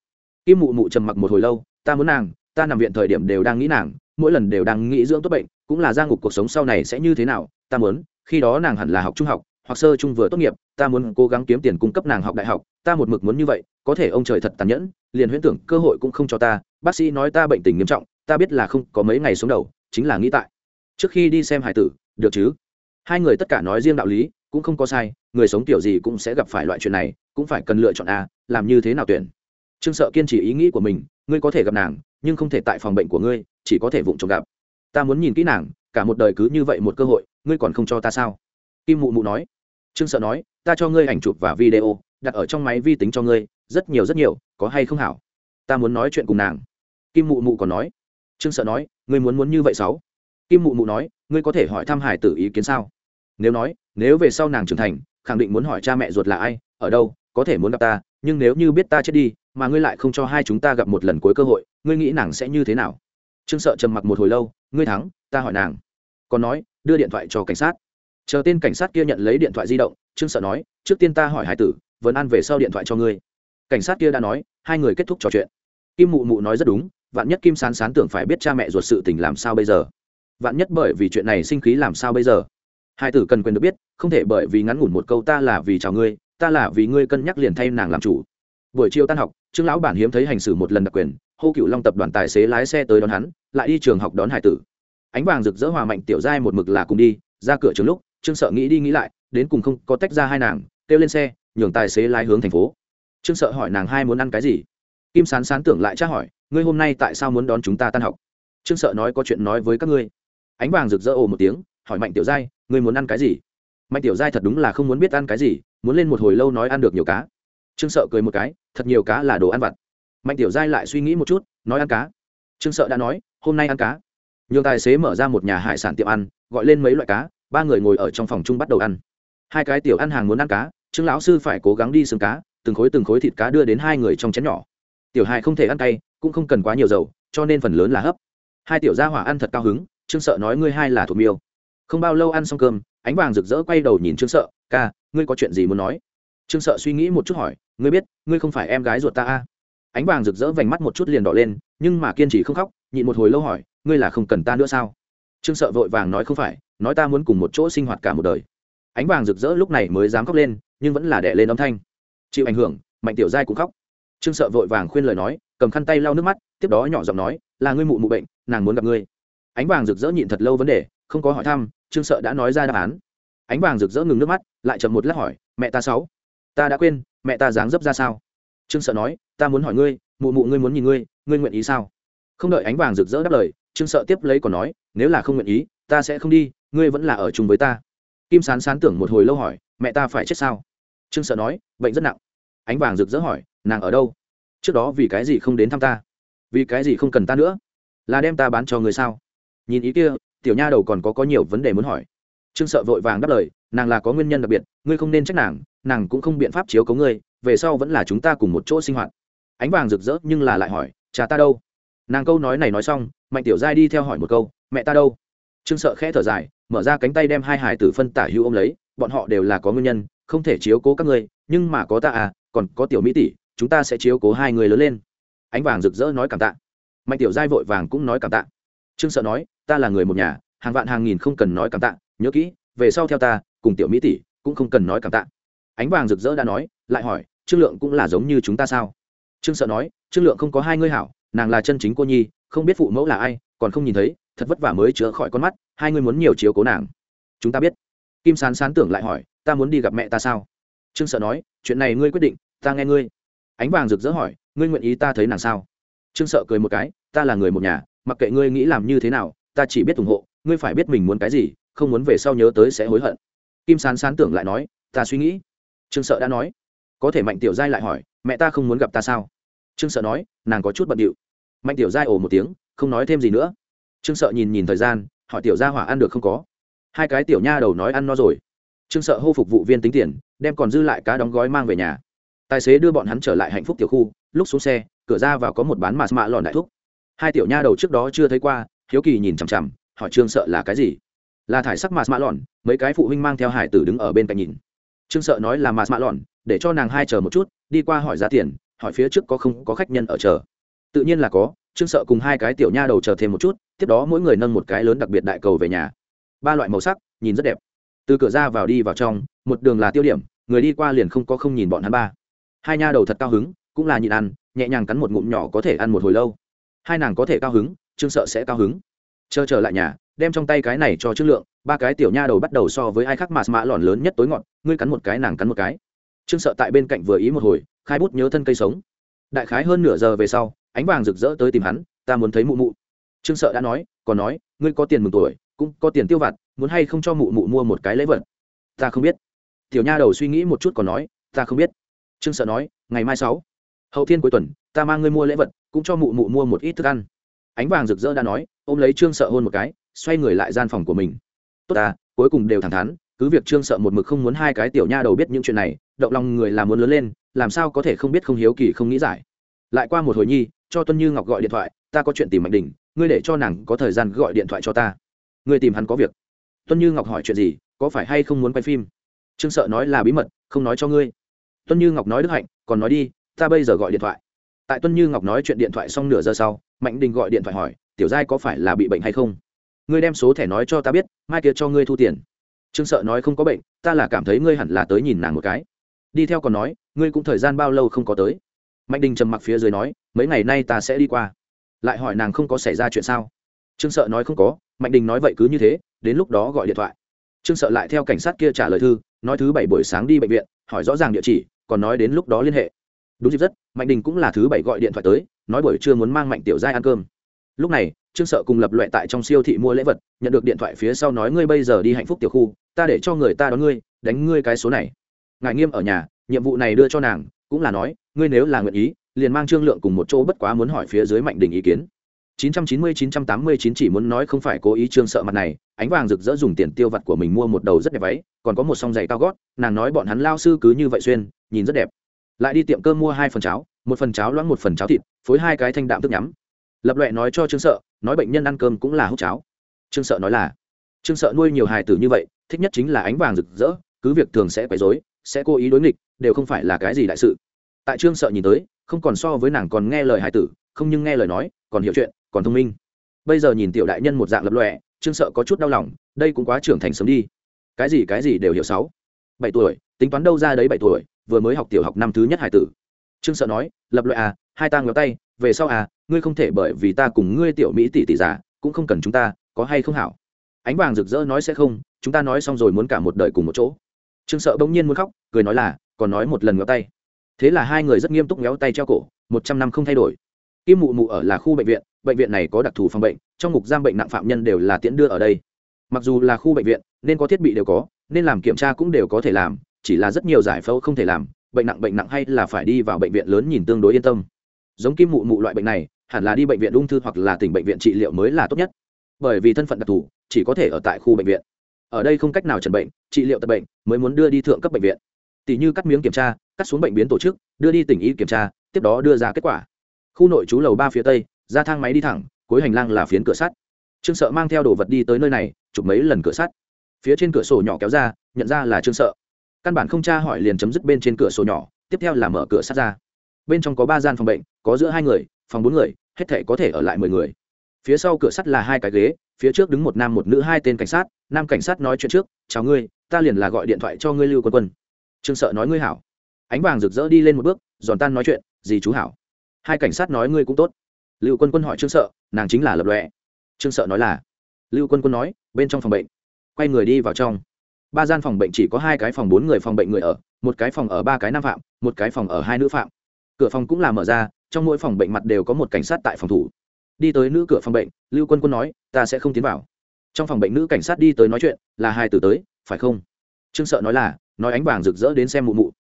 kim mụ mụ trầm mặc một hồi lâu, ta muốn nàng, ta nằm viện thời điểm đều đang nghĩ nàng, mỗi lần đều đang nghĩ dưỡng tốt bệnh, cũng là gia ngục cuộc sống sau này sẽ như thế nào, ta muốn, khi đó nàng hẳn là học trung học, hoặc sơ trung vừa tốt nghiệp, ta muốn cố gắng kiếm tiền cung cấp nàng học đại học, ta một mực muốn như vậy, có thể ông trời thật tàn nhẫn, liền huyễn tưởng cơ hội cũng không cho ta, bác sĩ nói ta bệnh tình nghiêm trọng ta biết là không có mấy ngày xuống đầu, chính là nghĩ tại. Trước khi đi xem hải tử, được chứ? Hai người tất cả nói riêng đạo lý, cũng không có sai, người sống kiểu gì cũng sẽ gặp phải loại chuyện này, cũng phải cần lựa chọn a, làm như thế nào tuyển? Trương sợ kiên trì ý nghĩ của mình, ngươi có thể gặp nàng, nhưng không thể tại phòng bệnh của ngươi, chỉ có thể vụng trộm gặp. Ta muốn nhìn kỹ nàng, cả một đời cứ như vậy một cơ hội, ngươi còn không cho ta sao? Kim mụ mụ nói. Trương sợ nói, ta cho ngươi ảnh chụp và video, đặt ở trong máy vi tính cho ngươi, rất nhiều rất nhiều, có hay không hảo? Ta muốn nói chuyện cùng nàng. Kim mụ mụ còn nói trương sợ nói, ngươi muốn muốn như vậy sáu? Kim mụ mụ nói, ngươi có thể hỏi thăm hải tử ý kiến sao? Nếu nói, nếu về sau nàng trưởng thành, khẳng định muốn hỏi cha mẹ ruột là ai, ở đâu, có thể muốn gặp ta, nhưng nếu như biết ta chết đi, mà ngươi lại không cho hai chúng ta gặp một lần cuối cơ hội, ngươi nghĩ nàng sẽ như thế nào? Trương sợ trầm mặc một hồi lâu, ngươi thắng, ta hỏi nàng. Còn nói, đưa điện thoại cho cảnh sát. Chờ tên cảnh sát kia nhận lấy điện thoại di động, trương sợ nói, trước tiên ta hỏi hải tử vẫn ăn về sau điện thoại cho ngươi. Cảnh sát kia đã nói, hai người kết thúc trò chuyện. Kim mụ mụ nói rất đúng vạn nhất kim sán sán tưởng phải biết cha mẹ ruột sự tình làm sao bây giờ. Vạn nhất bởi vì chuyện này sinh khí làm sao bây giờ? Hai tử cần quyền được biết, không thể bởi vì ngắn ngủn một câu ta là vì chào ngươi, ta là vì ngươi cân nhắc liền thay nàng làm chủ. Buổi chiều tan học, trương lão bản hiếm thấy hành xử một lần đặc quyền, hô cựu long tập đoàn tài xế lái xe tới đón hắn, lại đi trường học đón hải tử. Ánh vàng rực rỡ hòa mạnh tiểu giai một mực là cùng đi, ra cửa trường lúc, trương sợ nghĩ đi nghĩ lại, đến cùng không có tách ra hai nàng, kêu lên xe, nhường tài xế lái hướng thành phố. Trương sợ hỏi nàng hai muốn ăn cái gì kim sán sán tưởng lại tra hỏi, ngươi hôm nay tại sao muốn đón chúng ta tan học? Trương sợ nói có chuyện nói với các ngươi. Ánh vàng rực rỡ ồ một tiếng, hỏi mạnh tiểu giai, ngươi muốn ăn cái gì? Mạnh tiểu giai thật đúng là không muốn biết ăn cái gì, muốn lên một hồi lâu nói ăn được nhiều cá. Trương sợ cười một cái, thật nhiều cá là đồ ăn vặt. Mạnh tiểu giai lại suy nghĩ một chút, nói ăn cá. Trương sợ đã nói, hôm nay ăn cá. Nhiều tài xế mở ra một nhà hải sản tiệm ăn, gọi lên mấy loại cá, ba người ngồi ở trong phòng chung bắt đầu ăn. Hai cái tiểu ăn hàng muốn ăn cá, trương lão sư phải cố gắng đi xương cá, từng khối từng khối thịt cá đưa đến hai người trong chén nhỏ tiểu hài không thể ăn cay, cũng không cần quá nhiều dầu, cho nên phần lớn là hấp. Hai tiểu gia hỏa ăn thật cao hứng, trương sợ nói ngươi hai là thuộc miêu. Không bao lâu ăn xong cơm, ánh vàng rực rỡ quay đầu nhìn trương sợ, ca, ngươi có chuyện gì muốn nói? Trương sợ suy nghĩ một chút hỏi, ngươi biết, ngươi không phải em gái ruột ta à? ánh vàng rực rỡ vành mắt một chút liền đỏ lên, nhưng mà kiên trì không khóc, nhịn một hồi lâu hỏi, ngươi là không cần ta nữa sao? Trương sợ vội vàng nói, không phải, nói ta muốn cùng một chỗ sinh hoạt cả một đời. Ánh vàng rực rỡ lúc này mới dám khóc lên, nhưng vẫn là đẻ lên âm thanh. Chịu ảnh hưởng, mạnh tiểu giai cũng khóc trương sợ vội vàng khuyên lời nói, cầm khăn tay lau nước mắt, tiếp đó nhỏ giọng nói, là ngươi mụ mụ bệnh, nàng muốn gặp ngươi. Ánh vàng rực rỡ nhịn thật lâu vấn đề, không có hỏi thăm, trương sợ đã nói ra đáp án. Ánh vàng rực rỡ ngừng nước mắt, lại chậm một lát hỏi, mẹ ta sáu? Ta đã quên, mẹ ta dáng dấp ra sao? Trương sợ nói, ta muốn hỏi ngươi, mụ mụ ngươi muốn nhìn ngươi ngươi nguyện ý sao? Không đợi ánh vàng rực rỡ đáp lời, trương sợ tiếp lấy còn nói, nếu là không nguyện ý, ta sẽ không đi, ngươi vẫn là ở chung với ta. Kim sán sán tưởng một hồi lâu hỏi, mẹ ta phải chết sao? Trương sợ nói, bệnh rất nặng. Ánh vàng rực rỡ hỏi nàng ở đâu? Trước đó vì cái gì không đến thăm ta? Vì cái gì không cần ta nữa? Là đem ta bán cho người sao? Nhìn ý kia, tiểu nha đầu còn có có nhiều vấn đề muốn hỏi. Trương sợ vội vàng đáp lời, nàng là có nguyên nhân đặc biệt, ngươi không nên trách nàng nàng cũng không biện pháp chiếu cấu ngươi, về sau vẫn là chúng ta cùng một chỗ sinh hoạt. Ánh vàng rực rỡ nhưng là lại hỏi, cha ta đâu? Nàng câu nói này nói xong, mạnh tiểu giai đi theo hỏi một câu, mẹ ta đâu? Trương sợ khẽ thở dài, mở ra cánh tay đem hai hải tử phân tả hữu ôm lấy, bọn họ đều là có nguyên nhân, không thể chiếu cố các ngươi, nhưng mà có ta à còn có tiểu mỹ tỷ chúng ta sẽ chiếu cố hai người lớn lên. Ánh vàng rực rỡ nói cảm tạ. Mạnh tiểu giai vội vàng cũng nói cảm tạ. Trương sợ nói, ta là người một nhà, hàng vạn hàng nghìn không cần nói cảm tạ, nhớ kỹ, về sau theo ta, cùng tiểu mỹ tỷ cũng không cần nói cảm tạ. Ánh vàng rực rỡ đã nói, lại hỏi, trương lượng cũng là giống như chúng ta sao? Trương sợ nói, trương lượng không có hai ngươi hảo, nàng là chân chính cô nhi, không biết phụ mẫu là ai, còn không nhìn thấy, thật vất vả mới chữa khỏi con mắt, hai ngươi muốn nhiều chiếu cố nàng. Chúng ta biết. Kim sán sán tưởng lại hỏi, ta muốn đi gặp mẹ ta sao? Trương sợ nói, chuyện này ngươi quyết định, ta nghe ngươi ánh vàng rực rỡ hỏi, ngươi nguyện ý ta thấy nàng sao? Trương sợ cười một cái, ta là người một nhà, mặc kệ ngươi nghĩ làm như thế nào, ta chỉ biết ủng hộ, ngươi phải biết mình muốn cái gì, không muốn về sau nhớ tới sẽ hối hận. Kim sán sán tưởng lại nói, ta suy nghĩ. Trương sợ đã nói, có thể mạnh tiểu giai lại hỏi, mẹ ta không muốn gặp ta sao? Trương sợ nói, nàng có chút bận điệu. Mạnh tiểu giai ồ một tiếng, không nói thêm gì nữa. Trương sợ nhìn nhìn thời gian, hỏi, tiểu gia hỏa ăn được không có? Hai cái tiểu nha đầu nói, ăn no rồi. Trương sợ hô phục vụ viên tính tiền, đem còn dư lại cá đóng gói mang về nhà tài xế đưa bọn hắn trở lại hạnh phúc tiểu khu, lúc xuống xe, cửa ra vào có một bán mạt mạ lòn đại thuốc hai tiểu nha đầu trước đó chưa thấy qua, hiếu kỳ nhìn chằm chằm họ trương sợ là cái gì? Là thải sắc mạt mạ lòn mấy cái phụ huynh mang theo hải tử đứng ở bên cạnh nhìn. Trương sợ nói là mạt mạ lòn để cho nàng hai chờ một chút, đi qua hỏi giá tiền, hỏi phía trước có không có khách nhân ở chờ. Tự nhiên là có, trương sợ cùng hai cái tiểu nha đầu chờ thêm một chút, tiếp đó mỗi người nâng một cái lớn đặc biệt đại cầu về nhà. Ba loại màu sắc, nhìn rất đẹp. Từ cửa ra vào đi vào trong, một đường là tiêu điểm, người đi qua liền không có không nhìn bọn hắn ba hai nha đầu thật cao hứng, cũng là nhịn ăn, nhẹ nhàng cắn một ngụm nhỏ có thể ăn một hồi lâu. Hai nàng có thể cao hứng, trương sợ sẽ cao hứng. Chờ trở lại nhà, đem trong tay cái này cho trương lượng, ba cái tiểu nha đầu bắt đầu so với ai khác mà mã lòn lớn nhất tối ngọn, ngươi cắn một cái, nàng cắn một cái. Trương sợ tại bên cạnh vừa ý một hồi, khai bút nhớ thân cây sống. Đại khái hơn nửa giờ về sau, ánh vàng rực rỡ tới tìm hắn, ta muốn thấy mụ mụ. Trương sợ đã nói, còn nói, ngươi có tiền mừng tuổi, cũng có tiền tiêu vặt, muốn hay không cho mụ mụ mua một cái lễ vật? Ta không biết. Tiểu nha đầu suy nghĩ một chút còn nói, ta không biết trương sợ nói, ngày mai sáu, hậu thiên cuối tuần, ta mang ngươi mua lễ vật, cũng cho mụ mụ mua một ít thức ăn. Ánh vàng rực rỡ đã nói, ôm lấy trương sợ hôn một cái, xoay người lại gian phòng của mình. Tốt ta, cuối cùng đều thẳng thắn, cứ việc trương sợ một mực không muốn hai cái tiểu nha đầu biết những chuyện này, động lòng người làm muốn lớn lên, làm sao có thể không biết không hiếu kỳ không nghĩ giải. Lại qua một hồi nhi, cho tuân như ngọc gọi điện thoại, ta có chuyện tìm mạnh đình, ngươi để cho nàng có thời gian gọi điện thoại cho ta. Ngươi tìm hắn có việc. Tuân như ngọc hỏi chuyện gì, có phải hay không muốn quay phim? Trương sợ nói là bí mật, không nói cho ngươi tuân như ngọc nói đức hạnh, còn nói đi, ta bây giờ gọi điện thoại. Tại tuân như ngọc nói chuyện điện thoại xong nửa giờ sau, mạnh đình gọi điện thoại hỏi, tiểu giai có phải là bị bệnh hay không? Ngươi đem số thẻ nói cho ta biết, mai kia cho ngươi thu tiền. Trương sợ nói không có bệnh, ta là cảm thấy ngươi hẳn là tới nhìn nàng một cái. Đi theo còn nói, ngươi cũng thời gian bao lâu không có tới? Mạnh đình trầm mặc phía dưới nói, mấy ngày nay ta sẽ đi qua. Lại hỏi nàng không có xảy ra chuyện sao? Trương sợ nói không có, mạnh đình nói vậy cứ như thế, đến lúc đó gọi điện thoại. Trương sợ lại theo cảnh sát kia trả lời thư, nói thứ bảy buổi sáng đi bệnh viện, hỏi rõ ràng địa chỉ còn nói đến lúc đó liên hệ. Đúng dịp rất, mạnh đình cũng là thứ bảy gọi điện thoại tới, nói buổi trưa muốn mang mạnh tiểu giai ăn cơm. Lúc này, trương sợ cùng lập loại tại trong siêu thị mua lễ vật, nhận được điện thoại phía sau nói ngươi bây giờ đi hạnh phúc tiểu khu, ta để cho người ta đón ngươi, đánh ngươi cái số này. Ngài nghiêm ở nhà, nhiệm vụ này đưa cho nàng, cũng là nói, ngươi nếu là nguyện ý, liền mang trương lượng cùng một chỗ bất quá muốn hỏi phía dưới mạnh đình ý kiến. 990-989 chỉ muốn nói không phải cố ý trương sợ mặt này, ánh vàng rực rỡ dùng tiền tiêu vặt của mình mua một đầu rất đẹp váy, còn có một song giày cao gót, nàng nói bọn hắn lao sư cứ như vậy xuyên nhìn rất đẹp. Lại đi tiệm cơm mua hai phần cháo, một phần cháo loãng, một phần cháo thịt, phối hai cái thanh đạm thức nhắm. Lập loại nói cho trương sợ, nói bệnh nhân ăn cơm cũng là hút cháo. Trương sợ nói là, trương sợ nuôi nhiều hài tử như vậy, thích nhất chính là ánh vàng rực rỡ, cứ việc thường sẽ quấy rối, sẽ cố ý đối nghịch, đều không phải là cái gì đại sự. Tại trương sợ nhìn tới, không còn so với nàng còn nghe lời hài tử, không nhưng nghe lời nói, còn hiểu chuyện, còn thông minh. Bây giờ nhìn tiểu đại nhân một dạng lập lòe trương sợ có chút đau lòng, đây cũng quá trưởng thành sớm đi. Cái gì cái gì đều hiểu sáu. Bảy tuổi, tính toán đâu ra đấy bảy tuổi vừa mới học tiểu học năm thứ nhất hải tử. Trương sợ nói, lập loại à hai ta ngéo tay, về sau à ngươi không thể bởi vì ta cùng ngươi tiểu mỹ tỷ tỷ giả cũng không cần chúng ta, có hay không hảo? Ánh vàng rực rỡ nói sẽ không, chúng ta nói xong rồi muốn cả một đời cùng một chỗ. Trương sợ bỗng nhiên muốn khóc, cười nói là, còn nói một lần ngéo tay. Thế là hai người rất nghiêm túc ngéo tay treo cổ, một trăm năm không thay đổi. Kim mụ mụ ở là khu bệnh viện bệnh viện này có đặc thù phòng bệnh, trong mục giam bệnh nặng phạm nhân đều là tiễn đưa ở đây. Mặc dù là khu bệnh viện, nên có thiết bị đều có, nên làm kiểm tra cũng đều có thể làm chỉ là rất nhiều giải phẫu không thể làm, bệnh nặng bệnh nặng hay là phải đi vào bệnh viện lớn nhìn tương đối yên tâm. Giống kim mụ mụ loại bệnh này, hẳn là đi bệnh viện ung thư hoặc là tỉnh bệnh viện trị liệu mới là tốt nhất. Bởi vì thân phận đặc thù, chỉ có thể ở tại khu bệnh viện. Ở đây không cách nào chẩn bệnh, trị liệu tập bệnh, mới muốn đưa đi thượng cấp bệnh viện. Tỷ như cắt miếng kiểm tra, cắt xuống bệnh biến tổ chức, đưa đi tỉnh y kiểm tra, tiếp đó đưa ra kết quả. Khu nội trú lầu ba phía tây, ra thang máy đi thẳng, cuối hành lang là phiến cửa sắt. Trương sợ mang theo đồ vật đi tới nơi này, chụp mấy lần cửa sắt. Phía trên cửa sổ nhỏ kéo ra, nhận ra là trương sợ căn bản không tra hỏi liền chấm dứt bên trên cửa sổ nhỏ, tiếp theo là mở cửa sát ra. Bên trong có ba gian phòng bệnh, có giữa hai người, phòng bốn người, hết thể có thể ở lại mười người. Phía sau cửa sắt là hai cái ghế, phía trước đứng một nam một nữ, hai tên cảnh sát, nam cảnh sát nói chuyện trước, chào ngươi, ta liền là gọi điện thoại cho ngươi lưu quân quân. Trương sợ nói ngươi hảo. Ánh vàng rực rỡ đi lên một bước, giòn tan nói chuyện gì chú hảo. Hai cảnh sát nói ngươi cũng tốt. Lưu quân quân hỏi trương sợ, nàng chính là lập lòe. Trương sợ nói là, lưu quân quân nói, bên trong phòng bệnh, quay người đi vào trong ba gian phòng bệnh chỉ có hai cái phòng bốn người phòng bệnh người ở, một cái phòng ở ba cái nam phạm, một cái phòng ở hai nữ phạm. Cửa phòng cũng là mở ra, trong mỗi phòng bệnh mặt đều có một cảnh sát tại phòng thủ. Đi tới nữ cửa phòng bệnh, lưu quân quân nói, ta sẽ không tiến vào. Trong phòng bệnh nữ cảnh sát đi tới nói chuyện, là hai từ tới, phải không? Trương sợ nói là, nói ánh vàng rực rỡ đến xem mụ mụ.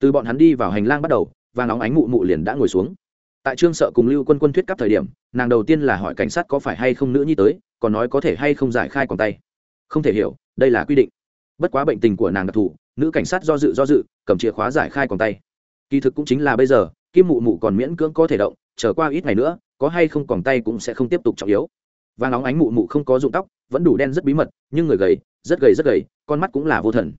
Từ bọn hắn đi vào hành lang bắt đầu và nóng ánh mụ mụ liền đã ngồi xuống. Tại trương sợ cùng lưu quân quân thuyết cấp thời điểm, nàng đầu tiên là hỏi cảnh sát có phải hay không nữ nhi tới, còn nói có thể hay không giải khai còn tay. Không thể hiểu, đây là quy định bất quá bệnh tình của nàng đặc thù, nữ cảnh sát do dự do dự, cầm chìa khóa giải khai còn tay. Kỳ thực cũng chính là bây giờ, kim mụ mụ còn miễn cưỡng có thể động trở qua ít ngày nữa, có hay không còn tay cũng sẽ không tiếp tục trọng yếu. Vàng óng ánh mụ mụ không có dụng tóc, vẫn đủ đen rất bí mật, nhưng người gầy, rất gầy rất gầy, con mắt cũng là vô thần.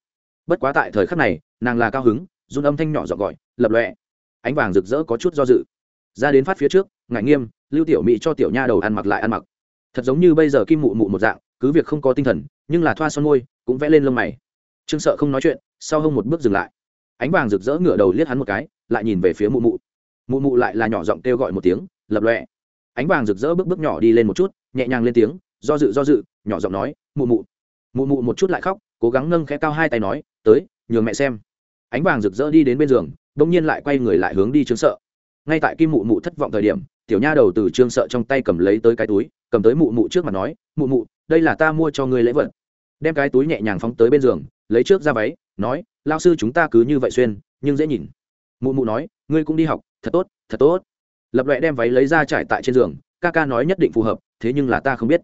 Bất quá tại thời khắc này, nàng là cao hứng, run âm thanh nhỏ dọn gọi, lập lọe ánh vàng rực rỡ có chút do dự. Ra đến phát phía trước ngại nghiêm, lưu tiểu mỹ cho tiểu nha đầu ăn mặc lại ăn mặc. Thật giống như bây giờ kim mụ mụ một dạng, cứ việc không có tinh thần, nhưng là thoa son môi cũng vẽ lên lông mày. Trương sợ không nói chuyện, sau hông một bước dừng lại. Ánh vàng rực rỡ ngửa đầu liếc hắn một cái, lại nhìn về phía mụ mụ. Mụ mụ lại là nhỏ giọng kêu gọi một tiếng, lập lọe ánh vàng rực rỡ bước bước nhỏ đi lên một chút, nhẹ nhàng lên tiếng, do dự do dự, nhỏ giọng nói, mụ mụ. Mụ mụ một chút lại khóc, cố gắng nâng khẽ cao hai tay nói, tới, nhường mẹ xem. Ánh vàng rực rỡ đi đến bên giường, bỗng nhiên lại quay người lại hướng đi trương sợ. Ngay tại kim mụ mụ thất vọng thời điểm, tiểu nha đầu từ trương sợ trong tay cầm lấy tới cái túi, cầm tới mụ mụ trước mặt nói, mụ mụ, đây là ta mua cho ngươi lễ vật đem cái túi nhẹ nhàng phóng tới bên giường, lấy trước ra váy, nói lao sư chúng ta cứ như vậy xuyên, nhưng dễ nhìn. Mụ mụ nói, ngươi cũng đi học, thật tốt thật tốt. Lập loại đem váy lấy ra trải tại trên giường, ca ca nói nhất định phù hợp, thế nhưng là ta không biết.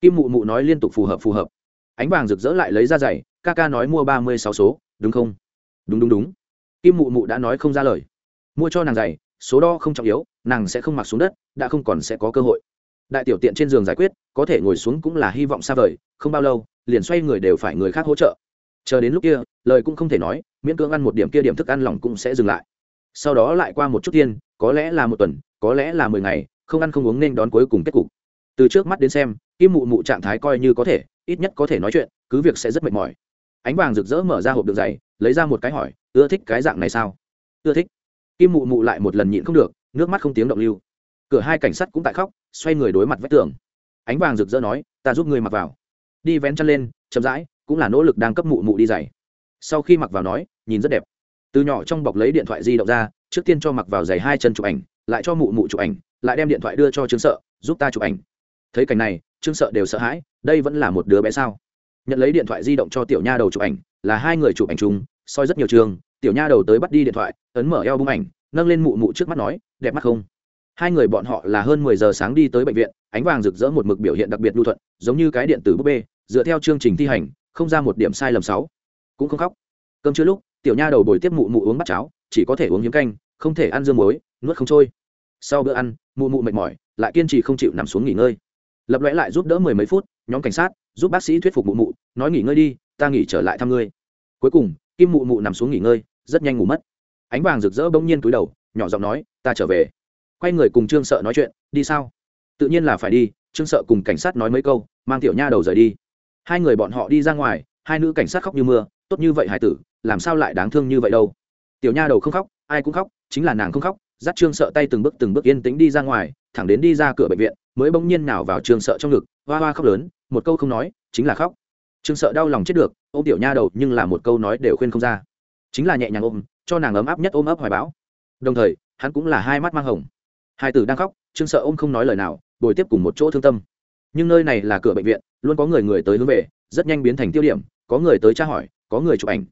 Kim mụ mụ nói liên tục phù hợp phù hợp. Ánh vàng rực rỡ lại lấy ra giày, ca ca nói mua ba mươi sáu số, đúng không? Đúng đúng đúng. Kim mụ mụ đã nói không ra lời. Mua cho nàng giày, số đo không trọng yếu, nàng sẽ không mặc xuống đất, đã không còn sẽ có cơ hội. Đại tiểu tiện trên giường giải quyết, có thể ngồi xuống cũng là hy vọng xa vời, không bao lâu liền xoay người đều phải người khác hỗ trợ. Chờ đến lúc kia, lời cũng không thể nói, miễn cưỡng ăn một điểm kia điểm thức ăn lòng cũng sẽ dừng lại. Sau đó lại qua một chút tiên, có lẽ là một tuần, có lẽ là mười ngày, không ăn không uống nên đón cuối cùng kết cục. Từ trước mắt đến xem, kim mụ mụ trạng thái coi như có thể, ít nhất có thể nói chuyện, cứ việc sẽ rất mệt mỏi. Ánh vàng rực rỡ mở ra hộp đường dày lấy ra một cái hỏi, ưa thích cái dạng này sao? Ưa thích. Kim mụ mụ lại một lần nhịn không được, nước mắt không tiếng động lưu. Cửa hai cảnh sát cũng tại khóc, xoay người đối mặt vách tường. Ánh vàng rực rỡ nói, ta giúp người mặc vào đi vén chân lên, chậm rãi, cũng là nỗ lực đang cấp mụ mụ đi giày. Sau khi mặc vào nói, nhìn rất đẹp. Từ nhỏ trong bọc lấy điện thoại di động ra, trước tiên cho mặc vào giày hai chân chụp ảnh, lại cho mụ mụ chụp ảnh, lại đem điện thoại đưa cho trương sợ, giúp ta chụp ảnh. Thấy cảnh này, trương sợ đều sợ hãi, đây vẫn là một đứa bé sao? Nhận lấy điện thoại di động cho tiểu nha đầu chụp ảnh, là hai người chụp ảnh chung, soi rất nhiều trường, tiểu nha đầu tới bắt đi điện thoại, ấn mở eo bung ảnh, nâng lên mụ mụ trước mắt nói, đẹp mắt không? Hai người bọn họ là hơn mười giờ sáng đi tới bệnh viện, ánh vàng rực rỡ một mực biểu hiện đặc biệt lưu thuận, giống như cái điện tử búp bê dựa theo chương trình thi hành, không ra một điểm sai lầm sáu. Cũng không khóc. Cơm chưa lúc, tiểu nha đầu bồi tiếp mụ mụ uống bát cháo, chỉ có thể uống hiếm canh, không thể ăn dương muối, nuốt không trôi. Sau bữa ăn, mụ mụ mệt mỏi, lại kiên trì không chịu nằm xuống nghỉ ngơi. Lập lẽ lại giúp đỡ mười mấy phút, nhóm cảnh sát, giúp bác sĩ thuyết phục mụ mụ, nói nghỉ ngơi đi, ta nghỉ trở lại thăm ngươi. Cuối cùng, kim mụ mụ nằm xuống nghỉ ngơi, rất nhanh ngủ mất. Ánh vàng rực rỡ bỗng nhiên túi đầu, nhỏ giọng nói, ta trở về. Quay người cùng trương sợ nói chuyện, đi sao? Tự nhiên là phải đi, trương sợ cùng cảnh sát nói mấy câu, mang tiểu nha đầu rời đi hai người bọn họ đi ra ngoài, hai nữ cảnh sát khóc như mưa, tốt như vậy, hải tử, làm sao lại đáng thương như vậy đâu? Tiểu nha đầu không khóc, ai cũng khóc, chính là nàng không khóc, dắt trương sợ tay từng bước từng bước yên tĩnh đi ra ngoài, thẳng đến đi ra cửa bệnh viện, mới bỗng nhiên nào vào trương sợ trong ngực, hoa hoa khóc lớn, một câu không nói, chính là khóc. Trương sợ đau lòng chết được ô m tiểu nha đầu nhưng là một câu nói đều khuyên không ra. Chính là nhẹ nhàng ôm, cho nàng ấm áp nhất ôm ấp hoài bão. Đồng thời, hắn cũng là hai mắt mang hồng. Hai tử đang khóc, trương sợ ôm không nói lời nào, bồi tiếp cùng một chỗ thương tâm. Nhưng nơi này là cửa bệnh viện luôn có người người tới hướng về, rất nhanh biến thành tiêu điểm, có người tới tra hỏi, có người chụp ảnh.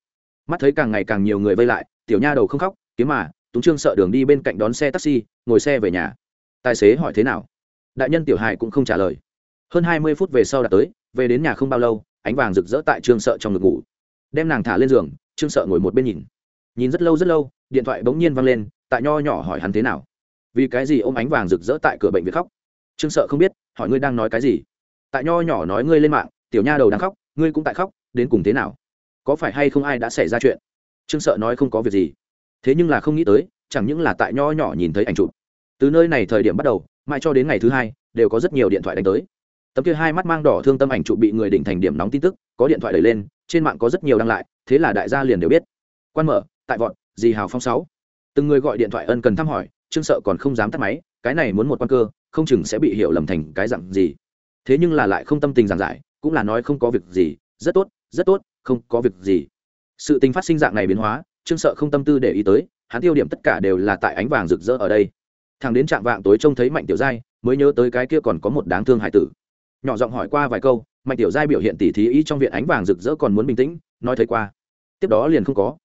Mắt thấy càng ngày càng nhiều người vây lại, tiểu nha đầu không khóc, kiếm mà, túng trương sợ đường đi bên cạnh đón xe taxi, ngồi xe về nhà. Tài xế hỏi thế nào? Đại nhân tiểu hài cũng không trả lời. Hơn hai mươi phút về sau đã tới, về đến nhà không bao lâu, ánh vàng rực rỡ tại trương sợ trong ngực ngủ. Đem nàng thả lên giường, trương sợ ngồi một bên nhìn. Nhìn rất lâu rất lâu, điện thoại bỗng nhiên văng lên, tại nho nhỏ hỏi hắn thế nào. Vì cái gì ôm ánh vàng rực rỡ tại cửa bệnh viện khóc? Trương sợ không biết, hỏi ngươi đang nói cái gì? Tại nho nhỏ nói ngươi lên mạng, tiểu nha đầu đang khóc, ngươi cũng tại khóc, đến cùng thế nào? Có phải hay không ai đã xảy ra chuyện? Trương sợ nói không có việc gì. Thế nhưng là không nghĩ tới, chẳng những là tại nho nhỏ nhìn thấy ảnh chụp. Từ nơi này thời điểm bắt đầu, mãi cho đến ngày thứ hai, đều có rất nhiều điện thoại đánh tới. Tấm kia hai mắt mang đỏ thương tâm ảnh chụp bị người đỉnh thành điểm nóng tin tức, có điện thoại đẩy lên, trên mạng có rất nhiều đăng lại, thế là đại gia liền đều biết. Quan mở, tại vọn dì hào phong sáu. Từng người gọi điện thoại ân cần thăm hỏi, trương sợ còn không dám tắt máy, cái này muốn một quan cơ, không chừng sẽ bị hiểu lầm thành cái dặn gì thế nhưng là lại không tâm tình giảng giải, cũng là nói không có việc gì, rất tốt rất tốt, không có việc gì. Sự tình phát sinh dạng này biến hóa, trương sợ không tâm tư để ý tới, hắn tiêu điểm tất cả đều là tại ánh vàng rực rỡ ở đây. Thằng đến trạm vạng tối trông thấy mạnh tiểu giai, mới nhớ tới cái kia còn có một đáng thương hải tử. Nhỏ giọng hỏi qua vài câu, mạnh tiểu giai biểu hiện tỉ thí ý trong viện ánh vàng rực rỡ còn muốn bình tĩnh, nói thấy qua. Tiếp đó liền không có.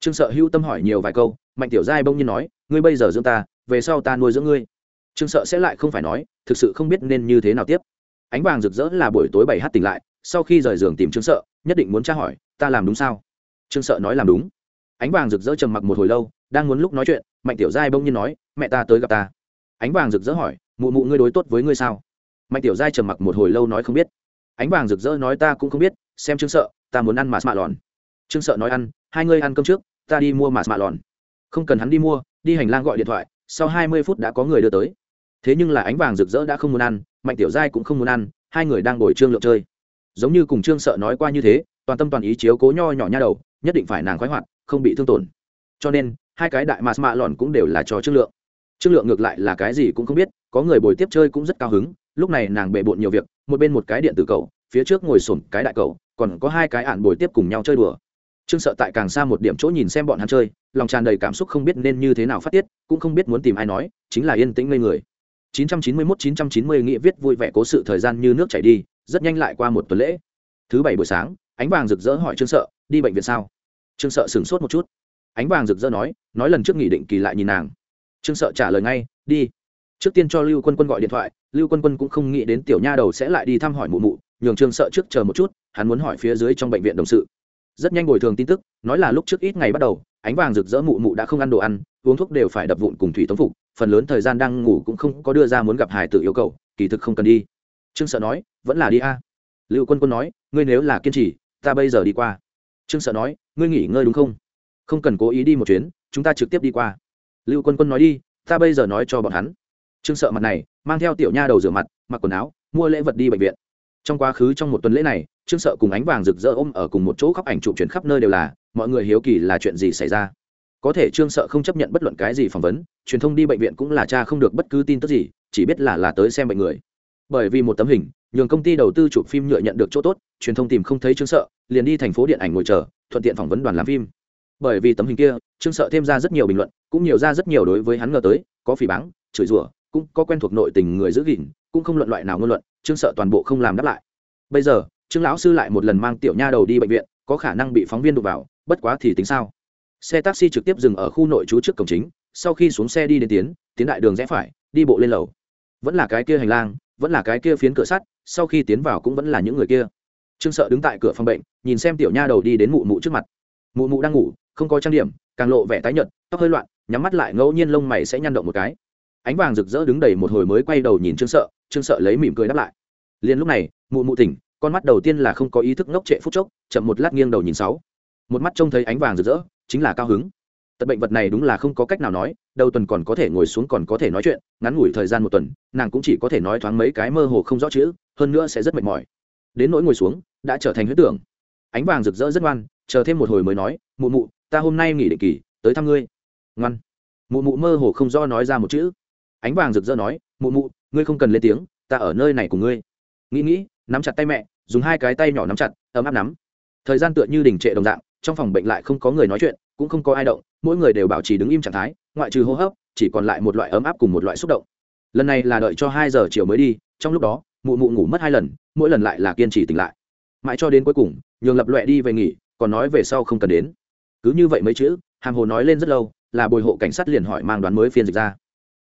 Trương sợ hưu tâm hỏi nhiều vài câu, mạnh tiểu giai bỗng nhiên nói, ngươi bây giờ dưỡng ta, về sau ta nuôi dưỡng ngươi. Trương sợ sẽ lại không phải nói, thực sự không biết nên như thế nào tiếp ánh vàng rực rỡ là buổi tối bảy h tỉnh lại, sau khi rời giường tìm trương sợ, nhất định muốn tra hỏi, ta làm đúng sao? Trương sợ nói làm đúng. Ánh vàng rực rỡ trầm mặc một hồi lâu, đang muốn lúc nói chuyện, mạnh tiểu giai bỗng nhiên nói, mẹ ta tới gặp ta. Ánh vàng rực rỡ hỏi, mụ mụ ngươi đối tốt với ngươi sao? Mạnh tiểu giai trầm mặc một hồi lâu nói không biết. Ánh vàng rực rỡ nói, ta cũng không biết, xem trương sợ, ta muốn ăn mà mạ lòn. Trương sợ nói, ăn, hai ngươi ăn cơm trước, ta đi mua mà mạ lòn. Không cần hắn đi mua, đi hành lang gọi điện thoại, sau hai mươi phút đã có người đưa tới. Thế nhưng là ánh vàng rực rỡ đã không muốn ăn mạnh tiểu giai cũng không muốn ăn, hai người đang ngồi trương lượng chơi. Giống như cùng trương sợ nói qua như thế, toàn tâm toàn ý chiếu cố nho nhỏ nha đầu, nhất định phải nàng khoái hoạt, không bị thương tổn. Cho nên, hai cái đại mà mạ lòn cũng đều là cho trương lượng. Trương lượng ngược lại là cái gì cũng không biết, có người bồi tiếp chơi cũng rất cao hứng, lúc này nàng bề bộn nhiều việc, một bên một cái điện tử cầu phía trước ngồi sổn cái đại cầu còn có hai cái ạn bồi tiếp cùng nhau chơi đùa. Trương sợ tại càng xa một điểm chỗ nhìn xem bọn hắn chơi, lòng tràn đầy cảm xúc không biết nên như thế nào phát tiết, cũng không biết muốn tìm ai nói, chính là yên tĩnh ngây người. 991-990 nghĩa viết vui vẻ cố sự thời gian như nước chảy đi, rất nhanh lại qua một tuần lễ. Thứ bảy buổi sáng, ánh vàng rực rỡ hỏi trương sợ, đi bệnh viện sao? Trương sợ sửng sốt một chút. Ánh vàng rực rỡ nói nói lần trước nghỉ định kỳ lại nhìn nàng. Trương sợ trả lời ngay, đi. Trước tiên cho lưu quân quân gọi điện thoại, lưu quân quân cũng không nghĩ đến tiểu nha đầu sẽ lại đi thăm hỏi mụ mụ, nhường trương sợ trước chờ một chút, hắn muốn hỏi phía dưới trong bệnh viện đồng sự. Rất nhanh ngồi thường tin tức, nói là lúc trước ít ngày bắt đầu ánh vàng rực rỡ mụ mụ đã không ăn đồ ăn, uống thuốc đều phải đập vụn cùng thủy tống phục, phần lớn thời gian đang ngủ cũng không có đưa ra muốn gặp hải tử yêu cầu, kỳ thực không cần đi. Trương sợ nói, vẫn là đi a. Lưu quân quân nói, ngươi nếu là kiên trì, ta bây giờ đi qua. Trương sợ nói, ngươi nghỉ ngơi đúng không? Không cần cố ý đi một chuyến, chúng ta trực tiếp đi qua. Lưu quân quân nói đi, ta bây giờ nói cho bọn hắn. Trương sợ mặt này, mang theo tiểu nha đầu rửa mặt, mặc quần áo, mua lễ vật đi bệnh viện. Trong quá khứ trong một tuần lễ này, trương sợ cùng ánh vàng rực rỡ ôm ở cùng một chỗ khóc ảnh chụp chuyển khắp nơi đều là mọi người hiếu kỳ là chuyện gì xảy ra. Có thể trương sợ không chấp nhận bất luận cái gì phỏng vấn, truyền thông đi bệnh viện cũng là cha không được bất cứ tin tức gì, chỉ biết là là tới xem bệnh người. Bởi vì một tấm hình, nhường công ty đầu tư chụp phim nhựa nhận được chỗ tốt, truyền thông tìm không thấy trương sợ, liền đi thành phố điện ảnh ngồi chờ, thuận tiện phỏng vấn đoàn làm phim. Bởi vì tấm hình kia, trương sợ thêm ra rất nhiều bình luận, cũng nhiều ra rất nhiều đối với hắn ngờ tới, có phỉ báng, chửi rủa, cũng có quen thuộc nội tình người giữ gìn, cũng không luận loại nào ngôn luận, trương sợ toàn bộ không làm đáp lại. Bây giờ, trương lão sư lại một lần mang tiểu nha đầu đi bệnh viện, có khả năng bị phóng viên đụng vào bất quá thì tính sao? Xe taxi trực tiếp dừng ở khu nội trú trước cổng chính, sau khi xuống xe đi đến tiến tiến đại đường rẽ phải, đi bộ lên lầu. Vẫn là cái kia hành lang, vẫn là cái kia phiến cửa sắt, sau khi tiến vào cũng vẫn là những người kia. Trương sợ đứng tại cửa phòng bệnh, nhìn xem tiểu nha đầu đi đến mụ mụ trước mặt. Mụ mụ đang ngủ, không có trang điểm, càng lộ vẻ tái nhợt, tóc hơi loạn, nhắm mắt lại ngẫu nhiên lông mày sẽ nhăn động một cái. Ánh vàng rực rỡ đứng đầy một hồi mới quay đầu nhìn trương sợ trương sợ lấy mỉm cười đáp lại. Liền lúc này, mụ mụ tỉnh, con mắt đầu tiên là không có ý thức ngốc trệ phút chốc, chậm một lát nghiêng đầu nhìn sáu một mắt trông thấy ánh vàng rực rỡ, chính là cao hứng. Tật bệnh vật này đúng là không có cách nào nói, đầu tuần còn có thể ngồi xuống còn có thể nói chuyện, ngắn ngủi thời gian một tuần, nàng cũng chỉ có thể nói thoáng mấy cái mơ hồ không rõ chữ, hơn nữa sẽ rất mệt mỏi. Đến nỗi ngồi xuống, đã trở thành huyết tưởng. Ánh vàng rực rỡ rất ngoan, chờ thêm một hồi mới nói, mụ mụ, ta hôm nay nghỉ định kỳ, tới thăm ngươi. Ngoan. Mụ mụ mơ hồ không do nói ra một chữ. Ánh vàng rực rỡ nói, mụ mụ, ngươi không cần lên tiếng, ta ở nơi này cùng ngươi. Nghĩ nghĩ, nắm chặt tay mẹ, dùng hai cái tay nhỏ nắm chặt, ấm áp nắm. Thời gian tựa như đình trệ đồng dạng trong phòng bệnh lại không có người nói chuyện, cũng không có ai động, mỗi người đều bảo trì đứng im trạng thái, ngoại trừ hô hấp, chỉ còn lại một loại ấm áp cùng một loại xúc động. Lần này là đợi cho hai giờ chiều mới đi, trong lúc đó, mụ mụ ngủ mất hai lần, mỗi lần lại là kiên trì tỉnh lại. Mãi cho đến cuối cùng, nhường lập loẹ đi về nghỉ, còn nói về sau không cần đến. Cứ như vậy mấy chữ, hàm hồ nói lên rất lâu, là bồi hộ cảnh sát liền hỏi mang đoán mới phiên dịch ra.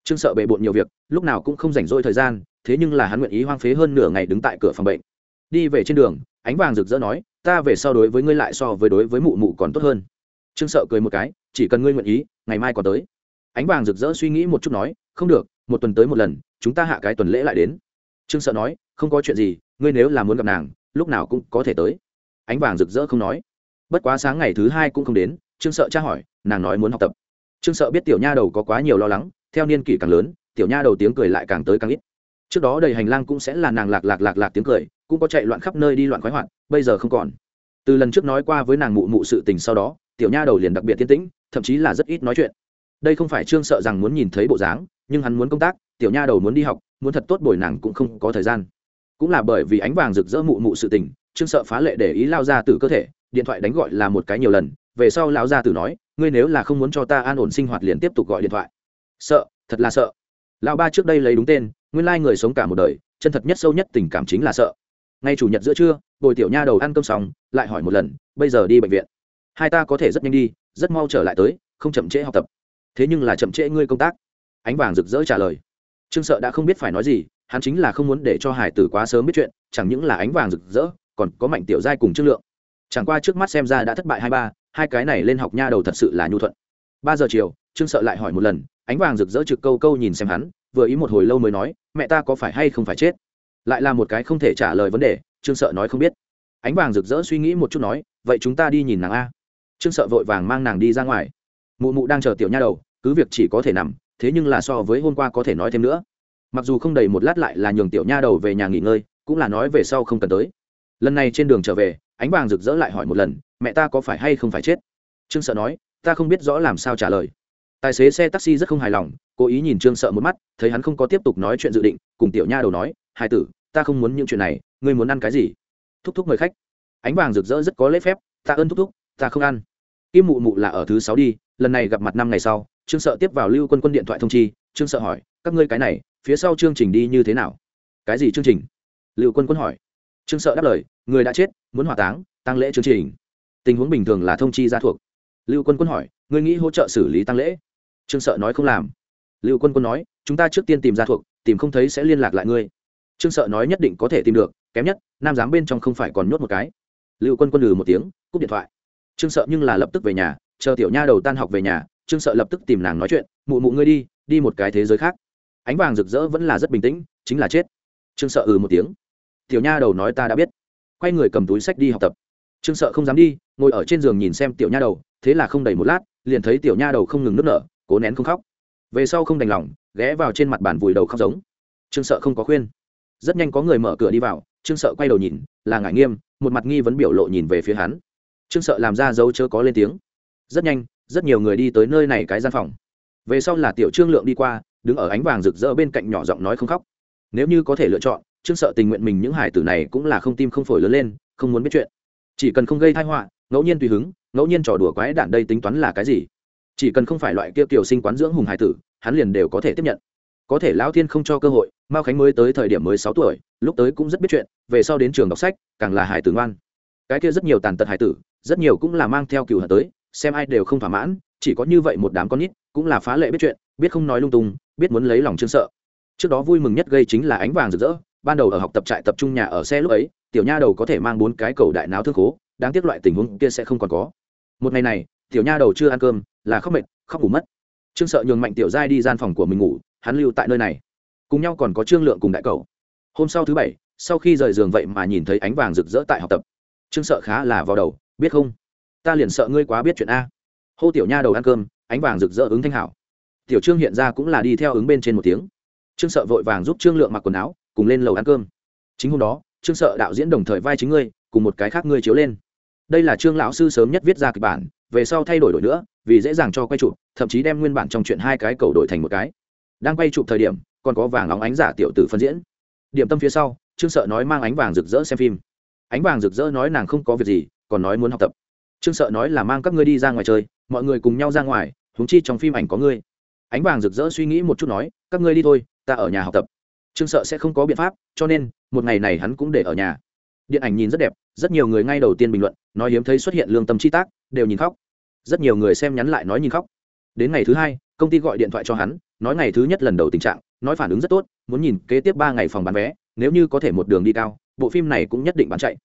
Trương sợ bề bộn nhiều việc, lúc nào cũng không rảnh rỗi thời gian, thế nhưng là hắn nguyện ý hoang phế hơn nửa ngày đứng tại cửa phòng bệnh. Đi về trên đường, ánh vàng rực rỡ nói ta về sau đối với ngươi lại so với đối với mụ mụ còn tốt hơn. Trương sợ cười một cái, chỉ cần ngươi nguyện ý, ngày mai còn tới. Ánh vàng rực rỡ suy nghĩ một chút nói, không được, một tuần tới một lần, chúng ta hạ cái tuần lễ lại đến. Trương sợ nói, không có chuyện gì, ngươi nếu là muốn gặp nàng, lúc nào cũng có thể tới. Ánh vàng rực rỡ không nói. Bất quá sáng ngày thứ hai cũng không đến, trương sợ tra hỏi, nàng nói muốn học tập. Trương sợ biết tiểu nha đầu có quá nhiều lo lắng, theo niên kỷ càng lớn, tiểu nha đầu tiếng cười lại càng tới càng ít. Trước đó đầy hành lang cũng sẽ là nàng lạc lạc lạc lạc tiếng cười cũng có chạy loạn khắp nơi đi loạn khoái hoạt, bây giờ không còn. Từ lần trước nói qua với nàng mụ mụ sự tình sau đó, tiểu nha đầu liền đặc biệt tiên tĩnh, thậm chí là rất ít nói chuyện. Đây không phải trương sợ rằng muốn nhìn thấy bộ dáng, nhưng hắn muốn công tác, tiểu nha đầu muốn đi học, muốn thật tốt bồi nàng cũng không có thời gian. Cũng là bởi vì ánh vàng rực rỡ mụ mụ sự tình, trương sợ phá lệ để ý lao ra từ cơ thể, điện thoại đánh gọi là một cái nhiều lần, về sau lão gia tử nói, ngươi nếu là không muốn cho ta an ổn sinh hoạt liền tiếp tục gọi điện thoại. Sợ, thật là sợ. Lão ba trước đây lấy đúng tên, nguyên lai người sống cả một đời, chân thật nhất sâu nhất tình cảm chính là sợ ngay chủ nhật giữa trưa, bồi tiểu nha đầu ăn cơm xong, lại hỏi một lần, bây giờ đi bệnh viện? Hai ta có thể rất nhanh đi, rất mau trở lại tới, không chậm trễ học tập. Thế nhưng là chậm trễ ngươi công tác. Ánh vàng rực rỡ trả lời. Trương sợ đã không biết phải nói gì, hắn chính là không muốn để cho hải tử quá sớm biết chuyện, chẳng những là ánh vàng rực rỡ, còn có mạnh tiểu giai cùng chất lượng. Chẳng qua trước mắt xem ra đã thất bại hai ba, hai cái này lên học nha đầu thật sự là nhu thuận. Ba giờ chiều, trương sợ lại hỏi một lần, ánh vàng rực rỡ trực câu câu nhìn xem hắn, vừa ý một hồi lâu mới nói, mẹ ta có phải hay không phải chết? Lại là một cái không thể trả lời vấn đề, trương sợ nói không biết. Ánh vàng rực rỡ suy nghĩ một chút nói, vậy chúng ta đi nhìn nàng a. Trương sợ vội vàng mang nàng đi ra ngoài. Mụ mụ đang chờ tiểu nha đầu, cứ việc chỉ có thể nằm, thế nhưng là so với hôm qua có thể nói thêm nữa. Mặc dù không đầy một lát lại là nhường tiểu nha đầu về nhà nghỉ ngơi, cũng là nói về sau không cần tới. Lần này trên đường trở về, ánh vàng rực rỡ lại hỏi một lần, mẹ ta có phải hay không phải chết? Trương sợ nói, ta không biết rõ làm sao trả lời. Tài xế xe taxi rất không hài lòng, cố ý nhìn trương sợ một mắt, thấy hắn không có tiếp tục nói chuyện dự định, cùng tiểu nha đầu nói, hai tử ta không muốn những chuyện này, ngươi muốn ăn cái gì? Thúc thúc mời khách. Ánh vàng rực rỡ rất có lễ phép, ta ơn thúc thúc, ta không ăn. Kim mụ mụ là ở thứ sáu đi, lần này gặp mặt năm ngày sau, trương sợ tiếp vào lưu quân quân điện thoại thông chi, trương sợ hỏi, các ngươi cái này, phía sau chương trình đi như thế nào? Cái gì chương trình? Lưu quân quân hỏi. Trương sợ đáp lời, người đã chết, muốn hỏa táng, tăng lễ chương trình. Tình huống bình thường là thông chi gia thuộc. Lưu quân quân hỏi, ngươi nghĩ hỗ trợ xử lý tăng lễ? Trương sợ nói không làm. Lưu quân quân nói, chúng ta trước tiên tìm gia thuộc, tìm không thấy sẽ liên lạc lại ngươi trương sợ nói nhất định có thể tìm được, kém nhất, nam giám bên trong không phải còn nhốt một cái. Lưu quân quân lừ một tiếng, cúp điện thoại. Trương sợ nhưng là lập tức về nhà, chờ tiểu nha đầu tan học về nhà, trương sợ lập tức tìm nàng nói chuyện, mụ mụ ngươi đi đi một cái thế giới khác. Ánh vàng rực rỡ vẫn là rất bình tĩnh, chính là chết. Trương sợ ừ một tiếng. Tiểu nha đầu nói ta đã biết. Quay người cầm túi sách đi học tập. Trương sợ không dám đi, ngồi ở trên giường nhìn xem tiểu nha đầu, thế là không đầy một lát, liền thấy tiểu nha đầu không ngừng nức nở, cố nén không khóc. Về sau không đành lòng, ghé vào trên mặt bàn vùi đầu khóc giống. Trương sợ không có khuyên rất nhanh có người mở cửa đi vào, trương sợ quay đầu nhìn, là ngại nghiêm, một mặt nghi vấn biểu lộ nhìn về phía hắn. Trương sợ làm ra dấu chớ có lên tiếng. Rất nhanh, rất nhiều người đi tới nơi này cái gian phòng. Về sau là tiểu trương lượng đi qua, đứng ở ánh vàng rực rỡ bên cạnh nhỏ giọng nói không khóc. Nếu như có thể lựa chọn, trương sợ tình nguyện mình những hải tử này cũng là không tim không phổi lớn lên, không muốn biết chuyện. Chỉ cần không gây thai họa, ngẫu nhiên tùy hứng, ngẫu nhiên trò đùa quái đản đây tính toán là cái gì? Chỉ cần không phải loại kia kiểu sinh quán dưỡng hùng hải tử, hắn liền đều có thể tiếp nhận có thể lão thiên không cho cơ hội, mao khánh mới tới thời điểm mới sáu tuổi, lúc tới cũng rất biết chuyện, về sau đến trường đọc sách, càng là hải tử ngoan. Cái kia rất nhiều tàn tật hải tử, rất nhiều cũng là mang theo cựu hận tới, xem ai đều không thỏa mãn, chỉ có như vậy một đám con nít, cũng là phá lệ biết chuyện, biết không nói lung tung, biết muốn lấy lòng chương sợ. Trước đó vui mừng nhất gây chính là ánh vàng rực rỡ, ban đầu ở học tập trại tập trung nhà ở xe lúc ấy, tiểu nha đầu có thể mang bốn cái cầu đại náo thương khố, đáng tiếc loại tình huống kia sẽ không còn có. Một ngày này, tiểu nha đầu chưa ăn cơm, là khóc mệt, khóc ngủ mất. Trương sợ nhường mạnh tiểu giai đi gian phòng của mình ngủ hắn lưu tại nơi này. Cùng nhau còn có trương lượng cùng đại cầu. Hôm sau thứ bảy, sau khi rời giường vậy mà nhìn thấy ánh vàng rực rỡ tại học tập. Trương sợ khá là vào đầu, biết không? Ta liền sợ ngươi quá biết chuyện a. Hô tiểu nha đầu ăn cơm, ánh vàng rực rỡ ứng thanh hảo. Tiểu trương hiện ra cũng là đi theo ứng bên trên một tiếng. Trương sợ vội vàng giúp trương lượng mặc quần áo, cùng lên lầu ăn cơm. Chính hôm đó, trương sợ đạo diễn đồng thời vai chính ngươi, cùng một cái khác ngươi chiếu lên. Đây là trương lão sư sớm nhất viết ra kịch bản, về sau thay đổi đổi nữa, vì dễ dàng cho quay trụ thậm chí đem nguyên bản trong chuyện hai cái cầu đổi thành một cái đang quay chụp thời điểm, còn có vàng óng ánh giả tiểu tử phân diễn. Điểm tâm phía sau, trương sợ nói mang ánh vàng rực rỡ xem phim. Ánh vàng rực rỡ nói nàng không có việc gì, còn nói muốn học tập. Trương sợ nói là mang các ngươi đi ra ngoài chơi, mọi người cùng nhau ra ngoài húng chi trong phim ảnh có ngươi. Ánh vàng rực rỡ suy nghĩ một chút nói, các ngươi đi thôi, ta ở nhà học tập. Trương sợ sẽ không có biện pháp, cho nên, một ngày này hắn cũng để ở nhà. Điện ảnh nhìn rất đẹp, rất nhiều người ngay đầu tiên bình luận, nói hiếm thấy xuất hiện lương tâm chi tác, đều nhìn khóc. Rất nhiều người xem nhắn lại nói nhìn khóc đến ngày thứ hai, công ty gọi điện thoại cho hắn, nói ngày thứ nhất lần đầu tình trạng, nói phản ứng rất tốt, muốn nhìn kế tiếp ba ngày phòng bán vé, nếu như có thể một đường đi cao, bộ phim này cũng nhất định bán chạy.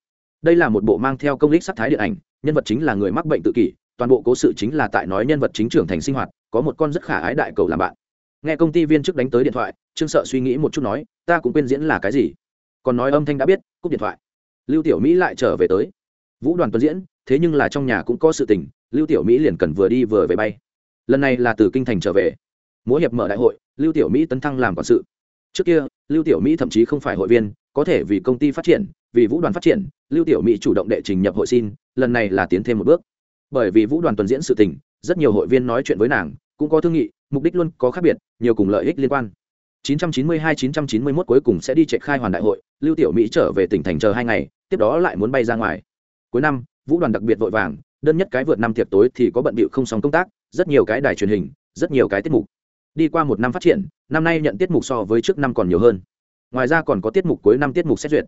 Đây là một bộ mang theo công lích sắc thái điện ảnh, nhân vật chính là người mắc bệnh tự kỷ, toàn bộ cố sự chính là tại nói nhân vật chính trưởng thành sinh hoạt, có một con rất khả ái đại cầu làm bạn. Nghe công ty viên chức đánh tới điện thoại, trương sợ suy nghĩ một chút nói, ta cũng quên diễn là cái gì. Còn nói âm thanh đã biết, cúp điện thoại. Lưu tiểu mỹ lại trở về tới. Vũ đoàn tuần diễn, thế nhưng là trong nhà cũng có sự tình, lưu tiểu mỹ liền cần vừa đi vừa về bay lần này là từ kinh thành trở về. Múa hiệp mở đại hội, lưu tiểu mỹ tấn thăng làm quản sự. Trước kia, lưu tiểu mỹ thậm chí không phải hội viên, có thể vì công ty phát triển, vì vũ đoàn phát triển, lưu tiểu mỹ chủ động đệ trình nhập hội xin, lần này là tiến thêm một bước. Bởi vì vũ đoàn tuần diễn sự tình, rất nhiều hội viên nói chuyện với nàng, cũng có thương nghị, mục đích luôn có khác biệt, nhiều cùng lợi ích liên quan. 992-991 cuối cùng sẽ đi chạy khai hoàn đại hội, lưu tiểu mỹ trở về tỉnh thành chờ hai ngày, tiếp đó lại muốn bay ra ngoài. Cuối năm, vũ đoàn đặc biệt vội vàng, đơn nhất cái vượt năm tiệc tối thì có bận bịu không xong công tác rất nhiều cái đài truyền hình, rất nhiều cái tiết mục. Đi qua một năm phát triển, năm nay nhận tiết mục so với trước năm còn nhiều hơn. Ngoài ra còn có tiết mục cuối năm tiết mục xét duyệt.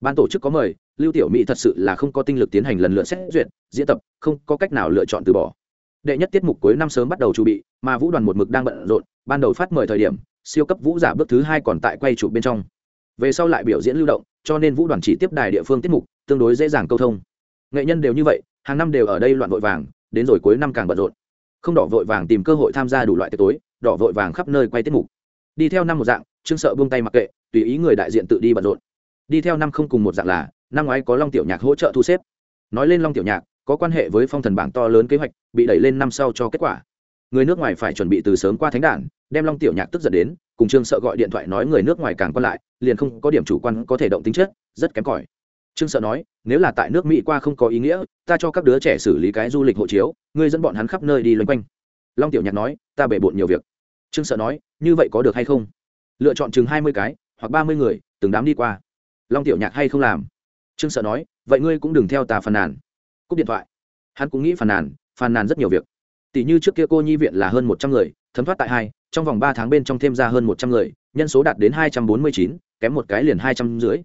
Ban tổ chức có mời, lưu tiểu mỹ thật sự là không có tinh lực tiến hành lần lượt xét duyệt, diễn tập, không có cách nào lựa chọn từ bỏ. Đệ nhất tiết mục cuối năm sớm bắt đầu chuẩn bị, mà vũ đoàn một mực đang bận rộn, ban đầu phát mời thời điểm, siêu cấp vũ giả bước thứ hai còn tại quay chụp bên trong. Về sau lại biểu diễn lưu động, cho nên vũ đoàn chỉ tiếp đài địa phương tiết mục, tương đối dễ dàng câu thông. Nghệ nhân đều như vậy, hàng năm đều ở đây loạn vội vàng, đến rồi cuối năm càng bận rộn không đỏ vội vàng tìm cơ hội tham gia đủ loại tiệc tối, đỏ vội vàng khắp nơi quay tiết mục. Đi theo năm một dạng, trương sợ buông tay mặc kệ, tùy ý người đại diện tự đi bận rộn. Đi theo năm không cùng một dạng là, năm ngoái có long tiểu nhạc hỗ trợ thu xếp. Nói lên long tiểu nhạc, có quan hệ với phong thần bảng to lớn kế hoạch, bị đẩy lên năm sau cho kết quả. Người nước ngoài phải chuẩn bị từ sớm qua thánh đản đem long tiểu nhạc tức giận đến, cùng trương sợ gọi điện thoại nói người nước ngoài càng quan lại, liền không có điểm chủ quan có thể động tính chất, rất kém cỏi trương sợ nói, nếu là tại nước mỹ qua không có ý nghĩa, ta cho các đứa trẻ xử lý cái du lịch hộ chiếu, ngươi dẫn bọn hắn khắp nơi đi loanh quanh. Long tiểu nhạc nói, ta bể bộn nhiều việc. Trương sợ nói, như vậy có được hay không? Lựa chọn chừng hai mươi cái, hoặc ba mươi người, từng đám đi qua. Long tiểu nhạc hay không làm? Trương sợ nói, vậy ngươi cũng đừng theo ta phàn nàn. Cúp điện thoại. Hắn cũng nghĩ phàn nàn phàn nàn rất nhiều việc. Tỷ như trước kia cô nhi viện là hơn một trăm người, thấm thoát tại hai, trong vòng ba tháng bên trong thêm ra hơn một trăm người, nhân số đạt đến hai trăm bốn mươi chín, kém một cái liền hai trăm dưới.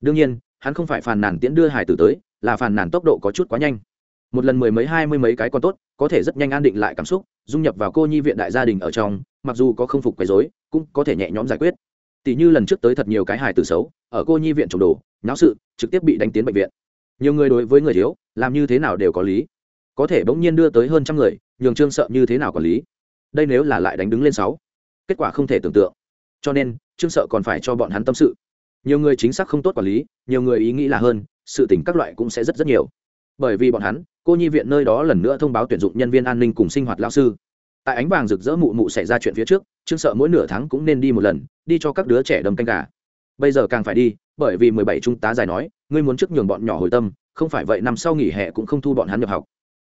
Đương nhiên hắn không phải phàn nàn tiễn đưa hải tử tới, là phàn nàn tốc độ có chút quá nhanh. Một lần mười mấy, hai mươi mấy cái còn tốt, có thể rất nhanh an định lại cảm xúc, dung nhập vào cô nhi viện đại gia đình ở trong, mặc dù có không phục quấy dối cũng có thể nhẹ nhõm giải quyết. Tỷ như lần trước tới thật nhiều cái hài tử xấu, ở cô nhi viện trồng đồ nháo sự, trực tiếp bị đánh tiến bệnh viện. Nhiều người đối với người thiếu làm như thế nào đều có lý. Có thể bỗng nhiên đưa tới hơn trăm người, nhường trương sợ như thế nào quản lý? Đây nếu là lại đánh đứng lên sáu, kết quả không thể tưởng tượng. Cho nên, trương sợ còn phải cho bọn hắn tâm sự nhiều người chính xác không tốt quản lý, nhiều người ý nghĩ là hơn, sự tỉnh các loại cũng sẽ rất rất nhiều. Bởi vì bọn hắn, cô nhi viện nơi đó lần nữa thông báo tuyển dụng nhân viên an ninh cùng sinh hoạt lao sư. Tại ánh vàng rực rỡ mụ mụ xảy ra chuyện phía trước chương sợ mỗi nửa tháng cũng nên đi một lần, đi cho các đứa trẻ đầm canh gà. Bây giờ càng phải đi, bởi vì mười bảy trung tá giải nói, ngươi muốn trước nhường bọn nhỏ hồi tâm, không phải vậy năm sau nghỉ hè cũng không thu bọn hắn nhập học.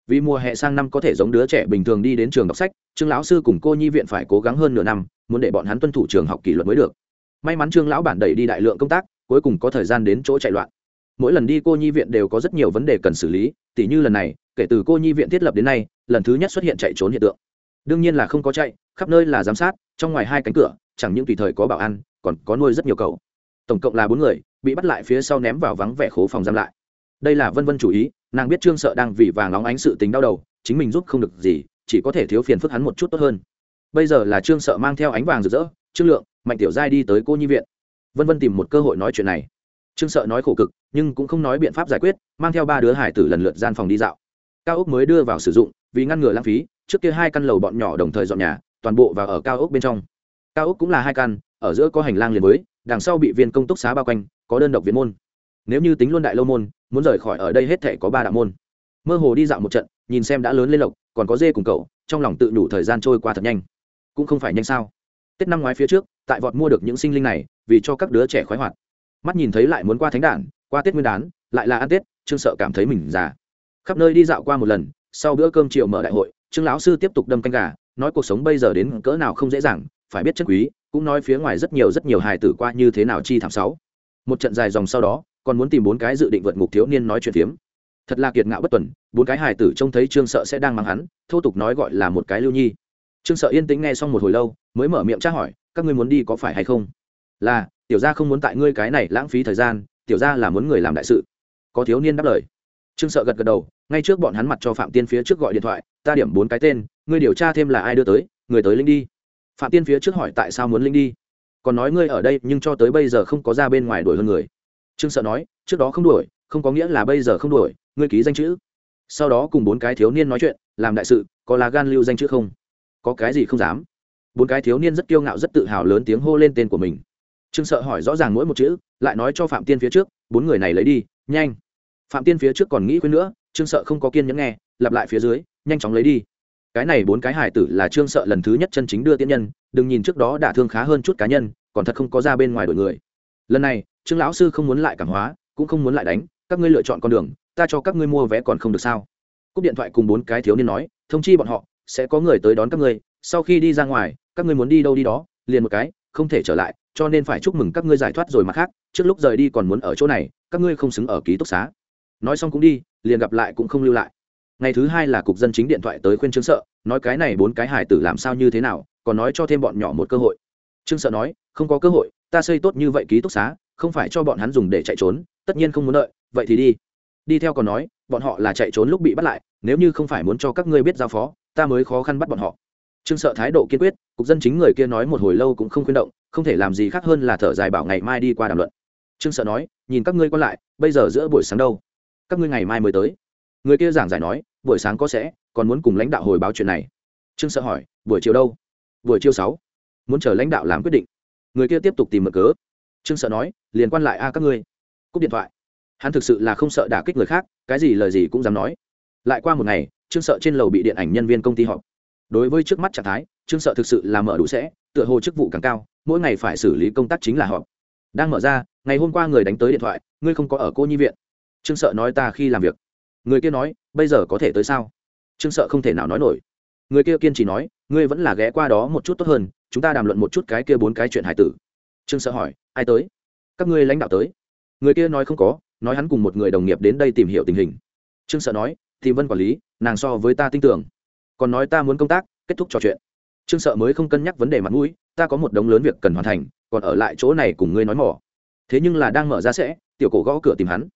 Vì mùa hè sang năm có thể giống đứa trẻ bình thường đi đến trường đọc sách, trương lão sư cùng cô nhi viện phải cố gắng hơn nửa năm, muốn để bọn hắn tuân thủ trường học kỷ luật mới được may mắn trương lão bản đẩy đi đại lượng công tác, cuối cùng có thời gian đến chỗ chạy loạn. Mỗi lần đi cô nhi viện đều có rất nhiều vấn đề cần xử lý, tỉ như lần này, kể từ cô nhi viện thiết lập đến nay, lần thứ nhất xuất hiện chạy trốn hiện tượng. Đương nhiên là không có chạy, khắp nơi là giám sát, trong ngoài hai cánh cửa, chẳng những tùy thời có bảo an, còn có nuôi rất nhiều cậu. Tổng cộng là bốn người, bị bắt lại phía sau ném vào vắng vẻ khố phòng giam lại. Đây là vân vân chủ ý, nàng biết trương sợ đang vì vàng nóng ánh sự tính đau đầu, chính mình giúp không được gì, chỉ có thể thiếu phiền phức hắn một chút tốt hơn. Bây giờ là trương sợ mang theo ánh vàng rực rỡ, trương lượng mạnh tiểu giai đi tới cô nhi viện. Vân vân tìm một cơ hội nói chuyện này. Trương sợ nói khổ cực nhưng cũng không nói biện pháp giải quyết mang theo ba đứa hải tử lần lượt gian phòng đi dạo. Cao ốc mới đưa vào sử dụng vì ngăn ngừa lãng phí trước kia hai căn lầu bọn nhỏ đồng thời dọn nhà toàn bộ vào ở cao ốc bên trong. Cao ốc cũng là hai căn ở giữa có hành lang liền mới, đằng sau bị viên công túc xá bao quanh có đơn độc viện môn. Nếu như tính luôn đại lâu môn muốn rời khỏi ở đây hết thể có ba đạo môn. Mơ hồ đi dạo một trận nhìn xem đã lớn lên lộc còn có dê cùng cậu trong lòng tự đủ thời gian trôi qua thật nhanh. Cũng không phải nhanh sao. Tết năm ngoái phía trước tại vọt mua được những sinh linh này, vì cho các đứa trẻ khoái hoạt. Mắt nhìn thấy lại muốn qua thánh đản, qua tết nguyên đán, lại là ăn tết, trương sợ cảm thấy mình già. Khắp nơi đi dạo qua một lần, sau bữa cơm chiều mở đại hội, trương lão sư tiếp tục đâm canh gà, nói cuộc sống bây giờ đến cỡ nào không dễ dàng, phải biết chất quý, cũng nói phía ngoài rất nhiều rất nhiều hài tử qua như thế nào chi thảm sáu. Một trận dài dòng sau đó, còn muốn tìm bốn cái dự định vượt ngục thiếu niên nói chuyện phiếm. Thật là kiệt ngạo bất tuần, bốn cái hài tử trông thấy trương sợ sẽ đang mang hắn, thô tục nói gọi là một cái lưu nhi. Trương sợ yên tĩnh nghe xong một hồi lâu, mới mở miệng tra hỏi các ngươi muốn đi có phải hay không? Là, tiểu gia không muốn tại ngươi cái này lãng phí thời gian, tiểu gia là muốn người làm đại sự. Có thiếu niên đáp lời. Trương sợ gật gật đầu, ngay trước bọn hắn mặt cho phạm tiên phía trước gọi điện thoại, ta điểm bốn cái tên, ngươi điều tra thêm là ai đưa tới, người tới linh đi. Phạm tiên phía trước hỏi, tại sao muốn linh đi? Còn nói, ngươi ở đây, nhưng cho tới bây giờ không có ra bên ngoài đuổi hơn người. Trương sợ nói, trước đó không đuổi, không có nghĩa là bây giờ không đuổi, ngươi ký danh chữ. Sau đó cùng bốn cái thiếu niên nói chuyện, làm đại sự, có là gan lưu danh chữ không? Có cái gì không dám? Bốn cái thiếu niên rất kiêu ngạo rất tự hào lớn tiếng hô lên tên của mình. Trương sợ hỏi rõ ràng mỗi một chữ, lại nói cho phạm tiên phía trước, bốn người này lấy đi, nhanh. Phạm tiên phía trước còn nghĩ quên nữa, trương sợ không có kiên nhẫn nghe, lặp lại phía dưới, nhanh chóng lấy đi. Cái này bốn cái hải tử là trương sợ lần thứ nhất chân chính đưa tiên nhân, đừng nhìn trước đó đả thương khá hơn chút cá nhân, còn thật không có ra bên ngoài đội người. Lần này, trương lão sư không muốn lại cảm hóa, cũng không muốn lại đánh, các ngươi lựa chọn con đường, ta cho các ngươi mua vé còn không được sao? Cúp điện thoại cùng bốn cái thiếu niên nói, thông chi bọn họ, sẽ có người tới đón các ngươi sau khi đi ra ngoài, các ngươi muốn đi đâu đi đó, liền một cái, không thể trở lại, cho nên phải chúc mừng các ngươi giải thoát rồi mà khác, trước lúc rời đi còn muốn ở chỗ này, các ngươi không xứng ở ký túc xá. Nói xong cũng đi, liền gặp lại cũng không lưu lại. Ngày thứ hai là cục dân chính điện thoại tới khuyên trương sợ, nói cái này bốn cái hải tử làm sao như thế nào, còn nói cho thêm bọn nhỏ một cơ hội. Trương sợ nói, không có cơ hội, ta xây tốt như vậy ký túc xá, không phải cho bọn hắn dùng để chạy trốn, tất nhiên không muốn đợi, vậy thì đi. Đi theo còn nói, bọn họ là chạy trốn lúc bị bắt lại, nếu như không phải muốn cho các ngươi biết giao phó, ta mới khó khăn bắt bọn họ trương sợ thái độ kiên quyết, cục dân chính người kia nói một hồi lâu cũng không khuyên động, không thể làm gì khác hơn là thở dài bảo ngày mai đi qua đàm luận. Trương sợ nói, nhìn các ngươi qua lại, bây giờ giữa buổi sáng đâu? Các ngươi ngày mai mới tới. Người kia giảng giải nói, buổi sáng có sẽ, còn muốn cùng lãnh đạo hồi báo chuyện này. Trương sợ hỏi, buổi chiều đâu? Buổi chiều sáu. Muốn chờ lãnh đạo làm quyết định. Người kia tiếp tục tìm mở cớ. Trương sợ nói, liền quan lại a các ngươi. Cúp điện thoại. Hắn thực sự là không sợ đả kích người khác, cái gì lời gì cũng dám nói. Lại qua một ngày, trương sợ trên lầu bị điện ảnh nhân viên công ty họp đối với trước mắt trạng thái, trương sợ thực sự là mở đủ sẽ, tựa hồ chức vụ càng cao, mỗi ngày phải xử lý công tác chính là họp. Đang mở ra, ngày hôm qua người đánh tới điện thoại, ngươi không có ở cô nhi viện? Trương sợ nói, ta khi làm việc. Người kia nói, bây giờ có thể tới sao? Trương sợ không thể nào nói nổi. Người kia kiên trì nói, ngươi vẫn là ghé qua đó một chút tốt hơn, chúng ta đàm luận một chút cái kia bốn cái chuyện hải tử. Trương sợ hỏi, ai tới? Các ngươi lãnh đạo tới. Người kia nói, không có. Nói hắn cùng một người đồng nghiệp đến đây tìm hiểu tình hình. Trương sợ nói, thì vân quản lý, nàng so với ta tin tưởng còn nói ta muốn công tác, kết thúc trò chuyện. Trương sợ mới không cân nhắc vấn đề mặt mũi, ta có một đống lớn việc cần hoàn thành, còn ở lại chỗ này cùng ngươi nói mỏ. Thế nhưng là đang mở ra sẽ, tiểu cổ gõ cửa tìm hắn.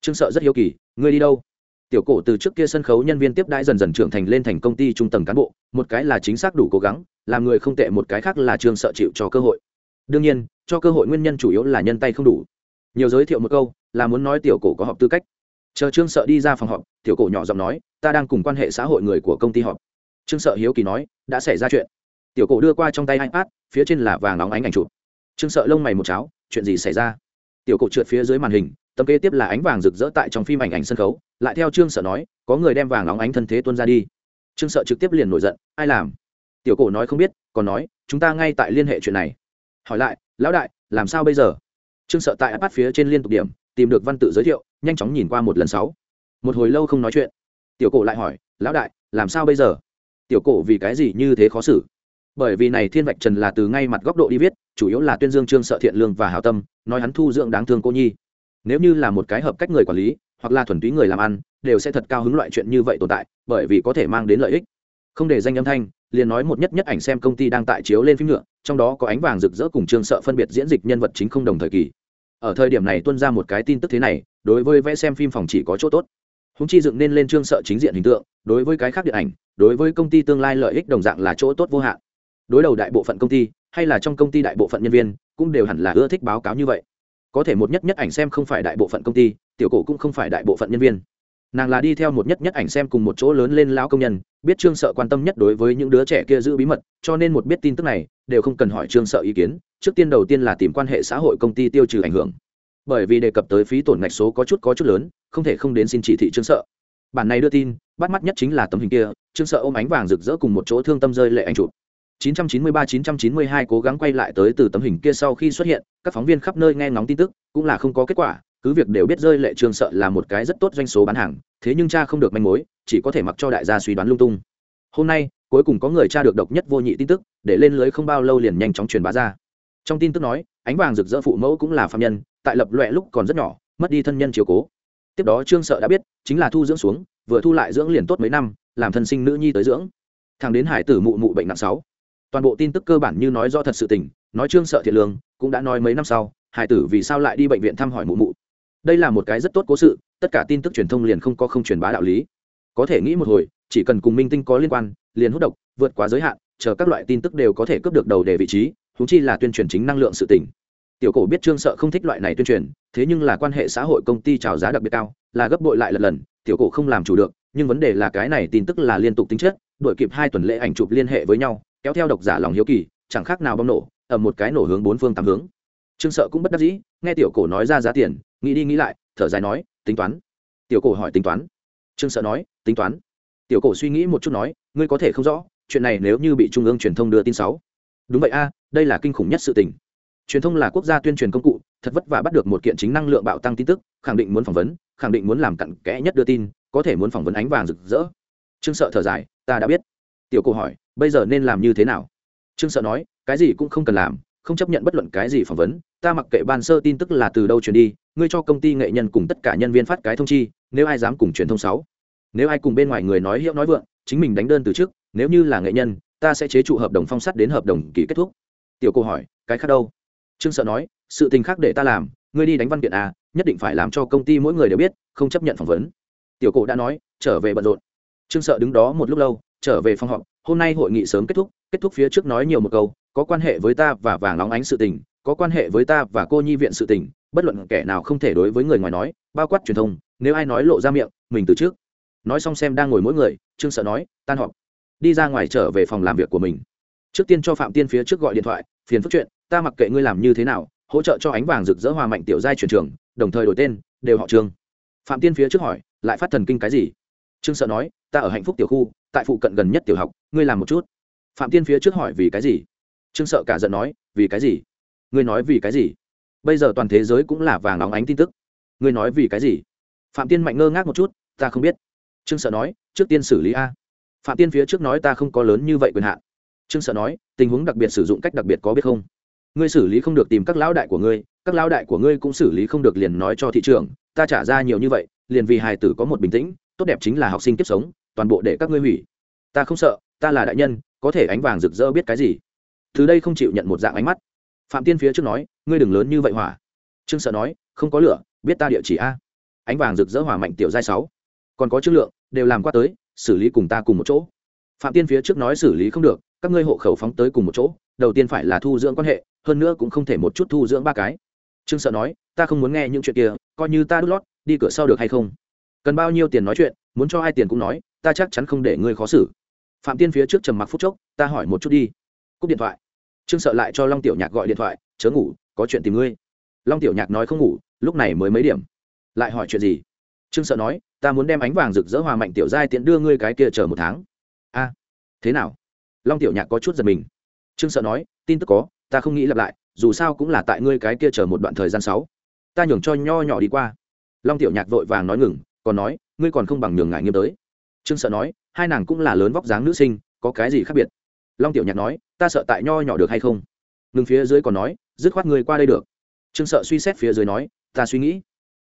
Trương sợ rất hiếu kỳ, ngươi đi đâu? Tiểu cổ từ trước kia sân khấu nhân viên tiếp đãi dần dần trưởng thành lên thành công ty trung tầng cán bộ, một cái là chính xác đủ cố gắng, làm người không tệ, một cái khác là trương sợ chịu cho cơ hội. Đương nhiên, cho cơ hội nguyên nhân chủ yếu là nhân tay không đủ. Nhiều giới thiệu một câu, là muốn nói tiểu cổ có họp tư cách. Chờ trương sợ đi ra phòng họp, tiểu cổ nhỏ giọng nói, ta đang cùng quan hệ xã hội người của công ty họp trương sợ hiếu kỳ nói, đã xảy ra chuyện. Tiểu cổ đưa qua trong tay ipad, phía trên là vàng nóng ánh ảnh chụp. Trương sợ lông mày một cháo, chuyện gì xảy ra? Tiểu cổ trượt phía dưới màn hình tấm kế tiếp là ánh vàng rực rỡ tại trong phim ảnh ảnh sân khấu, lại theo trương sợ nói, có người đem vàng nóng ánh thân thế tuân ra đi. Trương sợ trực tiếp liền nổi giận, ai làm? Tiểu cổ nói không biết, còn nói, chúng ta ngay tại liên hệ chuyện này. Hỏi lại, lão đại, làm sao bây giờ? Trương sợ tại ipad phía trên liên tục điểm, tìm được văn tự giới thiệu, nhanh chóng nhìn qua một lần sáu. Một hồi lâu không nói chuyện. Tiểu cổ lại hỏi, lão đại, làm sao bây giờ? Tiểu cổ vì cái gì như thế khó xử? Bởi vì này thiên vạch trần là từ ngay mặt góc độ đi viết, chủ yếu là tuyên dương trương sợ thiện lương và hảo tâm, nói hắn thu dưỡng đáng thương cô nhi. Nếu như là một cái hợp cách người quản lý, hoặc là thuần túy người làm ăn, đều sẽ thật cao hứng loại chuyện như vậy tồn tại, bởi vì có thể mang đến lợi ích. Không để danh âm thanh, liền nói một nhất nhất ảnh xem công ty đang tại chiếu lên phim nhựa trong đó có ánh vàng rực rỡ cùng trương sợ phân biệt diễn dịch nhân vật chính không đồng thời kỳ. Ở thời điểm này tuân ra một cái tin tức thế này, đối với vẽ xem phim phòng chỉ có chỗ tốt húng chi dựng nên lên trương sợ chính diện hình tượng, đối với cái khác điện ảnh, đối với công ty tương lai lợi ích đồng dạng là chỗ tốt vô hạn. Đối đầu đại bộ phận công ty, hay là trong công ty đại bộ phận nhân viên, cũng đều hẳn là ưa thích báo cáo như vậy. Có thể một nhất nhất ảnh xem không phải đại bộ phận công ty, tiểu cổ cũng không phải đại bộ phận nhân viên. Nàng là đi theo một nhất nhất ảnh xem cùng một chỗ lớn lên lão công nhân, biết trương sợ quan tâm nhất đối với những đứa trẻ kia giữ bí mật, cho nên một biết tin tức này, đều không cần hỏi trương sợ ý kiến, trước tiên đầu tiên là tìm quan hệ xã hội công ty tiêu trừ ảnh hưởng. Bởi vì đề cập tới phí tổn ngạch số có chút có chút lớn không thể không đến xin chỉ thị trương sợ. Bản này đưa tin, bắt mắt nhất chính là tấm hình kia, trương sợ ôm ánh vàng rực rỡ cùng một chỗ thương tâm rơi lệ anh chụp. 993-992 cố gắng quay lại tới từ tấm hình kia sau khi xuất hiện, các phóng viên khắp nơi nghe ngóng tin tức, cũng là không có kết quả, cứ việc đều biết rơi lệ trương sợ là một cái rất tốt doanh số bán hàng, thế nhưng cha không được manh mối, chỉ có thể mặc cho đại gia suy đoán lung tung. Hôm nay, cuối cùng có người cha được độc nhất vô nhị tin tức, để lên lưới không bao lâu liền nhanh chóng truyền bá ra. Trong tin tức nói, ánh vàng rực rỡ phụ mẫu cũng là phạm nhân, tại lập loẹ lúc còn rất nhỏ, mất đi thân nhân chiều cố tiếp đó trương sợ đã biết, chính là thu dưỡng xuống, vừa thu lại dưỡng liền tốt mấy năm, làm thân sinh nữ nhi tới dưỡng. Thằng đến hải tử mụ mụ bệnh nặng sáu, toàn bộ tin tức cơ bản như nói do thật sự tình, nói trương sợ thiện lương, cũng đã nói mấy năm sau, hải tử vì sao lại đi bệnh viện thăm hỏi mụ mụ. Đây là một cái rất tốt cố sự, tất cả tin tức truyền thông liền không có không truyền bá đạo lý. Có thể nghĩ một hồi, chỉ cần cùng minh tinh có liên quan, liền hút độc, vượt quá giới hạn, chờ các loại tin tức đều có thể cướp được đầu đề vị trí thú chi là tuyên truyền chính năng lượng sự tỉnh tiểu cổ biết trương sợ không thích loại này tuyên truyền, thế nhưng là quan hệ xã hội công ty trào giá đặc biệt cao, là gấp bội lại lần lần, tiểu cổ không làm chủ được, nhưng vấn đề là cái này tin tức là liên tục tính chất, đuổi kịp hai tuần lễ ảnh chụp liên hệ với nhau, kéo theo độc giả lòng hiếu kỳ, chẳng khác nào bom nổ, ở một cái nổ hướng bốn phương tám hướng. Trương sợ cũng bất đắc dĩ, nghe tiểu cổ nói ra giá tiền, nghĩ đi nghĩ lại, thở dài nói, tính toán. Tiểu cổ hỏi tính toán. Trương sợ nói, tính toán. Tiểu cổ suy nghĩ một chút nói, ngươi có thể không rõ, chuyện này nếu như bị trung ương truyền thông đưa tin sáu đúng vậy a, đây là kinh khủng nhất sự tình truyền thông là quốc gia tuyên truyền công cụ, thật vất vả bắt được một kiện chính năng lượng bạo tăng tin tức, khẳng định muốn phỏng vấn, khẳng định muốn làm cặn kẽ nhất đưa tin, có thể muốn phỏng vấn ánh vàng rực rỡ. Trương sợ thở dài, ta đã biết. Tiểu cô hỏi, bây giờ nên làm như thế nào? Trương sợ nói, cái gì cũng không cần làm, không chấp nhận bất luận cái gì phỏng vấn, ta mặc kệ ban sơ tin tức là từ đâu truyền đi, ngươi cho công ty nghệ nhân cùng tất cả nhân viên phát cái thông chi, nếu ai dám cùng truyền thông sáu, nếu ai cùng bên ngoài người nói hiệu nói vượng, chính mình đánh đơn từ trước, nếu như là nghệ nhân, ta sẽ chế trụ hợp đồng phong sắt đến hợp đồng ký kết thúc. Tiểu cô hỏi, cái khác đâu? Trương sợ nói, sự tình khác để ta làm, ngươi đi đánh văn kiện à nhất định phải làm cho công ty mỗi người đều biết, không chấp nhận phỏng vấn. Tiểu cổ đã nói, trở về bận rộn. Trương sợ đứng đó một lúc lâu, trở về phòng họp, hôm nay hội nghị sớm kết thúc kết thúc phía trước nói nhiều một câu, có quan hệ với ta và vàng nóng ánh sự tình, có quan hệ với ta và cô nhi viện sự tình, bất luận kẻ nào không thể đối với người ngoài nói, bao quát truyền thông, nếu ai nói lộ ra miệng, mình từ trước. Nói xong xem đang ngồi mỗi người, trương sợ nói, tan họp. Đi ra ngoài trở về phòng làm việc của mình. Trước tiên cho phạm tiên phía trước gọi điện thoại, phiền phức chuyện ta mặc kệ ngươi làm như thế nào, hỗ trợ cho ánh vàng rực rỡ hòa mạnh tiểu giai chuyển trường, đồng thời đổi tên, đều họ trương. Phạm tiên phía trước hỏi, lại phát thần kinh cái gì? Trương sợ nói, ta ở hạnh phúc tiểu khu, tại phụ cận gần nhất tiểu học, ngươi làm một chút. Phạm tiên phía trước hỏi vì cái gì? Trương sợ cả giận nói, vì cái gì? Ngươi nói vì cái gì? Bây giờ toàn thế giới cũng là vàng óng ánh tin tức. Ngươi nói vì cái gì? Phạm tiên mạnh ngơ ngác một chút, ta không biết. Trương sợ nói, trước tiên xử lý a. Phạm tiên phía trước nói ta không có lớn như vậy quyền hạn. Trương sợ nói, tình huống đặc biệt sử dụng cách đặc biệt có biết không? Ngươi xử lý không được tìm các lão đại của ngươi, các lão đại của ngươi cũng xử lý không được liền nói cho thị trường, ta trả ra nhiều như vậy, liền vì hài tử có một bình tĩnh, tốt đẹp chính là học sinh tiếp sống, toàn bộ để các ngươi hủy. Ta không sợ, ta là đại nhân, có thể ánh vàng rực rỡ biết cái gì? Thứ đây không chịu nhận một dạng ánh mắt. Phạm tiên phía trước nói, ngươi đừng lớn như vậy hỏa. Trương sợ nói, không có lửa, biết ta địa chỉ a. Ánh vàng rực rỡ hỏa mạnh tiểu giai sáu. Còn có chất lượng, đều làm qua tới, xử lý cùng ta cùng một chỗ. Phạm tiên phía trước nói xử lý không được các ngươi hộ khẩu phóng tới cùng một chỗ, đầu tiên phải là thu dưỡng quan hệ, hơn nữa cũng không thể một chút thu dưỡng ba cái. Trương sợ nói, ta không muốn nghe những chuyện kia, coi như ta đút lót, đi cửa sau được hay không? Cần bao nhiêu tiền nói chuyện, muốn cho ai tiền cũng nói, ta chắc chắn không để ngươi khó xử. Phạm tiên phía trước trầm mặc phút chốc, ta hỏi một chút đi. Cúp điện thoại. Trương sợ lại cho long tiểu nhạc gọi điện thoại, chớ ngủ, có chuyện tìm ngươi. Long tiểu nhạc nói không ngủ, lúc này mới mấy điểm. Lại hỏi chuyện gì? Trương sợ nói, ta muốn đem ánh vàng rực rỡ hòa mạnh tiểu giai tiện đưa ngươi cái kia chờ một tháng. A, thế nào? Long tiểu nhạc có chút giật mình. Trương sợ nói, tin tức có, ta không nghĩ lặp lại, dù sao cũng là tại ngươi cái kia chờ một đoạn thời gian sáu. Ta nhường cho nho nhỏ đi qua. Long tiểu nhạc vội vàng nói ngừng, còn nói, ngươi còn không bằng nhường ngại nghiêm tới. Trương sợ nói, hai nàng cũng là lớn vóc dáng nữ sinh, có cái gì khác biệt? Long tiểu nhạc nói, ta sợ tại nho nhỏ được hay không? Ngừng phía dưới còn nói, dứt khoát ngươi qua đây được. Trương sợ suy xét phía dưới nói, ta suy nghĩ.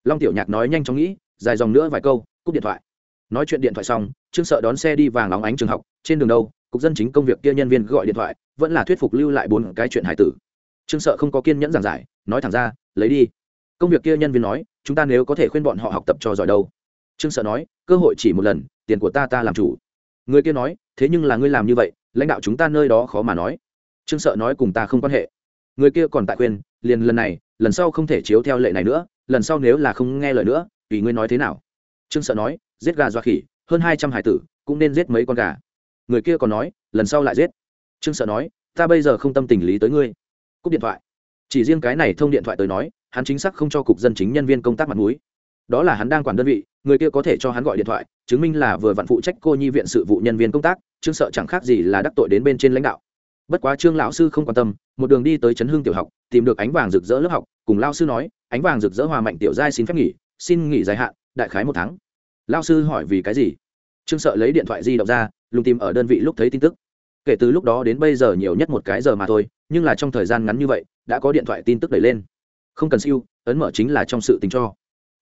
Long tiểu nhạc nói nhanh chóng nghĩ, dài dòng nữa vài câu, cúp điện thoại. Nói chuyện điện thoại xong, trương sợ đón xe đi vàng óng ánh trường học, trên đường đâu cục dân chính công việc kia nhân viên gọi điện thoại, vẫn là thuyết phục lưu lại bốn cái chuyện hải tử. Trương sợ không có kiên nhẫn giảng giải, nói thẳng ra, lấy đi. Công việc kia nhân viên nói, chúng ta nếu có thể khuyên bọn họ học tập cho giỏi đâu. Trương sợ nói, cơ hội chỉ một lần, tiền của ta ta làm chủ. Người kia nói, thế nhưng là ngươi làm như vậy, lãnh đạo chúng ta nơi đó khó mà nói. Trương sợ nói, cùng ta không quan hệ. Người kia còn tại khuyên, liền lần này, lần sau không thể chiếu theo lệ này nữa, lần sau nếu là không nghe lời nữa, tùy ngươi nói thế nào. Trương sợ nói, giết gà doa khỉ, hơn hai trăm hải tử, cũng nên giết mấy con gà người kia còn nói, lần sau lại giết. Trương sợ nói, ta bây giờ không tâm tình lý tới ngươi. Cúp điện thoại. Chỉ riêng cái này thông điện thoại tới nói, hắn chính xác không cho cục dân chính nhân viên công tác mặt mũi. Đó là hắn đang quản đơn vị, người kia có thể cho hắn gọi điện thoại, chứng minh là vừa vặn phụ trách cô nhi viện sự vụ nhân viên công tác, trương sợ chẳng khác gì là đắc tội đến bên trên lãnh đạo. Bất quá trương lão sư không quan tâm, một đường đi tới trấn hương tiểu học, tìm được ánh vàng rực rỡ lớp học, cùng lao sư nói, ánh vàng rực rỡ hòa mạnh tiểu giai xin phép nghỉ, xin nghỉ dài hạn, đại khái một tháng. Lao sư hỏi vì cái gì? Trương sợ lấy điện thoại di động ra lùng tìm ở đơn vị lúc thấy tin tức. Kể từ lúc đó đến bây giờ nhiều nhất một cái giờ mà thôi, nhưng là trong thời gian ngắn như vậy, đã có điện thoại tin tức đẩy lên. Không cần siêu, ấn mở chính là trong sự tình cho.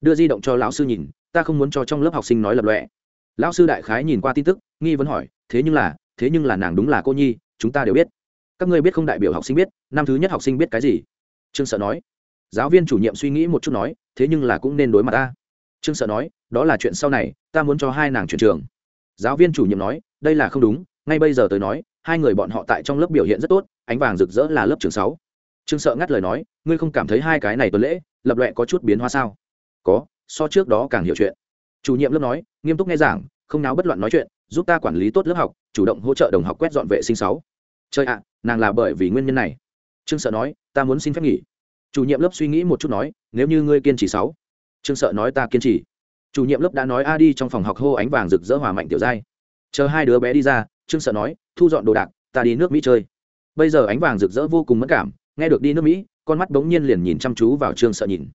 Đưa di động cho lão sư nhìn, ta không muốn cho trong lớp học sinh nói lập lọe lão sư đại khái nhìn qua tin tức, nghi vấn hỏi, thế nhưng là, thế nhưng là nàng đúng là cô nhi, chúng ta đều biết. Các ngươi biết không đại biểu học sinh biết, năm thứ nhất học sinh biết cái gì? Trương sợ nói. Giáo viên chủ nhiệm suy nghĩ một chút nói, thế nhưng là cũng nên đối mặt ta. Trương sợ nói, đó là chuyện sau này, ta muốn cho hai nàng chuyển trường giáo viên chủ nhiệm nói, đây là không đúng, ngay bây giờ tới nói, hai người bọn họ tại trong lớp biểu hiện rất tốt, ánh vàng rực rỡ là lớp trường sáu. Trương sợ ngắt lời nói, ngươi không cảm thấy hai cái này tuần lễ, lập lệ có chút biến hóa sao? Có, so trước đó càng hiểu chuyện. Chủ nhiệm lớp nói, nghiêm túc nghe giảng, không náo bất loạn nói chuyện, giúp ta quản lý tốt lớp học, chủ động hỗ trợ đồng học quét dọn vệ sinh sáu. Chơi ạ, nàng là bởi vì nguyên nhân này. Trương sợ nói, ta muốn xin phép nghỉ. Chủ nhiệm lớp suy nghĩ một chút nói, nếu như ngươi kiên trì sáu. Trương sợ nói, ta kiên trì chủ nhiệm lớp đã nói a đi trong phòng học hô ánh vàng rực rỡ hòa mạnh tiểu giai. Chờ hai đứa bé đi ra, trương sợ nói, thu dọn đồ đạc, ta đi nước mỹ chơi. Bây giờ ánh vàng rực rỡ vô cùng mất cảm, nghe được đi nước mỹ, con mắt bỗng nhiên liền nhìn chăm chú vào trương sợ nhìn.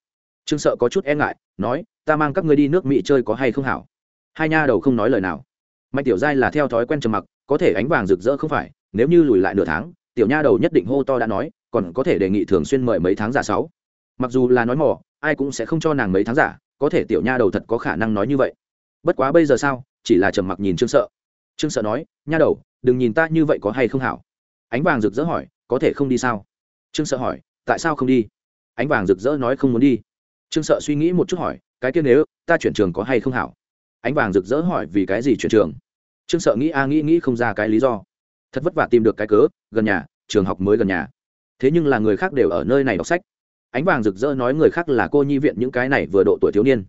Trương sợ có chút e ngại, nói, ta mang các ngươi đi nước mỹ chơi có hay không hảo? Hai nha đầu không nói lời nào. Mạnh tiểu giai là theo thói quen trầm mặc, có thể ánh vàng rực rỡ không phải, nếu như lùi lại nửa tháng, tiểu nha đầu nhất định hô to đã nói, còn có thể đề nghị thường xuyên mời mấy tháng giả sáu. Mặc dù là nói mỏ ai cũng sẽ không cho nàng mấy tháng giả có thể tiểu nha đầu thật có khả năng nói như vậy. Bất quá bây giờ sao? Chỉ là trầm mặc nhìn trương sợ. Trương sợ nói, nha đầu, đừng nhìn ta như vậy có hay không hảo. Ánh vàng rực rỡ hỏi, có thể không đi sao? Trương sợ hỏi, tại sao không đi? Ánh vàng rực rỡ nói, không muốn đi. Trương sợ suy nghĩ một chút hỏi, cái kia nếu ta chuyển trường có hay không hảo? Ánh vàng rực rỡ hỏi, vì cái gì chuyển trường? Trương sợ nghĩ a, nghĩ nghĩ không ra cái lý do. Thật vất vả tìm được cái cớ, gần nhà, trường học mới gần nhà. Thế nhưng là người khác đều ở nơi này đọc sách ánh vàng rực rỡ nói người khác là cô nhi viện những cái này vừa độ tuổi thiếu niên.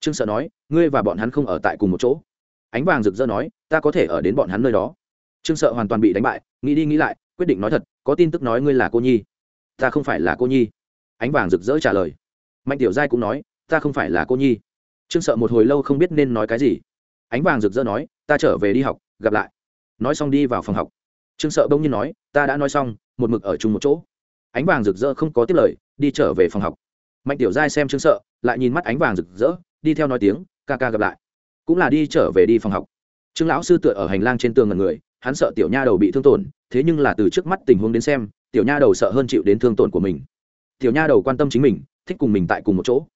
Trương sợ nói, ngươi và bọn hắn không ở tại cùng một chỗ. Ánh vàng rực rỡ nói, ta có thể ở đến bọn hắn nơi đó. Trương sợ hoàn toàn bị đánh bại, nghĩ đi nghĩ lại, quyết định nói thật, có tin tức nói ngươi là cô nhi. Ta không phải là cô nhi. Ánh vàng rực rỡ trả lời. Mạnh tiểu giai cũng nói, ta không phải là cô nhi. Trương sợ một hồi lâu không biết nên nói cái gì. Ánh vàng rực rỡ nói, ta trở về đi học, gặp lại. Nói xong đi vào phòng học. Trương sợ bỗng nhiên nói, ta đã nói xong, một mực ở chung một chỗ. Ánh vàng rực rỡ không có tiếp lời đi trở về phòng học. Mạnh tiểu giai xem chứng sợ, lại nhìn mắt ánh vàng rực rỡ, đi theo nói tiếng, ca ca gặp lại. Cũng là đi trở về đi phòng học. Trương lão sư tựa ở hành lang trên tường ngần người, hắn sợ tiểu nha đầu bị thương tổn, thế nhưng là từ trước mắt tình huống đến xem, tiểu nha đầu sợ hơn chịu đến thương tổn của mình. Tiểu nha đầu quan tâm chính mình, thích cùng mình tại cùng một chỗ.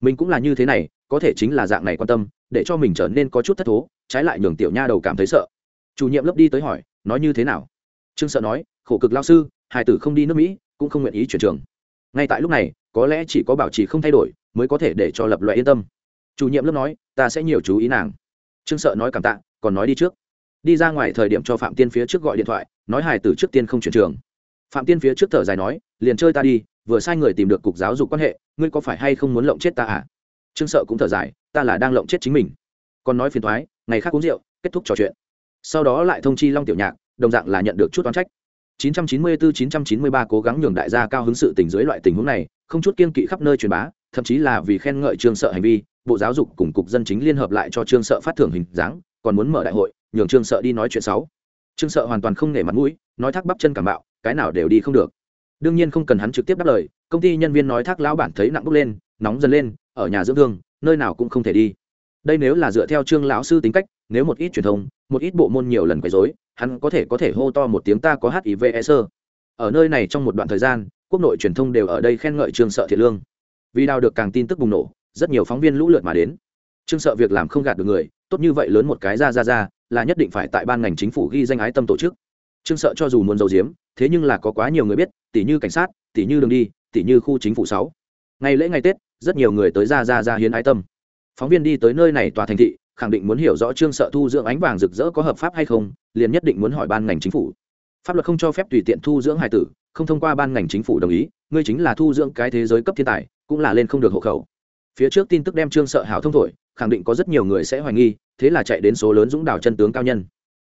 Mình cũng là như thế này, có thể chính là dạng này quan tâm, để cho mình trở nên có chút thất thố, trái lại nhường tiểu nha đầu cảm thấy sợ. Chủ nhiệm lớp đi tới hỏi, nói như thế nào? Trương sợ nói, khổ cực lao sư, hài tử không đi nước mỹ, cũng không nguyện ý chuyển trường ngay tại lúc này, có lẽ chỉ có bảo trì không thay đổi mới có thể để cho lập loại yên tâm. Chủ nhiệm lớp nói, ta sẽ nhiều chú ý nàng. Trương sợ nói cảm tạ, còn nói đi trước. Đi ra ngoài thời điểm cho phạm tiên phía trước gọi điện thoại, nói hải tử trước tiên không chuyển trường. Phạm tiên phía trước thở dài nói, liền chơi ta đi, vừa sai người tìm được cục giáo dục quan hệ, ngươi có phải hay không muốn lộng chết ta à? Trương sợ cũng thở dài, ta là đang lộng chết chính mình. Còn nói phiền thoái ngày khác uống rượu, kết thúc trò chuyện. Sau đó lại thông chi long tiểu nhạc, đồng dạng là nhận được chút oán trách. 994-993 cố gắng nhường đại gia cao hứng sự tình dưới loại tình huống này, không chút kiên kỵ khắp nơi truyền bá, thậm chí là vì khen ngợi trương sợ hành vi, bộ giáo dục cùng cục dân chính liên hợp lại cho trương sợ phát thưởng hình dáng, còn muốn mở đại hội, nhường trương sợ đi nói chuyện xấu. Trương sợ hoàn toàn không nể mặt mũi, nói thác bắp chân cảm bạo, cái nào đều đi không được. Đương nhiên không cần hắn trực tiếp đáp lời, công ty nhân viên nói thác lão bản thấy nặng bốc lên, nóng dần lên, ở nhà dưỡng thương, nơi nào cũng không thể đi. Đây nếu là dựa theo trương lão sư tính cách nếu một ít truyền thông, một ít bộ môn nhiều lần quấy rối, hắn có thể có thể hô to một tiếng ta có hiv e sơ ở nơi này trong một đoạn thời gian, quốc nội truyền thông đều ở đây khen ngợi trương sợ thiện lương. Vì đào được càng tin tức bùng nổ, rất nhiều phóng viên lũ lượt mà đến. Trương sợ việc làm không gạt được người, tốt như vậy lớn một cái ra ra ra, là nhất định phải tại ban ngành chính phủ ghi danh ái tâm tổ chức. Trương sợ cho dù muốn giấu giếm, thế nhưng là có quá nhiều người biết tỷ như cảnh sát tỷ như đường đi tỷ như khu chính phủ sáu. Ngày lễ ngày tết, rất nhiều người tới ra ra ra hiến ái tâm. Phóng viên đi tới nơi này tòa thành thị khẳng định muốn hiểu rõ trương sợ thu dưỡng ánh vàng rực rỡ có hợp pháp hay không, liền nhất định muốn hỏi ban ngành chính phủ. Pháp luật không cho phép tùy tiện thu dưỡng hài tử, không thông qua ban ngành chính phủ đồng ý, ngươi chính là thu dưỡng cái thế giới cấp thiên tài, cũng là lên không được hộ khẩu. Phía trước tin tức đem trương sợ hảo thông thổi, khẳng định có rất nhiều người sẽ hoài nghi, thế là chạy đến số lớn dũng đảo chân tướng cao nhân.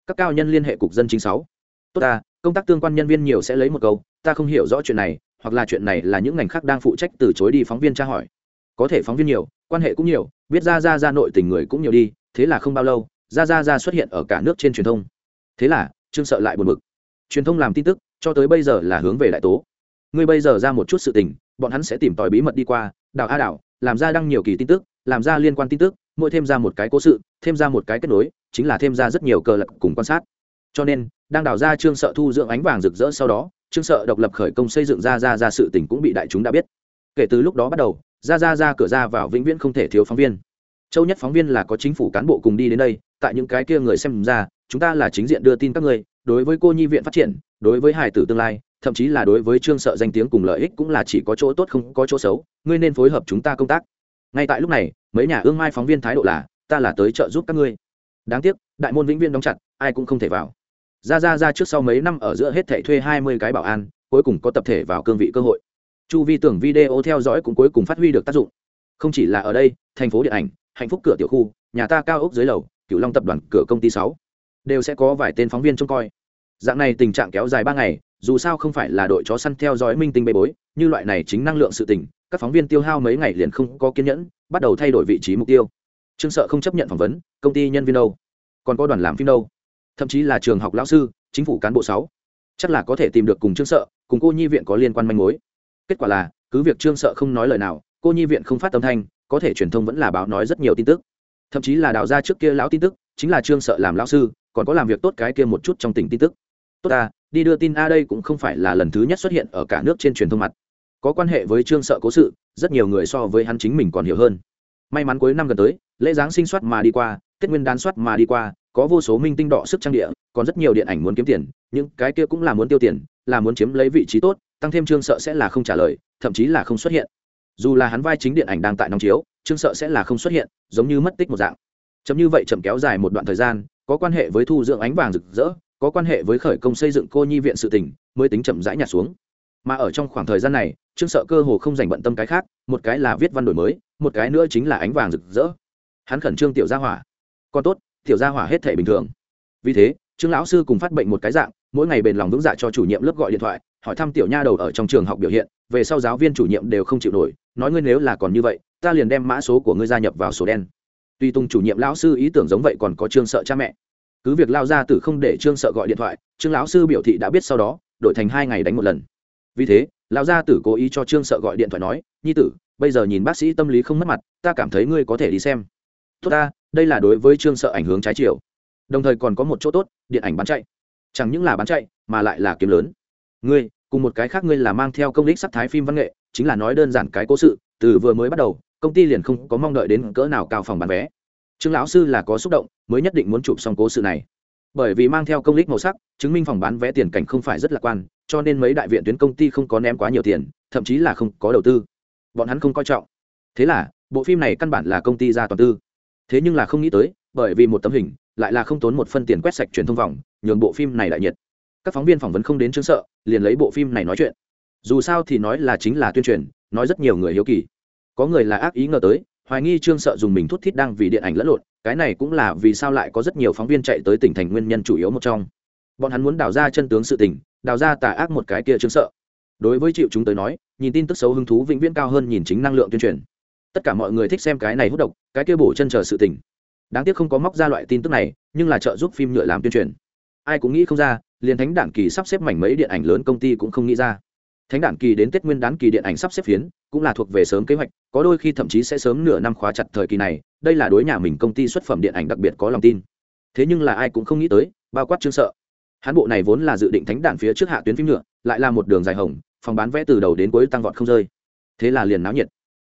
Các cao nhân liên hệ cục dân chính sáu. Tốt ta, công tác tương quan nhân viên nhiều sẽ lấy một câu, ta không hiểu rõ chuyện này, hoặc là chuyện này là những ngành khác đang phụ trách từ chối đi phóng viên tra hỏi. Có thể phóng viên nhiều, quan hệ cũng nhiều biết ra ra ra nội tình người cũng nhiều đi, thế là không bao lâu, ra ra ra xuất hiện ở cả nước trên truyền thông. Thế là, trương sợ lại buồn bực. Truyền thông làm tin tức, cho tới bây giờ là hướng về đại tố. Ngươi bây giờ ra một chút sự tình, bọn hắn sẽ tìm tòi bí mật đi qua, đảo a đảo, làm ra đăng nhiều kỳ tin tức, làm ra liên quan tin tức, mỗi thêm ra một cái cố sự, thêm ra một cái kết nối, chính là thêm ra rất nhiều cờ lật cùng quan sát. Cho nên, đang đào ra trương sợ thu dưỡng ánh vàng rực rỡ sau đó, trương sợ độc lập khởi công xây dựng ra ra ra sự tình cũng bị đại chúng đã biết. Kể từ lúc đó bắt đầu ra ra ra cửa ra vào vĩnh viễn không thể thiếu phóng viên. Châu nhất phóng viên là có chính phủ cán bộ cùng đi đến đây, tại những cái kia người xem ra, chúng ta là chính diện đưa tin các người đối với cô nhi viện phát triển, đối với hải tử tương lai, thậm chí là đối với trương sợ danh tiếng cùng lợi ích cũng là chỉ có chỗ tốt không có chỗ xấu, ngươi nên phối hợp chúng ta công tác. Ngay tại lúc này, mấy nhà ương mai phóng viên thái độ là, ta là tới trợ giúp các ngươi. Đáng tiếc, đại môn vĩnh viên đóng chặt, ai cũng không thể vào. Ra ra ra trước sau mấy năm ở giữa hết thảy thuê hai mươi cái bảo an, cuối cùng có tập thể vào cương vị cơ hội chu vi tưởng video theo dõi cũng cuối cùng phát huy được tác dụng. Không chỉ là ở đây, thành phố điện ảnh, hạnh phúc cửa tiểu khu, nhà ta cao ốc dưới lầu, cửu long tập đoàn, cửa công ty sáu, đều sẽ có vài tên phóng viên trông coi. Dạng này tình trạng kéo dài ba ngày, dù sao không phải là đội chó săn theo dõi minh tinh bê bối, như loại này chính năng lượng sự tình, các phóng viên tiêu hao mấy ngày liền không có kiên nhẫn, bắt đầu thay đổi vị trí mục tiêu. Trương sợ không chấp nhận phỏng vấn, công ty nhân viên đâu? Còn có đoàn làm phim đâu? Thậm chí là trường học lão sư, chính phủ cán bộ sáu. Chắc là có thể tìm được cùng trương sợ, cùng cô nhi viện có liên quan manh mối kết quả là, cứ việc trương sợ không nói lời nào, cô nhi viện không phát tâm thanh, có thể truyền thông vẫn là báo nói rất nhiều tin tức. Thậm chí là đào ra trước kia lão tin tức, chính là trương sợ làm lão sư, còn có làm việc tốt cái kia một chút trong tỉnh tin tức. Tốt ta, đi đưa tin a đây cũng không phải là lần thứ nhất xuất hiện ở cả nước trên truyền thông mặt. Có quan hệ với trương sợ cố sự, rất nhiều người so với hắn chính mình còn hiểu hơn. May mắn cuối năm gần tới, lễ giáng sinh soát mà đi qua, tết nguyên đán soát mà đi qua, có vô số minh tinh đỏ sức trang địa, còn rất nhiều điện ảnh muốn kiếm tiền nhưng cái kia cũng là muốn tiêu tiền, là muốn chiếm lấy vị trí tốt tăng thêm trương sợ sẽ là không trả lời, thậm chí là không xuất hiện. Dù là hắn vai chính điện ảnh đang tại nóng chiếu, trương sợ sẽ là không xuất hiện, giống như mất tích một dạng. Chấm như vậy chậm kéo dài một đoạn thời gian, có quan hệ với thu dưỡng ánh vàng rực rỡ, có quan hệ với khởi công xây dựng cô nhi viện sự tỉnh mới tính chậm rãi nhạt xuống. Mà ở trong khoảng thời gian này, trương sợ cơ hồ không dành bận tâm cái khác, một cái là viết văn đổi mới, một cái nữa chính là ánh vàng rực rỡ. Hắn khẩn trương tiểu gia hỏa. Còn tốt, tiểu gia hỏa hết thể bình thường. Vì thế, trương lão sư cùng phát bệnh một cái dạng, mỗi ngày bền lòng vững dạ cho chủ nhiệm lớp gọi điện thoại hỏi thăm tiểu nha đầu ở trong trường học biểu hiện, về sau giáo viên chủ nhiệm đều không chịu nổi, nói ngươi nếu là còn như vậy, ta liền đem mã số của ngươi gia nhập vào sổ đen. Tuy tung chủ nhiệm lão sư ý tưởng giống vậy còn có trương sợ cha mẹ. Cứ việc lao ra tử không để trương sợ gọi điện thoại, trương lão sư biểu thị đã biết sau đó, đổi thành hai ngày đánh một lần. Vì thế, lão gia tử cố ý cho trương sợ gọi điện thoại nói, nhi tử, bây giờ nhìn bác sĩ tâm lý không mất mặt, ta cảm thấy ngươi có thể đi xem. Tốt ta, đây là đối với trương sợ ảnh hướng trái chiều. Đồng thời còn có một chỗ tốt, điện ảnh bán chạy. Chẳng những là bán chạy, mà lại là kiếm lớn. Ngươi cùng một cái khác ngươi là mang theo công lý sắc thái phim văn nghệ, chính là nói đơn giản cái cố sự, từ vừa mới bắt đầu, công ty liền không có mong đợi đến cỡ nào cao phòng bán vé. Trương lão sư là có xúc động, mới nhất định muốn chụp xong cố sự này. Bởi vì mang theo công lý màu sắc, chứng minh phòng bán vé tiền cảnh không phải rất lạc quan, cho nên mấy đại viện tuyến công ty không có ném quá nhiều tiền, thậm chí là không có đầu tư. Bọn hắn không coi trọng. Thế là, bộ phim này căn bản là công ty ra toàn tư. Thế nhưng là không nghĩ tới, bởi vì một tấm hình, lại là không tốn một phân tiền quét sạch truyền thông vòng, nhường bộ phim này đại nhiệt các phóng viên phỏng vấn không đến chứng sợ, liền lấy bộ phim này nói chuyện. Dù sao thì nói là chính là tuyên truyền, nói rất nhiều người hiếu kỳ. Có người là ác ý ngờ tới, hoài nghi trương sợ dùng mình thút thít đang vì điện ảnh lẫn lộn, cái này cũng là vì sao lại có rất nhiều phóng viên chạy tới tỉnh thành nguyên nhân chủ yếu một trong. Bọn hắn muốn đào ra chân tướng sự tình, đào ra tà ác một cái kia trương sợ. Đối với chịu chúng tới nói, nhìn tin tức xấu hứng thú vĩnh viễn cao hơn nhìn chính năng lượng tuyên truyền. Tất cả mọi người thích xem cái này hút độc, cái kia bổ chân chờ sự tình. Đáng tiếc không có móc ra loại tin tức này, nhưng là trợ giúp phim nhựa làm tuyên truyền. Ai cũng nghĩ không ra liền thánh đản kỳ sắp xếp mảnh mấy điện ảnh lớn công ty cũng không nghĩ ra. Thánh đản kỳ đến tết nguyên đán kỳ điện ảnh sắp xếp phiến, cũng là thuộc về sớm kế hoạch, có đôi khi thậm chí sẽ sớm nửa năm khóa chặt thời kỳ này, đây là đối nhà mình công ty xuất phẩm điện ảnh đặc biệt có lòng tin. Thế nhưng là ai cũng không nghĩ tới, bao quát chương sợ. Hãn bộ này vốn là dự định thánh đản phía trước hạ tuyến phim nhựa, lại là một đường dài hồng, phòng bán vé từ đầu đến cuối tăng vọt không rơi. Thế là liền náo nhiệt.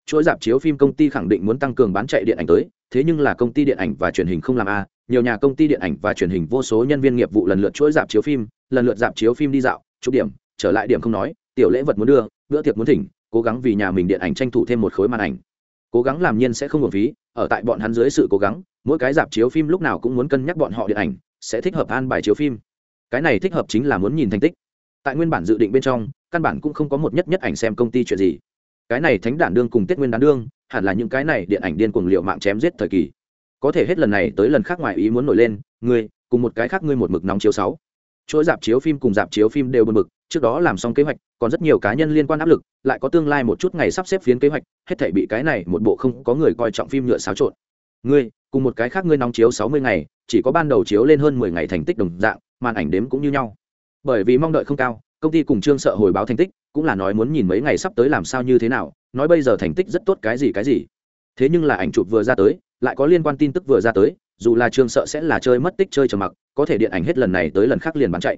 Chuỗi dạp chiếu phim công ty khẳng định muốn tăng cường bán chạy điện ảnh tới, thế nhưng là công ty điện ảnh và truyền hình không làm a nhiều nhà công ty điện ảnh và truyền hình vô số nhân viên nghiệp vụ lần lượt chuỗi dạp chiếu phim, lần lượt dạp chiếu phim đi dạo, chụp điểm, trở lại điểm không nói, tiểu lễ vật muốn đưa, bữa tiệc muốn thỉnh, cố gắng vì nhà mình điện ảnh tranh thủ thêm một khối màn ảnh. Cố gắng làm nhiên sẽ không hưởng phí, ở tại bọn hắn dưới sự cố gắng, mỗi cái dạp chiếu phim lúc nào cũng muốn cân nhắc bọn họ điện ảnh, sẽ thích hợp an bài chiếu phim. Cái này thích hợp chính là muốn nhìn thành tích. Tại nguyên bản dự định bên trong, căn bản cũng không có một nhất nhất ảnh xem công ty chuyện gì. Cái này thánh đản đương cùng tết nguyên đán đương, hẳn là những cái này điện ảnh điên cuồng liệu mạng chém giết thời kỳ có thể hết lần này tới lần khác ngoài ý muốn nổi lên, ngươi, cùng một cái khác ngươi một mực nóng chiếu sáu. Chuỗi dạp chiếu phim cùng dạp chiếu phim đều bật mực trước đó làm xong kế hoạch, còn rất nhiều cá nhân liên quan áp lực, lại có tương lai một chút ngày sắp xếp phiến kế hoạch, hết thảy bị cái này một bộ không có người coi trọng phim nhựa xáo trộn. Ngươi, cùng một cái khác ngươi nóng chiếu sáu mươi ngày, chỉ có ban đầu chiếu lên hơn mười ngày thành tích đồng dạng, màn ảnh đếm cũng như nhau. Bởi vì mong đợi không cao, công ty cùng trương sợ hồi báo thành tích, cũng là nói muốn nhìn mấy ngày sắp tới làm sao như thế nào, nói bây giờ thành tích rất tốt cái gì cái gì. Thế nhưng là ảnh chụp vừa ra tới lại có liên quan tin tức vừa ra tới, dù là trương sợ sẽ là chơi mất tích chơi trầm mặc, có thể điện ảnh hết lần này tới lần khác liền bán chạy.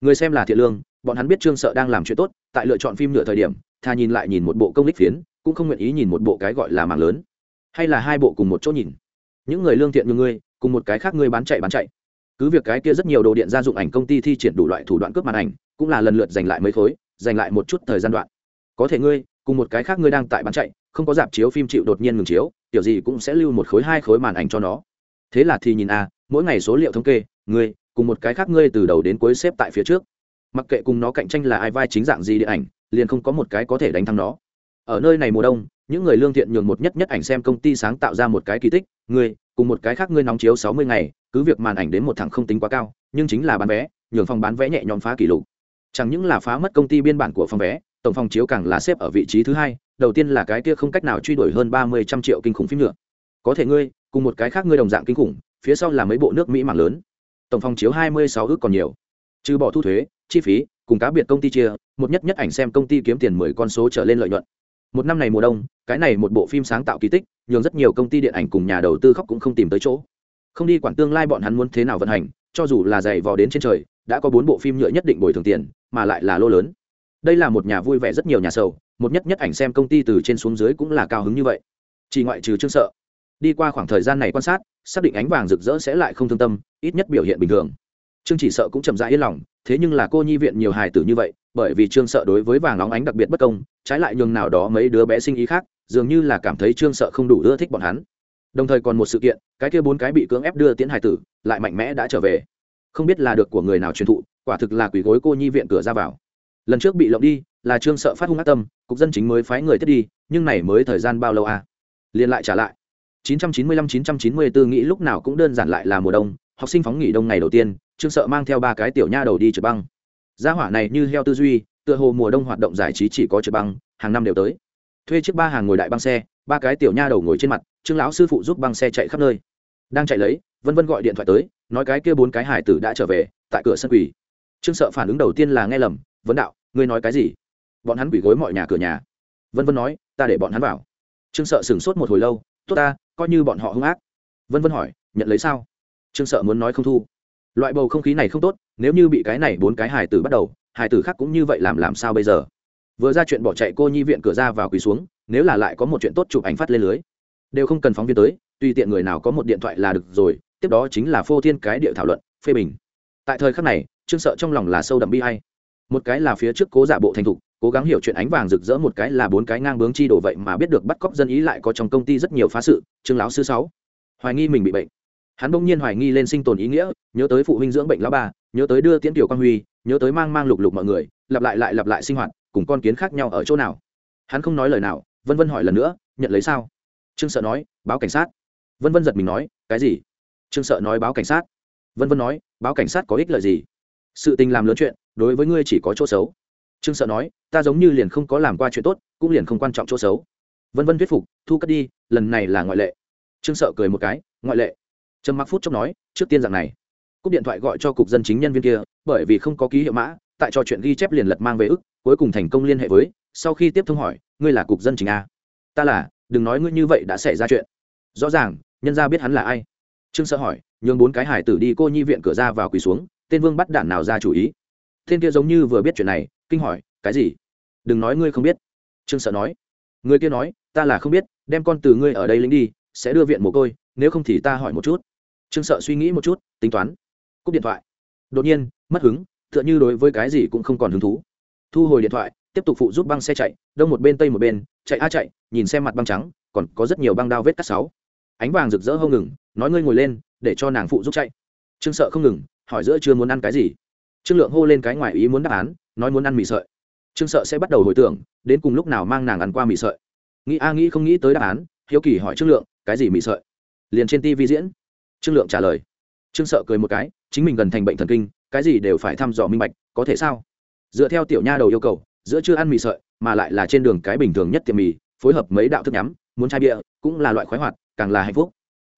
Người xem là thiện lương, bọn hắn biết trương sợ đang làm chuyện tốt, tại lựa chọn phim nửa thời điểm thà nhìn lại nhìn một bộ công lích phiến, cũng không nguyện ý nhìn một bộ cái gọi là mạng lớn. Hay là hai bộ cùng một chỗ nhìn. Những người lương thiện như ngươi, cùng một cái khác ngươi bán chạy bán chạy. Cứ việc cái kia rất nhiều đồ điện gia dụng ảnh công ty thi triển đủ loại thủ đoạn cướp màn ảnh, cũng là lần lượt giành lại mấy khối, giành lại một chút thời gian đoạn. Có thể ngươi cùng một cái khác ngươi đang tại bán chạy, không có dạp chiếu phim chịu đột nhiên ngừng chiếu, tiểu gì cũng sẽ lưu một khối hai khối màn ảnh cho nó. Thế là thì nhìn a mỗi ngày số liệu thống kê, ngươi, cùng một cái khác ngươi từ đầu đến cuối xếp tại phía trước. Mặc kệ cùng nó cạnh tranh là ai vai chính dạng gì điện ảnh, liền không có một cái có thể đánh thắng nó. Ở nơi này mùa đông, những người lương thiện nhường một nhất nhất ảnh xem công ty sáng tạo ra một cái kỳ tích, ngươi, cùng một cái khác ngươi nóng chiếu sáu mươi ngày, cứ việc màn ảnh đến một thằng không tính quá cao, nhưng chính là bán vé, nhường phòng bán vé nhẹ nhõm phá kỷ lục. Chẳng những là phá mất công ty biên bản của phòng vé tổng phòng chiếu càng là xếp ở vị trí thứ hai, đầu tiên là cái kia không cách nào truy đuổi hơn ba mươi trăm triệu kinh khủng phim nữa. Có thể ngươi, cùng một cái khác ngươi đồng dạng kinh khủng, phía sau là mấy bộ nước mỹ mạng lớn. Tổng phòng chiếu hai mươi sáu ước còn nhiều. Trừ bỏ thu thuế, chi phí, cùng cá biệt công ty chia, một nhất nhất ảnh xem công ty kiếm tiền mười con số trở lên lợi nhuận. Một năm này mùa đông, cái này một bộ phim sáng tạo kỳ tích, nhường rất nhiều công ty điện ảnh cùng nhà đầu tư khóc cũng không tìm tới chỗ. Không đi quản tương lai bọn hắn muốn thế nào vận hành, cho dù là dày vò đến trên trời, đã có bốn bộ phim nhựa nhất định bồi thường tiền, mà lại là lô lớn đây là một nhà vui vẻ rất nhiều nhà sầu, một nhất nhất ảnh xem công ty từ trên xuống dưới cũng là cao hứng như vậy. Chỉ ngoại trừ trương sợ. Đi qua khoảng thời gian này quan sát, xác định ánh vàng rực rỡ sẽ lại không thương tâm, ít nhất biểu hiện bình thường. Trương chỉ sợ cũng chậm rãi yên lòng, thế nhưng là cô nhi viện nhiều hài tử như vậy, bởi vì trương sợ đối với vàng óng ánh đặc biệt bất công, trái lại nhường nào đó mấy đứa bé sinh ý khác, dường như là cảm thấy trương sợ không đủ ưa thích bọn hắn. Đồng thời còn một sự kiện, cái kia bốn cái bị cưỡng ép đưa tiến hài tử, lại mạnh mẽ đã trở về. Không biết là được của người nào truyền thụ, quả thực là quỷ gối cô nhi viện cửa ra vào lần trước bị lộng đi, là trương sợ phát hung ác tâm, cục dân chính mới phái người tiếp đi, nhưng này mới thời gian bao lâu à? Liền lại trả lại. 995-994 nghĩ lúc nào cũng đơn giản lại là mùa đông, học sinh phóng nghỉ đông ngày đầu tiên, trương sợ mang theo ba cái tiểu nha đầu đi trượt băng. Gia hỏa này như heo tư duy, tựa hồ mùa đông hoạt động giải trí chỉ có trượt băng, hàng năm đều tới. Thuê chiếc ba hàng ngồi đại băng xe, ba cái tiểu nha đầu ngồi trên mặt, trương lão sư phụ giúp băng xe chạy khắp nơi. Đang chạy lấy, vân vân gọi điện thoại tới, nói cái kia bốn cái hải tử đã trở về, tại cửa sân quỷ trương sợ phản ứng đầu tiên là nghe lầm vấn đạo, ngươi nói cái gì? Bọn hắn quỷ gối mọi nhà cửa nhà. Vân vân nói, ta để bọn hắn vào. Trương sợ sửng sốt một hồi lâu, tốt ta, coi như bọn họ hung ác. Vân vân hỏi, nhận lấy sao? Trương sợ muốn nói không thu. Loại bầu không khí này không tốt, nếu như bị cái này bốn cái hải tử bắt đầu hải tử khác cũng như vậy làm làm sao bây giờ? Vừa ra chuyện bỏ chạy cô nhi viện cửa ra vào quỳ xuống, nếu là lại có một chuyện tốt chụp ảnh phát lên lưới, đều không cần phóng viên tới, tùy tiện người nào có một điện thoại là được rồi, tiếp đó chính là phô thiên cái địa thảo luận, phê bình. Tại thời khắc này, trương sợ trong lòng là sâu đậm bi hay một cái là phía trước cố giả bộ thành thục, cố gắng hiểu chuyện ánh vàng rực rỡ, một cái là bốn cái ngang bướng chi đổ vậy mà biết được bắt cóc dân ý lại có trong công ty rất nhiều phá sự, trương lão sư sáu. Hoài nghi mình bị bệnh. Hắn bỗng nhiên hoài nghi lên sinh tồn ý nghĩa, nhớ tới phụ huynh dưỡng bệnh lão ba, nhớ tới đưa tiễn tiểu quang huy, nhớ tới mang mang lục lục mọi người, lặp lại lại lặp lại sinh hoạt, cùng con kiến khác nhau ở chỗ nào. Hắn không nói lời nào, vân vân hỏi lần nữa, nhận lấy sao? Trương sợ nói, báo cảnh sát. Vân vân giật mình nói, cái gì? Trương sợ nói, báo cảnh sát. Vân vân nói, báo cảnh sát có ích lợi gì? Sự tình làm lớn chuyện đối với ngươi chỉ có chỗ xấu. Trương sợ nói, ta giống như liền không có làm qua chuyện tốt, cũng liền không quan trọng chỗ xấu. Vân vân thuyết phục, thu cất đi, lần này là ngoại lệ. Trương sợ cười một cái, ngoại lệ. Trầm mặc phút chốc nói, trước tiên dạng này. Cúp điện thoại gọi cho cục dân chính nhân viên kia, bởi vì không có ký hiệu mã, tại trò chuyện ghi chép liền lật mang về ức, cuối cùng thành công liên hệ với, sau khi tiếp thông hỏi, ngươi là cục dân chính a. Ta là, đừng nói ngươi như vậy đã xảy ra chuyện. Rõ ràng, nhân ra biết hắn là ai. Trương sợ hỏi, nhường bốn cái hải tử đi cô nhi viện cửa ra vào quỳ xuống, tên vương bắt đản nào ra chủ ý? Tên kia giống như vừa biết chuyện này, kinh hỏi, cái gì? Đừng nói ngươi không biết. Trương sợ nói, người kia nói, ta là không biết, đem con từ ngươi ở đây lính đi, sẽ đưa viện mồ côi, nếu không thì ta hỏi một chút. Trương sợ suy nghĩ một chút, tính toán, cúp điện thoại. Đột nhiên, mất hứng, tựa như đối với cái gì cũng không còn hứng thú. Thu hồi điện thoại, tiếp tục phụ giúp băng xe chạy, đông một bên tây một bên, chạy a chạy, nhìn xem mặt băng trắng, còn có rất nhiều băng đao vết cắt sáu. Ánh vàng rực rỡ hông ngừng, nói ngươi ngồi lên, để cho nàng phụ giúp chạy. Trương sợ không ngừng, hỏi giữa chưa muốn ăn cái gì trương lượng hô lên cái ngoài ý muốn đáp án, nói muốn ăn mì sợi. Trương sợ sẽ bắt đầu hồi tưởng, đến cùng lúc nào mang nàng ăn qua mì sợi. Nghĩ a à, nghĩ không nghĩ tới đáp án, hiếu kỳ hỏi trương lượng, cái gì mì sợi? Liền trên tv diễn. Trương lượng trả lời. Trương sợ cười một cái, chính mình gần thành bệnh thần kinh, cái gì đều phải thăm dò minh bạch, có thể sao? Dựa theo tiểu nha đầu yêu cầu, giữa chưa ăn mì sợi, mà lại là trên đường cái bình thường nhất tiệm mì, phối hợp mấy đạo thức nhắm, muốn chai bia, cũng là loại khoái hoạt, càng là hạnh phúc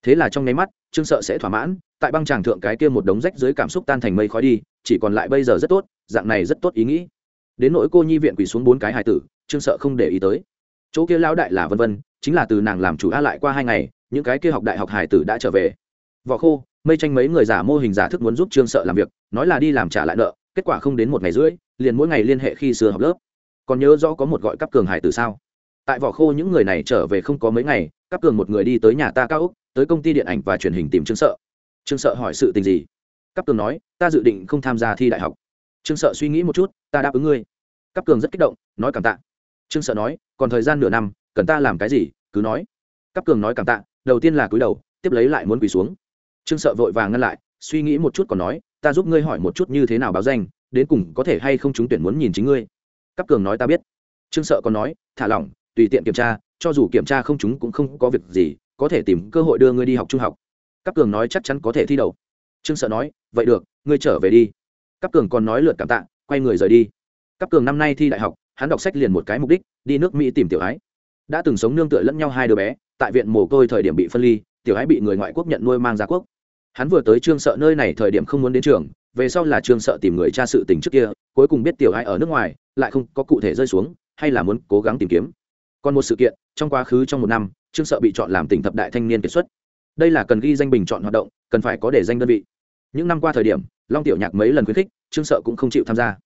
thế là trong nháy mắt, trương sợ sẽ thỏa mãn, tại băng tràng thượng cái kia một đống rách dưới cảm xúc tan thành mây khói đi, chỉ còn lại bây giờ rất tốt, dạng này rất tốt ý nghĩ. Đến nỗi cô nhi viện quỳ xuống bốn cái hài tử, trương sợ không để ý tới. Chỗ kia lão đại là vân vân, chính là từ nàng làm chủ a lại qua hai ngày, những cái kia học đại học hài tử đã trở về. Vỏ khô, mây tranh mấy người giả mô hình giả thức muốn giúp trương sợ làm việc, nói là đi làm trả lại nợ, kết quả không đến một ngày rưỡi, liền mỗi ngày liên hệ khi xưa học lớp. Còn nhớ rõ có một gọi cắp cường hải từ sao? Tại vỏ khô những người này trở về không có mấy ngày cắp cường một người đi tới nhà ta cao úc tới công ty điện ảnh và truyền hình tìm trương sợ. Trương sợ hỏi sự tình gì? Cắp cường nói, ta dự định không tham gia thi đại học. Trương sợ suy nghĩ một chút, ta đáp ứng ngươi. Cắp cường rất kích động, nói cảm tạ. Trương sợ nói, còn thời gian nửa năm, cần ta làm cái gì? Cứ nói. Cắp cường nói cảm tạ, đầu tiên là cúi đầu, tiếp lấy lại muốn quỳ xuống. Trương sợ vội vàng ngăn lại, suy nghĩ một chút còn nói, ta giúp ngươi hỏi một chút như thế nào báo danh, đến cùng có thể hay không trúng tuyển muốn nhìn chính ngươi. Cắp cường nói, ta biết. Trương sợ còn nói, thả lỏng, tùy tiện kiểm tra, cho dù kiểm tra không trúng cũng không có việc gì có thể tìm cơ hội đưa ngươi đi học trung học. Cắp cường nói chắc chắn có thể thi đầu trương sợ nói, vậy được, ngươi trở về đi. Cắp cường còn nói lượt cảm tạ, quay người rời đi. Cắp cường năm nay thi đại học, hắn đọc sách liền một cái mục đích, đi nước mỹ tìm tiểu ái. Đã từng sống nương tựa lẫn nhau hai đứa bé, tại viện mồ côi thời điểm bị phân ly, tiểu ái bị người ngoại quốc nhận nuôi mang ra quốc. Hắn vừa tới trương sợ nơi này thời điểm không muốn đến trường, về sau là trương sợ tìm người tra sự tình trước kia, cuối cùng biết tiểu ái ở nước ngoài, lại không có cụ thể rơi xuống, hay là muốn cố gắng tìm kiếm. Còn một sự kiện, trong quá khứ trong một năm trương sợ bị chọn làm tỉnh thập đại thanh niên kiệt xuất. Đây là cần ghi danh bình chọn hoạt động, cần phải có để danh đơn vị. Những năm qua thời điểm, long tiểu nhạc mấy lần khuyến khích, trương sợ cũng không chịu tham gia.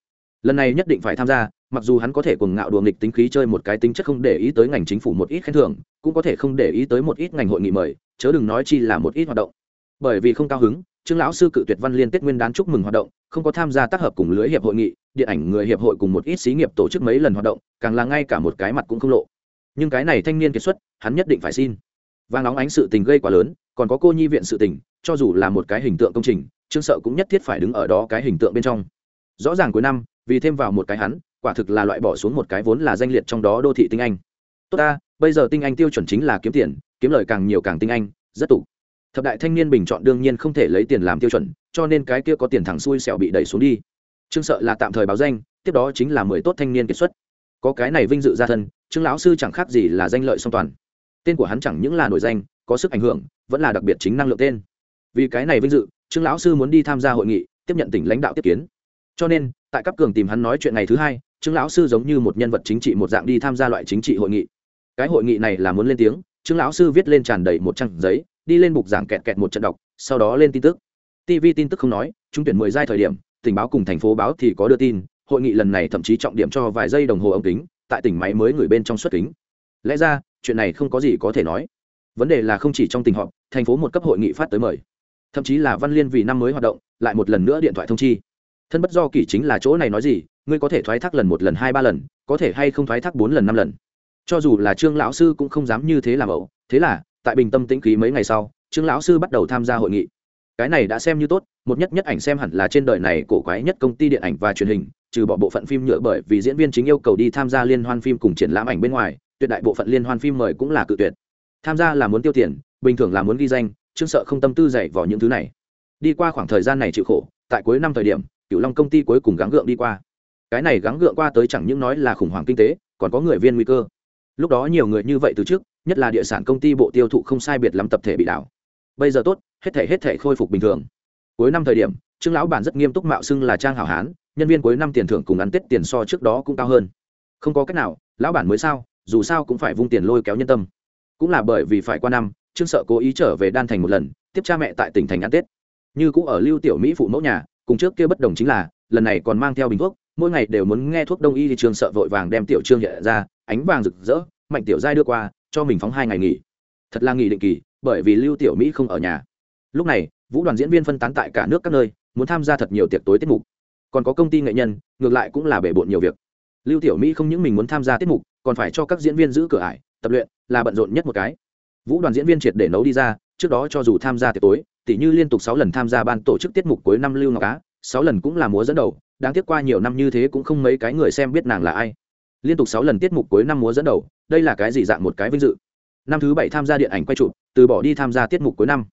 Lần này nhất định phải tham gia, mặc dù hắn có thể cuồng ngạo đùa nghịch tính khí chơi một cái tính chất không để ý tới ngành chính phủ một ít khen thưởng, cũng có thể không để ý tới một ít ngành hội nghị mời, chớ đừng nói chi là một ít hoạt động. Bởi vì không cao hứng, trương lão sư cự tuyệt văn liên tết nguyên đán chúc mừng hoạt động, không có tham gia tác hợp cùng lưới hiệp hội nghị, điện ảnh người hiệp hội cùng một ít xí nghiệp tổ chức mấy lần hoạt động, càng là ngay cả một cái mặt cũng không lộ nhưng cái này thanh niên kiệt xuất, hắn nhất định phải xin. Vang nóng ánh sự tình gây quá lớn, còn có cô nhi viện sự tình, cho dù là một cái hình tượng công trình, trương sợ cũng nhất thiết phải đứng ở đó cái hình tượng bên trong. Rõ ràng cuối năm, vì thêm vào một cái hắn, quả thực là loại bỏ xuống một cái vốn là danh liệt trong đó đô thị tinh anh. Tốt ta, bây giờ tinh anh tiêu chuẩn chính là kiếm tiền, kiếm lời càng nhiều càng tinh anh, rất tủ thập đại thanh niên bình chọn đương nhiên không thể lấy tiền làm tiêu chuẩn, cho nên cái kia có tiền thẳng xui xẻo bị đẩy xuống đi. Trương sợ là tạm thời báo danh, tiếp đó chính là mười tốt thanh niên kiệt xuất có cái này vinh dự gia thân, trương lão sư chẳng khác gì là danh lợi song toàn. Tên của hắn chẳng những là nổi danh, có sức ảnh hưởng, vẫn là đặc biệt chính năng lượng tên. Vì cái này vinh dự, trương lão sư muốn đi tham gia hội nghị, tiếp nhận tỉnh lãnh đạo tiếp kiến. Cho nên, tại cấp cường tìm hắn nói chuyện ngày thứ hai, trương lão sư giống như một nhân vật chính trị một dạng đi tham gia loại chính trị hội nghị. Cái hội nghị này là muốn lên tiếng, trương lão sư viết lên tràn đầy một trang giấy, đi lên bục giảng kẹt kẹt một trận đọc, sau đó lên tin tức. Tv tin tức không nói, trúng tuyển mười giai thời điểm, tình báo cùng thành phố báo thì có đưa tin hội nghị lần này thậm chí trọng điểm cho vài giây đồng hồ ống kính, tại tỉnh máy mới người bên trong xuất kính. Lẽ ra, chuyện này không có gì có thể nói. Vấn đề là không chỉ trong tình họp, thành phố một cấp hội nghị phát tới mời. Thậm chí là văn liên vì năm mới hoạt động, lại một lần nữa điện thoại thông chi. Thân bất do kỷ chính là chỗ này nói gì, ngươi có thể thoái thác lần một lần hai ba lần, có thể hay không thoái thác bốn lần năm lần. Cho dù là trương lão sư cũng không dám như thế làm ẩu. Thế là, tại bình tâm tĩnh khí mấy ngày sau, trương lão sư bắt đầu tham gia hội nghị. Cái này đã xem như tốt, một nhất nhất ảnh xem hẳn là trên đời này cổ quái nhất công ty điện ảnh và truyền hình trừ bỏ bộ phận phim nhựa bởi vì diễn viên chính yêu cầu đi tham gia liên hoan phim cùng triển lãm ảnh bên ngoài, tuyệt đại bộ phận liên hoan phim mời cũng là cự tuyệt. Tham gia là muốn tiêu tiền, bình thường là muốn ghi danh, chương sợ không tâm tư dạy vào những thứ này. Đi qua khoảng thời gian này chịu khổ, tại cuối năm thời điểm cựu long công ty cuối cùng gắng gượng đi qua. Cái này gắng gượng qua tới chẳng những nói là khủng hoảng kinh tế, còn có người viên nguy cơ. Lúc đó nhiều người như vậy từ trước, nhất là địa sản công ty bộ tiêu thụ không sai biệt lắm tập thể bị đảo. Bây giờ tốt, hết thể hết thể khôi phục bình thường. Cuối năm thời điểm, trương lão bản rất nghiêm túc mạo xưng là trang hảo hán nhân viên cuối năm tiền thưởng cùng ăn tết tiền so trước đó cũng cao hơn. Không có cách nào, lão bản mới sao, dù sao cũng phải vung tiền lôi kéo nhân tâm. Cũng là bởi vì phải qua năm, trương sợ cố ý trở về đan thành một lần, tiếp cha mẹ tại tỉnh thành ăn tết. Như cũng ở lưu tiểu mỹ phụ mẫu nhà, cùng trước kia bất đồng chính là, lần này còn mang theo bình thuốc, mỗi ngày đều muốn nghe thuốc đông y thì trương sợ vội vàng đem tiểu trương hiện ra, ánh vàng rực rỡ, mạnh tiểu giai đưa qua, cho mình phóng hai ngày nghỉ. Thật là nghỉ định kỳ, bởi vì lưu tiểu mỹ không ở nhà. Lúc này, vũ đoàn diễn viên phân tán tại cả nước các nơi, muốn tham gia thật nhiều tiệc tối tiết mục còn có công ty nghệ nhân, ngược lại cũng là bể bộn nhiều việc. Lưu tiểu mỹ không những mình muốn tham gia tiết mục, còn phải cho các diễn viên giữ cửa ải, tập luyện, là bận rộn nhất một cái. Vũ đoàn diễn viên triệt để nấu đi ra, trước đó cho dù tham gia tiệc tối tỷ như liên tục sáu lần tham gia ban tổ chức tiết mục cuối năm lưu ngọc á, sáu lần cũng là múa dẫn đầu, đáng tiếc qua nhiều năm như thế cũng không mấy cái người xem biết nàng là ai. Liên tục sáu lần tiết mục cuối năm múa dẫn đầu, đây là cái gì dạng một cái vinh dự. Năm thứ bảy tham gia điện ảnh quay chụp, từ bỏ đi tham gia tiết mục cuối năm.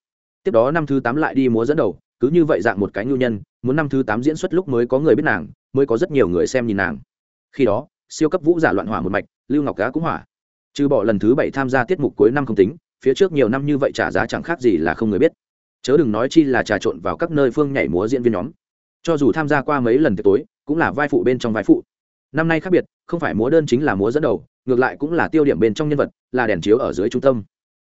Tiếp đó năm thứ tám lại đi múa dẫn đầu, cứ như vậy dạng một cái nhu nhân muốn năm thứ tám diễn xuất lúc mới có người biết nàng, mới có rất nhiều người xem nhìn nàng. Khi đó, siêu cấp vũ giả loạn hỏa một mạch, lưu ngọc cá cũng hỏa. Trừ bỏ lần thứ bảy tham gia tiết mục cuối năm không tính, phía trước nhiều năm như vậy trả giá chẳng khác gì là không người biết. Chớ đừng nói chi là trà trộn vào các nơi phương nhảy múa diễn viên nhóm. Cho dù tham gia qua mấy lần tiệc tối, cũng là vai phụ bên trong vai phụ. Năm nay khác biệt, không phải múa đơn chính là múa dẫn đầu, ngược lại cũng là tiêu điểm bên trong nhân vật, là đèn chiếu ở dưới trung tâm.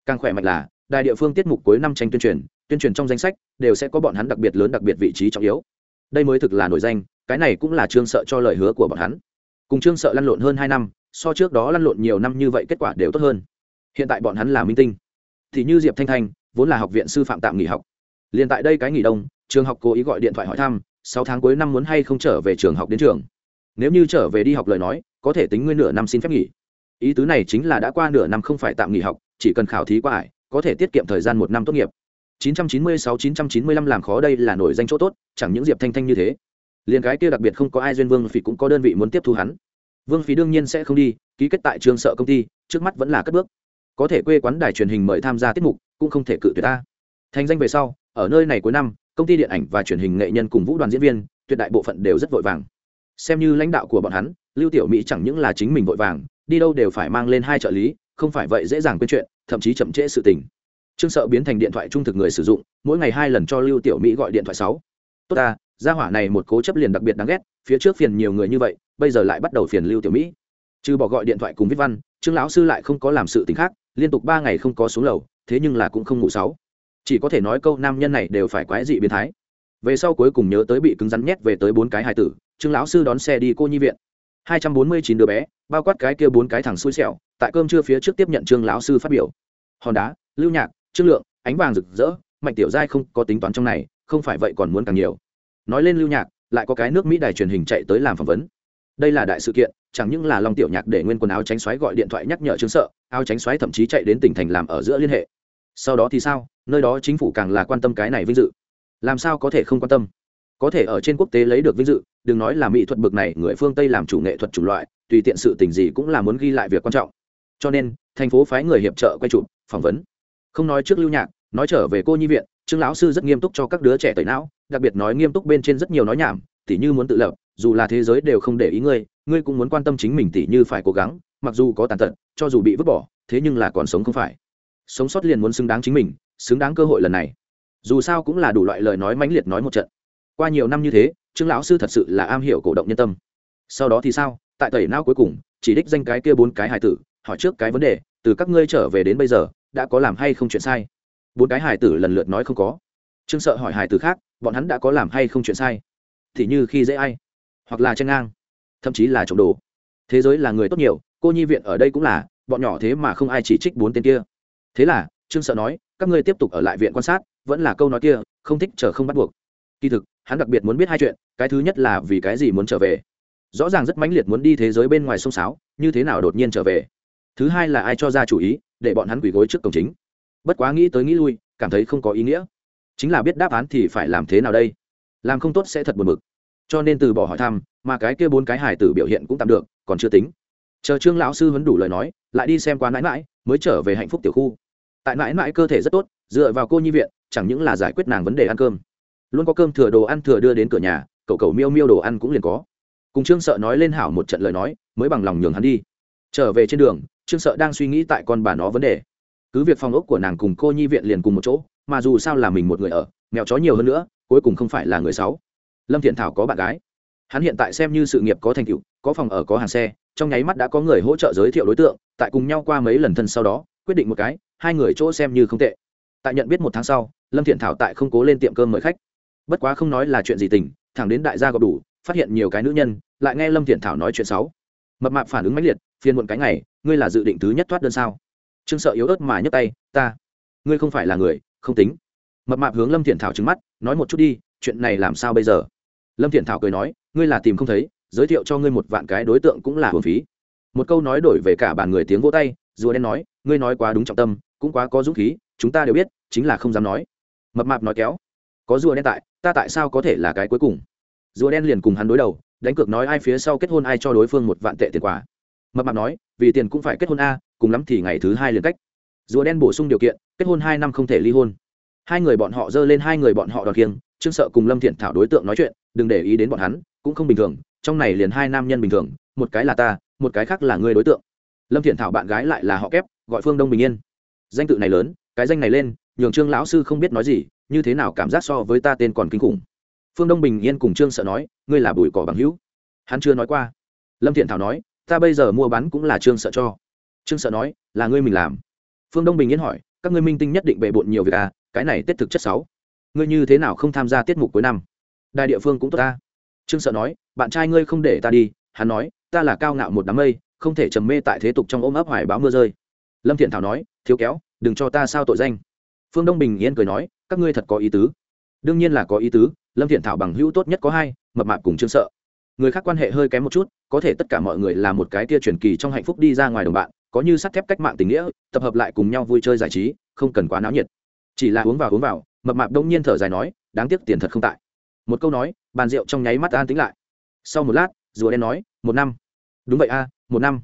Càng khỏe mạnh là đài địa phương tiết mục cuối năm tranh tuyên truyền tuyên truyền trong danh sách, đều sẽ có bọn hắn đặc biệt lớn đặc biệt vị trí trọng yếu. Đây mới thực là nổi danh, cái này cũng là trương sợ cho lời hứa của bọn hắn. Cùng trương sợ lăn lộn hơn hai năm, so trước đó lăn lộn nhiều năm như vậy kết quả đều tốt hơn. Hiện tại bọn hắn là minh tinh. Thì như diệp thanh thanh, vốn là học viện sư phạm tạm nghỉ học. Liền tại đây cái nghỉ đông, trường học cố ý gọi điện thoại hỏi thăm, sáu tháng cuối năm muốn hay không trở về trường học đến trường. Nếu như trở về đi học lời nói, có thể tính nguyên nửa năm xin phép nghỉ. Ý tứ này chính là đã qua nửa năm không phải tạm nghỉ học, chỉ cần khảo thí qua ải, có thể tiết kiệm thời gian một năm tốt nghiệp. 996-995 làm khó đây là nổi danh chỗ tốt, chẳng những diệp thanh thanh như thế. Liền cái kia đặc biệt không có ai duyên vương phỉ cũng có đơn vị muốn tiếp thu hắn. Vương phí đương nhiên sẽ không đi, ký kết tại trường sợ công ty, trước mắt vẫn là cất bước. Có thể quê quán đài truyền hình mời tham gia tiết mục, cũng không thể cự tuyệt ta. Thành danh về sau, ở nơi này cuối năm, công ty điện ảnh và truyền hình nghệ nhân cùng vũ đoàn diễn viên, tuyệt đại bộ phận đều rất vội vàng. Xem như lãnh đạo của bọn hắn, lưu tiểu mỹ chẳng những là chính mình vội vàng, đi đâu đều phải mang lên hai trợ lý, không phải vậy dễ dàng quên chuyện, thậm chí chậm trễ sự tình trương sợ biến thành điện thoại trung thực người sử dụng, mỗi ngày hai lần cho lưu tiểu mỹ gọi điện thoại sáu. Tốt ta, gia hỏa này một cố chấp liền đặc biệt đáng ghét, phía trước phiền nhiều người như vậy, bây giờ lại bắt đầu phiền lưu tiểu mỹ. Trừ bỏ gọi điện thoại cùng viết văn, trương lão sư lại không có làm sự t ì n h khác, liên tục ba ngày không có xuống lầu, thế nhưng là cũng không ngủ sáu. Chỉ có thể nói câu nam nhân này đều phải quái dị biến thái. Về sau cuối cùng nhớ tới bị cứng rắn nhét về tới bốn cái hài tử, trương lão sư đón xe đi cô nhi viện. Hai trăm bốn mươi chín đứa bé, bao quát cái kia bốn cái thằng xui xẻo, tại cơm trưa phía trước tiếp nhận trương lão sư phát biểu. Hòn đá, lưu nhạc chất lượng, ánh vàng rực rỡ, mạnh tiểu giai không có tính toán trong này, không phải vậy còn muốn càng nhiều. Nói lên lưu nhạc, lại có cái nước mỹ đài truyền hình chạy tới làm phỏng vấn. Đây là đại sự kiện, chẳng những là long tiểu nhạc để nguyên quần áo tránh xoáy gọi điện thoại nhắc nhở chứng sợ, áo tránh xoáy thậm chí chạy đến tỉnh thành làm ở giữa liên hệ. Sau đó thì sao? Nơi đó chính phủ càng là quan tâm cái này vinh dự. Làm sao có thể không quan tâm? Có thể ở trên quốc tế lấy được vinh dự, đừng nói là mỹ thuật bực này, người phương tây làm chủ nghệ thuật chủng loại, tùy tiện sự tình gì cũng là muốn ghi lại việc quan trọng. Cho nên, thành phố phái người hiệp trợ quay chụp, phỏng vấn không nói trước lưu nhạc, nói trở về cô nhi viện, trương lão sư rất nghiêm túc cho các đứa trẻ tẩy não, đặc biệt nói nghiêm túc bên trên rất nhiều nói nhảm, tỉ như muốn tự lập, dù là thế giới đều không để ý ngươi ngươi cũng muốn quan tâm chính mình tỉ như phải cố gắng, mặc dù có tàn tật, cho dù bị vứt bỏ, thế nhưng là còn sống không phải. Sống sót liền muốn xứng đáng chính mình, xứng đáng cơ hội lần này. Dù sao cũng là đủ loại lời nói mãnh liệt nói một trận. Qua nhiều năm như thế, trương lão sư thật sự là am hiểu cổ động nhân tâm. Sau đó thì sao? Tại tẩy não cuối cùng, chỉ đích danh cái kia bốn cái hài tử, hỏi trước cái vấn đề, từ các ngươi trở về đến bây giờ đã có làm hay không chuyện sai? Bốn cái Hải tử lần lượt nói không có. Trương sợ hỏi Hải tử khác, bọn hắn đã có làm hay không chuyện sai? Thì như khi dễ ai, hoặc là chen ngang, thậm chí là trộm đồ. Thế giới là người tốt nhiều, cô nhi viện ở đây cũng là, bọn nhỏ thế mà không ai chỉ trích bốn tên kia. Thế là, trương sợ nói, các ngươi tiếp tục ở lại viện quan sát, vẫn là câu nói kia, không thích chờ không bắt buộc. Kỳ thực, hắn đặc biệt muốn biết hai chuyện, cái thứ nhất là vì cái gì muốn trở về. Rõ ràng rất mãnh liệt muốn đi thế giới bên ngoài sông sáo, như thế nào đột nhiên trở về. Thứ hai là ai cho ra chủ ý để bọn hắn quỳ gối trước cổng chính. Bất quá nghĩ tới nghĩ lui, cảm thấy không có ý nghĩa. Chính là biết đáp án thì phải làm thế nào đây? Làm không tốt sẽ thật buồn bực. Cho nên từ bỏ hỏi thăm, mà cái kia bốn cái hải tử biểu hiện cũng tạm được, còn chưa tính. Chờ trương lão sư vẫn đủ lời nói, lại đi xem qua mãi mãi, mới trở về hạnh phúc tiểu khu. Tại mãi mãi cơ thể rất tốt, dựa vào cô nhi viện, chẳng những là giải quyết nàng vấn đề ăn cơm. Luôn có cơm thừa đồ ăn thừa đưa đến cửa nhà, cậu cậu miêu miêu đồ ăn cũng liền có. Cùng trương sợ nói lên hảo một trận lời nói, mới bằng lòng nhường hắn đi trở về trên đường, trương sợ đang suy nghĩ tại con bà nó vấn đề. Cứ việc phòng ốc của nàng cùng cô nhi viện liền cùng một chỗ, mà dù sao là mình một người ở mèo chó nhiều hơn nữa, cuối cùng không phải là người sáu lâm thiện thảo có bạn gái. Hắn hiện tại xem như sự nghiệp có thành tựu, có phòng ở, có hàng xe, trong nháy mắt đã có người hỗ trợ giới thiệu đối tượng, tại cùng nhau qua mấy lần thân sau đó, quyết định một cái, hai người chỗ xem như không tệ. Tại nhận biết một tháng sau, lâm thiện thảo tại không cố lên tiệm cơm mời khách. Bất quá không nói là chuyện gì tình, thẳng đến đại gia gặp đủ, phát hiện nhiều cái nữ nhân, lại nghe lâm thiện thảo nói chuyện xấu mập mạp phản ứng mãnh liệt, phiền muộn cái ngày, ngươi là dự định thứ nhất thoát đơn sao? Trương sợ yếu ớt mà nhấc tay, ta, ngươi không phải là người, không tính. Mập mạp hướng lâm thiện thảo trứng mắt, nói một chút đi, chuyện này làm sao bây giờ? Lâm thiện thảo cười nói, ngươi là tìm không thấy, giới thiệu cho ngươi một vạn cái đối tượng cũng là hồn phí. Một câu nói đổi về cả bàn người tiếng vỗ tay, rùa đen nói, ngươi nói quá đúng trọng tâm, cũng quá có dũng khí, chúng ta đều biết, chính là không dám nói. Mập mạp nói kéo, có rùa đen tại, ta tại sao có thể là cái cuối cùng? Rùa đen liền cùng hắn đối đầu đánh cược nói ai phía sau kết hôn ai cho đối phương một vạn tệ tiền quả mập mạp nói, vì tiền cũng phải kết hôn a, cùng lắm thì ngày thứ hai liền cách. Rùa đen bổ sung điều kiện, kết hôn hai năm không thể ly hôn. Hai người bọn họ giơ lên hai người bọn họ đòn kiêng, trương sợ cùng lâm thiện thảo đối tượng nói chuyện, đừng để ý đến bọn hắn, cũng không bình thường, trong này liền hai nam nhân bình thường, một cái là ta, một cái khác là người đối tượng. Lâm thiện thảo bạn gái lại là họ kép, gọi phương đông bình yên. Danh tự này lớn, cái danh này lên, nhường trương lão sư không biết nói gì, như thế nào cảm giác so với ta tên còn kinh khủng phương đông bình yên cùng trương sợ nói, ngươi là bùi cỏ bằng hữu. Hắn chưa nói qua. Lâm thiện thảo nói, ta bây giờ mua bán cũng là trương sợ cho. Trương sợ nói, là ngươi mình làm. Phương đông bình yên hỏi, các ngươi minh tinh nhất định bề bộn nhiều việc à cái này tết thực chất sáu ngươi như thế nào không tham gia tiết mục cuối năm? Đại địa phương cũng tốt ta. Trương sợ nói, bạn trai ngươi không để ta đi. Hắn nói, ta là cao ngạo một đám mây, không thể trầm mê tại thế tục trong ôm ấp hoài báo mưa rơi. Lâm thiện thảo nói, thiếu kéo, đừng cho ta sao tội danh. Phương đông bình yên cười nói, các ngươi thật có ý tứ. Đương nhiên là có ý tứ lâm thiện thảo bằng hữu tốt nhất có hai, mập mạp cùng trương sợ. Người khác quan hệ hơi kém một chút, có thể tất cả mọi người là một cái tia truyền kỳ trong hạnh phúc đi ra ngoài đồng bạn, có như sắt thép cách mạng tình nghĩa, tập hợp lại cùng nhau vui chơi giải trí, không cần quá náo nhiệt. Chỉ là uống vào uống vào, mập mạp đông nhiên thở dài nói, đáng tiếc tiền thật không tại. Một câu nói, bàn rượu trong nháy mắt an tính lại. Sau một lát, rùa đen nói, một năm. Đúng vậy a, một năm.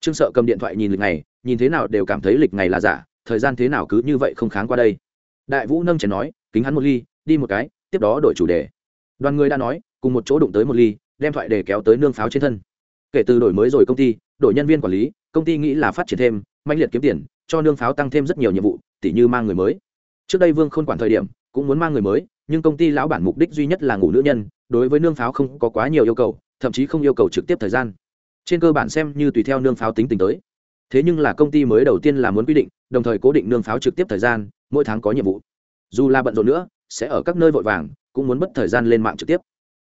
Trương sợ cầm điện thoại nhìn lịch ngày, nhìn thế nào đều cảm thấy lịch ngày là giả, thời gian thế nào cứ như vậy không kháng qua đây. Đại vũ nâng chén nói, kính hắn một ly, đi một cái tiếp đó đổi chủ đề. Đoàn người đã nói, cùng một chỗ đụng tới một ly, đem thoại để kéo tới nương pháo trên thân. Kể từ đổi mới rồi công ty, đổi nhân viên quản lý, công ty nghĩ là phát triển thêm mạnh liệt kiếm tiền, cho nương pháo tăng thêm rất nhiều nhiệm vụ, tỉ như mang người mới. Trước đây vương khôn quản thời điểm, cũng muốn mang người mới, nhưng công ty lão bản mục đích duy nhất là ngủ nữ nhân, đối với nương pháo không có quá nhiều yêu cầu, thậm chí không yêu cầu trực tiếp thời gian. Trên cơ bản xem như tùy theo nương pháo tính tình tới. Thế nhưng là công ty mới đầu tiên là muốn quy định, đồng thời cố định nương pháo trực tiếp thời gian, mỗi tháng có nhiệm vụ. Dù là bận rộn nữa sẽ ở các nơi vội vàng, cũng muốn mất thời gian lên mạng trực tiếp.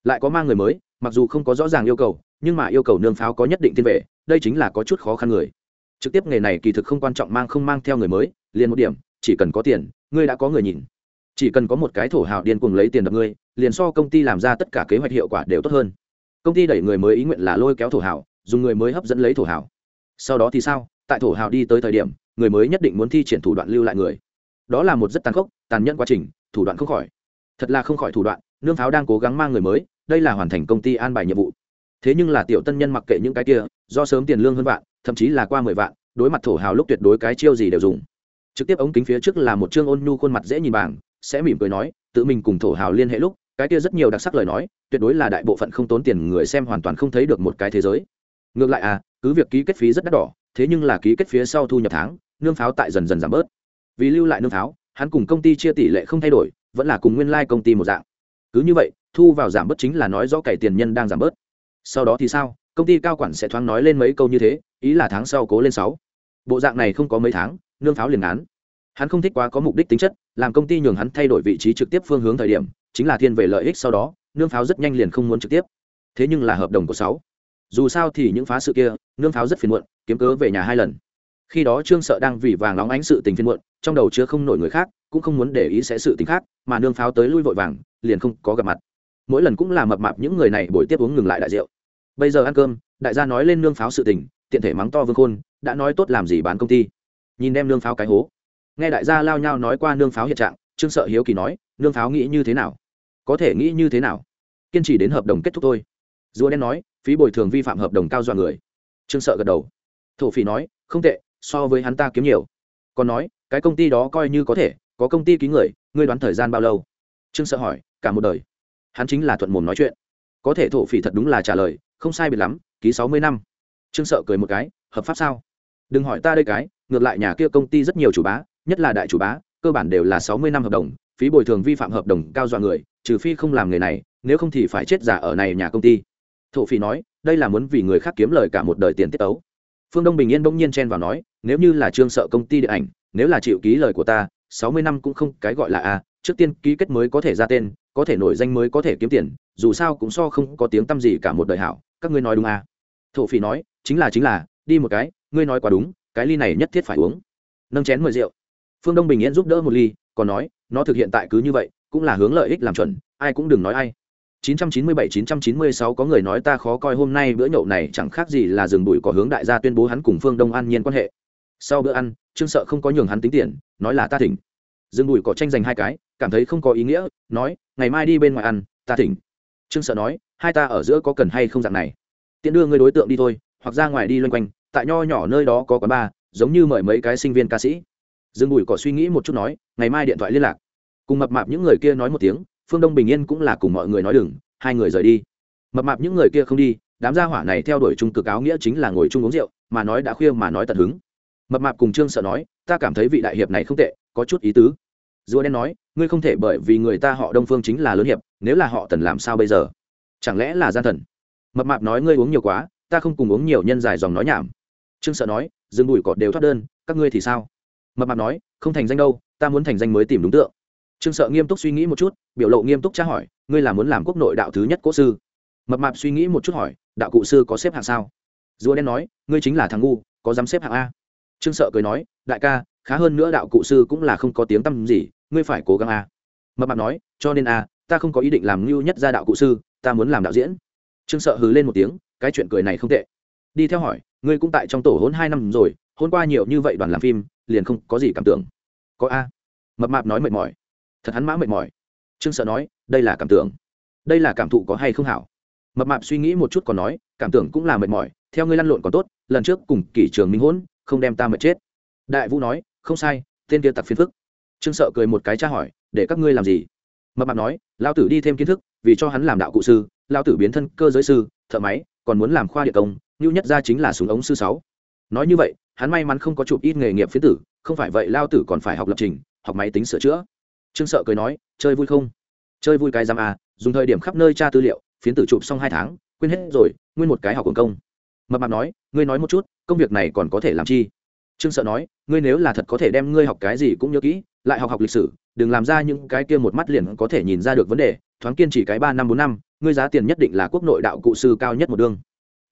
Lại có mang người mới, mặc dù không có rõ ràng yêu cầu, nhưng mà yêu cầu nương pháo có nhất định tiên vệ, đây chính là có chút khó khăn người. Trực tiếp nghề này kỳ thực không quan trọng mang không mang theo người mới, liền một điểm, chỉ cần có tiền, ngươi đã có người nhìn. Chỉ cần có một cái thổ hào điên cuồng lấy tiền đập ngươi, liền so công ty làm ra tất cả kế hoạch hiệu quả đều tốt hơn. Công ty đẩy người mới ý nguyện là lôi kéo thổ hào, dùng người mới hấp dẫn lấy thổ hào. Sau đó thì sao? Tại thổ hào đi tới thời điểm, người mới nhất định muốn thi triển thủ đoạn lưu lại người. Đó là một rất tàn khốc, tàn nhẫn quá trình thủ đoạn không khỏi. Thật là không khỏi thủ đoạn, nương pháo đang cố gắng mang người mới, đây là hoàn thành công ty an bài nhiệm vụ. Thế nhưng là tiểu tân nhân mặc kệ những cái kia, do sớm tiền lương hơn vạn, thậm chí là qua mười vạn, đối mặt thổ hào lúc tuyệt đối cái chiêu gì đều dùng. Trực tiếp ống kính phía trước là một chương ôn nhu khuôn mặt dễ nhìn bảng, sẽ mỉm cười nói, tự mình cùng thổ hào liên hệ lúc, cái kia rất nhiều đặc sắc lời nói, tuyệt đối là đại bộ phận không tốn tiền người xem hoàn toàn không thấy được một cái thế giới. Ngược lại à cứ việc ký kết phí rất đắt đỏ, thế nhưng là ký kết phía sau thu nhập tháng, nương pháo tại dần dần giảm bớt. Vì lưu lại nương pháo hắn cùng công ty chia tỷ lệ không thay đổi, vẫn là cùng nguyên lai、like、công ty một dạng. Cứ như vậy, thu vào giảm bớt chính là nói rõ cày tiền nhân đang giảm bớt. Sau đó thì sao? Công ty cao quản sẽ thoáng nói lên mấy câu như thế, ý là tháng sau cố lên sáu. Bộ dạng này không có mấy tháng, nương pháo liền án hắn không thích quá có mục đích tính chất, làm công ty nhường hắn thay đổi vị trí trực tiếp phương hướng thời điểm, chính là thiên về lợi ích sau đó, nương pháo rất nhanh liền không muốn trực tiếp. Thế nhưng là hợp đồng của sáu. Dù sao thì những phá sự kia, nương pháo rất phiền muộn, kiếm cớ về nhà hai lần khi đó trương sợ đang vì vàng nóng ánh sự tình phiền muộn, trong đầu chứa không nổi người khác, cũng không muốn để ý sẽ sự tình khác, mà nương pháo tới lui vội vàng, liền không có gặp mặt. Mỗi lần cũng là mập mạp những người này buổi tiếp uống ngừng lại đại rượu. Bây giờ ăn cơm, đại gia nói lên nương pháo sự tình, tiện thể mắng to vương khôn, đã nói tốt làm gì bán công ty. Nhìn đem nương pháo cái hố. Nghe đại gia lao nhau nói qua nương pháo hiện trạng, trương sợ hiếu kỳ nói, nương pháo nghĩ như thế nào? Có thể nghĩ như thế nào? Kiên trì đến hợp đồng kết thúc thôi. Rùa đen nói, phí bồi thường vi phạm hợp đồng cao dọa người. Trương sợ gật đầu. Thổ phỉ nói, không tệ so với hắn ta kiếm nhiều. Còn nói, cái công ty đó coi như có thể, có công ty ký người, ngươi đoán thời gian bao lâu? Trương sợ hỏi, cả một đời. Hắn chính là thuận mồm nói chuyện. Có thể thổ phỉ thật đúng là trả lời, không sai biệt lắm, ký sáu mươi năm. Trương sợ cười một cái, hợp pháp sao? Đừng hỏi ta đây cái, ngược lại nhà kia công ty rất nhiều chủ bá, nhất là đại chủ bá, cơ bản đều là sáu mươi năm hợp đồng, phí bồi thường vi phạm hợp đồng cao dọa người, trừ phi không làm nghề này, nếu không thì phải chết giả ở này nhà công ty. Thổ phỉ nói, đây là muốn vì người khác kiếm lời cả một đời tiền tiết tấu phương đông bình yên bỗng nhiên chen vào nói nếu như là trương sợ công ty điện ảnh, nếu là chịu ký lời của ta, sáu mươi năm cũng không cái gọi là a, trước tiên ký kết mới có thể ra tên, có thể nổi danh mới có thể kiếm tiền, dù sao cũng so không có tiếng tăm gì cả một đời hảo, các ngươi nói đúng à thổ phỉ nói, chính là chính là, đi một cái, ngươi nói quá đúng, cái ly này nhất thiết phải uống. Nâng chén mời rượu. Phương đông bình yên giúp đỡ một ly, còn nói, nó thực hiện tại cứ như vậy, cũng là hướng lợi ích làm chuẩn, ai cũng đừng nói ai. 997-996 có người nói ta khó coi hôm nay bữa nhậu này chẳng khác gì là rừng bụi có hướng đại gia tuyên bố hắn cùng phương đông an nhiên quan hệ sau bữa ăn, trương sợ không có nhường hắn tính tiền, nói là ta thỉnh. Dương bùi cỏ tranh giành hai cái, cảm thấy không có ý nghĩa, nói, ngày mai đi bên ngoài ăn, ta thỉnh. Trương sợ nói, hai ta ở giữa có cần hay không dạng này? Tiện đưa người đối tượng đi thôi, hoặc ra ngoài đi loanh quanh, tại nho nhỏ nơi đó có quán bar, giống như mời mấy cái sinh viên ca sĩ. Dương bùi cỏ suy nghĩ một chút nói, ngày mai điện thoại liên lạc. Cùng mập mạp những người kia nói một tiếng, phương đông bình yên cũng là cùng mọi người nói đừng, hai người rời đi. Mập mạp những người kia không đi, đám gia hỏa này theo đuổi trung cực áo nghĩa chính là ngồi chung uống rượu, mà nói đã khuya mà nói tận hứng mập mạp cùng trương sợ nói, ta cảm thấy vị đại hiệp này không tệ, có chút ý tứ. Rùa đen nói, ngươi không thể bởi vì người ta họ đông phương chính là lớn hiệp, nếu là họ tần làm sao bây giờ? Chẳng lẽ là gian thần? Mập mạp nói, ngươi uống nhiều quá, ta không cùng uống nhiều nhân dài dòng nói nhảm. Trương sợ nói rừng đùi cọt đều thoát đơn, các ngươi thì sao? Mập mạp nói, không thành danh đâu, ta muốn thành danh mới tìm đúng tượng. Trương sợ nghiêm túc suy nghĩ một chút, biểu lộ nghiêm túc tra hỏi, ngươi là muốn làm quốc nội đạo thứ nhất cố sư? Mập mạp suy nghĩ một chút hỏi, đạo cụ sư có xếp hạng sao? Rùa đen nói, ngươi chính là thằng ngu, có dám xếp hạng a? Trương sợ cười nói, đại ca, khá hơn nữa đạo cụ sư cũng là không có tiếng tăm gì, ngươi phải cố gắng a. Mập mạp nói, cho nên a, ta không có ý định làm ngưu nhất gia đạo cụ sư, ta muốn làm đạo diễn. Trương sợ hừ lên một tiếng, cái chuyện cười này không tệ. Đi theo hỏi, ngươi cũng tại trong tổ hôn hai năm rồi, hôn qua nhiều như vậy đoàn làm phim, liền không có gì cảm tưởng. Có a. Mập mạp nói mệt mỏi. Thật hắn mã mệt mỏi. Trương sợ nói, đây là cảm tưởng. Đây là cảm thụ có hay không hảo? Mập mạp suy nghĩ một chút còn nói, cảm tưởng cũng là mệt mỏi, theo ngươi lăn lộn còn tốt, lần trước cùng kỷ trường minh hôn không đem ta mệt chết. Đại vũ nói, không sai, tên kia tặc phiền phức. Trương sợ cười một cái tra hỏi, để các ngươi làm gì? Mập mạp nói lao tử đi thêm kiến thức, vì cho hắn làm đạo cụ sư lao tử biến thân cơ giới sư, thợ máy, còn muốn làm khoa địa công nhu nhất ra chính là súng ống sư sáu. Nói như vậy, hắn may mắn không có chụp ít nghề nghiệp phiến tử, không phải vậy lao tử còn phải học lập trình, học máy tính sửa chữa. Trương sợ cười nói, chơi vui không? Chơi vui cái giam à dùng thời điểm khắp nơi tra tư liệu, phiến tử chụp xong hai tháng, quên hết rồi, nguyên một cái học quần công mập mạp nói, ngươi nói một chút, công việc này còn có thể làm chi? Trương sợ nói, ngươi nếu là thật có thể đem ngươi học cái gì cũng nhớ kỹ, lại học học lịch sử, đừng làm ra những cái kia một mắt liền có thể nhìn ra được vấn đề, thoáng kiên chỉ cái ba năm bốn năm, ngươi giá tiền nhất định là quốc nội đạo cụ sư cao nhất một đương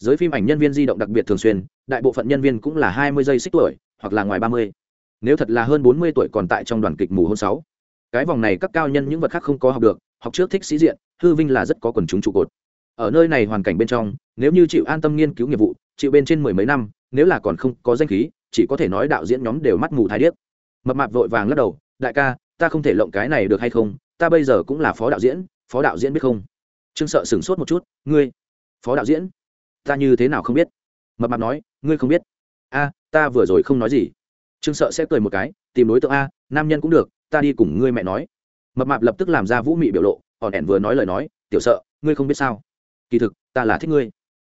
giới phim ảnh nhân viên di động đặc biệt thường xuyên, đại bộ phận nhân viên cũng là hai mươi giây xích tuổi, hoặc là ngoài ba mươi. Nếu thật là hơn bốn mươi tuổi còn tại trong đoàn kịch mù hôn sáu. Cái vòng này các cao nhân những vật khác không có học được, học trước thích sĩ diện, hư vinh là rất có quần chúng trụ cột ở nơi này hoàn cảnh bên trong, nếu như chịu an tâm nghiên cứu nghiệp vụ, chịu bên trên mười mấy năm, nếu là còn không có danh khí, chỉ có thể nói đạo diễn nhóm đều mắt mù thái điếc. Mập mạp vội vàng lắc đầu, đại ca, ta không thể lộng cái này được hay không? Ta bây giờ cũng là phó đạo diễn, phó đạo diễn biết không? Trương sợ sửng sốt một chút, ngươi, phó đạo diễn? Ta như thế nào không biết? Mập mạp nói, ngươi không biết? A, ta vừa rồi không nói gì. Trương sợ sẽ cười một cái, tìm đối tượng a, nam nhân cũng được, ta đi cùng ngươi mẹ nói. Mập mạp lập tức làm ra vũ mị biểu lộ, hòn ẻn vừa nói lời nói, tiểu sợ, ngươi không biết sao? Kỳ thực, ta là thích ngươi.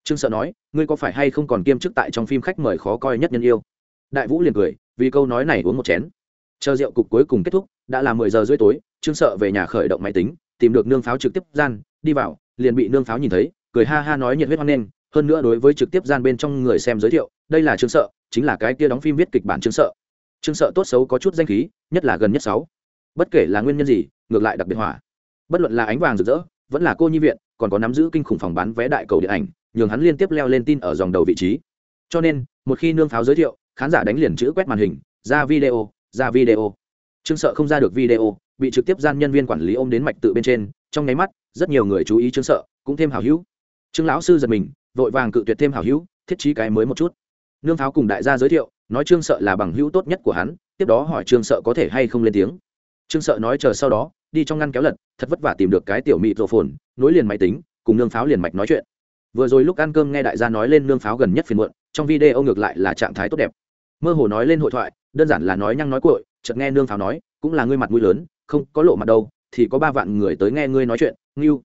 Trương sợ nói, ngươi có phải hay không còn kiêm chức tại trong phim khách mời khó coi nhất nhân yêu? Đại vũ liền cười, vì câu nói này uống một chén. Chờ rượu cục cuối cùng kết thúc, đã là mười giờ rưỡi tối, trương sợ về nhà khởi động máy tính, tìm được nương pháo trực tiếp gian, đi vào, liền bị nương pháo nhìn thấy, cười ha ha nói nhiệt huyết hoan nghênh, hơn nữa đối với trực tiếp gian bên trong người xem giới thiệu, đây là trương sợ, chính là cái kia đóng phim viết kịch bản trương sợ. Trương sợ tốt xấu có chút danh khí, nhất là gần nhất sáu. Bất kể là nguyên nhân gì, ngược lại đặc biệt hỏa bất luận là ánh vàng rực rỡ vẫn là cô nhi viện, còn có nắm giữ kinh khủng phòng bán vé đại cầu điện ảnh, nhường hắn liên tiếp leo lên tin ở dòng đầu vị trí. Cho nên, một khi nương pháo giới thiệu, khán giả đánh liền chữ quét màn hình, ra video ra video. Trương sợ không ra được video, bị trực tiếp gian nhân viên quản lý ôm đến mạch tự bên trên, trong nháy mắt, rất nhiều người chú ý trương sợ, cũng thêm hào hữu. Trương lão sư giật mình, vội vàng cự tuyệt thêm hào hữu, thiết trí cái mới một chút. Nương pháo cùng đại gia giới thiệu, nói trương sợ là bằng hữu tốt nhất của hắn, tiếp đó hỏi trương sợ có thể hay không lên tiếng. Trương sợ nói chờ sau đó đi trong ngăn kéo lật, thật vất vả tìm được cái tiểu mịt rổ phồn nối liền máy tính, cùng nương pháo liền mạch nói chuyện. Vừa rồi lúc ăn cơm nghe đại gia nói lên nương pháo gần nhất phiền muộn, trong video ngược lại là trạng thái tốt đẹp. Mơ hồ nói lên hội thoại, đơn giản là nói nhăng nói cội chợt nghe nương pháo nói, cũng là ngươi mặt mũi lớn, không có lộ mặt đâu, thì có ba vạn người tới nghe ngươi nói chuyện, ngưu.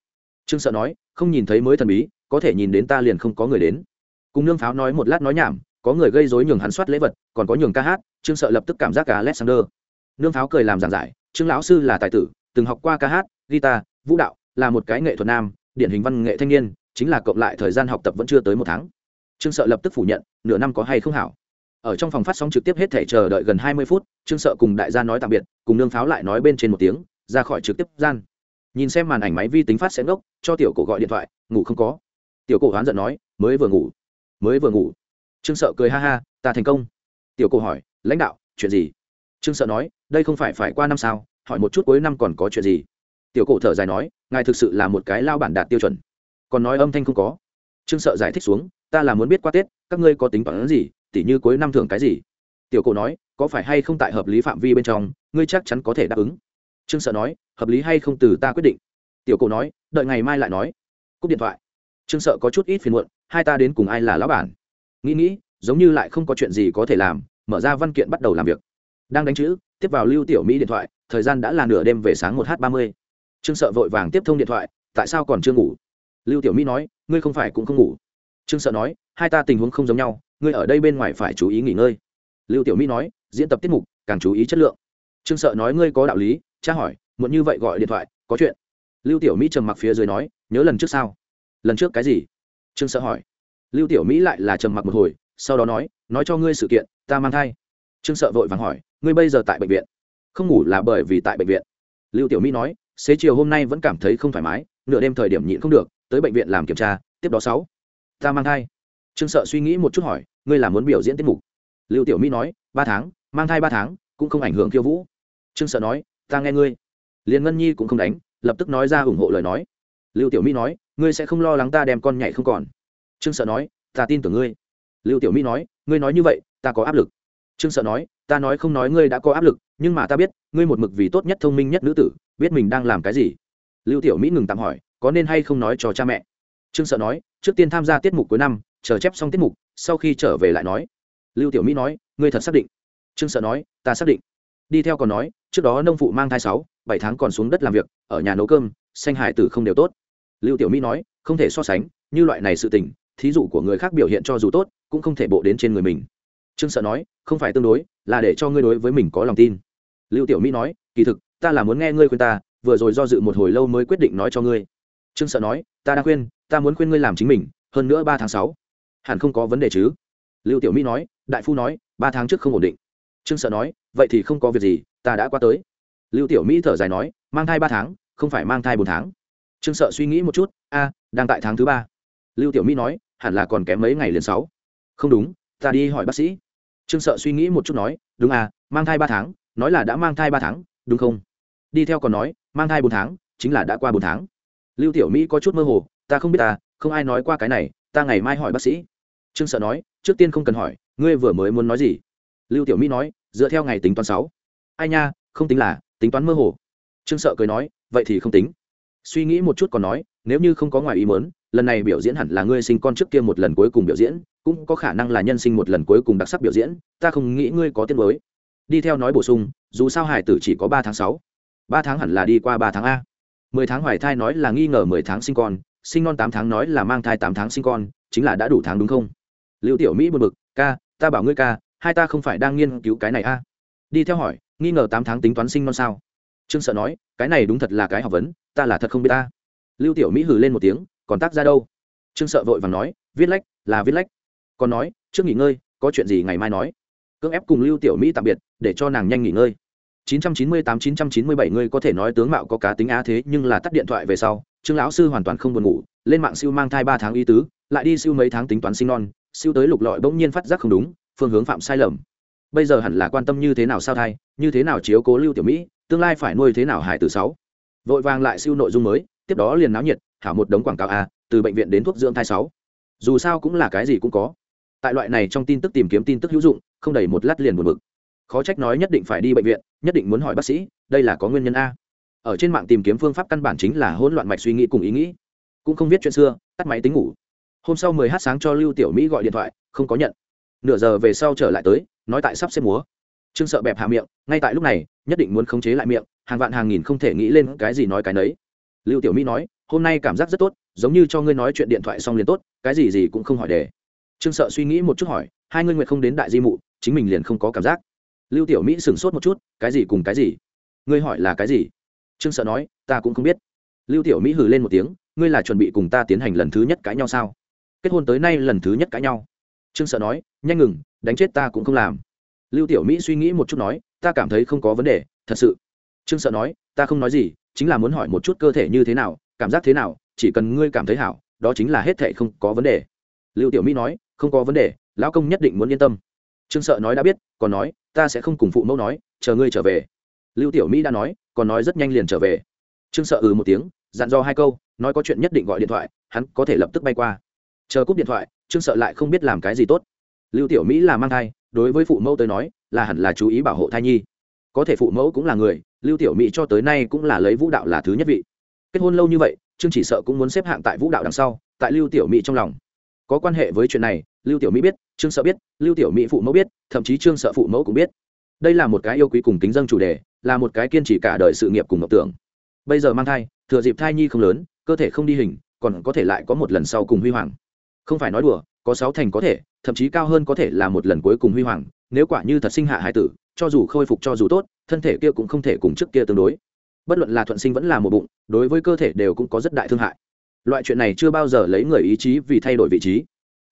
Trương sợ nói, không nhìn thấy mới thần bí, có thể nhìn đến ta liền không có người đến. Cùng nương pháo nói một lát nói nhảm, có người gây dối nhường hắn soát lễ vật, còn có nhường ca hát, trương sợ lập tức cảm giác cả alexander. Nương pháo cười làm giảng giải, trương lão sư là tài tử từng học qua ca hát, guitar, vũ đạo, là một cái nghệ thuật nam, điển hình văn nghệ thanh niên, chính là cộng lại thời gian học tập vẫn chưa tới một tháng. Trương sợ lập tức phủ nhận, nửa năm có hay không hảo. Ở trong phòng phát sóng trực tiếp hết thể chờ đợi gần hai mươi phút, trương sợ cùng đại gia nói tạm biệt, cùng nương pháo lại nói bên trên một tiếng, ra khỏi trực tiếp gian. Nhìn xem màn ảnh máy vi tính phát sẽ ngốc cho tiểu cổ gọi điện thoại, ngủ không có. Tiểu cổ hoán giận nói, mới vừa ngủ, mới vừa ngủ. Trương sợ cười ha ha, ta thành công. Tiểu cổ hỏi, lãnh đạo, chuyện gì? Trương sợ nói, đây không phải phải qua năm sao hỏi một chút cuối năm còn có chuyện gì? Tiểu cổ thở dài nói, ngài thực sự là một cái lao bản đạt tiêu chuẩn. Còn nói âm thanh không có. Trương sợ giải thích xuống, ta là muốn biết qua tết, các ngươi có tính toán gì, tỉ như cuối năm thưởng cái gì? Tiểu cổ nói, có phải hay không tại hợp lý phạm vi bên trong, ngươi chắc chắn có thể đáp ứng. Trương sợ nói, hợp lý hay không từ ta quyết định. Tiểu cổ nói, đợi ngày mai lại nói. Cúp điện thoại. Trương sợ có chút ít phiền muộn, hai ta đến cùng ai là lão bản? Nghĩ nghĩ, giống như lại không có chuyện gì có thể làm, mở ra văn kiện bắt đầu làm việc. Đang đánh chữ, tiếp vào lưu tiểu mỹ điện thoại thời gian đã là nửa đêm về sáng một h ba mươi. Trương sợ vội vàng tiếp thông điện thoại, tại sao còn chưa ngủ? Lưu tiểu mỹ nói, ngươi không phải cũng không ngủ. Trương sợ nói, hai ta tình huống không giống nhau, ngươi ở đây bên ngoài phải chú ý nghỉ ngơi. Lưu tiểu mỹ nói, diễn tập tiết mục, càng chú ý chất lượng. Trương sợ nói, ngươi có đạo lý cha hỏi, muộn như vậy gọi điện thoại, có chuyện. Lưu tiểu mỹ trầm mặc phía dưới nói, nhớ lần trước sao? Lần trước cái gì? Trương sợ hỏi. Lưu tiểu mỹ lại là trầm mặc một hồi, sau đó nói nói cho ngươi sự kiện, ta mang thai. Trương sợ vội vàng hỏi, ngươi bây giờ tại bệnh viện? Không ngủ là bởi vì tại bệnh viện. Lưu tiểu mỹ nói, xế chiều hôm nay vẫn cảm thấy không thoải mái, nửa đêm thời điểm nhịn không được, tới bệnh viện làm kiểm tra, tiếp đó sáu. Ta mang thai. Trương sợ suy nghĩ một chút hỏi, ngươi là muốn biểu diễn tiết mục? Lưu tiểu mỹ nói, ba tháng, mang thai ba tháng, cũng không ảnh hưởng khiêu vũ. Trương sợ nói, ta nghe ngươi. Liền ngân nhi cũng không đánh, lập tức nói ra ủng hộ lời nói. Lưu tiểu mỹ nói, ngươi sẽ không lo lắng ta đem con nhảy không còn. Trương sợ nói, ta tin tưởng ngươi. Lưu tiểu mỹ nói, ngươi nói như vậy, ta có áp lực trương sợ nói, ta nói không nói ngươi đã có áp lực, nhưng mà ta biết, ngươi một mực vì tốt nhất thông minh nhất nữ tử, biết mình đang làm cái gì. Lưu tiểu mỹ ngừng tạm hỏi, có nên hay không nói cho cha mẹ? Trương sợ nói, trước tiên tham gia tiết mục cuối năm, chờ chép xong tiết mục, sau khi trở về lại nói. Lưu tiểu mỹ nói, ngươi thật xác định? Trương sợ nói, ta xác định. Đi theo còn nói, trước đó nông phụ mang thai sáu, bảy tháng còn xuống đất làm việc, ở nhà nấu cơm, sanh hải tử không đều tốt. Lưu tiểu mỹ nói, không thể so sánh, như loại này sự tình, thí dụ của người khác biểu hiện cho dù tốt, cũng không thể bộ đến trên người mình trương sợ nói, không phải tương đối, là để cho ngươi đối với mình có lòng tin. Lưu tiểu mỹ nói, kỳ thực, ta là muốn nghe ngươi khuyên ta, vừa rồi do dự một hồi lâu mới quyết định nói cho ngươi. Trương sợ nói, ta đã khuyên, ta muốn khuyên ngươi làm chính mình, hơn nữa ba tháng sáu, hẳn không có vấn đề chứ. Lưu tiểu mỹ nói, đại phu nói, ba tháng trước không ổn định. Trương sợ nói, vậy thì không có việc gì, ta đã qua tới. Lưu tiểu mỹ thở dài nói, mang thai ba tháng, không phải mang thai bốn tháng. Trương sợ suy nghĩ một chút, a, đang tại tháng thứ ba. Lưu tiểu mỹ nói, hẳn là còn kém mấy ngày liền sáu. Không đúng, ta đi hỏi bác sĩ trương sợ suy nghĩ một chút nói, đúng à mang thai ba tháng, nói là đã mang thai ba tháng, đúng không? Đi theo còn nói, mang thai bốn tháng, chính là đã qua bốn tháng. Lưu tiểu mỹ có chút mơ hồ, ta không biết ta không ai nói qua cái này, ta ngày mai hỏi bác sĩ. Trương sợ nói, trước tiên không cần hỏi, ngươi vừa mới muốn nói gì? Lưu tiểu mỹ nói, dựa theo ngày tính toán sáu. Ai nha, không tính là, tính toán mơ hồ. Trương sợ cười nói, vậy thì không tính. Suy nghĩ một chút còn nói nếu như không có ngoài ý mớn lần này biểu diễn hẳn là ngươi sinh con trước kia một lần cuối cùng biểu diễn, cũng có khả năng là nhân sinh một lần cuối cùng đặc sắc biểu diễn, ta không nghĩ ngươi có tiết mới. Đi theo nói bổ sung, dù sao hải tử chỉ có ba tháng sáu, ba tháng hẳn là đi qua ba tháng a. Mười tháng hoài thai nói là nghi ngờ mười tháng sinh con, sinh non tám tháng nói là mang thai tám tháng sinh con, chính là đã đủ tháng đúng không? Lưu tiểu mỹ buồn bực, ca, ta bảo ngươi ca, hai ta không phải đang nghiên cứu cái này a. Đi theo hỏi, nghi ngờ tám tháng tính toán sinh non sao? Trương sợ nói, cái này đúng thật là cái học vấn, ta là thật không biết ta lưu tiểu mỹ hừ lên một tiếng, còn tác ra đâu? Trương sợ vội vàng nói, viết lách, là viết lách. Còn nói, trước nghỉ ngơi, có chuyện gì ngày mai nói. Cưỡng ép cùng lưu tiểu mỹ tạm biệt, để cho nàng nhanh nghỉ ngơi. 998-997 ngươi có thể nói tướng mạo có cá tính á thế, nhưng là tắt điện thoại về sau, trương lão sư hoàn toàn không buồn ngủ, lên mạng siêu mang thai ba tháng y tứ, lại đi siêu mấy tháng tính toán sinh non, siêu tới lục lọi bỗng nhiên phát giác không đúng, phương hướng phạm sai lầm. Bây giờ hẳn là quan tâm như thế nào sao thai, như thế nào chiếu cố lưu tiểu mỹ, tương lai phải nuôi thế nào hải tử sáu. Vội vàng lại siêu nội dung mới tiếp đó liền náo nhiệt, hảo một đống quảng cáo a từ bệnh viện đến thuốc dưỡng thai sáu. Dù sao cũng là cái gì cũng có. Tại loại này trong tin tức tìm kiếm tin tức hữu dụng, không đầy một lát liền buồn bực. Khó trách nói nhất định phải đi bệnh viện, nhất định muốn hỏi bác sĩ, đây là có nguyên nhân a. Ở trên mạng tìm kiếm phương pháp căn bản chính là hỗn loạn mạch suy nghĩ cùng ý nghĩ. Cũng không biết chuyện xưa, tắt máy tính ngủ. Hôm sau 10 h sáng cho lưu tiểu mỹ gọi điện thoại, không có nhận. Nửa giờ về sau trở lại tới, nói tại sắp xếp múa. Trương sợ bẹp hạ miệng, ngay tại lúc này, nhất định muốn khống chế lại miệng, hàng vạn hàng nghìn không thể nghĩ lên cái gì nói cái nấy lưu tiểu mỹ nói, hôm nay cảm giác rất tốt, giống như cho ngươi nói chuyện điện thoại xong liền tốt, cái gì gì cũng không hỏi đề trương sợ suy nghĩ một chút hỏi, hai ngươi nguyện không đến đại di mụ, chính mình liền không có cảm giác. Lưu tiểu mỹ sửng sốt một chút, cái gì cùng cái gì? Ngươi hỏi là cái gì? Trương sợ nói, ta cũng không biết. Lưu tiểu mỹ hừ lên một tiếng, ngươi là chuẩn bị cùng ta tiến hành lần thứ nhất cãi nhau sao? Kết hôn tới nay lần thứ nhất cãi nhau. Trương sợ nói, nhanh ngừng, đánh chết ta cũng không làm. Lưu tiểu mỹ suy nghĩ một chút nói, ta cảm thấy không có vấn đề, thật sự. Trương sợ nói, ta không nói gì chính là muốn hỏi một chút cơ thể như thế nào, cảm giác thế nào, chỉ cần ngươi cảm thấy hảo, đó chính là hết thệ không có vấn đề. Lưu tiểu mỹ nói, không có vấn đề, lão công nhất định muốn yên tâm. Trương sợ nói đã biết, còn nói, ta sẽ không cùng phụ mẫu nói, chờ ngươi trở về. Lưu tiểu mỹ đã nói, còn nói rất nhanh liền trở về. Trương sợ ừ một tiếng, dặn dò hai câu, nói có chuyện nhất định gọi điện thoại, hắn có thể lập tức bay qua. Chờ cúp điện thoại, trương sợ lại không biết làm cái gì tốt. Lưu tiểu mỹ là mang thai, đối với phụ mẫu tới nói, là hẳn là chú ý bảo hộ thai nhi. Có thể phụ mẫu cũng là người lưu tiểu mỹ cho tới nay cũng là lấy vũ đạo là thứ nhất vị. Kết hôn lâu như vậy, trương chỉ sợ cũng muốn xếp hạng tại vũ đạo đằng sau, tại lưu tiểu mỹ trong lòng. Có quan hệ với chuyện này, lưu tiểu mỹ biết, trương sợ biết, lưu tiểu mỹ phụ mẫu biết, thậm chí trương sợ phụ mẫu cũng biết. Đây là một cái yêu quý cùng kính dân chủ đề, là một cái kiên trì cả đời sự nghiệp cùng mộng tưởng. Bây giờ mang thai, thừa dịp thai nhi không lớn, cơ thể không đi hình, còn có thể lại có một lần sau cùng huy hoàng. Không phải nói đùa, có sáu thành có thể, thậm chí cao hơn có thể là một lần cuối cùng huy hoàng nếu quả như thật sinh hạ hải tử, cho dù khôi phục cho dù tốt, thân thể kia cũng không thể cùng trước kia tương đối. Bất luận là thuận sinh vẫn là một bụng, đối với cơ thể đều cũng có rất đại thương hại. Loại chuyện này chưa bao giờ lấy người ý chí vì thay đổi vị trí.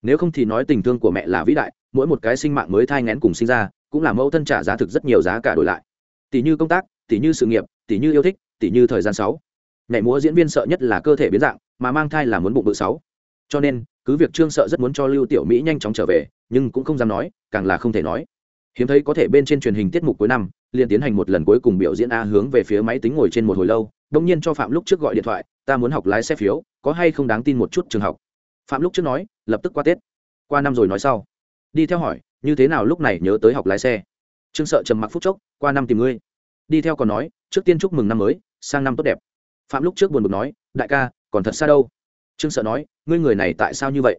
Nếu không thì nói tình thương của mẹ là vĩ đại, mỗi một cái sinh mạng mới thai ngén cùng sinh ra, cũng là mẫu thân trả giá thực rất nhiều giá cả đổi lại. Tỷ như công tác, tỷ như sự nghiệp, tỷ như yêu thích, tỷ như thời gian sáu. Nhảy múa diễn viên sợ nhất là cơ thể biến dạng, mà mang thai là muốn bụng bự sáu. Cho nên cứ việc trương sợ rất muốn cho lưu tiểu mỹ nhanh chóng trở về, nhưng cũng không dám nói, càng là không thể nói. Hiếm thấy có thể bên trên truyền hình tiết mục cuối năm, liền tiến hành một lần cuối cùng biểu diễn a hướng về phía máy tính ngồi trên một hồi lâu đông nhiên cho phạm lúc trước gọi điện thoại, ta muốn học lái xe phiếu, có hay không đáng tin một chút trường học? Phạm lúc trước nói, lập tức qua tết. Qua năm rồi nói sau. Đi theo hỏi, như thế nào lúc này nhớ tới học lái xe? Trương sợ trầm mặc phút chốc, qua năm tìm ngươi. Đi theo còn nói, trước tiên chúc mừng năm mới, sang năm tốt đẹp. Phạm lúc trước buồn bực nói, đại ca, còn thật xa đâu trương sợ nói, ngươi người này tại sao như vậy?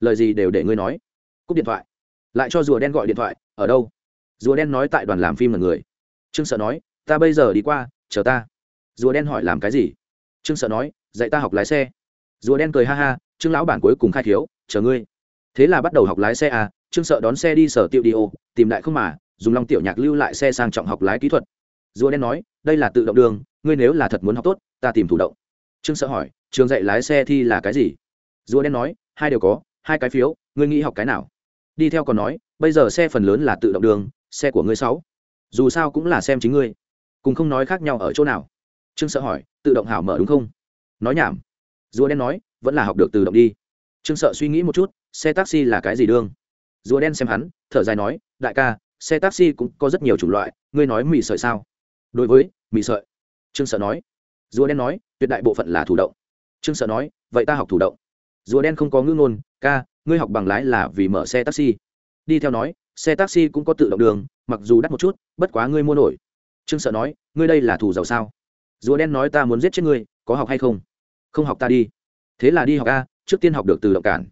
Lời gì đều để ngươi nói. Cúp điện thoại. Lại cho rùa đen gọi điện thoại, ở đâu? Rùa đen nói tại đoàn làm phim là người. Trương sợ nói, ta bây giờ đi qua, chờ ta. Rùa đen hỏi, làm cái gì? Trương sợ nói, dạy ta học lái xe. Rùa đen cười ha ha, trương lão bản cuối cùng khai thiếu, chờ ngươi. Thế là bắt đầu học lái xe à trương sợ đón xe đi sở tiệu đi ô, tìm đại không mà, dùng long tiểu nhạc lưu lại xe sang trọng học lái kỹ thuật. Rùa đen nói, đây là tự động đường, ngươi nếu là thật muốn học tốt, ta tìm thủ động. Trương sợ hỏi trường dạy lái xe thi là cái gì? Rùa đen nói, hai đều có, hai cái phiếu, ngươi nghĩ học cái nào? Đi theo còn nói, bây giờ xe phần lớn là tự động đường, xe của ngươi sáu. Dù sao cũng là xem chính ngươi. Cùng không nói khác nhau ở chỗ nào? Trương sợ hỏi, tự động hảo mở đúng không? Nói nhảm. Rùa đen nói, vẫn là học được tự động đi. Trương sợ suy nghĩ một chút, xe taxi là cái gì đương? Rùa đen xem hắn, thở dài nói, đại ca, xe taxi cũng có rất nhiều chủng loại, ngươi nói mì sợi sao? Đối với, mì sợi. Trương sợ nói. Rùa đen nói, tuyệt đại bộ phận là thủ động trương sợ nói, vậy ta học thủ động. Rùa đen không có ngữ ngôn, ca, ngươi học bằng lái là vì mở xe taxi. Đi theo nói, xe taxi cũng có tự động đường, mặc dù đắt một chút, bất quá ngươi mua nổi. Trương sợ nói, ngươi đây là thủ giàu sao? Rùa đen nói, ta muốn giết chết ngươi, có học hay không? Không học ta đi. Thế là đi học a, trước tiên học được từ động cản.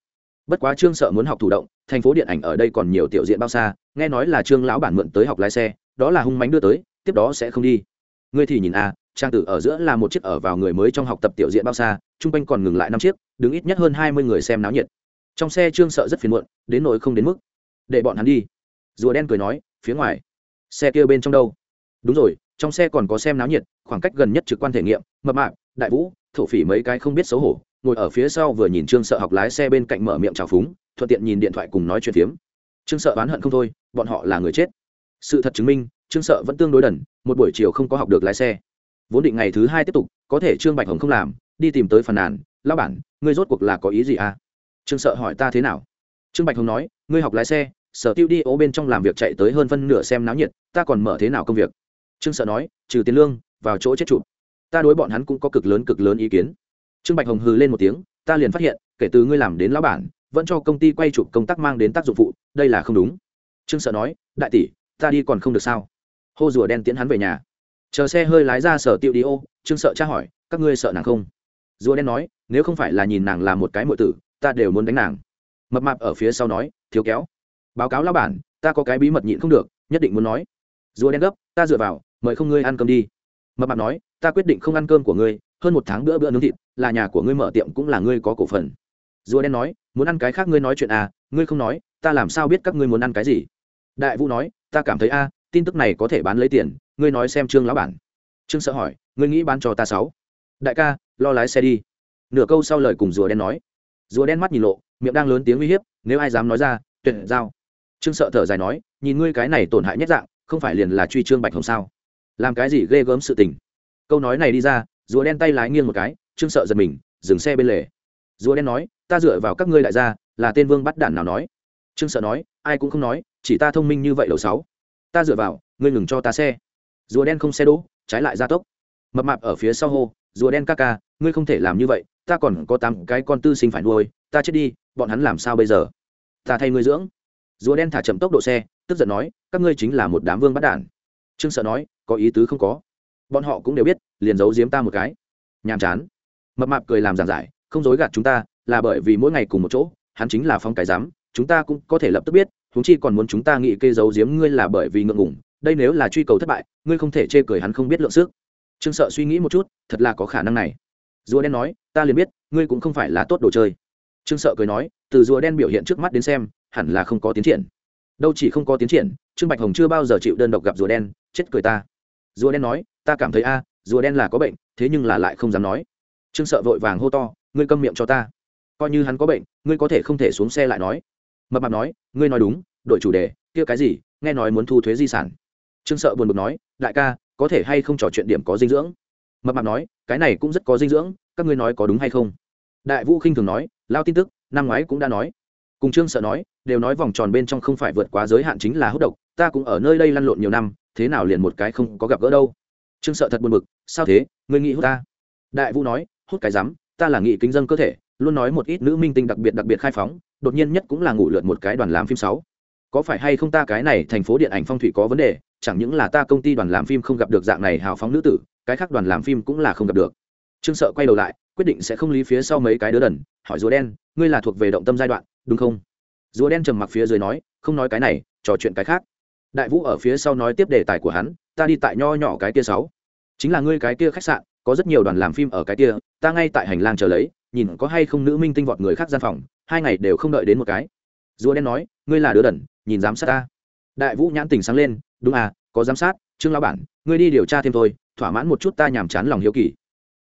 Bất quá trương sợ muốn học thủ động, thành phố điện ảnh ở đây còn nhiều tiểu diện bao xa, nghe nói là trương lão bản mượn tới học lái xe, đó là hung mánh đưa tới, tiếp đó sẽ không đi. Ngươi thì nhìn a, trang tử ở giữa là một chiếc ở vào người mới trong học tập tiểu diện bao xa chung quanh còn ngừng lại năm chiếc, đứng ít nhất hơn hai mươi người xem náo nhiệt. Trong xe trương sợ rất phiền muộn, đến nỗi không đến mức. Để bọn hắn đi. Rùa đen cười nói, phía ngoài. Xe kia bên trong đâu? Đúng rồi, trong xe còn có xem náo nhiệt, khoảng cách gần nhất trực quan thể nghiệm, mập mạp, đại vũ, thổ phỉ mấy cái không biết xấu hổ, ngồi ở phía sau vừa nhìn trương sợ học lái xe bên cạnh mở miệng trào phúng, thuận tiện nhìn điện thoại cùng nói chuyện phiếm. Trương sợ oán hận không thôi, bọn họ là người chết. Sự thật chứng minh, trương sợ vẫn tương đối đần, một buổi chiều không có học được lái xe. Vốn định ngày thứ hai tiếp tục, có thể trương bạch hồng không làm đi tìm tới phàn nàn lao bản, ngươi rốt cuộc là có ý gì à? Trương sợ hỏi ta thế nào? Trương bạch hồng nói, ngươi học lái xe, sở tiêu đi ô bên trong làm việc chạy tới hơn phân nửa xem náo nhiệt, ta còn mở thế nào công việc? Trương sợ nói, trừ tiền lương, vào chỗ chết chụp ta đối bọn hắn cũng có cực lớn cực lớn ý kiến. Trương bạch hồng hừ lên một tiếng, ta liền phát hiện, kể từ ngươi làm đến lão bản, vẫn cho công ty quay chụp công tác mang đến tác dụng phụ, đây là không đúng. Trương sợ nói, đại tỷ, ta đi còn không được sao? Hô rùa đen tiễn hắn về nhà. Chờ xe hơi lái ra sở tiêu đi ô, trương sợ tra hỏi, các ngươi sợ nàng không? Rùa đen nói, nếu không phải là nhìn nàng là một cái mọi tử, ta đều muốn đánh nàng. Mập mạp ở phía sau nói, thiếu kéo. Báo cáo lao bản, ta có cái bí mật nhịn không được, nhất định muốn nói. Rùa đen gấp, ta dựa vào, mời không ngươi ăn cơm đi. Mập mạp nói, ta quyết định không ăn cơm của ngươi, hơn một tháng bữa bữa nướng thịt, là nhà của ngươi mở tiệm cũng là ngươi có cổ phần. Rùa đen nói, muốn ăn cái khác ngươi nói chuyện à ngươi không nói, ta làm sao biết các ngươi muốn ăn cái gì? Đại vũ nói, ta cảm thấy a, tin tức này có thể bán lấy tiền, ngươi nói xem trương lão bản. Trương sợ hỏi, ngươi nghĩ bán cho ta sáu? Đại ca, lo lái xe đi. Nửa câu sau lời cùng rùa đen nói. Rùa đen mắt nhìn lộ, miệng đang lớn tiếng uy hiếp, nếu ai dám nói ra tuyệt giao. Trương sợ thở dài nói, nhìn ngươi cái này tổn hại nhất dạng, không phải liền là truy trương bạch hồng sao? Làm cái gì ghê gớm sự tình? Câu nói này đi ra, rùa đen tay lái nghiêng một cái, trương sợ giật mình, dừng xe bên lề. Rùa đen nói, ta dựa vào các ngươi đại gia, là tên vương bắt đản nào nói? Trương sợ nói, ai cũng không nói, chỉ ta thông minh như vậy đầu sáu. Ta dựa vào, ngươi ngừng cho ta xe. Rùa đen không xe đỗ, trái lại gia tốc. Mập mạp ở phía sau hô rùa đen ca ca, ngươi không thể làm như vậy, ta còn có tám cái con tư sinh phải nuôi, ta chết đi, bọn hắn làm sao bây giờ? Ta thay ngươi dưỡng. Rùa đen thả chậm tốc độ xe, tức giận nói, các ngươi chính là một đám vương bắt đản. Trương sợ nói, có ý tứ không có. Bọn họ cũng đều biết, liền giấu giếm ta một cái. Nhàm chán. Mập mạp cười làm giảng giải, không dối gạt chúng ta, là bởi vì mỗi ngày cùng một chỗ, hắn chính là phong cái dám chúng ta cũng có thể lập tức biết chúng chi còn muốn chúng ta nghĩ kê giấu giếm ngươi là bởi vì ngượng ngủng đây nếu là truy cầu thất bại, ngươi không thể chê cười hắn không biết lượng sức trương sợ suy nghĩ một chút, thật là có khả năng này. Rùa đen nói, ta liền biết, ngươi cũng không phải là tốt đồ chơi. Trương sợ cười nói, từ rùa đen biểu hiện trước mắt đến xem, hẳn là không có tiến triển. Đâu chỉ không có tiến triển, trương bạch hồng chưa bao giờ chịu đơn độc gặp rùa đen, chết cười ta. Rùa đen nói, ta cảm thấy a, rùa đen là có bệnh, thế nhưng là lại không dám nói. Trương sợ vội vàng hô to, ngươi câm miệng cho ta. Coi như hắn có bệnh, ngươi có thể không thể xuống xe lại nói. Mập mạp nói, ngươi nói đúng, đổi chủ đề, kia cái gì, nghe nói muốn thu thuế di sản. Trương sợ buồn bực nói, đại ca có thể hay không trò chuyện điểm có dinh dưỡng? Mập mạp nói, cái này cũng rất có dinh dưỡng, các ngươi nói có đúng hay không? Đại vũ khinh thường nói, lao tin tức, năm ngoái cũng đã nói. Cùng trương sợ nói, đều nói vòng tròn bên trong không phải vượt quá giới hạn chính là hút độc, ta cũng ở nơi đây lăn lộn nhiều năm, thế nào liền một cái không có gặp gỡ đâu? Trương sợ thật buồn bực, sao thế, ngươi nghĩ hút ta? Đại vũ nói, hút cái rắm, ta là nghị kính dân cơ thể, luôn nói một ít nữ minh tinh đặc biệt đặc biệt khai phóng, đột nhiên nhất cũng là ngủ lượn một cái đoàn làm phim sáu có phải hay không ta cái này thành phố điện ảnh phong thủy có vấn đề, chẳng những là ta công ty đoàn làm phim không gặp được dạng này hào phóng nữ tử, cái khác đoàn làm phim cũng là không gặp được. Trương sợ quay đầu lại, quyết định sẽ không lý phía sau mấy cái đứa đần, hỏi rùa đen, ngươi là thuộc về động tâm giai đoạn, đúng không? Rùa đen trầm mặc phía dưới nói, không nói cái này, trò chuyện cái khác. Đại vũ ở phía sau nói tiếp đề tài của hắn, ta đi tại nho nhỏ cái kia sáu. Chính là ngươi cái kia khách sạn, có rất nhiều đoàn làm phim ở cái kia, ta ngay tại hành lang chờ lấy, nhìn có hay không nữ minh tinh vọt người khác gian phòng, hai ngày đều không đợi đến một cái. Rùa đen nói, ngươi là đứa đần nhìn giám sát ta. Đại vũ nhãn tình sáng lên, đúng à có giám sát, trương lao bản, ngươi đi điều tra thêm thôi, thỏa mãn một chút ta nhàm chán lòng hiếu kỳ.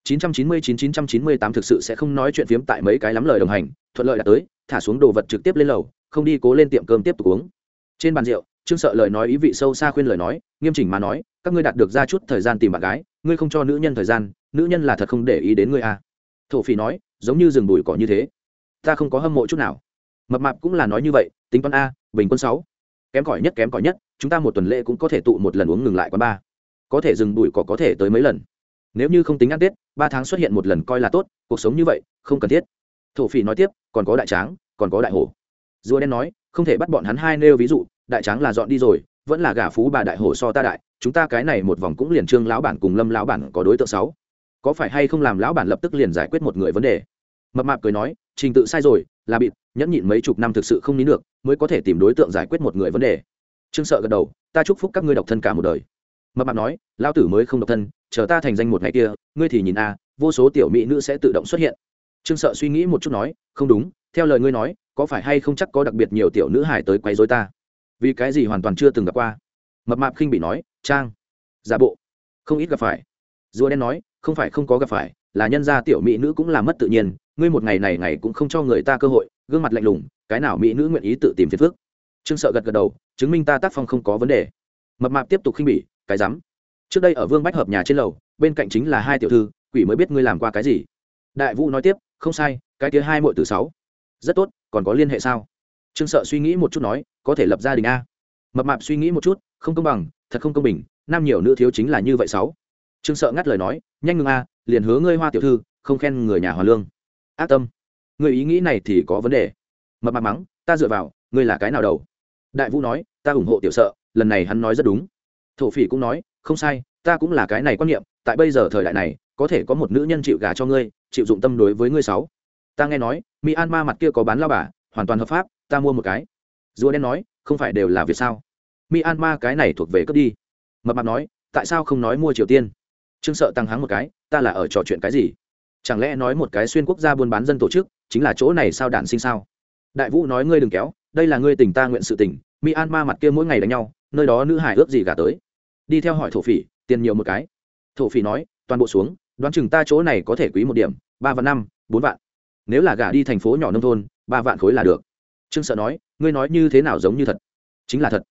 999-998 thực sự sẽ không nói chuyện phiếm tại mấy cái lắm lời đồng hành, thuận lợi đã tới, thả xuống đồ vật trực tiếp lên lầu, không đi cố lên tiệm cơm tiếp tục uống. Trên bàn rượu, trương sợ lời nói ý vị sâu xa khuyên lời nói, nghiêm chỉnh mà nói, các ngươi đạt được ra chút thời gian tìm bạn gái, ngươi không cho nữ nhân thời gian, nữ nhân là thật không để ý đến ngươi à. thổ phỉ nói, giống như rừng bụi cỏ như thế. Ta không có hâm mộ chút nào. Mập mạp cũng là nói như vậy, tính toán a bình quân sáu. Kém cỏi nhất, kém cỏi nhất, chúng ta một tuần lễ cũng có thể tụ một lần uống ngừng lại quán ba. Có thể dừng bụi cỏ có thể tới mấy lần. Nếu như không tính ăn tết, ba tháng xuất hiện một lần coi là tốt, cuộc sống như vậy, không cần thiết. Thổ phỉ nói tiếp, còn có đại tráng, còn có đại hổ. Rùa đen nói, không thể bắt bọn hắn hai nêu ví dụ, đại tráng là dọn đi rồi, vẫn là gà phú bà đại hổ so ta đại, chúng ta cái này một vòng cũng liền trương lão bản cùng lâm lão bản có đối tượng sáu. Có phải hay không làm lão bản lập tức liền giải quyết một người vấn đề? Mập mạp cười nói, trình tự sai rồi là bịt, nhẫn nhịn mấy chục năm thực sự không nín được, mới có thể tìm đối tượng giải quyết một người vấn đề. Trương sợ gật đầu, ta chúc phúc các ngươi độc thân cả một đời. Mập mạp nói lao tử mới không độc thân, chờ ta thành danh một ngày kia, ngươi thì nhìn a, vô số tiểu mỹ nữ sẽ tự động xuất hiện. Trương sợ suy nghĩ một chút nói, không đúng, theo lời ngươi nói, có phải hay không chắc có đặc biệt nhiều tiểu nữ hải tới quấy dối ta? Vì cái gì hoàn toàn chưa từng gặp qua? Mập mạp khinh bị nói, trang, giả bộ, không ít gặp phải. Rùa đen nói, không phải không có gặp phải, là nhân gia tiểu mỹ nữ cũng là mất tự nhiên ngươi một ngày này ngày cũng không cho người ta cơ hội, gương mặt lạnh lùng, cái nào mỹ nữ nguyện ý tự tìm phiền phước trương sợ gật gật đầu, chứng minh ta tác phong không có vấn đề. Mập mạp tiếp tục khinh bỉ, cái rắm. Trước đây ở vương bách hợp nhà trên lầu, bên cạnh chính là hai tiểu thư, quỷ mới biết ngươi làm qua cái gì. Đại vũ nói tiếp, không sai, cái kia hai muội từ sáu. Rất tốt, còn có liên hệ sao? Trương sợ suy nghĩ một chút nói, có thể lập gia đình a. Mập mạp suy nghĩ một chút, không công bằng, thật không công bình, nam nhiều nữ thiếu chính là như vậy sáu. Trương sợ ngắt lời nói, nhanh ngừng a, liền hứa ngươi hoa tiểu thư, không khen người nhà hòa lương ác tâm. Người ý nghĩ này thì có vấn đề. Mập mạp mắng, ta dựa vào, ngươi là cái nào đầu? Đại vũ nói, ta ủng hộ tiểu sợ, lần này hắn nói rất đúng. Thổ phỉ cũng nói, không sai, ta cũng là cái này quan niệm, tại bây giờ thời đại này, có thể có một nữ nhân chịu gà cho ngươi, chịu dụng tâm đối với ngươi sáu. Ta nghe nói myanmar mặt kia có bán lao bà, hoàn toàn hợp pháp, ta mua một cái. Rùa đen nói, không phải đều là việc sao? Myanmar cái này thuộc về cướp đi. Mập mạp nói, tại sao không nói mua triều tiên? Trương sợ tăng háng một cái, ta là ở trò chuyện cái gì? Chẳng lẽ nói một cái xuyên quốc gia buôn bán dân tổ chức, chính là chỗ này sao đản sinh sao? Đại vũ nói ngươi đừng kéo, đây là ngươi tình ta nguyện sự tình, myanmar mặt kia mỗi ngày đánh nhau, nơi đó nữ hải ước gì gả tới. Đi theo hỏi thổ phỉ, tiền nhiều một cái. Thổ phỉ nói, toàn bộ xuống, đoán chừng ta chỗ này có thể quý một điểm, ba vạn năm, bốn vạn. Nếu là gả đi thành phố nhỏ nông thôn, ba vạn khối là được. Trương sợ nói, ngươi nói như thế nào giống như thật? Chính là thật.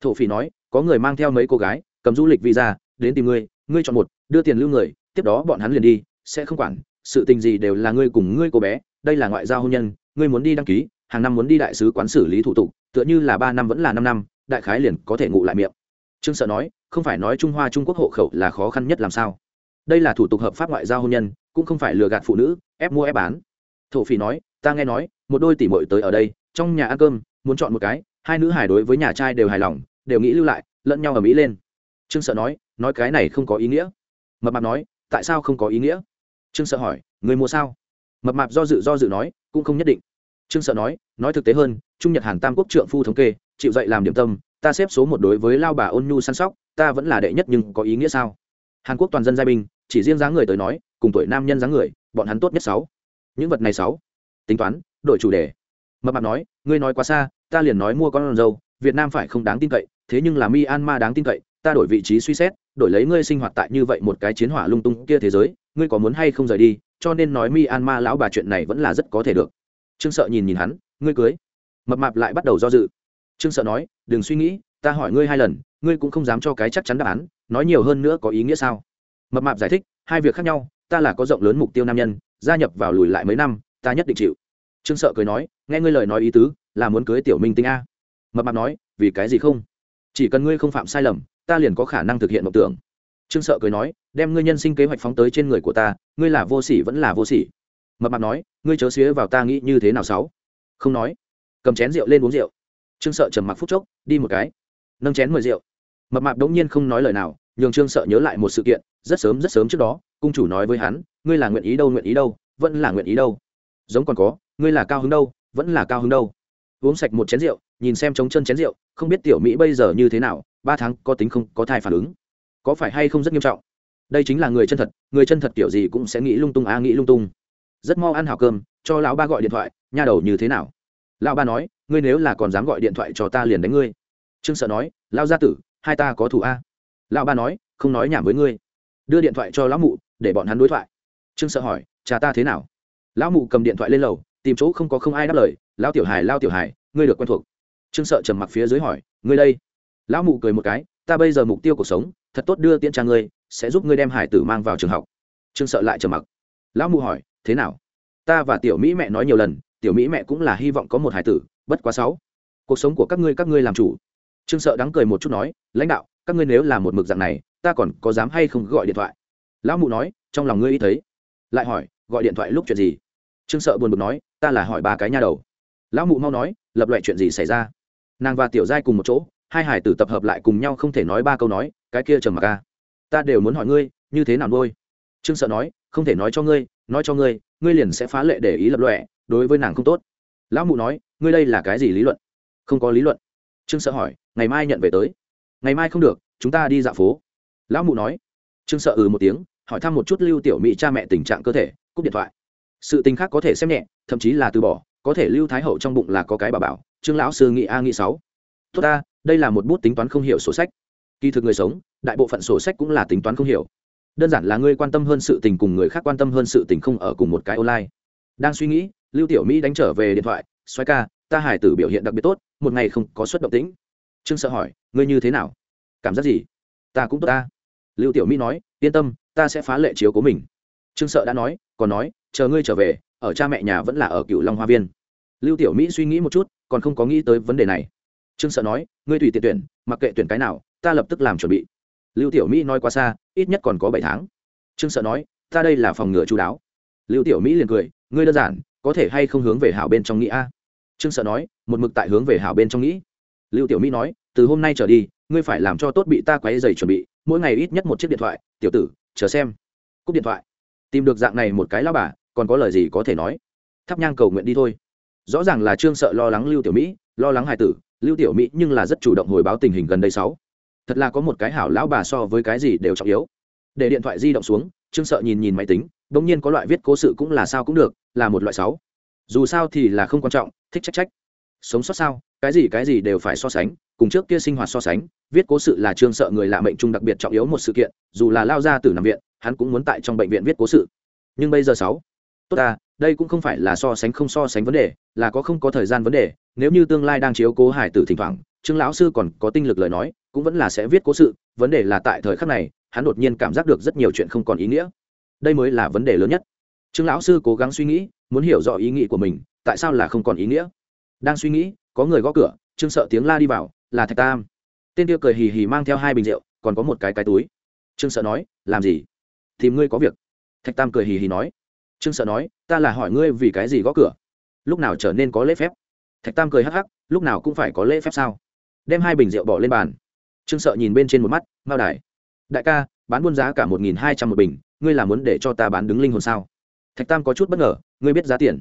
Thổ phỉ nói, có người mang theo mấy cô gái, cầm du lịch visa, đến tìm ngươi ngươi chọn một, đưa tiền lưu người, tiếp đó bọn hắn liền đi, sẽ không quản sự tình gì đều là ngươi cùng ngươi cô bé, đây là ngoại giao hôn nhân, ngươi muốn đi đăng ký, hàng năm muốn đi đại sứ quán xử lý thủ tục, tựa như là ba năm vẫn là năm năm, đại khái liền có thể ngụ lại miệng. Trương sợ nói, không phải nói trung hoa trung quốc hộ khẩu là khó khăn nhất làm sao? Đây là thủ tục hợp pháp ngoại giao hôn nhân, cũng không phải lừa gạt phụ nữ, ép mua ép bán. Thổ phỉ nói, ta nghe nói, một đôi tỷ muội tới ở đây, trong nhà ăn cơm, muốn chọn một cái, hai nữ hài đối với nhà trai đều hài lòng, đều nghĩ lưu lại, lẫn nhau ở mỹ lên. Trương sợ nói nói cái này không có ý nghĩa. Mập mạp nói, tại sao không có ý nghĩa? Trương sợ hỏi, người mua sao? Mập mạp do dự do dự nói, cũng không nhất định. Trương sợ nói nói thực tế hơn, trung nhật hàn tam quốc trượng phu thống kê, chịu dậy làm điểm tâm, ta xếp số một đối với lao bà ôn nhu săn sóc, ta vẫn là đệ nhất nhưng có ý nghĩa sao? Hàn quốc toàn dân giai binh, chỉ riêng dáng người tới nói, cùng tuổi nam nhân dáng người, bọn hắn tốt nhất sáu. Những vật này sáu. Tính toán, đổi chủ đề. Mập mạp nói, ngươi nói quá xa, ta liền nói mua con râu việt nam phải không đáng tin cậy, thế nhưng là myanmar đáng tin cậy, ta đổi vị trí suy xét, đổi lấy ngươi sinh hoạt tại như vậy một cái chiến hỏa lung tung kia thế giới ngươi có muốn hay không rời đi, cho nên nói myanmar lão bà chuyện này vẫn là rất có thể được. Trương sợ nhìn nhìn hắn, ngươi cưới. Mập mạp lại bắt đầu do dự. Trương sợ nói, đừng suy nghĩ, ta hỏi ngươi hai lần, ngươi cũng không dám cho cái chắc chắn đáp án, nói nhiều hơn nữa có ý nghĩa sao? Mập mạp giải thích, hai việc khác nhau, ta là có rộng lớn mục tiêu nam nhân, gia nhập vào lùi lại mấy năm, ta nhất định chịu. Trương sợ cười nói, nghe ngươi lời nói ý tứ, là muốn cưới tiểu minh tinh a. Mập mạp nói, vì cái gì không? Chỉ cần ngươi không phạm sai lầm, ta liền có khả năng thực hiện mộng tưởng trương sợ cười nói, đem ngươi nhân sinh kế hoạch phóng tới trên người của ta, ngươi là vô sỉ vẫn là vô sỉ. Mập mạp nói, ngươi chớ xía vào ta nghĩ như thế nào sáu? Không nói, cầm chén rượu lên uống rượu. Trương sợ trầm mặc phút chốc, đi một cái. Nâng chén mời rượu. Mập mạp đống nhiên không nói lời nào, nhường trương sợ nhớ lại một sự kiện, rất sớm rất sớm trước đó, cung chủ nói với hắn, ngươi là nguyện ý đâu, nguyện ý đâu, vẫn là nguyện ý đâu. Giống còn có, ngươi là cao hứng đâu, vẫn là cao hứng đâu. Uống sạch một chén rượu, nhìn xem trống chân chén rượu, không biết tiểu mỹ bây giờ như thế nào, ba tháng có tính không có thai phản ứng có phải hay không rất nghiêm trọng? Đây chính là người chân thật, người chân thật kiểu gì cũng sẽ nghĩ lung tung a nghĩ lung tung. Rất mau ăn hảo cơm, cho lão ba gọi điện thoại, nha đầu như thế nào? Lão ba nói, ngươi nếu là còn dám gọi điện thoại cho ta liền đánh ngươi. Trương sợ nói lao gia tử, hai ta có thủ a. Lão ba nói, không nói nhảm với ngươi. Đưa điện thoại cho lão mụ, để bọn hắn đối thoại. Trương sợ hỏi, cha ta thế nào? Lão mụ cầm điện thoại lên lầu, tìm chỗ không có không ai đáp lời. Lao tiểu hài lao tiểu hài, ngươi được quen thuộc. Trương sợ trầm mặc phía dưới hỏi, ngươi đây? Lão mụ cười một cái, ta bây giờ mục tiêu cuộc sống thật tốt đưa tiễn cha ngươi, sẽ giúp ngươi đem hải tử mang vào trường học. Trương sợ lại trầm mặc. Lão mụ hỏi, thế nào? Ta và tiểu mỹ mẹ nói nhiều lần, tiểu mỹ mẹ cũng là hy vọng có một hải tử, bất quá sáu. Cuộc sống của các ngươi các ngươi làm chủ. Trương sợ đắng cười một chút nói, lãnh đạo, các ngươi nếu là một mực dạng này, ta còn có dám hay không gọi điện thoại? Lão mụ nói, trong lòng ngươi ý thấy. Lại hỏi, gọi điện thoại lúc chuyện gì? Trương sợ buồn bực nói, ta là hỏi ba cái nha đầu. Lão mụ mau nói, lập loại chuyện gì xảy ra? Nàng và tiểu giai cùng một chỗ hai hải tử tập hợp lại cùng nhau không thể nói ba câu nói, cái kia trầm mặc ca ta đều muốn hỏi ngươi, như thế nào nuôi? Trương sợ nói, không thể nói cho ngươi, nói cho ngươi ngươi liền sẽ phá lệ để ý lập lọe đối với nàng không tốt. Lão mụ nói, ngươi đây là cái gì lý luận? Không có lý luận. Trương sợ hỏi, ngày mai nhận về tới. Ngày mai không được, chúng ta đi dạo phố. Lão mụ nói. Trương sợ ừ một tiếng, hỏi thăm một chút lưu tiểu mỹ cha mẹ tình trạng cơ thể, cúp điện thoại. Sự tình khác có thể xem nhẹ, thậm chí là từ bỏ, có thể lưu thái hậu trong bụng là có cái bà bảo, trương lão sư nghị a nghị sáu. Tốt ta đây là một bút tính toán không hiểu sổ sách. Kỳ thực người sống, đại bộ phận sổ sách cũng là tính toán không hiểu. Đơn giản là ngươi quan tâm hơn sự tình cùng người khác quan tâm hơn sự tình không ở cùng một cái online. Đang suy nghĩ, lưu tiểu mỹ đánh trở về điện thoại xoay ca, ta hải tử biểu hiện đặc biệt tốt, một ngày không có suất động tĩnh. Trương sợ hỏi, ngươi như thế nào? Cảm giác gì? Ta cũng tốt ta. Lưu tiểu mỹ nói, yên tâm, ta sẽ phá lệ chiếu của mình. Trương sợ đã nói, còn nói, chờ ngươi trở về, ở cha mẹ nhà vẫn là ở cựu long hoa viên. Lưu tiểu mỹ suy nghĩ một chút, còn không có nghĩ tới vấn đề này trương sợ nói, ngươi tùy tiện tuyển, mặc kệ tuyển cái nào, ta lập tức làm chuẩn bị. Lưu tiểu mỹ nói quá xa, ít nhất còn có bảy tháng. Trương sợ nói, ta đây là phòng ngừa chú đáo. Lưu tiểu mỹ liền cười, ngươi đơn giản, có thể hay không hướng về hảo bên trong nghĩ a? Trương sợ nói, một mực tại hướng về hảo bên trong nghĩ. Lưu tiểu mỹ nói, từ hôm nay trở đi, ngươi phải làm cho tốt bị ta quấy dày chuẩn bị, mỗi ngày ít nhất một chiếc điện thoại, tiểu tử, chờ xem. Cúp điện thoại. Tìm được dạng này một cái lao bà, còn có lời gì có thể nói? Thắp nhang cầu nguyện đi thôi. Rõ ràng là trương sợ lo lắng lưu tiểu mỹ, lo lắng hài tử lưu tiểu mỹ nhưng là rất chủ động hồi báo tình hình gần đây sáu. Thật là có một cái hảo lão bà so với cái gì đều trọng yếu. Để điện thoại di động xuống, trương sợ nhìn nhìn máy tính đ ỗ n g nhiên có loại viết cố sự cũng là sao cũng được, là một loại sáu. Dù sao thì là không quan trọng, thích trách trách. Sống sót sao, cái gì cái gì đều phải so sánh, cùng trước kia sinh hoạt so sánh, viết cố sự là trương sợ người lạ mệnh trung đặc biệt trọng yếu một sự kiện, dù là lao ra từ nằm viện, hắn cũng muốn tại trong bệnh viện viết cố sự. Nhưng bây giờ sáu, tốt ta, đây cũng không phải là so sánh không so sánh vấn đề, là có không có thời gian vấn đề nếu như tương lai đang chiếu cố hải tử thỉnh thoảng, trương lão sư còn có tinh lực lời nói, cũng vẫn là sẽ viết cố sự, vấn đề là tại thời khắc này, hắn đột nhiên cảm giác được rất nhiều chuyện không còn ý nghĩa. Đây mới là vấn đề lớn nhất. Trương lão sư cố gắng suy nghĩ, muốn hiểu rõ ý nghĩ của mình, tại sao là không còn ý nghĩa. Đang suy nghĩ, có người gõ cửa, trương sợ tiếng la đi vào, là thạch tam. Tên kia cười hì hì mang theo hai bình rượu, còn có một cái cái túi. Trương sợ nói, làm gì? Tìm ngươi có việc. Thạch tam cười hì hì nói, trương sợ nói, ta là hỏi ngươi vì cái gì gõ cửa? Lúc nào trở nên có lễ phép? Thạch tam cười hắc hắc, lúc nào cũng phải có lễ phép sao? Đem hai bình rượu bỏ lên bàn. Trương sợ nhìn bên trên một mắt, mao đài, đại ca, bán buôn giá cả một nghìn hai trăm một bình, ngươi là muốn để cho ta bán đứng linh hồn sao? Thạch tam có chút bất ngờ, ngươi biết giá tiền?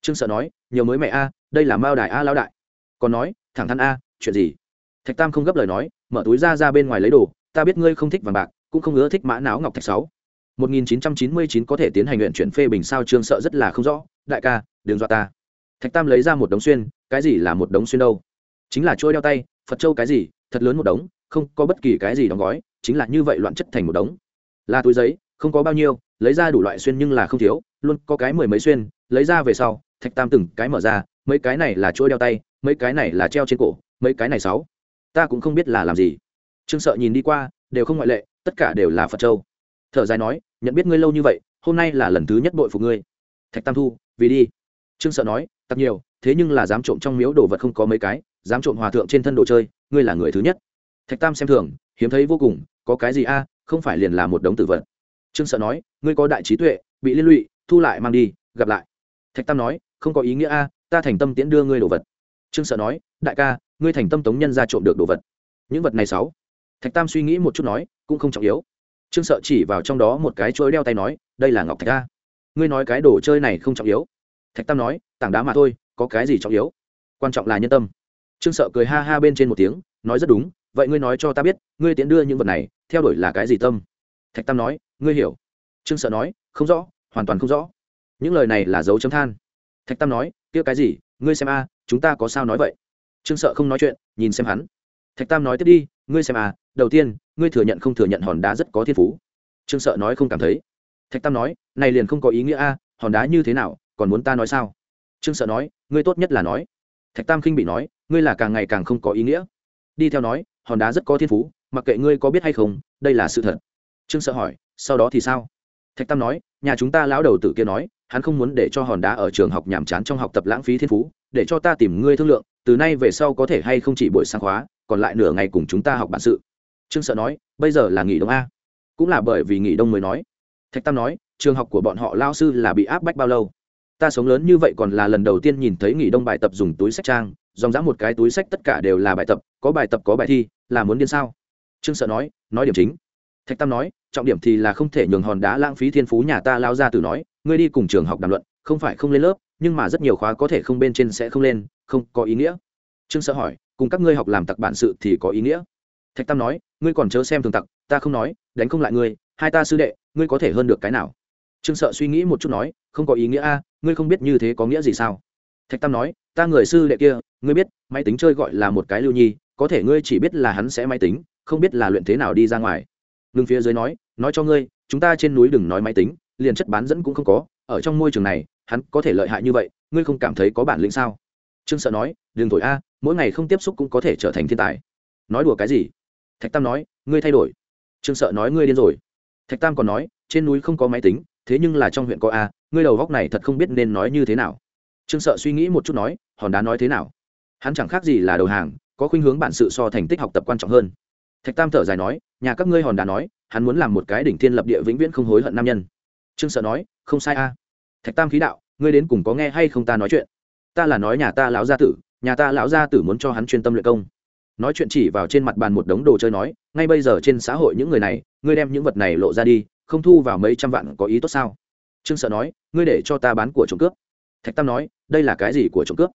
Trương sợ nói, nhiều mới mẹ a, đây là mao đài a lão đại. Còn nói, thẳng thắn a, chuyện gì? Thạch tam không gấp lời nói, mở túi ra ra bên ngoài lấy đồ, ta biết ngươi không thích vàng bạc, cũng không ưa thích mã não ngọc thạch sáu. 1999 có thể tiến hành luyện chuyển phê bình sao trương sợ rất là không rõ, đại ca, đừng dọa ta thạch tam lấy ra một đống xuyên, cái gì là một đống xuyên đâu? Chính là trôi đeo tay, phật châu cái gì, thật lớn một đống, không có bất kỳ cái gì đóng gói, chính là như vậy loạn chất thành một đống. Là túi giấy, không có bao nhiêu, lấy ra đủ loại xuyên nhưng là không thiếu, luôn có cái mười mấy xuyên, lấy ra về sau, thạch tam từng cái mở ra, mấy cái này là chuỗi đeo tay, mấy cái này là treo trên cổ, mấy cái này sáu. Ta cũng không biết là làm gì. Trương sợ nhìn đi qua, đều không ngoại lệ, tất cả đều là phật châu. Thở dài nói, nhận biết ngươi lâu như vậy, hôm nay là lần thứ nhất bội phục ngươi. Thạch tam thu, vì đi. Trương sợ nói tặc nhiều, thế nhưng là dám trộm trong miếu đồ vật không có mấy cái, dám trộm hòa thượng trên thân đồ chơi, ngươi là người thứ nhất. Thạch tam xem thường, hiếm thấy vô cùng, có cái gì a, không phải liền là một đống tử vật. Trương sợ nói, ngươi có đại trí tuệ, bị liên lụy, thu lại mang đi, gặp lại. Thạch tam nói, không có ý nghĩa a, ta thành tâm tiễn đưa ngươi đồ vật. Trương sợ nói, đại ca, ngươi thành tâm tống nhân ra trộm được đồ vật. Những vật này sáu. Thạch tam suy nghĩ một chút nói, cũng không trọng yếu. Trương sợ chỉ vào trong đó một cái chuỗi đeo tay nói, đây là ngọc thạch ca ngươi nói cái đồ chơi này không trọng yếu thạch tam nói, tảng đá mà thôi, có cái gì trọng yếu? Quan trọng là nhân tâm. Trương sợ cười ha ha bên trên một tiếng, nói rất đúng, vậy ngươi nói cho ta biết, ngươi tiễn đưa những vật này, theo đuổi là cái gì tâm? Thạch tam nói, ngươi hiểu. Trương sợ nói, không rõ, hoàn toàn không rõ. Những lời này là dấu chấm than. Thạch tam nói, kia cái gì, ngươi xem a, chúng ta có sao nói vậy? Trương sợ không nói chuyện, nhìn xem hắn. Thạch tam nói tiếp đi, ngươi xem a, đầu tiên, ngươi thừa nhận không thừa nhận hòn đá rất có thiên phú. Trương sợ nói không cảm thấy. Thạch tam nói, này liền không có ý nghĩa a, hòn đá như thế nào còn muốn ta nói sao? Trương sợ nói, ngươi tốt nhất là nói. Thạch tam khinh bị nói, ngươi là càng ngày càng không có ý nghĩa. Đi theo nói, hòn đá rất có thiên phú, mặc kệ ngươi có biết hay không, đây là sự thật. Trương sợ hỏi, sau đó thì sao? Thạch tam nói, nhà chúng ta lão đầu tử kia nói, hắn không muốn để cho hòn đá ở trường học nhàm chán trong học tập lãng phí thiên phú, để cho ta tìm ngươi thương lượng, từ nay về sau có thể hay không chỉ buổi sáng khóa, còn lại nửa ngày cùng chúng ta học bản sự. Trương sợ nói, bây giờ là nghỉ đông a. Cũng là bởi vì nghỉ đông mới nói. Thạch tam nói, trường học của bọn họ lao sư là bị áp bách bao lâu? Ta sống lớn như vậy còn là lần đầu tiên nhìn thấy nghỉ đông bài tập dùng túi sách trang, dòng dã một cái túi sách tất cả đều là bài tập, có bài tập có bài thi, là muốn điên sao? Trương sợ nói nói điểm chính. Thạch tam nói, trọng điểm thì là không thể nhường hòn đá lãng phí thiên phú nhà ta lao ra từ nói, ngươi đi cùng trường học đàm luận, không phải không lên lớp, nhưng mà rất nhiều khóa có thể không bên trên sẽ không lên, không có ý nghĩa. Trương sợ hỏi, cùng các ngươi học làm tặc bản sự thì có ý nghĩa? Thạch tam nói, ngươi còn chớ xem thường tặc, ta không nói, đánh không lại ngươi, hai ta sư đệ, ngươi có thể hơn được cái nào? Trương sợ suy nghĩ một chút nói, không có ý nghĩa a, ngươi không biết như thế có nghĩa gì sao? Thạch tam nói, ta người sư đệ kia, ngươi biết, máy tính chơi gọi là một cái lưu nhi, có thể ngươi chỉ biết là hắn sẽ máy tính, không biết là luyện thế nào đi ra ngoài. Ngưng phía dưới nói nói cho ngươi, chúng ta trên núi đừng nói máy tính, liền chất bán dẫn cũng không có, ở trong môi trường này, hắn có thể lợi hại như vậy, ngươi không cảm thấy có bản lĩnh sao? Trương sợ nói, đừng thổi a, mỗi ngày không tiếp xúc cũng có thể trở thành thiên tài. Nói đùa cái gì? Thạch tam nói, ngươi thay đổi. Trương sợ nói, ngươi điên rồi. Thạch tam còn nói, trên núi không có máy tính thế nhưng là trong huyện có a, ngươi đầu góc này thật không biết nên nói như thế nào. Trương sợ suy nghĩ một chút nói, hòn đá nói thế nào? Hắn chẳng khác gì là đầu hàng, có khuynh hướng bản sự so thành tích học tập quan trọng hơn. Thạch tam thở dài nói, nhà các ngươi hòn đá nói, hắn muốn làm một cái đỉnh thiên lập địa vĩnh viễn không hối hận nam nhân. Trương sợ nói, không sai a. Thạch tam khí đạo, ngươi đến cùng có nghe hay không ta nói chuyện? Ta là nói nhà ta lão gia tử, nhà ta lão gia tử muốn cho hắn chuyên tâm luyện công. Nói chuyện chỉ vào trên mặt bàn một đống đồ chơi nói, ngay bây giờ trên xã hội những người này, ngươi đem những vật này lộ ra đi không thu vào mấy trăm vạn có ý tốt sao? Trương sợ nói, ngươi để cho ta bán của trộm cướp. Thạch tam nói, đây là cái gì của trộm cướp?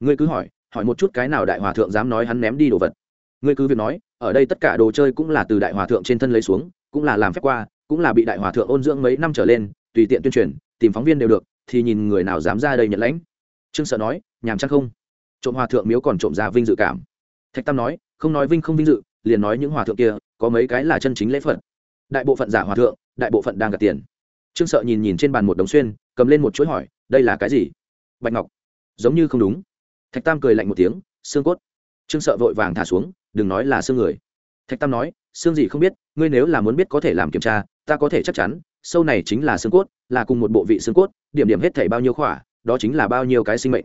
Ngươi cứ hỏi hỏi một chút cái nào đại hòa thượng dám nói hắn ném đi đồ vật. Ngươi cứ việc nói, ở đây tất cả đồ chơi cũng là từ đại hòa thượng trên thân lấy xuống, cũng là làm phép qua, cũng là bị đại hòa thượng ôn dưỡng mấy năm trở lên, tùy tiện tuyên truyền, tìm phóng viên đều được, thì nhìn người nào dám ra đây nhận lãnh. Trương sợ nói, nhàm chắc không? Trộm hòa thượng miếu còn trộm ra vinh dự cảm. Thạch tam nói, không nói vinh không vinh dự, liền nói những hòa thượng kia, có mấy cái là chân chính lễ phận đại bộ phận giả hòa thượng đại bộ phận đang gạt tiền. Trương sợ nhìn nhìn trên bàn một đồng xuyên, cầm lên một chuỗi hỏi, đây là cái gì? Bạch ngọc. Giống như không đúng. Thạch tam cười lạnh một tiếng, xương cốt. Trương sợ vội vàng thả xuống, đừng nói là xương người. Thạch tam nói, xương gì không biết, ngươi nếu là muốn biết có thể làm kiểm tra, ta có thể chắc chắn, sâu này chính là xương cốt, là cùng một bộ vị xương cốt, điểm điểm hết thảy bao nhiêu khỏa, đó chính là bao nhiêu cái sinh mệnh.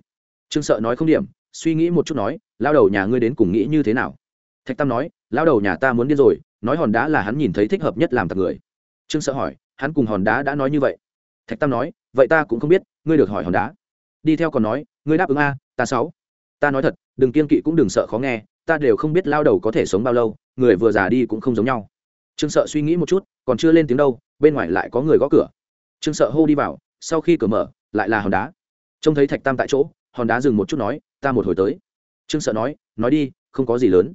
Trương sợ nói không điểm, suy nghĩ một chút nói lao đầu nhà ngươi đến cùng nghĩ như thế nào? Thạch tam nói lao đầu nhà ta muốn điên rồi, nói hòn đá là hắn nhìn thấy thích hợp nhất làm tặc người trương sợ hỏi, hắn cùng hòn đá đã nói như vậy? Thạch tam nói, vậy ta cũng không biết, ngươi được hỏi hòn đá. Đi theo còn nói, ngươi đáp ứng a, ta sáu. Ta nói thật, đừng kiên kỵ cũng đừng sợ khó nghe, ta đều không biết lao đầu có thể sống bao lâu, người vừa già đi cũng không giống nhau. Trương sợ suy nghĩ một chút, còn chưa lên tiếng đâu, bên ngoài lại có người gõ cửa. Trương sợ hô đi vào, sau khi cửa mở, lại là hòn đá. Trông thấy thạch tam tại chỗ, hòn đá dừng một chút nói, ta một hồi tới. Trương sợ nói nói đi, không có gì lớn.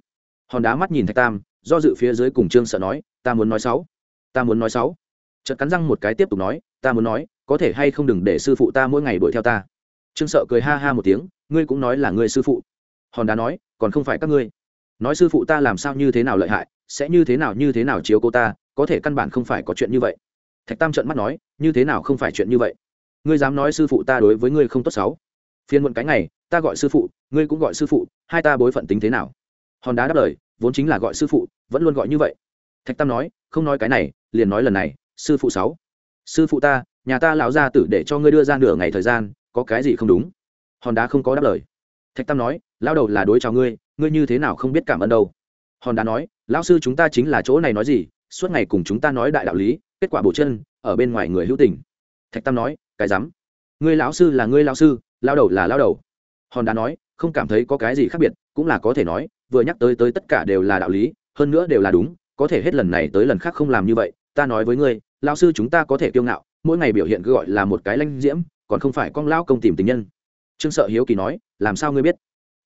Hòn đá mắt nhìn thạch tam, do dự phía dưới cùng trương sợ nói, ta muốn nói sáu ta muốn nói sáu. Chợt cắn răng một cái tiếp tục nói, ta muốn nói, có thể hay không đừng để sư phụ ta mỗi ngày đuổi theo ta. Trương sợ cười ha ha một tiếng, ngươi cũng nói là ngươi sư phụ. Hòn đá nói, còn không phải các ngươi. Nói sư phụ ta làm sao như thế nào lợi hại, sẽ như thế nào như thế nào chiếu cô ta, có thể căn bản không phải có chuyện như vậy. Thạch tam trợn mắt nói, như thế nào không phải chuyện như vậy. Ngươi dám nói sư phụ ta đối với ngươi không tốt xấu phiên muộn cái ngày, ta gọi sư phụ, ngươi cũng gọi sư phụ, hai ta bối phận tính thế nào? Hòn đá đáp lời, vốn chính là gọi sư phụ, vẫn luôn gọi như vậy thạch tam nói, không nói cái này, liền nói lần này, sư phụ sáu. Sư phụ ta, nhà ta lão gia tử để cho ngươi đưa ra nửa ngày thời gian, có cái gì không đúng? Hòn đá không có đáp lời. Thạch tam nói lao đầu là đối chào ngươi ngươi như thế nào không biết cảm ơn đâu. Hòn đá nói, lão sư chúng ta chính là chỗ này nói gì, suốt ngày cùng chúng ta nói đại đạo lý, kết quả bổ chân, ở bên ngoài người hữu tình. Thạch tam nói, cái rắm. Ngươi lão sư là ngươi lão sư lao đầu là lao đầu. Hòn đá nói, không cảm thấy có cái gì khác biệt, cũng là có thể nói, vừa nhắc tới tới tất cả đều là đạo lý, hơn nữa đều là đúng có thể hết lần này tới lần khác không làm như vậy, ta nói với ngươi lao sư chúng ta có thể kiêu ngạo, mỗi ngày biểu hiện cứ gọi là một cái lanh diễm, còn không phải con lao công tìm tình nhân. Trương sợ hiếu kỳ nói, làm sao ngươi biết?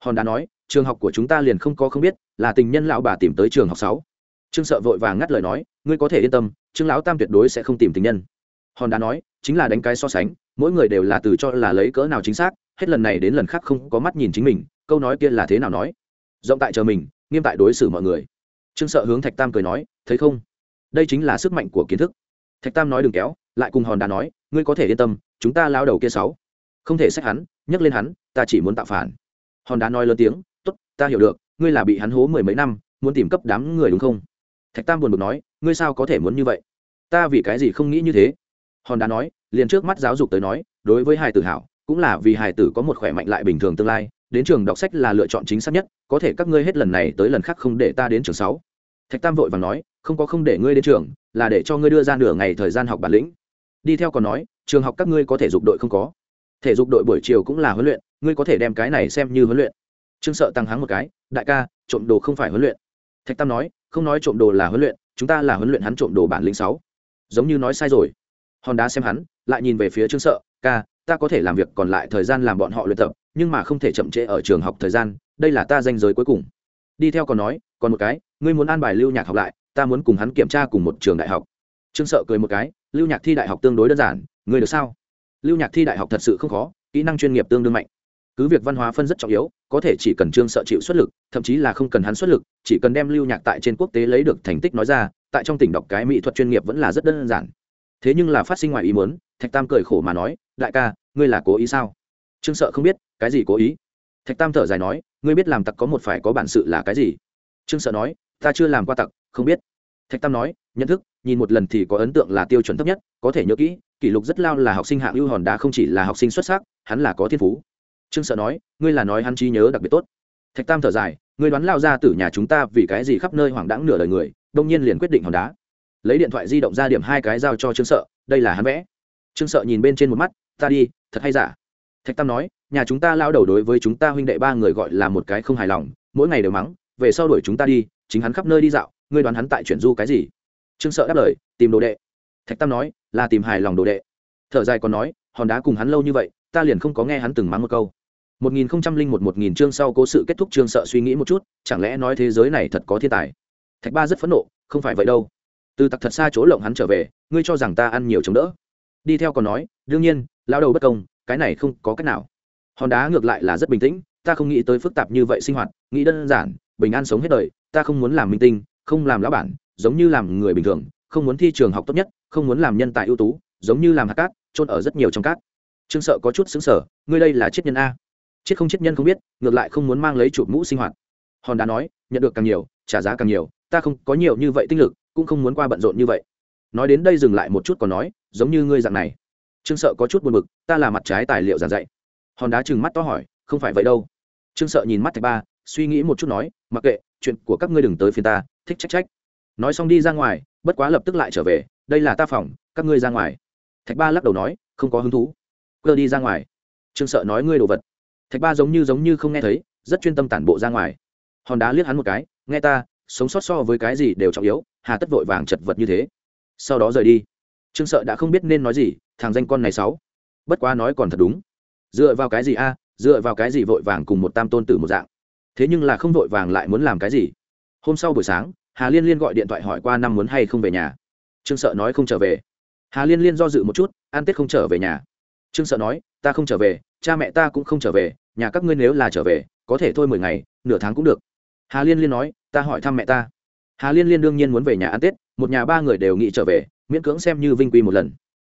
Hòn đá nói, trường học của chúng ta liền không có không biết, là tình nhân lão bà tìm tới trường học sáu. Trương sợ vội vàng ngắt lời nói, ngươi có thể yên tâm, trương lão tam tuyệt đối sẽ không tìm tình nhân. Hòn đá nói, chính là đánh cái so sánh, mỗi người đều là từ cho là lấy cỡ nào chính xác, hết lần này đến lần khác không có mắt nhìn chính mình, câu nói kia là thế nào nói? Rộng tại chờ mình, nghiêm tại đối xử mọi người trương sợ hướng thạch tam cười nói, thấy không? Đây chính là sức mạnh của kiến thức. Thạch tam nói đừng kéo, lại cùng hòn đá nói, ngươi có thể yên tâm, chúng ta lao đầu kia sáu. Không thể xét hắn, nhắc lên hắn, ta chỉ muốn tạo phản. Hòn đá nói lớn tiếng t ố t ta hiểu được, ngươi là bị hắn hố mười mấy năm, muốn tìm cấp đám người đúng không? Thạch tam buồn bực nói, ngươi sao có thể muốn như vậy? Ta vì cái gì không nghĩ như thế? Hòn đá nói, liền trước mắt giáo dục tới nói, đối với hài tử hảo, cũng là vì hài tử có một khỏe mạnh lại bình thường tương lai đến trường đọc sách là lựa chọn chính xác nhất, có thể các ngươi hết lần này tới lần khác không để ta đến trường sáu. Thạch tam vội và nói, không có không để ngươi đến trường, là để cho ngươi đưa ra nửa ngày thời gian học bản lĩnh. Đi theo còn nói, trường học các ngươi có thể dục đội không có. Thể dục đội buổi chiều cũng là huấn luyện, ngươi có thể đem cái này xem như huấn luyện. Trương sợ tăng hắng một cái, đại ca, trộm đồ không phải huấn luyện. Thạch tam nói, không nói trộm đồ là huấn luyện, chúng ta là huấn luyện hắn trộm đồ bản lĩnh sáu. Giống như nói sai rồi. Hòn đá xem hắn, lại nhìn về phía trương sợ, ca ta có thể làm việc còn lại thời gian làm bọn họ luyện tập, nhưng mà không thể chậm trễ ở trường học thời gian, đây là ta danh giới cuối cùng. Đi theo còn nói, còn một cái, ngươi muốn an bài lưu nhạc học lại, ta muốn cùng hắn kiểm tra cùng một trường đại học. Trương sợ cười một cái, lưu nhạc thi đại học tương đối đơn giản, ngươi được sao? Lưu nhạc thi đại học thật sự không khó, kỹ năng chuyên nghiệp tương đương mạnh. Cứ việc văn hóa phân rất trọng yếu, có thể chỉ cần trương sợ chịu xuất lực, thậm chí là không cần hắn xuất lực, chỉ cần đem lưu nhạc tại trên quốc tế lấy được thành tích nói ra, tại trong tỉnh đọc cái mỹ thuật chuyên nghiệp vẫn là rất đơn giản. Thế nhưng là phát sinh ngoài ý muốn, thạch tam cười khổ mà nói đại ca, ngươi là cố ý sao? Trương sợ không biết, cái gì cố ý? Thạch tam thở dài nói, ngươi biết làm tặc có một phải có bản sự là cái gì? Trương sợ nói, ta chưa làm qua tặc, không biết. Thạch tam nói, nhận thức, nhìn một lần thì có ấn tượng là tiêu chuẩn thấp nhất, có thể nhớ kỹ, kỷ lục rất lao là học sinh hạng ưu hòn đá không chỉ là học sinh xuất sắc, hắn là có thiên phú. Trương sợ nói, ngươi là nói hắn trí nhớ đặc biệt tốt. Thạch tam thở dài, ngươi đoán lao ra từ nhà chúng ta vì cái gì khắp nơi hoảng đãng nửa đời người, đông nhiên liền quyết định hòn đá. Lấy điện thoại di động ra điểm hai cái giao cho trương sợ, đây là hắn vẽ. Trương sợ nhìn bên trên một mắt ta đi, thật hay giả? Thạch tam nói, nhà chúng ta lao đầu đối với chúng ta huynh đệ ba người gọi là một cái không hài lòng, mỗi ngày đều mắng, về sau đuổi chúng ta đi, chính hắn khắp nơi đi dạo, ngươi đoán hắn tại chuyển du cái gì? Trương sợ đáp lời, tìm đồ đệ. Thạch tam nói, là tìm hài lòng đồ đệ. Thở dài còn nói, hòn đá cùng hắn lâu như vậy, ta liền không có nghe hắn từng mắng một câu. Một nghìn không trăm linh một một nghìn chương sau cố sự kết thúc chương sợ suy nghĩ một chút, chẳng lẽ nói thế giới này thật có thiên tài? Thạch ba rất phẫn nộ, không phải vậy đâu. Từ tặc thật xa chỗ lộng hắn trở về, ngươi cho rằng ta ăn nhiều chống đỡ. Đi theo còn nói, đương nhiên lao đầu bất công, cái này không có cách nào. Hòn đá ngược lại là rất bình tĩnh, ta không nghĩ tới phức tạp như vậy sinh hoạt, nghĩ đơn giản, bình an sống hết đời, ta không muốn làm minh tinh, không làm lão bản, giống như làm người bình thường, không muốn thi trường học tốt nhất, không muốn làm nhân tài ưu tú, giống như làm hạt cát trôn ở rất nhiều trong cát. Trương sợ có chút xứng sở ngươi đây là chết nhân a. Chết không chết nhân không biết, ngược lại không muốn mang lấy chụp mũ sinh hoạt. Hòn đá nói, nhận được càng nhiều, trả giá càng nhiều, ta không có nhiều như vậy tinh lực, cũng không muốn qua bận rộn như vậy. Nói đến đây dừng lại một chút còn nói, giống như ngươi dạng này trương sợ có chút buồn bực, ta là mặt trái tài liệu giảng dạy. Hòn đá trừng mắt to hỏi, không phải vậy đâu. Trương sợ nhìn mắt thạch ba, suy nghĩ một chút nói, mặc kệ, chuyện của các ngươi đừng tới phiên ta, thích trách trách. Nói xong đi ra ngoài, bất quá lập tức lại trở về, đây là ta phòng, các ngươi ra ngoài. Thạch ba lắc đầu nói, không có hứng thú. Cơ đi ra ngoài. Trương sợ nói ngươi đồ vật. Thạch ba giống như giống như không nghe thấy, rất chuyên tâm tản bộ ra ngoài. Hòn đá liếc hắn một cái, nghe ta, sống sót so với cái gì đều trọng yếu, hà tất vội vàng chật vật như thế. Sau đó rời đi. Trương sợ đã không biết nên nói gì thằng danh con này sáu. Bất quá nói còn thật đúng. Dựa vào cái gì a, dựa vào cái gì vội vàng cùng một tam tôn tử một dạng? Thế nhưng là không vội vàng lại muốn làm cái gì? Hôm sau buổi sáng, hà liên liên gọi điện thoại hỏi qua năm muốn hay không về nhà. Trương sợ nói không trở về. Hà liên liên do dự một chút, an tết không trở về nhà. Trương sợ nói, ta không trở về, cha mẹ ta cũng không trở về, nhà các ngươi nếu là trở về, có thể thôi mười ngày, nửa tháng cũng được. Hà liên liên nói, ta hỏi thăm mẹ ta. Hà liên liên đương nhiên muốn về nhà ăn tết, một nhà ba người đều nghĩ trở về, miễn cưỡng xem như vinh quy một lần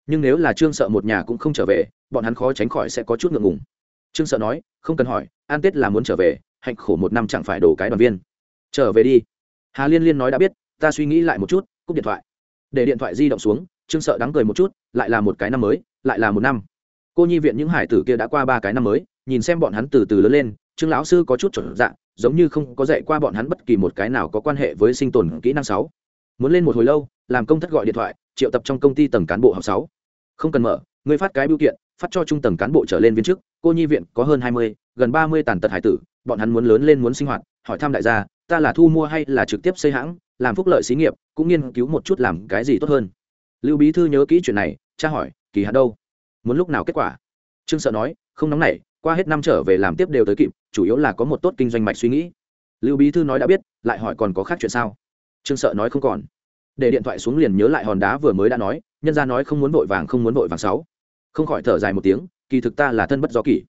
nhưng nếu là trương sợ một nhà cũng không trở về, bọn hắn khó tránh khỏi sẽ có chút ngượng ngùng. Trương sợ nói, không cần hỏi, an tết là muốn trở về, hạnh khổ một năm chẳng phải đổ cái đoàn viên. Trở về đi. Hà liên liên nói đã biết, ta suy nghĩ lại một chút, cúp điện thoại. Để điện thoại di động xuống, trương sợ đắng cười một chút, lại là một cái năm mới, lại là một năm. Cô nhi viện những hải tử kia đã qua ba cái năm mới, nhìn xem bọn hắn từ từ lớn lên, trương lão sư có chút chuẩn dạng giống như không có dạy qua bọn hắn bất kỳ một cái nào có quan hệ với sinh tồn kỹ năng sáu. Muốn lên một hồi lâu, làm công thất gọi điện thoại, triệu tập trong công ty tầng cán bộ học sáu không cần mở người phát cái biểu kiện, phát cho trung tầng cán bộ trở lên viên chức, cô nhi viện có hơn hai mươi, gần ba mươi tàn tật hải tử, bọn hắn muốn lớn lên muốn sinh hoạt, hỏi thăm đại gia, ta là thu mua hay là trực tiếp xây hãng, làm phúc lợi xí nghiệp, cũng nghiên cứu một chút làm cái gì tốt hơn. Lưu bí thư nhớ kỹ chuyện này, cha hỏi, kỳ hạn đâu? Muốn lúc nào kết quả? Trương sợ nói, không nóng nảy, qua hết năm trở về làm tiếp đều tới kịp, chủ yếu là có một tốt kinh doanh mạch suy nghĩ. Lưu bí thư nói đã biết, lại hỏi còn có khác chuyện sao? Trương sợ nói không còn. Để điện thoại xuống liền nhớ lại hòn đá vừa mới đã nói nhân ra nói không muốn vội vàng không muốn vội vàng sáu. Không khỏi thở dài một tiếng, kỳ thực ta là thân bất do kỷ.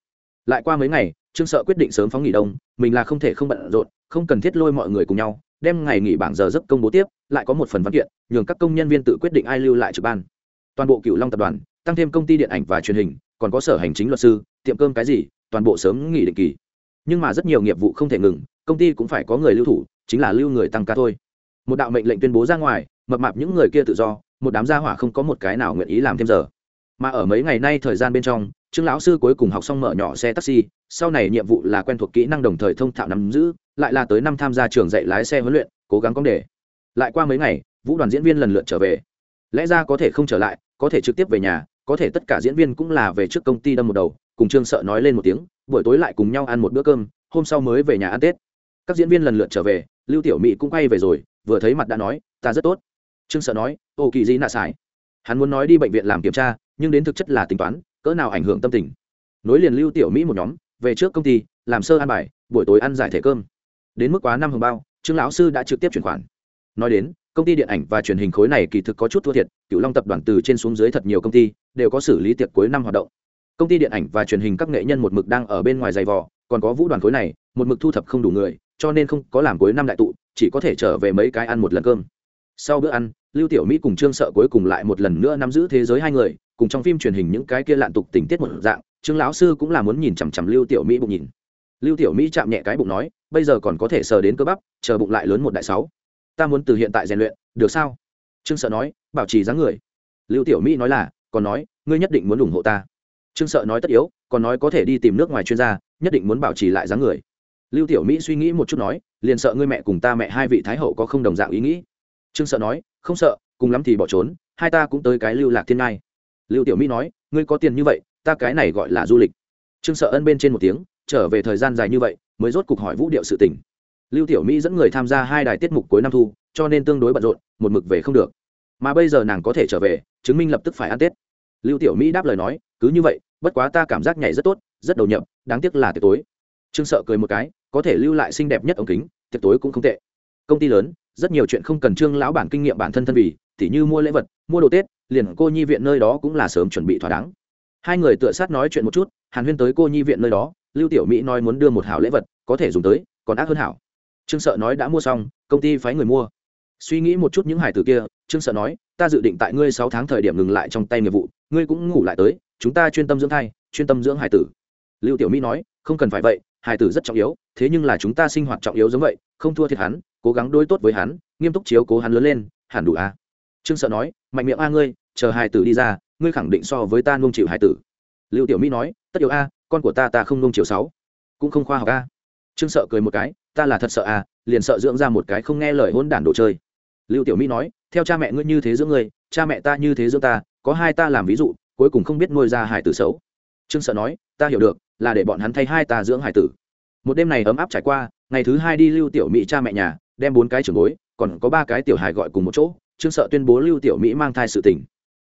Lại qua mấy ngày, trương sợ quyết định sớm phóng nghỉ đông, mình là không thể không bận rộn, không cần thiết lôi mọi người cùng nhau, đem ngày nghỉ bảng giờ giấc công bố tiếp, lại có một phần văn kiện, nhường các công nhân viên tự quyết định ai lưu lại trực ban. Toàn bộ cựu long tập đoàn, tăng thêm công ty điện ảnh và truyền hình, còn có sở hành chính luật sư, tiệm cơm cái gì, toàn bộ sớm nghỉ định kỳ. Nhưng mà rất nhiều nghiệp vụ không thể ngừng, công ty cũng phải có người lưu thủ, chính là lưu người tăng ca thôi. Một đạo mệnh lệnh tuyên bố ra ngoài, mập mạp những người kia tự do một đám gia hỏa không có một cái nào nguyện ý làm thêm giờ. Mà ở mấy ngày nay thời gian bên trong, trương lão sư cuối cùng học xong mở nhỏ xe taxi, sau này nhiệm vụ là quen thuộc kỹ năng đồng thời thông thạo nắm giữ, lại là tới năm tham gia trường dạy lái xe huấn luyện, cố gắng công đề. Lại qua mấy ngày, vũ đoàn diễn viên lần lượt trở về. Lẽ ra có thể không trở lại, có thể trực tiếp về nhà, có thể tất cả diễn viên cũng là về trước công ty đâm một đầu, cùng trương sợ nói lên một tiếng, buổi tối lại cùng nhau ăn một bữa cơm, hôm sau mới về nhà ăn tết. Các diễn viên lần lượt trở về, lưu tiểu mỹ cũng quay về rồi, vừa thấy mặt đã nói, ta rất tốt trương sợ nói, ô, kỳ gì nạ xài. hắn muốn nói đi bệnh viện làm kiểm tra, nhưng đến thực chất là tính toán, cỡ nào ảnh hưởng tâm tình. Nối liền lưu tiểu mỹ một nhóm, về trước công ty, làm sơ ăn bài, buổi tối ăn giải thể cơm. Đến mức quá năm hồng bao, trương lão sư đã trực tiếp chuyển khoản. Nói đến, công ty điện ảnh và truyền hình khối này kỳ thực có chút thua thiệt cựu long tập đoàn từ trên xuống dưới thật nhiều công ty, đều có xử lý tiệc cuối năm hoạt động. Công ty điện ảnh và truyền hình các nghệ nhân một mực đang ở bên ngoài giày vò, còn có vũ đoàn khối này, một mực thu thập không đủ người, cho nên không có làm cuối năm đại tụ, chỉ có thể trở về mấy cái ăn một lần cơm. Sau bữa ăn lưu tiểu mỹ cùng trương sợ cuối cùng lại một lần nữa nắm giữ thế giới hai người, cùng trong phim truyền hình những cái kia lạn tục tình tiết một dạng, trương lão sư cũng là muốn nhìn chằm chằm lưu tiểu mỹ bụng nhìn. Lưu tiểu mỹ chạm nhẹ cái bụng nói, bây giờ còn có thể sờ đến cơ bắp, chờ bụng lại lớn một đại sáu. Ta muốn từ hiện tại rèn luyện, được sao? Trương sợ nói, bảo trì dáng người. Lưu tiểu mỹ nói là, còn nói, ngươi nhất định muốn ủng hộ ta. Trương sợ nói tất yếu, còn nói có thể đi tìm nước ngoài chuyên gia, nhất định muốn bảo trì lại dáng người. Lưu tiểu mỹ suy nghĩ một chút nói, liền sợ ngươi mẹ cùng ta mẹ hai vị thái hậu có không đồng dạng ý nghĩ trương sợ nói không sợ cùng lắm thì bỏ trốn hai ta cũng tới cái lưu lạc thiên ngai. Lưu tiểu mỹ nói ngươi có tiền như vậy ta cái này gọi là du lịch. Trương sợ ân bên trên một tiếng trở về thời gian dài như vậy mới rốt cục hỏi vũ điệu sự tình. Lưu tiểu mỹ dẫn người tham gia hai đài tiết mục cuối năm thu cho nên tương đối bận rộn một mực về không được. Mà bây giờ nàng có thể trở về chứng minh lập tức phải ăn tết. Lưu tiểu mỹ đáp lời nói cứ như vậy bất quá ta cảm giác nhảy rất tốt rất đầu nhậm, đáng tiếc là tiệc tối. Trương sợ cười một cái có thể lưu lại xinh đẹp nhất ống kính tiệc tối cũng không tệ. Công ty lớn rất nhiều chuyện không cần trương lão bản kinh nghiệm bản thân thân vì, tỉ như mua lễ vật, mua đồ tết, liền cô nhi viện nơi đó cũng là sớm chuẩn bị thỏa đáng. Hai người tựa sát nói chuyện một chút, hàn huyên tới cô nhi viện nơi đó, lưu tiểu mỹ nói muốn đưa một hảo lễ vật, có thể dùng tới, còn ác hơn hảo. Trương sợ nói đã mua xong, công ty phái người mua. Suy nghĩ một chút những hải tử kia, trương sợ nói, ta dự định tại ngươi sáu tháng thời điểm ngừng lại trong tay nghiệp vụ, ngươi cũng ngủ lại tới, chúng ta chuyên tâm dưỡng thai, chuyên tâm dưỡng hải tử. Lưu tiểu mỹ nói, không cần phải vậy hải tử rất trọng yếu, thế nhưng là chúng ta sinh hoạt trọng yếu giống vậy, không thua thiệt hắn, cố gắng đối tốt với hắn, nghiêm túc chiếu cố hắn lớn lên, hẳn đủ a à. trương sợ nói, mạnh miệng a ngươi, chờ hải tử đi ra, ngươi khẳng định so với ta nung chịu hải tử. Lưu tiểu mỹ nói, tất yếu a, con của ta ta không nung chịu sáu. Cũng không khoa học a. Trương sợ cười một cái, ta là thật sợ a liền sợ dưỡng ra một cái không nghe lời hôn đản đồ chơi. Lưu tiểu mỹ nói, theo cha mẹ ngươi như thế dưỡng ngươi, cha mẹ ta như thế dưỡng ta, có hai ta làm ví dụ, cuối cùng không biết nuôi ra hải tử xấu. Trương sợ nói, ta hiểu được là để bọn hắn thay hai ta dưỡng hải tử. Một đêm này ấm áp trải qua, ngày thứ hai đi lưu tiểu mỹ cha mẹ nhà, đem bốn cái trưởng bối, còn có ba cái tiểu hài gọi cùng một chỗ, trương sợ tuyên bố lưu tiểu mỹ mang thai sự tình.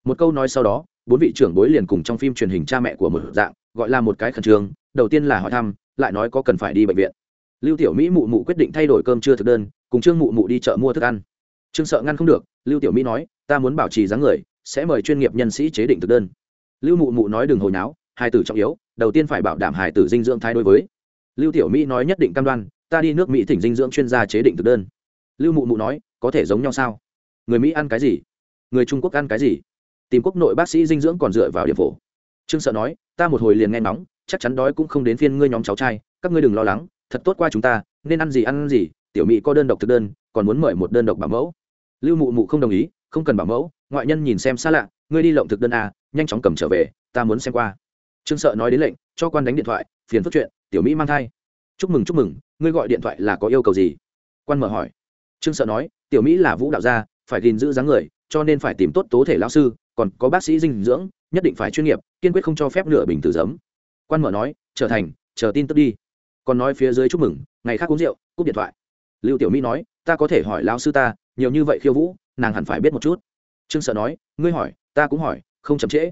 Một câu nói sau đó, bốn vị trưởng bối liền cùng trong phim truyền hình cha mẹ của một dạng, gọi là một cái khẩn trương, đầu tiên là hỏi thăm, lại nói có cần phải đi bệnh viện. Lưu tiểu mỹ mụ mụ quyết định thay đổi cơm trưa thực đơn, cùng trương mụ mụ đi chợ mua thức ăn. Trương sợ ngăn không được, lưu tiểu mỹ nói, ta muốn bảo trì dáng người, sẽ mời chuyên nghiệp nhân sĩ chế định thực đơn. Lưu mụ mụ nói đừng hồi náo, hai tử trọng yếu đầu tiên phải bảo đảm hài tử dinh dưỡng thái đối với. Lưu tiểu mỹ nói nhất định cam đoan ta đi nước mỹ thỉnh dinh dưỡng chuyên gia chế định thực đơn. Lưu mụ mụ nói có thể giống nhau sao? Người mỹ ăn cái gì? Người trung quốc ăn cái gì? Tìm quốc nội bác sĩ dinh dưỡng còn dựa vào điểm phổ. Trương sợ nói ta một hồi liền nghe nóng chắc chắn đói cũng không đến phiên ngươi nhóm cháu trai các ngươi đừng lo lắng thật tốt qua chúng ta nên ăn gì ăn gì tiểu mỹ có đơn độc thực đơn còn muốn mời một đơn độc bảo mẫu. Lưu mụ mụ không đồng ý không cần bảo mẫu ngoại nhân nhìn xem xa lạ ngươi đi lộng thực đơn à, nhanh chóng cầm trở về ta muốn xem qua trương sợ nói đến lệnh, cho quan đánh điện thoại, phiền phức chuyện, tiểu mỹ mang thai. Chúc mừng chúc mừng, ngươi gọi điện thoại là có yêu cầu gì? Quan mở hỏi. Trương sợ nói, tiểu mỹ là vũ đạo gia, phải gìn giữ dáng người, cho nên phải tìm tốt tố thể lão sư, còn có bác sĩ dinh dưỡng, nhất định phải chuyên nghiệp, kiên quyết không cho phép nửa bình tử giấm. Quan mở nói, trở thành, chờ tin tức đi. Còn nói phía dưới chúc mừng, ngày khác uống rượu, cúp điện thoại. Lưu tiểu mỹ nói, ta có thể hỏi lão sư ta, nhiều như vậy khiêu vũ, nàng hẳn phải biết một chút. Trương sợ nói, ngươi hỏi, ta cũng hỏi, không chậm trễ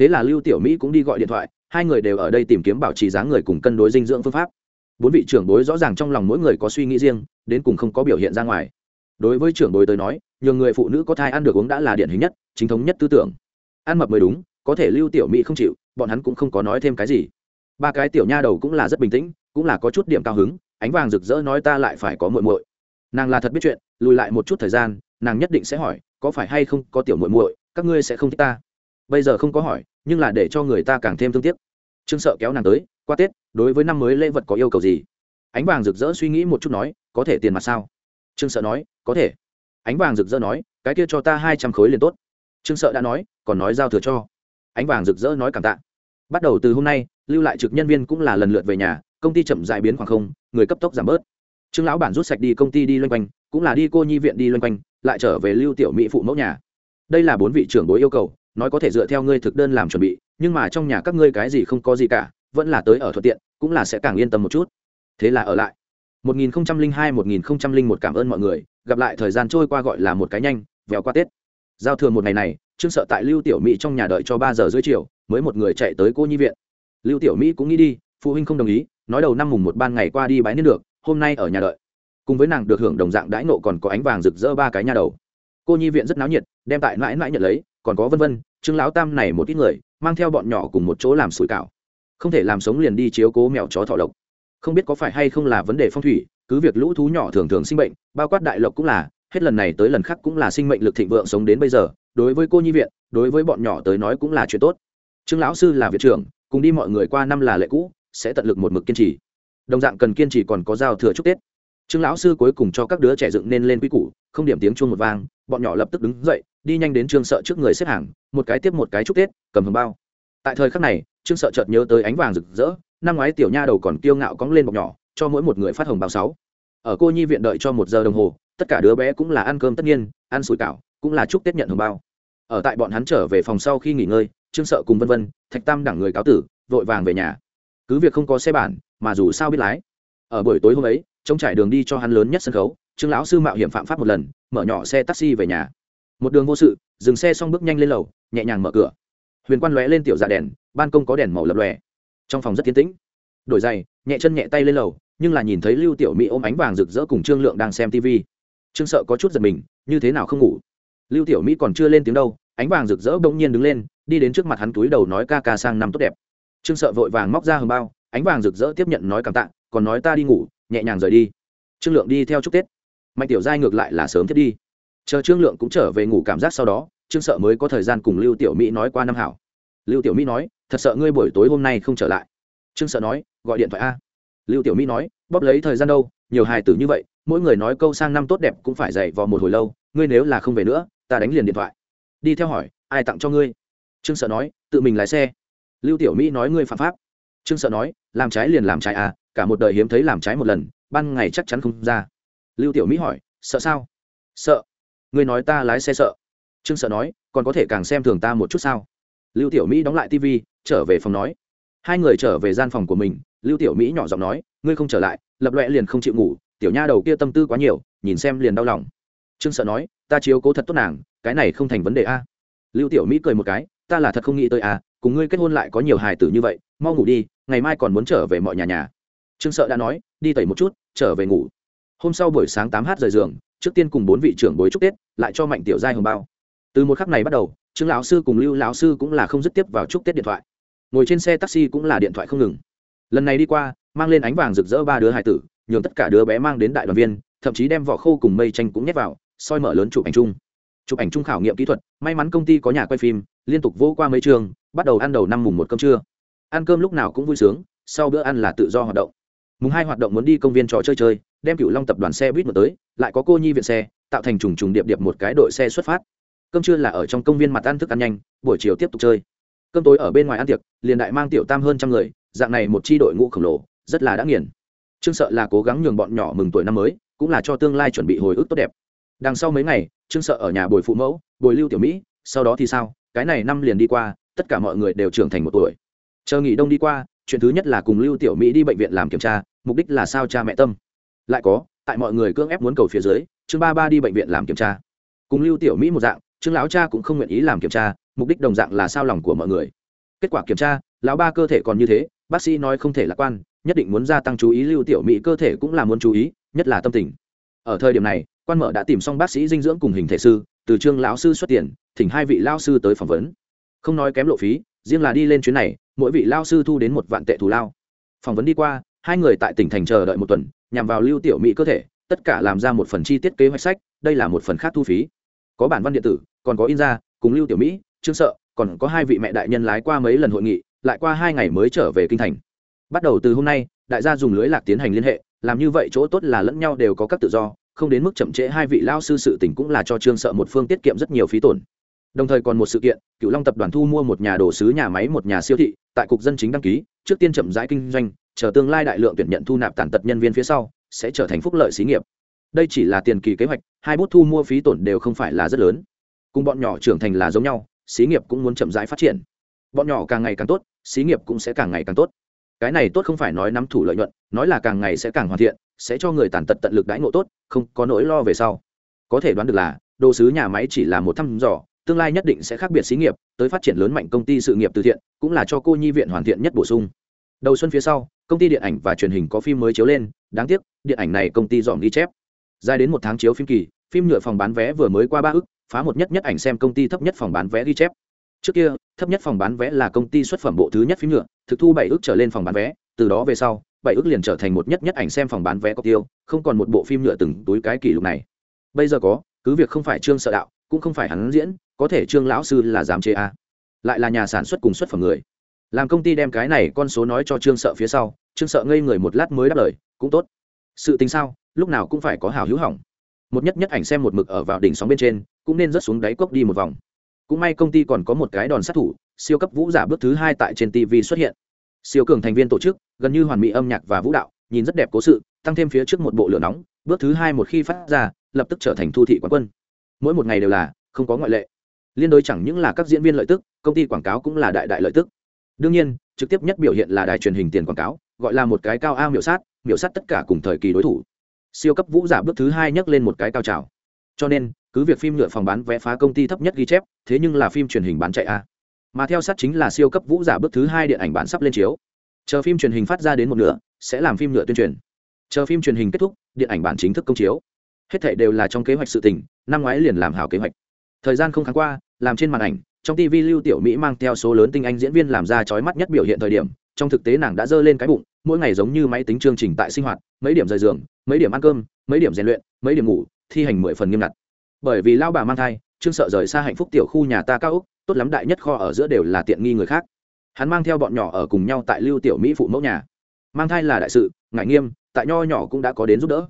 thế là lưu tiểu mỹ cũng đi gọi điện thoại, hai người đều ở đây tìm kiếm bảo trì dáng người cùng cân đối dinh dưỡng phương pháp. Bốn vị trưởng bối rõ ràng trong lòng mỗi người có suy nghĩ riêng, đến cùng không có biểu hiện ra ngoài. Đối với trưởng bối tới nói nhiều người phụ nữ có thai ăn được uống đã là điển hình nhất, chính thống nhất tư tưởng. Ăn mập mới đúng, có thể lưu tiểu mỹ không chịu, bọn hắn cũng không có nói thêm cái gì. Ba cái tiểu nha đầu cũng là rất bình tĩnh, cũng là có chút điểm cao hứng, ánh vàng rực rỡ nói ta lại phải có muội muội. Nàng là thật biết chuyện, lùi lại một chút thời gian, nàng nhất định sẽ hỏi, có phải hay không có tiểu muội muội, các ngươi sẽ không thích ta? Bây giờ không có hỏi nhưng là để cho người ta càng thêm thương tiếc. Trương sợ kéo nàng tới, qua tết, đối với năm mới lễ vật có yêu cầu gì? Ánh vàng rực rỡ suy nghĩ một chút nói, có thể tiền mặt sao? Trương sợ nói, có thể. Ánh vàng rực rỡ nói, cái kia cho ta hai trăm khối liền tốt. Trương sợ đã nói, còn nói giao thừa cho. Ánh vàng rực rỡ nói cảm tạ. Bắt đầu từ hôm nay, lưu lại trực nhân viên cũng là lần lượt về nhà, công ty chậm dại biến khoảng không, người cấp tốc giảm bớt. Trương lão bản rút sạch đi công ty đi loanh quanh, cũng là đi cô nhi viện đi loanh quanh, lại trở về lưu tiểu mỹ phụ mẫu nhà. Đây là bốn vị trưởng bối yêu cầu nói có thể dựa theo ngươi thực đơn làm chuẩn bị, nhưng mà trong nhà các ngươi cái gì không có gì cả, vẫn là tới ở thuận tiện, cũng là sẽ càng yên tâm một chút. Thế là ở lại. 1002-1001 cảm ơn mọi người, gặp lại thời gian trôi qua gọi là một cái nhanh, vèo qua tết. Giao thừa một ngày này, trương sợ tại lưu tiểu mỹ trong nhà đợi cho ba giờ rưỡi chiều, mới một người chạy tới cô nhi viện. Lưu tiểu mỹ cũng nghĩ đi, phụ huynh không đồng ý, nói đầu năm mùng một ban ngày qua đi bái nên được, hôm nay ở nhà đợi. Cùng với nàng được hưởng đồng dạng đãi nộ còn có ánh vàng rực rỡ ba cái nhà đầu. Cô nhi viện rất náo nhiệt, đem tại mãi mãi nhận lấy còn có vân vân, trương lão tam này một ít người, mang theo bọn nhỏ cùng một chỗ làm sủi cảo. Không thể làm sống liền đi chiếu cố mèo chó thọ lộc. Không biết có phải hay không là vấn đề phong thủy, cứ việc lũ thú nhỏ thường thường sinh bệnh, bao quát đại lộc cũng là, hết lần này tới lần khác cũng là sinh mệnh lực thịnh vượng sống đến bây giờ, đối với cô nhi viện, đối với bọn nhỏ tới nói cũng là chuyện tốt. Trương lão sư là viện trưởng, cùng đi mọi người qua năm là lệ cũ, sẽ tận lực một mực kiên trì. Đồng dạng cần kiên trì còn có giao thừa chúc tết. Trương lão sư cuối cùng cho các đứa trẻ dựng nên lên quy củ, không điểm tiếng chuông một vang, bọn nhỏ lập tức đứng dậy đi nhanh đến trương sợ trước người xếp hàng, một cái tiếp một cái chúc tết, cầm hồng bao. Tại thời khắc này, trương sợ chợt nhớ tới ánh vàng rực rỡ, năm ngoái tiểu nha đầu còn kiêu ngạo cóng lên bọc nhỏ, cho mỗi một người phát hồng bao sáu. Ở cô nhi viện đợi cho một giờ đồng hồ, tất cả đứa bé cũng là ăn cơm tất nhiên, ăn sủi cảo, cũng là chúc tết nhận hồng bao. Ở tại bọn hắn trở về phòng sau khi nghỉ ngơi, trương sợ cùng vân vân, thạch tam đẳng người cáo tử, vội vàng về nhà. Cứ việc không có xe bản, mà dù sao biết lái. Ở buổi tối hôm ấy, trông trải đường đi cho hắn lớn nhất sân khấu, trương lão sư mạo hiểm phạm pháp một lần, mở nhỏ xe taxi về nhà một đường vô sự, dừng xe xong bước nhanh lên lầu, nhẹ nhàng mở cửa. Huyền quan lóe lên tiểu dạ đèn, ban công có đèn màu lập lòe. Trong phòng rất tiến tĩnh. Đổi giày, nhẹ chân nhẹ tay lên lầu, nhưng là nhìn thấy lưu tiểu mỹ ôm ánh vàng rực rỡ cùng trương lượng đang xem tv trương sợ có chút giật mình, như thế nào không ngủ? Lưu tiểu mỹ còn chưa lên tiếng đâu, ánh vàng rực rỡ bỗng nhiên đứng lên, đi đến trước mặt hắn túi đầu nói ca ca sang năm tốt đẹp. Trương sợ vội vàng móc ra hầm bao, ánh vàng rực rỡ tiếp nhận nói cảm tạ, còn nói ta đi ngủ, nhẹ nhàng rời đi. Trương lượng đi theo chúc tết. Mạnh tiểu giai ngược lại là sớm thiết đi chờ trương lượng cũng trở về ngủ cảm giác sau đó, trương sợ mới có thời gian cùng lưu tiểu mỹ nói qua năm hảo. Lưu tiểu mỹ nói, thật sợ ngươi buổi tối hôm nay không trở lại. Trương sợ nói, gọi điện thoại a. Lưu tiểu mỹ nói, bóp lấy thời gian đâu, nhiều hài tử như vậy, mỗi người nói câu sang năm tốt đẹp cũng phải dày vò một hồi lâu, ngươi nếu là không về nữa, ta đánh liền điện thoại. Đi theo hỏi, ai tặng cho ngươi? Trương sợ nói, tự mình lái xe. Lưu tiểu mỹ nói, ngươi phạm pháp. Trương sợ nói, làm trái liền làm trái à cả một đời hiếm thấy làm trái một lần, ban ngày chắc chắn không ra. Lưu tiểu mỹ hỏi, sợ sao? Sợ ngươi nói ta lái xe sợ. Trương sợ nói, còn có thể càng xem thường ta một chút sao? Lưu tiểu mỹ đóng lại tv trở về phòng nói. Hai người trở về gian phòng của mình, lưu tiểu mỹ nhỏ giọng nói, ngươi không trở lại, lập loẹ liền không chịu ngủ, tiểu nha đầu kia tâm tư quá nhiều, nhìn xem liền đau lòng. Trương sợ nói, ta chiếu cố thật tốt nàng, cái này không thành vấn đề a. Lưu tiểu mỹ cười một cái, ta là thật không nghĩ tới a, cùng ngươi kết hôn lại có nhiều hài tử như vậy, mau ngủ đi, ngày mai còn muốn trở về mọi nhà nhà. Trương sợ đã nói, đi tẩy một chút, trở về ngủ. Hôm sau buổi sáng tám h rời giường trước tiên cùng bốn vị trưởng bối chúc tết, lại cho mạnh tiểu giai hồng bao. Từ một khắc này bắt đầu, trương lão sư cùng lưu lão sư cũng là không dứt tiếp vào chúc tết điện thoại. Ngồi trên xe taxi cũng là điện thoại không ngừng. Lần này đi qua, mang lên ánh vàng rực rỡ ba đứa hải tử, nhường tất cả đứa bé mang đến đại đoàn viên, thậm chí đem vỏ khô cùng mây tranh cũng nhét vào, soi mở lớn chụp ảnh chung. Chụp ảnh chung khảo nghiệm kỹ thuật, may mắn công ty có nhà quay phim, liên tục vô qua mấy trường, bắt đầu ăn đầu năm mùng một cơm trưa. Ăn cơm lúc nào cũng vui sướng, sau bữa ăn là tự do hoạt động. Mùng hai hoạt động muốn đi công viên trò chơi chơi đem cựu long tập đoàn xe buýt một tới, lại có cô nhi viện xe, tạo thành trùng trùng điệp điệp một cái đội xe xuất phát. Cơm trưa là ở trong công viên mặt ăn thức ăn nhanh, buổi chiều tiếp tục chơi. Cơm tối ở bên ngoài ăn tiệc, liền đại mang tiểu tam hơn trăm người, dạng này một c h i đội ngũ khổng lồ, rất là đã nghiền. Trương sợ là cố gắng nhường bọn nhỏ mừng tuổi năm mới, cũng là cho tương lai chuẩn bị hồi ức tốt đẹp. Đằng sau mấy ngày, trương sợ ở nhà bồi phụ mẫu, bồi lưu tiểu mỹ, sau đó thì sao, cái này năm liền đi qua, tất cả mọi người đều trưởng thành một tuổi. Chờ nghỉ đông đi qua, chuyện thứ nhất là cùng lưu tiểu mỹ đi bệnh viện làm kiểm tra, mục đích là sao cha mẹ tâm lại có, tại mọi người cưỡng ép muốn cầu phía dưới chương ba ba đi bệnh viện làm kiểm tra. Cùng lưu tiểu mỹ một dạng chương lão cha cũng không nguyện ý làm kiểm tra, mục đích đồng dạng là sao lòng của mọi người. Kết quả kiểm tra, lão ba cơ thể còn như thế, bác sĩ nói không thể lạc quan, nhất định muốn gia tăng chú ý, lưu tiểu mỹ cơ thể cũng là muốn chú ý, nhất là tâm tình. Ở thời điểm này, quan mở đã tìm xong bác sĩ dinh dưỡng cùng hình thể sư, từ trương lão sư xuất tiền, thỉnh hai vị lao sư tới phỏng vấn. Không nói kém lộ phí, riêng là đi lên chuyến này, mỗi vị lao sư thu đến một vạn tệ thù lao. Phỏng vấn đi qua, hai người tại tỉnh thành chờ đợi một tuần nhằm vào lưu tiểu mỹ cơ thể, tất cả làm ra một phần chi tiết kế hoạch sách, đây là một phần khác thu phí. Có bản văn điện tử, còn có in ra, cùng lưu tiểu mỹ, trương sợ, còn có hai vị mẹ đại nhân lái qua mấy lần hội nghị, lại qua hai ngày mới trở về kinh thành. Bắt đầu từ hôm nay, đại gia dùng lưới lạc tiến hành liên hệ, làm như vậy chỗ tốt là lẫn nhau đều có các tự do, không đến mức chậm trễ hai vị lao sư sự tỉnh cũng là cho trương sợ một phương tiết kiệm rất nhiều phí tổn. Đồng thời còn một sự kiện cựu long tập đoàn thu mua một nhà đồ sứ nhà máy, một nhà siêu thị, tại cục dân chính đăng ký, trước tiên chậm rãi kinh doanh chờ tương lai đại lượng tuyển nhận thu nạp tàn tật nhân viên phía sau, sẽ trở thành phúc lợi xí nghiệp. Đây chỉ là tiền kỳ kế hoạch, hai bút thu mua phí tổn đều không phải là rất lớn. Cùng bọn nhỏ trưởng thành là giống nhau, xí nghiệp cũng muốn chậm rãi phát triển. Bọn nhỏ càng ngày càng tốt, xí nghiệp cũng sẽ càng ngày càng tốt. Cái này tốt không phải nói nắm thủ lợi nhuận, nói là càng ngày sẽ càng hoàn thiện, sẽ cho người tàn tật tận lực đãi ngộ tốt, không có nỗi lo về sau. Có thể đoán được là, đồ sứ nhà máy chỉ là một thăm dò, tương lai nhất định sẽ khác biệt xí nghiệp, tới phát triển lớn mạnh công ty sự nghiệp từ thiện, cũng là cho cô nhi viện hoàn thiện nhất bổ sung. Đầu xuân phía sau công ty điện ảnh và truyền hình có phim mới chiếu lên, đáng tiếc, điện ảnh này công ty dọn ghi chép. Dài đến một tháng chiếu phim kỳ, phim nhựa phòng bán vé vừa mới qua ba ức, phá một nhất nhất ảnh xem công ty thấp nhất phòng bán vé ghi chép. Trước kia, thấp nhất phòng bán vé là công ty xuất phẩm bộ thứ nhất phim nhựa, thực thu bảy ức trở lên phòng bán vé, từ đó về sau, bảy ức liền trở thành một nhất nhất ảnh xem phòng bán vé có tiêu, không còn một bộ phim nhựa từng túi cái kỷ lục này. Bây giờ có, cứ việc không phải trương sợ đạo, cũng không phải hắn diễn, có thể trương lão sư là giám chế a. Lại là nhà sản xuất cùng xuất phẩm người. Làm công ty đem cái này con số nói cho trương sợ phía sau trương sợ ngây người một lát mới đáp lời, cũng tốt. Sự tính sao, lúc nào cũng phải có hào hữu hỏng. Một nhất nhất ảnh xem một mực ở vào đỉnh sóng bên trên, cũng nên rớt xuống đáy cốc đi một vòng. Cũng may công ty còn có một cái đòn sát thủ, siêu cấp vũ giả bước thứ hai tại trên tv xuất hiện. Siêu cường thành viên tổ chức, gần như hoàn mỹ âm nhạc và vũ đạo, nhìn rất đẹp cố sự, tăng thêm phía trước một bộ lửa nóng, bước thứ hai một khi phát ra, lập tức trở thành thu thị quán quân. Mỗi một ngày đều là, không có ngoại lệ. Liên đối chẳng những là các diễn viên lợi tức, công ty quảng cáo cũng là đại đại lợi tức đương nhiên, trực tiếp nhất biểu hiện là đài truyền hình tiền quảng cáo, gọi là một cái cao a miểu sát miểu sát tất cả cùng thời kỳ đối thủ. Siêu cấp vũ giả bước thứ hai nhấc lên một cái cao trào. Cho nên, cứ việc phim nhựa phòng bán vé phá công ty thấp nhất ghi chép, thế nhưng là phim truyền hình bán chạy a. Mà theo sát chính là siêu cấp vũ giả bước thứ hai điện ảnh bản sắp lên chiếu. Chờ phim truyền hình phát ra đến một nửa, sẽ làm phim nhựa tuyên truyền. Chờ phim truyền hình kết thúc, điện ảnh bản chính thức công chiếu. Hết thệ đều là trong kế hoạch sự tình, năm ngoái liền làm hảo kế hoạch. Thời gian không tháng qua, làm trên màn ảnh trong tv lưu tiểu mỹ mang theo số lớn tinh anh diễn viên làm ra chói mắt nhất biểu hiện thời điểm, trong thực tế nàng đã dơ lên cái bụng, mỗi ngày giống như máy tính chương trình tại sinh hoạt, mấy điểm rời giường, mấy điểm ăn cơm, mấy điểm rèn luyện, mấy điểm ngủ, thi hành mười phần nghiêm ngặt. Bởi vì lao bà mang thai, trương sợ rời xa hạnh phúc tiểu khu nhà ta cao úc tốt lắm đại nhất kho ở giữa đều là tiện nghi người khác. Hắn mang theo bọn nhỏ ở cùng nhau tại lưu tiểu mỹ phụ mẫu nhà. Mang thai là đại sự ngại nghiêm, tại nho nhỏ cũng đã có đến giúp đỡ.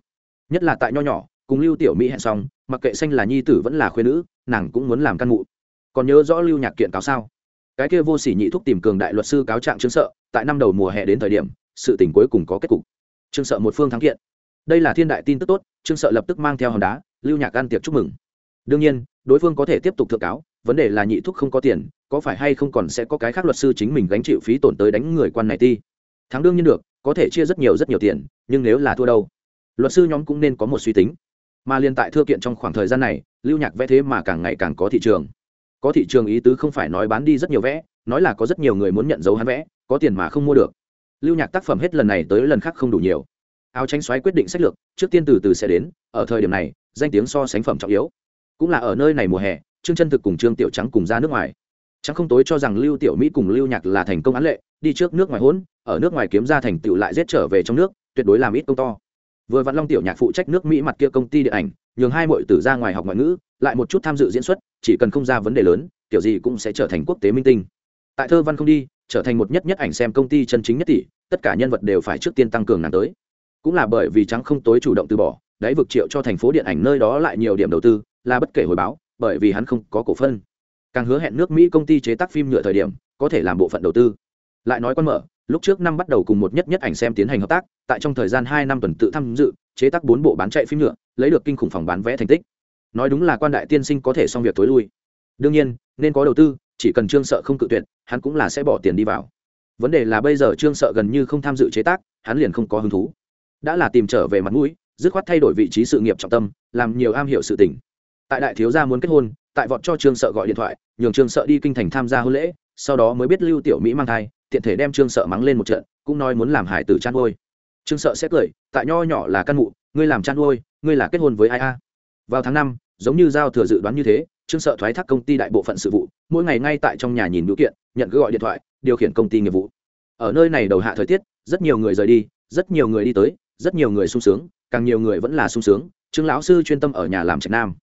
Nhất là tại nho nhỏ, cùng lưu tiểu mỹ hẹn xong, mặc kệ xanh là nhi tử vẫn là khuyên nữ, nàng cũng muốn làm căn mụ còn nhớ rõ lưu nhạc kiện cáo sao? Cái kia vô sỉ nhị thúc tìm cường đại luật sư cáo trạng trương sợ, tại năm đầu mùa hè đến thời điểm, sự tình cuối cùng có kết cục. Trương sợ một phương thắng kiện. Đây là thiên đại tin tức tốt trương sợ lập tức mang theo hòn đá, lưu nhạc ăn tiệc chúc mừng. Đương nhiên, đối phương có thể tiếp tục thượng cáo, vấn đề là nhị thúc không có tiền, có phải hay không còn sẽ có cái khác luật sư chính mình gánh chịu phí tổn tới đánh người quan này ti? Thắng đương nhiên được, có thể chia rất nhiều rất nhiều tiền, nhưng nếu là thua đâu? Luật sư nhóm cũng nên có một suy tính. Mà liên tại thưa kiện trong khoảng thời gian này, lưu nhạc vẽ thế mà càng ngày càng có thị trường có thị trường ý tứ không phải nói bán đi rất nhiều vẽ, nói là có rất nhiều người muốn nhận dấu hắn vẽ, có tiền mà không mua được. Lưu nhạc tác phẩm hết lần này tới lần khác không đủ nhiều. Áo tranh xoáy quyết định sách lược, trước tiên từ từ sẽ đến, ở thời điểm này, danh tiếng so sánh phẩm trọng yếu. Cũng là ở nơi này mùa hè, trương chân thực cùng trương tiểu trắng cùng ra nước ngoài. Trắng không tối cho rằng lưu tiểu mỹ cùng lưu nhạc là thành công án lệ, đi trước nước ngoài hôn, ở nước ngoài kiếm ra thành tựu lại giết trở về trong nước, tuyệt đối làm ít công to. Vừa vạn long tiểu nhạc phụ trách nước mỹ mặt kia công ty điện ảnh nhường hai mọi tử ra ngoài học ngoại ngữ, lại một chút tham dự diễn xuất, chỉ cần không ra vấn đề lớn, kiểu gì cũng sẽ trở thành quốc tế minh tinh. Tại thơ văn không đi, trở thành một nhất nhất ảnh xem công ty chân chính nhất tỷ, tất cả nhân vật đều phải trước tiên tăng cường nàng tới. Cũng là bởi vì trắng không tối chủ động từ bỏ, đáy vực triệu cho thành phố điện ảnh nơi đó lại nhiều điểm đầu tư, là bất kể hồi báo, bởi vì hắn không có cổ phân. Càng hứa hẹn nước mỹ công ty chế tác phim nhựa thời điểm, có thể làm bộ phận đầu tư. Lại nói quan mở, lúc trước năm bắt đầu cùng một nhất nhất ảnh xem tiến hành hợp tác, tại trong thời gian hai năm tuần tự tham dự chế tác bốn bộ bán chạy phim nhựa, lấy được kinh khủng phòng bán vé thành tích. Nói đúng là quan đại tiên sinh có thể xong việc tối lui. Đương nhiên, nên có đầu tư, chỉ cần trương sợ không cự tuyệt, hắn cũng là sẽ bỏ tiền đi vào. Vấn đề là bây giờ trương sợ gần như không tham dự chế tác, hắn liền không có hứng thú. Đã là tìm trở về mặt mũi, dứt khoát thay đổi vị trí sự nghiệp trọng tâm, làm nhiều am hiểu sự tình. Tại đại thiếu gia muốn kết hôn, tại vọt cho trương sợ gọi điện thoại, nhường trương sợ đi kinh thành tham gia hôn lễ, sau đó mới biết lưu tiểu mỹ mang thai, tiện thể đem trương sợ mắng lên một trận, cũng nói muốn làm hải tử chăn nuôi trương sợ sẽ cười, tại nho nhỏ là căn mụ, ngươi làm chăn nuôi, ngươi là kết hôn với ai a? Vào tháng năm, giống như giao thừa dự đoán như thế, trương sợ thoái thác công ty đại bộ phận sự vụ, mỗi ngày ngay tại trong nhà nhìn biểu kiện, nhận cứ gọi điện thoại, điều khiển công ty nghiệp vụ. Ở nơi này đầu hạ thời tiết, rất nhiều người rời đi, rất nhiều người đi tới, rất nhiều người sung sướng, càng nhiều người vẫn là sung sướng, trương lão sư chuyên tâm ở nhà làm trạch nam.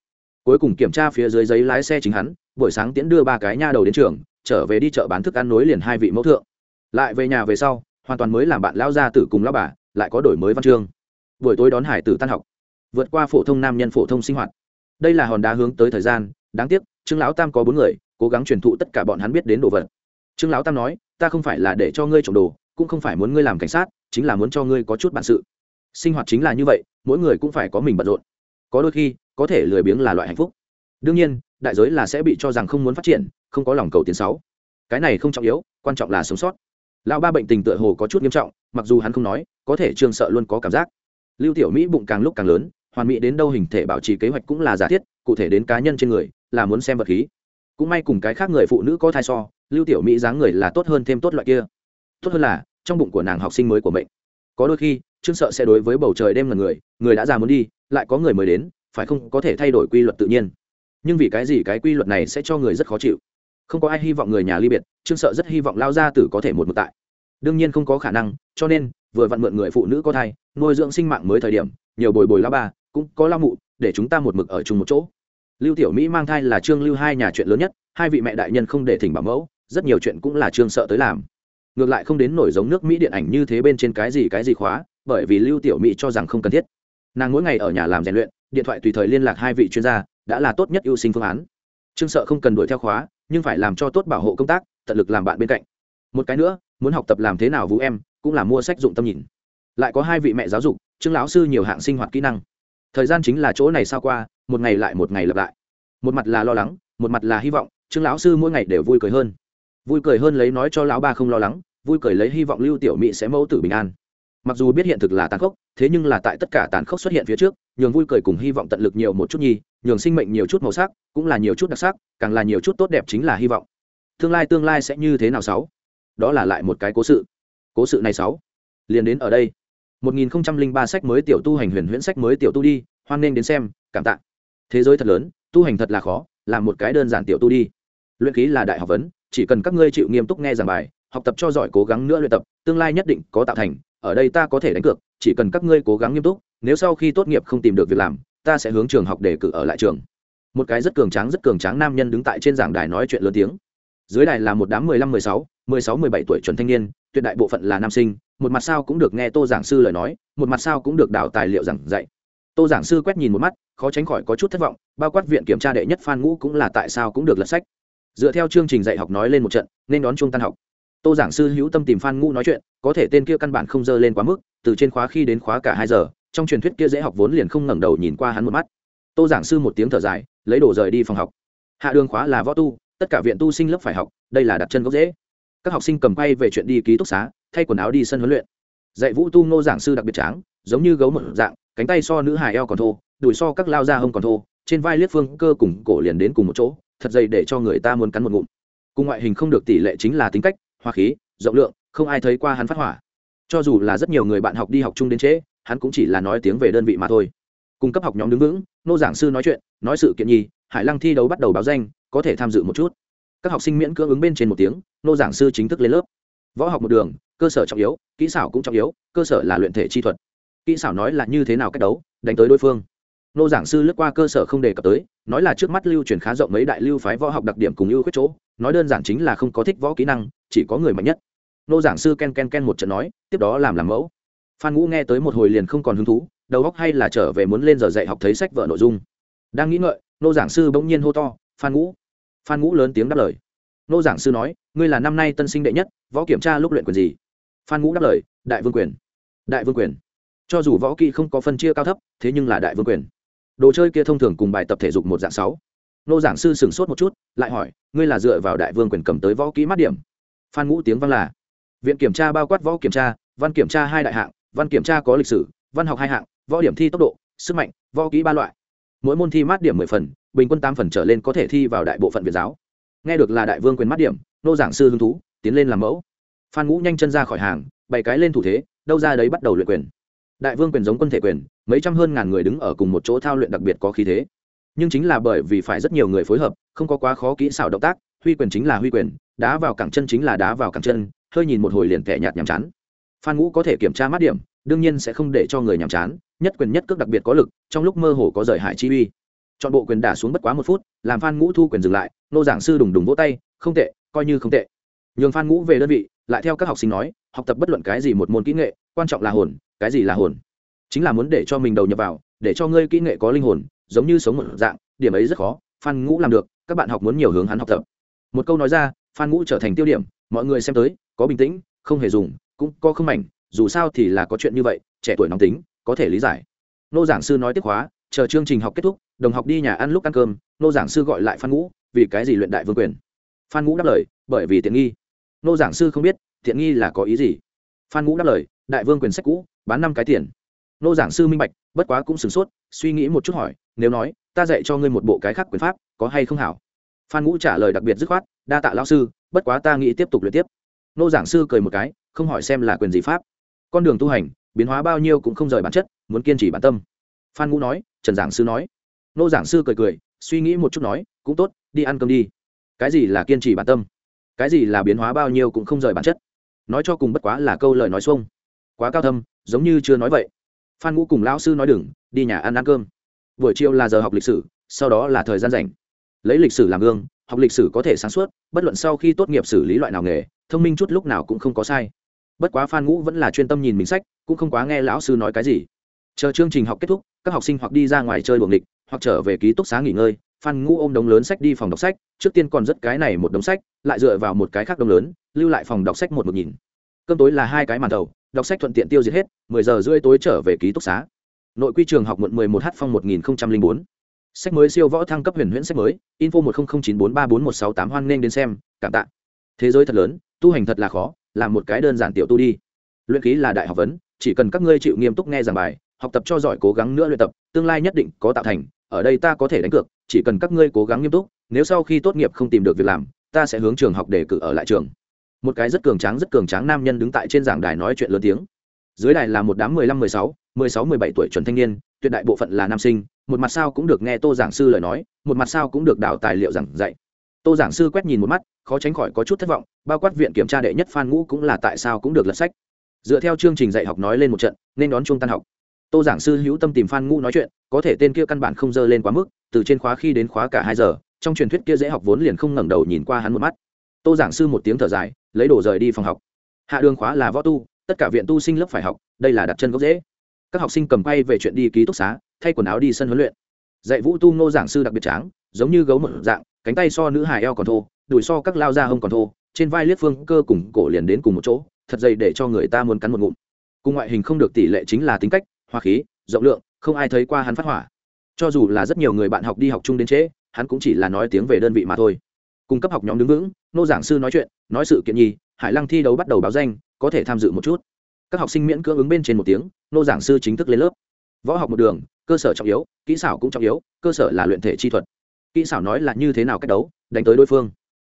Cuối cùng kiểm tra phía dưới giấy lái xe chính hắn, buổi sáng tiễn đưa ba cái nha đầu đến trường, trở về đi chợ bán thức ăn nối liền hai vị mẫu thượng. Lại về nhà về sau, hoàn toàn mới làm bạn lão gia tử cùng lão bà lại có đổi mới văn chương. Buổi tối đón hải tử tan học, vượt qua phổ thông nam nhân phổ thông sinh hoạt. Đây là hòn đá hướng tới thời gian, đáng tiếc, trương lão tam có bốn người, cố gắng truyền thụ tất cả bọn hắn biết đến đồ vật. Trương lão tam nói, ta không phải là để cho ngươi trộm đồ, cũng không phải muốn ngươi làm cảnh sát, chính là muốn cho ngươi có chút bản sự. Sinh hoạt chính là như vậy, mỗi người cũng phải có mình bận rộn. Có đôi khi, có thể lười biếng là loại hạnh phúc. Đương nhiên, đại giới là sẽ bị cho rằng không muốn phát triển, không có lòng cầu tiến sáu. Cái này không trọng yếu, quan trọng là sống sót. Lão ba bệnh tình tựa hồ có chút nghiêm trọng mặc dù hắn không nói, có thể trương sợ luôn có cảm giác. Lưu tiểu mỹ bụng càng lúc càng lớn, hoàn mỹ đến đâu hình thể bảo trì kế hoạch cũng là giả thiết, cụ thể đến cá nhân trên người, là muốn xem vật khí. Cũng may cùng cái khác người phụ nữ có thai so, lưu tiểu mỹ dáng người là tốt hơn thêm tốt loại kia. Tốt hơn là, trong bụng của nàng học sinh mới của mệnh. Có đôi khi, trương sợ sẽ đối với bầu trời đêm là người người đã già muốn đi, lại có người mới đến, phải không, có thể thay đổi quy luật tự nhiên. Nhưng vì cái gì cái quy luật này sẽ cho người rất khó chịu? Không có ai hy vọng người nhà ly biệt, trương sợ rất hy vọng lao gia tử có thể một một tại đương nhiên không có khả năng, cho nên, vừa vặn mượn người phụ nữ có thai, nuôi dưỡng sinh mạng mới thời điểm, nhiều bồi bồi lao ba, cũng có lao mụ, để chúng ta một mực ở chung một chỗ. Lưu tiểu mỹ mang thai là trương lưu hai nhà chuyện lớn nhất, hai vị mẹ đại nhân không để thỉnh bảo mẫu, rất nhiều chuyện cũng là trương sợ tới làm. Ngược lại không đến nổi giống nước mỹ điện ảnh như thế bên trên cái gì cái gì khóa, bởi vì lưu tiểu mỹ cho rằng không cần thiết. Nàng mỗi ngày ở nhà làm rèn luyện, điện thoại tùy thời liên lạc hai vị chuyên gia, đã là tốt nhất ưu sinh phương án. Trương sợ không cần đuổi theo khóa, nhưng phải làm cho tốt bảo hộ công tác, tận lực làm bạn bên cạnh. Một cái nữa muốn học tập làm thế nào vũ em, cũng là mua sách dụng tâm nhìn. Lại có hai vị mẹ giáo dục, trương lão sư nhiều hạng sinh hoạt kỹ năng. Thời gian chính là chỗ này sao qua, một ngày lại một ngày lặp lại. Một mặt là lo lắng, một mặt là hy vọng, trương lão sư mỗi ngày đều vui cười hơn. Vui cười hơn lấy nói cho lão ba không lo lắng, vui cười lấy hy vọng lưu tiểu mỹ sẽ mẫu tử bình an. Mặc dù biết hiện thực là tàn khốc, thế nhưng là tại tất cả tàn khốc xuất hiện phía trước, nhường vui cười cùng hy vọng tận lực nhiều một chút nhi nhường sinh mệnh nhiều chút màu sắc, cũng là nhiều chút đặc sắc, càng là nhiều chút tốt đẹp chính là hy vọng. Tương lai tương lai sẽ như thế nào sáu? Đó là lại một cái cố sự. Cố sự này sáu. Liền đến ở đây. 1003 sách mới tiểu tu hành huyền huyễn sách mới tiểu tu đi, hoan nên đến xem, cảm tạ. Thế giới thật lớn, tu hành thật là khó, làm một cái đơn giản tiểu tu đi. Luyện ký là đại học vấn, chỉ cần các ngươi chịu nghiêm túc nghe giảng bài, học tập cho giỏi cố gắng nữa luyện tập, tương lai nhất định có tạo thành, ở đây ta có thể đánh cược, chỉ cần các ngươi cố gắng nghiêm túc, nếu sau khi tốt nghiệp không tìm được việc làm, ta sẽ hướng trường học để cử ở lại trường. Một cái rất cường tráng, rất cường tráng nam nhân đứng tại trên giảng đài nói chuyện lớn tiếng. Dưới đài là một đám mười lăm, mười sáu mười sáu mười bảy tuổi chuẩn thanh niên, tuyệt đại bộ phận là nam sinh, một mặt sao cũng được nghe tô giảng sư lời nói, một mặt sao cũng được đào tài liệu giảng dạy. Tô giảng sư quét nhìn một mắt, khó tránh khỏi có chút thất vọng, bao quát viện kiểm tra đệ nhất phan ngũ cũng là tại sao cũng được lật sách. Dựa theo chương trình dạy học nói lên một trận, nên đón trung tan học. Tô giảng sư hữu tâm tìm phan ngũ nói chuyện, có thể tên kia căn bản không dơ lên quá mức, từ trên khóa khi đến khóa cả hai giờ, trong truyền thuyết kia dễ học vốn liền không ngẩng đầu nhìn qua hắn một mắt. Tô giảng sư một tiếng thở dài, lấy đồ rời đi phòng học. Hạ đường khóa là võ tu, tất cả viện tu sinh lớp phải học, đây là đặt chân gốc dễ các học sinh cầm quay về chuyện đi ký túc xá, thay quần áo đi sân huấn luyện. Dạy vũ tu nô giảng sư đặc biệt tráng, giống như gấu một dạng, cánh tay so nữ hài eo còn thô, đùi so các lao da hông còn thô, trên vai liếc phương cơ cùng cổ liền đến cùng một chỗ, thật dày để cho người ta muốn cắn một ngụm. Cùng ngoại hình không được tỷ lệ chính là tính cách, hoa khí, rộng lượng, không ai thấy qua hắn phát hỏa. Cho dù là rất nhiều người bạn học đi học chung đến trễ, hắn cũng chỉ là nói tiếng về đơn vị mà thôi. Cung cấp học nhóm đứng vững nô giảng sư nói chuyện, nói sự kiện nhi hải lăng thi đấu bắt đầu báo danh, có thể tham dự một chút các học sinh miễn cưỡng ứng bên trên một tiếng, nô giảng sư chính thức lên lớp. Võ học một đường, cơ sở trọng yếu, kỹ xảo cũng trọng yếu, cơ sở là luyện thể chi thuật. Kỹ xảo nói là như thế nào cách đấu, đánh tới đối phương. Nô giảng sư lướt qua cơ sở không đề cập tới, nói là trước mắt lưu truyền khá rộng mấy đại lưu phái võ học đặc điểm cùng ưu khuyết chỗ, nói đơn giản chính là không có thích võ kỹ năng, chỉ có người mạnh nhất. Nô giảng sư ken ken ken một trận nói, tiếp đó làm làm mẫu. Phan ngũ nghe tới một hồi liền không còn hứng thú, đầu góc hay là trở về muốn lên giờ dạy học thấy sách vợ nội dung. Đang nghĩ ngợi, nô giảng sư bỗng nhiên hô to, phan ngũ phan ngũ lớn tiếng đáp lời. Nô giảng sư nói, ngươi là năm nay tân sinh đệ nhất, võ kiểm tra lúc luyện quyền gì? Phan ngũ đáp lời, đại vương quyền. Đại vương quyền? Cho dù võ kỹ không có phân chia cao thấp, thế nhưng là đại vương quyền. Đồ chơi kia thông thường cùng bài tập thể dục một dạng sáu. Nô giảng sư sửng sốt một chút, lại hỏi, ngươi là dựa vào đại vương quyền cầm tới võ kỹ mát điểm? Phan ngũ tiếng văn là, viện kiểm tra bao quát võ kiểm tra, văn kiểm tra hai đại hạng, văn kiểm tra có lịch sử, văn học hai hạng, võ điểm thi tốc độ, sức mạnh, võ kỹ ba loại. Mỗi môn thi mát điểm mười phần bình quân tám phần trở lên có thể thi vào đại bộ phận việt giáo. Nghe được là đại vương quyền mắt điểm, nô giảng sư hứng thú, tiến lên làm mẫu. Phan ngũ nhanh chân ra khỏi hàng bảy cái lên thủ thế, đâu ra đấy bắt đầu luyện quyền. Đại vương quyền giống quân thể quyền, mấy trăm hơn ngàn người đứng ở cùng một chỗ thao luyện đặc biệt có khí thế. Nhưng chính là bởi vì phải rất nhiều người phối hợp, không có quá khó kỹ xảo động tác, huy quyền chính là huy quyền, đá vào cẳng chân chính là đá vào cẳng chân, hơi nhìn một hồi liền tẻ nhạt nhàm chán. Phan ngũ có thể kiểm tra mắt điểm, đương nhiên sẽ không để cho người nhàm chán, nhất quyền nhất cước đặc biệt có lực, trong lúc mơ hồ có rời hại chi uy chọn bộ quyền đả xuống bất quá một phút, làm phan ngũ thu quyền dừng lại, nô giảng sư đùng đùng vỗ tay, không tệ, coi như không tệ. Nhường phan ngũ về đơn vị, lại theo các học sinh nói, học tập bất luận cái gì một môn kỹ nghệ, quan trọng là hồn, cái gì là hồn? Chính là muốn để cho mình đầu nhập vào, để cho ngươi kỹ nghệ có linh hồn, giống như sống một dạng, điểm ấy rất khó, phan ngũ làm được, các bạn học muốn nhiều hướng hắn học tập. Một câu nói ra, phan ngũ trở thành tiêu điểm, mọi người xem tới, có bình tĩnh, không hề dùng, cũng có không mảnh, dù sao thì là có chuyện như vậy, trẻ tuổi nóng tính, có thể lý giải. Nô giảng sư nói tiếp khóa chờ chương trình học kết thúc, đồng học đi nhà ăn lúc ăn cơm, nô giảng sư gọi lại phan ngũ, vì cái gì luyện đại vương quyền? Phan ngũ đáp lời, bởi vì tiện nghi. Nô giảng sư không biết, tiện nghi là có ý gì? Phan ngũ đáp lời, đại vương quyền sách cũ, bán năm cái tiền. Nô giảng sư minh bạch, bất quá cũng sửng sốt, suy nghĩ một chút hỏi, nếu nói, ta dạy cho ngươi một bộ cái khác quyền pháp, có hay không hảo? Phan ngũ trả lời đặc biệt dứt khoát, đa tạ lão sư, bất quá ta nghĩ tiếp tục luyện tiếp. Nô giảng sư cười một cái, không hỏi xem là quyền gì pháp. Con đường tu hành, biến hóa bao nhiêu cũng không rời bản chất, muốn kiên trì bản tâm phan ngũ nói, trần giảng sư nói. Nô giảng sư cười cười, suy nghĩ một chút nói, cũng tốt, đi ăn cơm đi. Cái gì là kiên trì bản tâm? Cái gì là biến hóa bao nhiêu cũng không rời bản chất. Nói cho cùng bất quá là câu lời nói xuông. Quá cao thâm, giống như chưa nói vậy. Phan ngũ cùng lão sư nói đừng, đi nhà ăn ăn cơm. Buổi chiều là giờ học lịch sử, sau đó là thời gian rảnh. Lấy lịch sử làm gương, học lịch sử có thể sáng suốt, bất luận sau khi tốt nghiệp xử lý loại nào nghề, thông minh chút lúc nào cũng không có sai. Bất quá phan ngũ vẫn là chuyên tâm nhìn mình sách, cũng không quá nghe lão sư nói cái gì chờ chương trình học kết thúc các học sinh hoặc đi ra ngoài chơi buồng địch hoặc trở về ký túc xá nghỉ ngơi phan ngũ ôm đống lớn sách đi phòng đọc sách trước tiên còn rất cái này một đống sách lại dựa vào một cái khác đống lớn lưu lại phòng đọc sách một một nhìn. Cơm tối là hai cái màn đầu, đọc sách thuận tiện tiêu diệt hết mười giờ rưỡi tối trở về ký túc xá. Nội quy trường học muộn mười một h phong một nghìn bốn. Sách mới siêu võ thăng cấp huyền huyễn sách mới info một nghìn chín bốn ba bốn một sáu tám hoan nghênh đến xem cảm tạ. Thế giới thật lớn tu hành thật là khó làm một cái đơn giản tiểu tu đi. Luyện ký là đại học vấn chỉ cần các ngươi chịu nghiêm túc nghe giảng bài học tập cho giỏi cố gắng nữa luyện tập, tương lai nhất định có tạo thành, ở đây ta có thể đánh cược, chỉ cần các ngươi cố gắng nghiêm túc, nếu sau khi tốt nghiệp không tìm được việc làm, ta sẽ hướng trường học để cử ở lại trường. Một cái rất cường tráng, rất cường tráng nam nhân đứng tại trên giảng đài nói chuyện lớn tiếng. Dưới đài là một đám mười lăm, mười sáu mười sáu, mười bảy tuổi chuẩn thanh niên, tuyệt đại bộ phận là nam sinh, một mặt sao cũng được nghe tô giảng sư lời nói, một mặt sao cũng được đào tài liệu giảng dạy. Tô giảng sư quét nhìn một mắt, khó tránh khỏi có chút thất vọng, bao quát viện kiểm tra đệ nhất phan ngũ cũng là tại sao cũng được lật sách. Dựa theo chương trình dạy học nói lên một trận, nên đón chung tan học tô giảng sư hữu tâm tìm phan ngũ nói chuyện, có thể tên kia căn bản không dơ lên quá mức, từ trên khóa khi đến khóa cả hai giờ, trong truyền thuyết kia dễ học vốn liền không ngẩng đầu nhìn qua hắn một mắt. Tô giảng sư một tiếng thở dài, lấy đồ rời đi phòng học. Hạ đường khóa là võ tu, tất cả viện tu sinh lớp phải học, đây là đặt chân gốc dễ các học sinh cầm quay về chuyện đi ký túc xá, thay quần áo đi sân huấn luyện. Dạy vũ tu nô giảng sư đặc biệt tráng, giống như gấu một dạng, cánh tay so nữ hài eo còn thô, đùi so các lao da hông còn thô, trên vai liếc phương cơ cùng cổ liền đến cùng một chỗ, thật dày để cho người ta muốn cắn một ngụm. Cùng ngoại hình không được tỷ lệ chính là tính cách hoa khí, rộng lượng, không ai thấy qua hắn phát hỏa. Cho dù là rất nhiều người bạn học đi học chung đến trễ, hắn cũng chỉ là nói tiếng về đơn vị mà thôi. Cung cấp học nhóm đứng vững, nô giảng sư nói chuyện, nói sự kiện nhi hải lăng thi đấu bắt đầu báo danh, có thể tham dự một chút. Các học sinh miễn cưỡng ứng bên trên một tiếng, nô giảng sư chính thức lên lớp. Võ học một đường, cơ sở trọng yếu, kỹ xảo cũng trọng yếu, cơ sở là luyện thể chi thuật. Kỹ xảo nói là như thế nào cách đấu, đánh tới đối phương.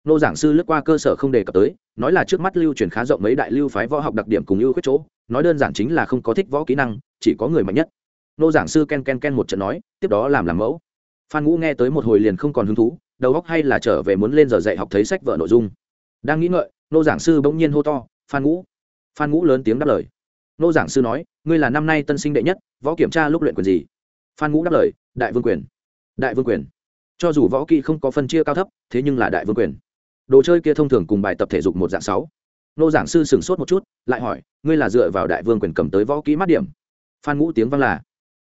Nô giảng sư lướt qua cơ sở không đề cập tới, nói là trước mắt lưu truyền khá rộng mấy đại lưu phái võ học đặc điểm cùng ưu khuyết chỗ nói đơn giản chính là không có thích võ kỹ năng, chỉ có người mạnh nhất. Nô giảng sư ken ken ken một trận nói, tiếp đó làm làm mẫu. Phan ngũ nghe tới một hồi liền không còn hứng thú, đầu óc hay là trở về muốn lên giờ dạy học thấy sách vợ nội dung. Đang nghĩ ngợi, nô giảng sư bỗng nhiên hô to, phan ngũ. Phan ngũ lớn tiếng đáp lời. Nô giảng sư nói, ngươi là năm nay tân sinh đệ nhất, võ kiểm tra lúc luyện quyền gì? Phan ngũ đáp lời, đại vương quyền. Đại vương quyền? Cho dù võ kỹ không có phân chia cao thấp, thế nhưng là đại vương quyền. Đồ chơi kia thông thường cùng bài tập thể dục một dạng sáu nô giảng sư sửng sốt một chút, lại hỏi, ngươi là dựa vào đại vương quyền cầm tới võ kỹ mát điểm? Phan ngũ tiếng vang là,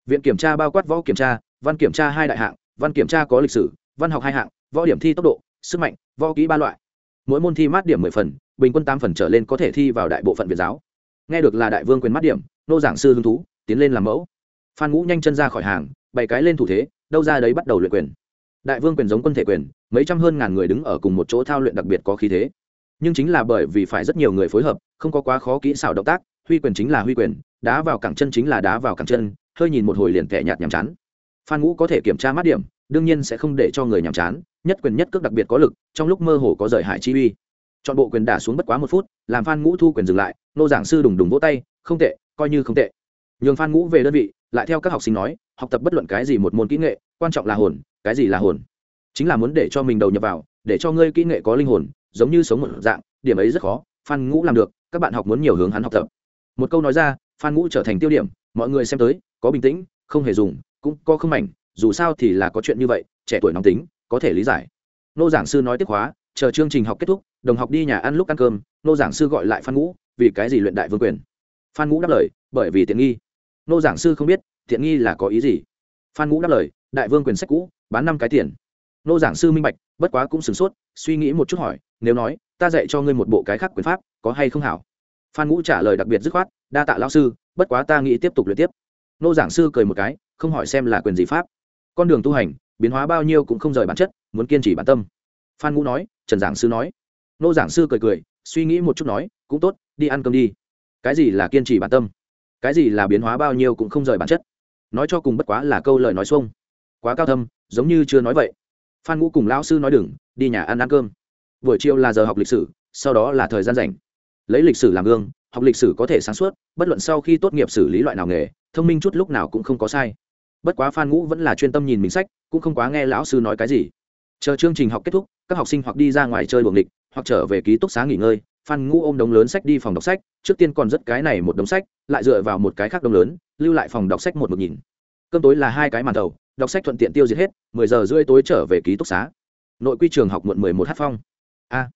viện kiểm tra bao quát võ kiểm tra, văn kiểm tra hai đại hạng, văn kiểm tra có lịch sử, văn học hai hạng, võ điểm thi tốc độ, sức mạnh, võ kỹ ba loại. Mỗi môn thi mát điểm mười phần, bình quân tám phần trở lên có thể thi vào đại bộ phận việt giáo. Nghe được là đại vương quyền mát điểm, nô giảng sư hứng thú, tiến lên làm mẫu. Phan ngũ nhanh chân ra khỏi hàng bảy cái lên thủ thế, đâu ra đấy bắt đầu luyện quyền. Đại vương quyền giống quân thể quyền, mấy trăm hơn ngàn người đứng ở cùng một chỗ thao luyện đặc biệt có khí thế nhưng chính là bởi vì phải rất nhiều người phối hợp, không có quá khó kỹ xảo động tác, huy quyền chính là huy quyền, đá vào cẳng chân chính là đá vào cẳng chân, hơi nhìn một hồi liền kẻ nhạt nhàm chán. Phan ngũ có thể kiểm tra mát điểm, đương nhiên sẽ không để cho người nhàm chán, nhất quyền nhất cước đặc biệt có lực, trong lúc mơ hồ có rời hải chi uy. Chọn bộ quyền đả xuống bất quá một phút, làm phan ngũ thu quyền dừng lại, nô giảng sư đùng đùng vỗ tay, không tệ, coi như không tệ. Nhường phan ngũ về đơn vị, lại theo các học sinh nói, học tập bất luận cái gì một môn kỹ nghệ, quan trọng là hồn, cái gì là hồn? Chính là muốn để cho mình đầu nhập vào, để cho ngươi kỹ nghệ có linh hồn giống như sống một dạng, điểm ấy rất khó, phan ngũ làm được, các bạn học muốn nhiều hướng hắn học tập. Một câu nói ra, phan ngũ trở thành tiêu điểm, mọi người xem tới, có bình tĩnh, không hề dùng, cũng có không mảnh, dù sao thì là có chuyện như vậy, trẻ tuổi nóng tính, có thể lý giải. Nô giảng sư nói tiếp khóa, chờ chương trình học kết thúc, đồng học đi nhà ăn lúc ăn cơm, nô giảng sư gọi lại phan ngũ, vì cái gì luyện đại vương quyền? Phan ngũ đáp lời, bởi vì tiện nghi. Nô giảng sư không biết, tiện nghi là có ý gì? Phan ngũ đáp lời, đại vương quyền sách cũ, bán năm cái tiền nô giảng sư minh bạch, bất quá cũng sửng sốt, suy nghĩ một chút hỏi, nếu nói, ta dạy cho ngươi một bộ cái khác quyền pháp, có hay không hảo? Phan ngũ trả lời đặc biệt dứt khoát, đa tạ lao sư, bất quá ta nghĩ tiếp tục luyện tiếp. Nô giảng sư cười một cái, không hỏi xem là quyền gì pháp. Con đường tu hành, biến hóa bao nhiêu cũng không rời bản chất, muốn kiên trì bản tâm. Phan ngũ nói, trần giảng sư nói. Nô giảng sư cười cười, suy nghĩ một chút nói, cũng tốt, đi ăn cơm đi. Cái gì là kiên trì bản tâm? Cái gì là biến hóa bao nhiêu cũng không rời bản chất? Nói cho cùng bất quá là câu lời nói xuông. Quá cao thâm, giống như chưa nói vậy phan ngũ cùng lão sư nói đừng, đi nhà ăn ăn cơm. Buổi chiều là giờ học lịch sử, sau đó là thời gian rảnh. Lấy lịch sử làm gương, học lịch sử có thể sáng suốt, bất luận sau khi tốt nghiệp xử lý loại nào nghề, thông minh chút lúc nào cũng không có sai. Bất quá phan ngũ vẫn là chuyên tâm nhìn mình sách, cũng không quá nghe lão sư nói cái gì. Chờ chương trình học kết thúc, các học sinh hoặc đi ra ngoài chơi buồng địch hoặc trở về ký túc xá nghỉ ngơi, phan ngũ ôm đống lớn sách đi phòng đọc sách, trước tiên còn rất cái này một đống sách, lại dựa vào một cái khác đống lớn, lưu lại phòng đọc sách một một nhìn. Cơm tối là hai cái màn đầu đọc sách thuận tiện tiêu diệt hết, mười giờ rưỡi tối trở về ký túc xá. Nội quy trường học muộn mười một h phong. A.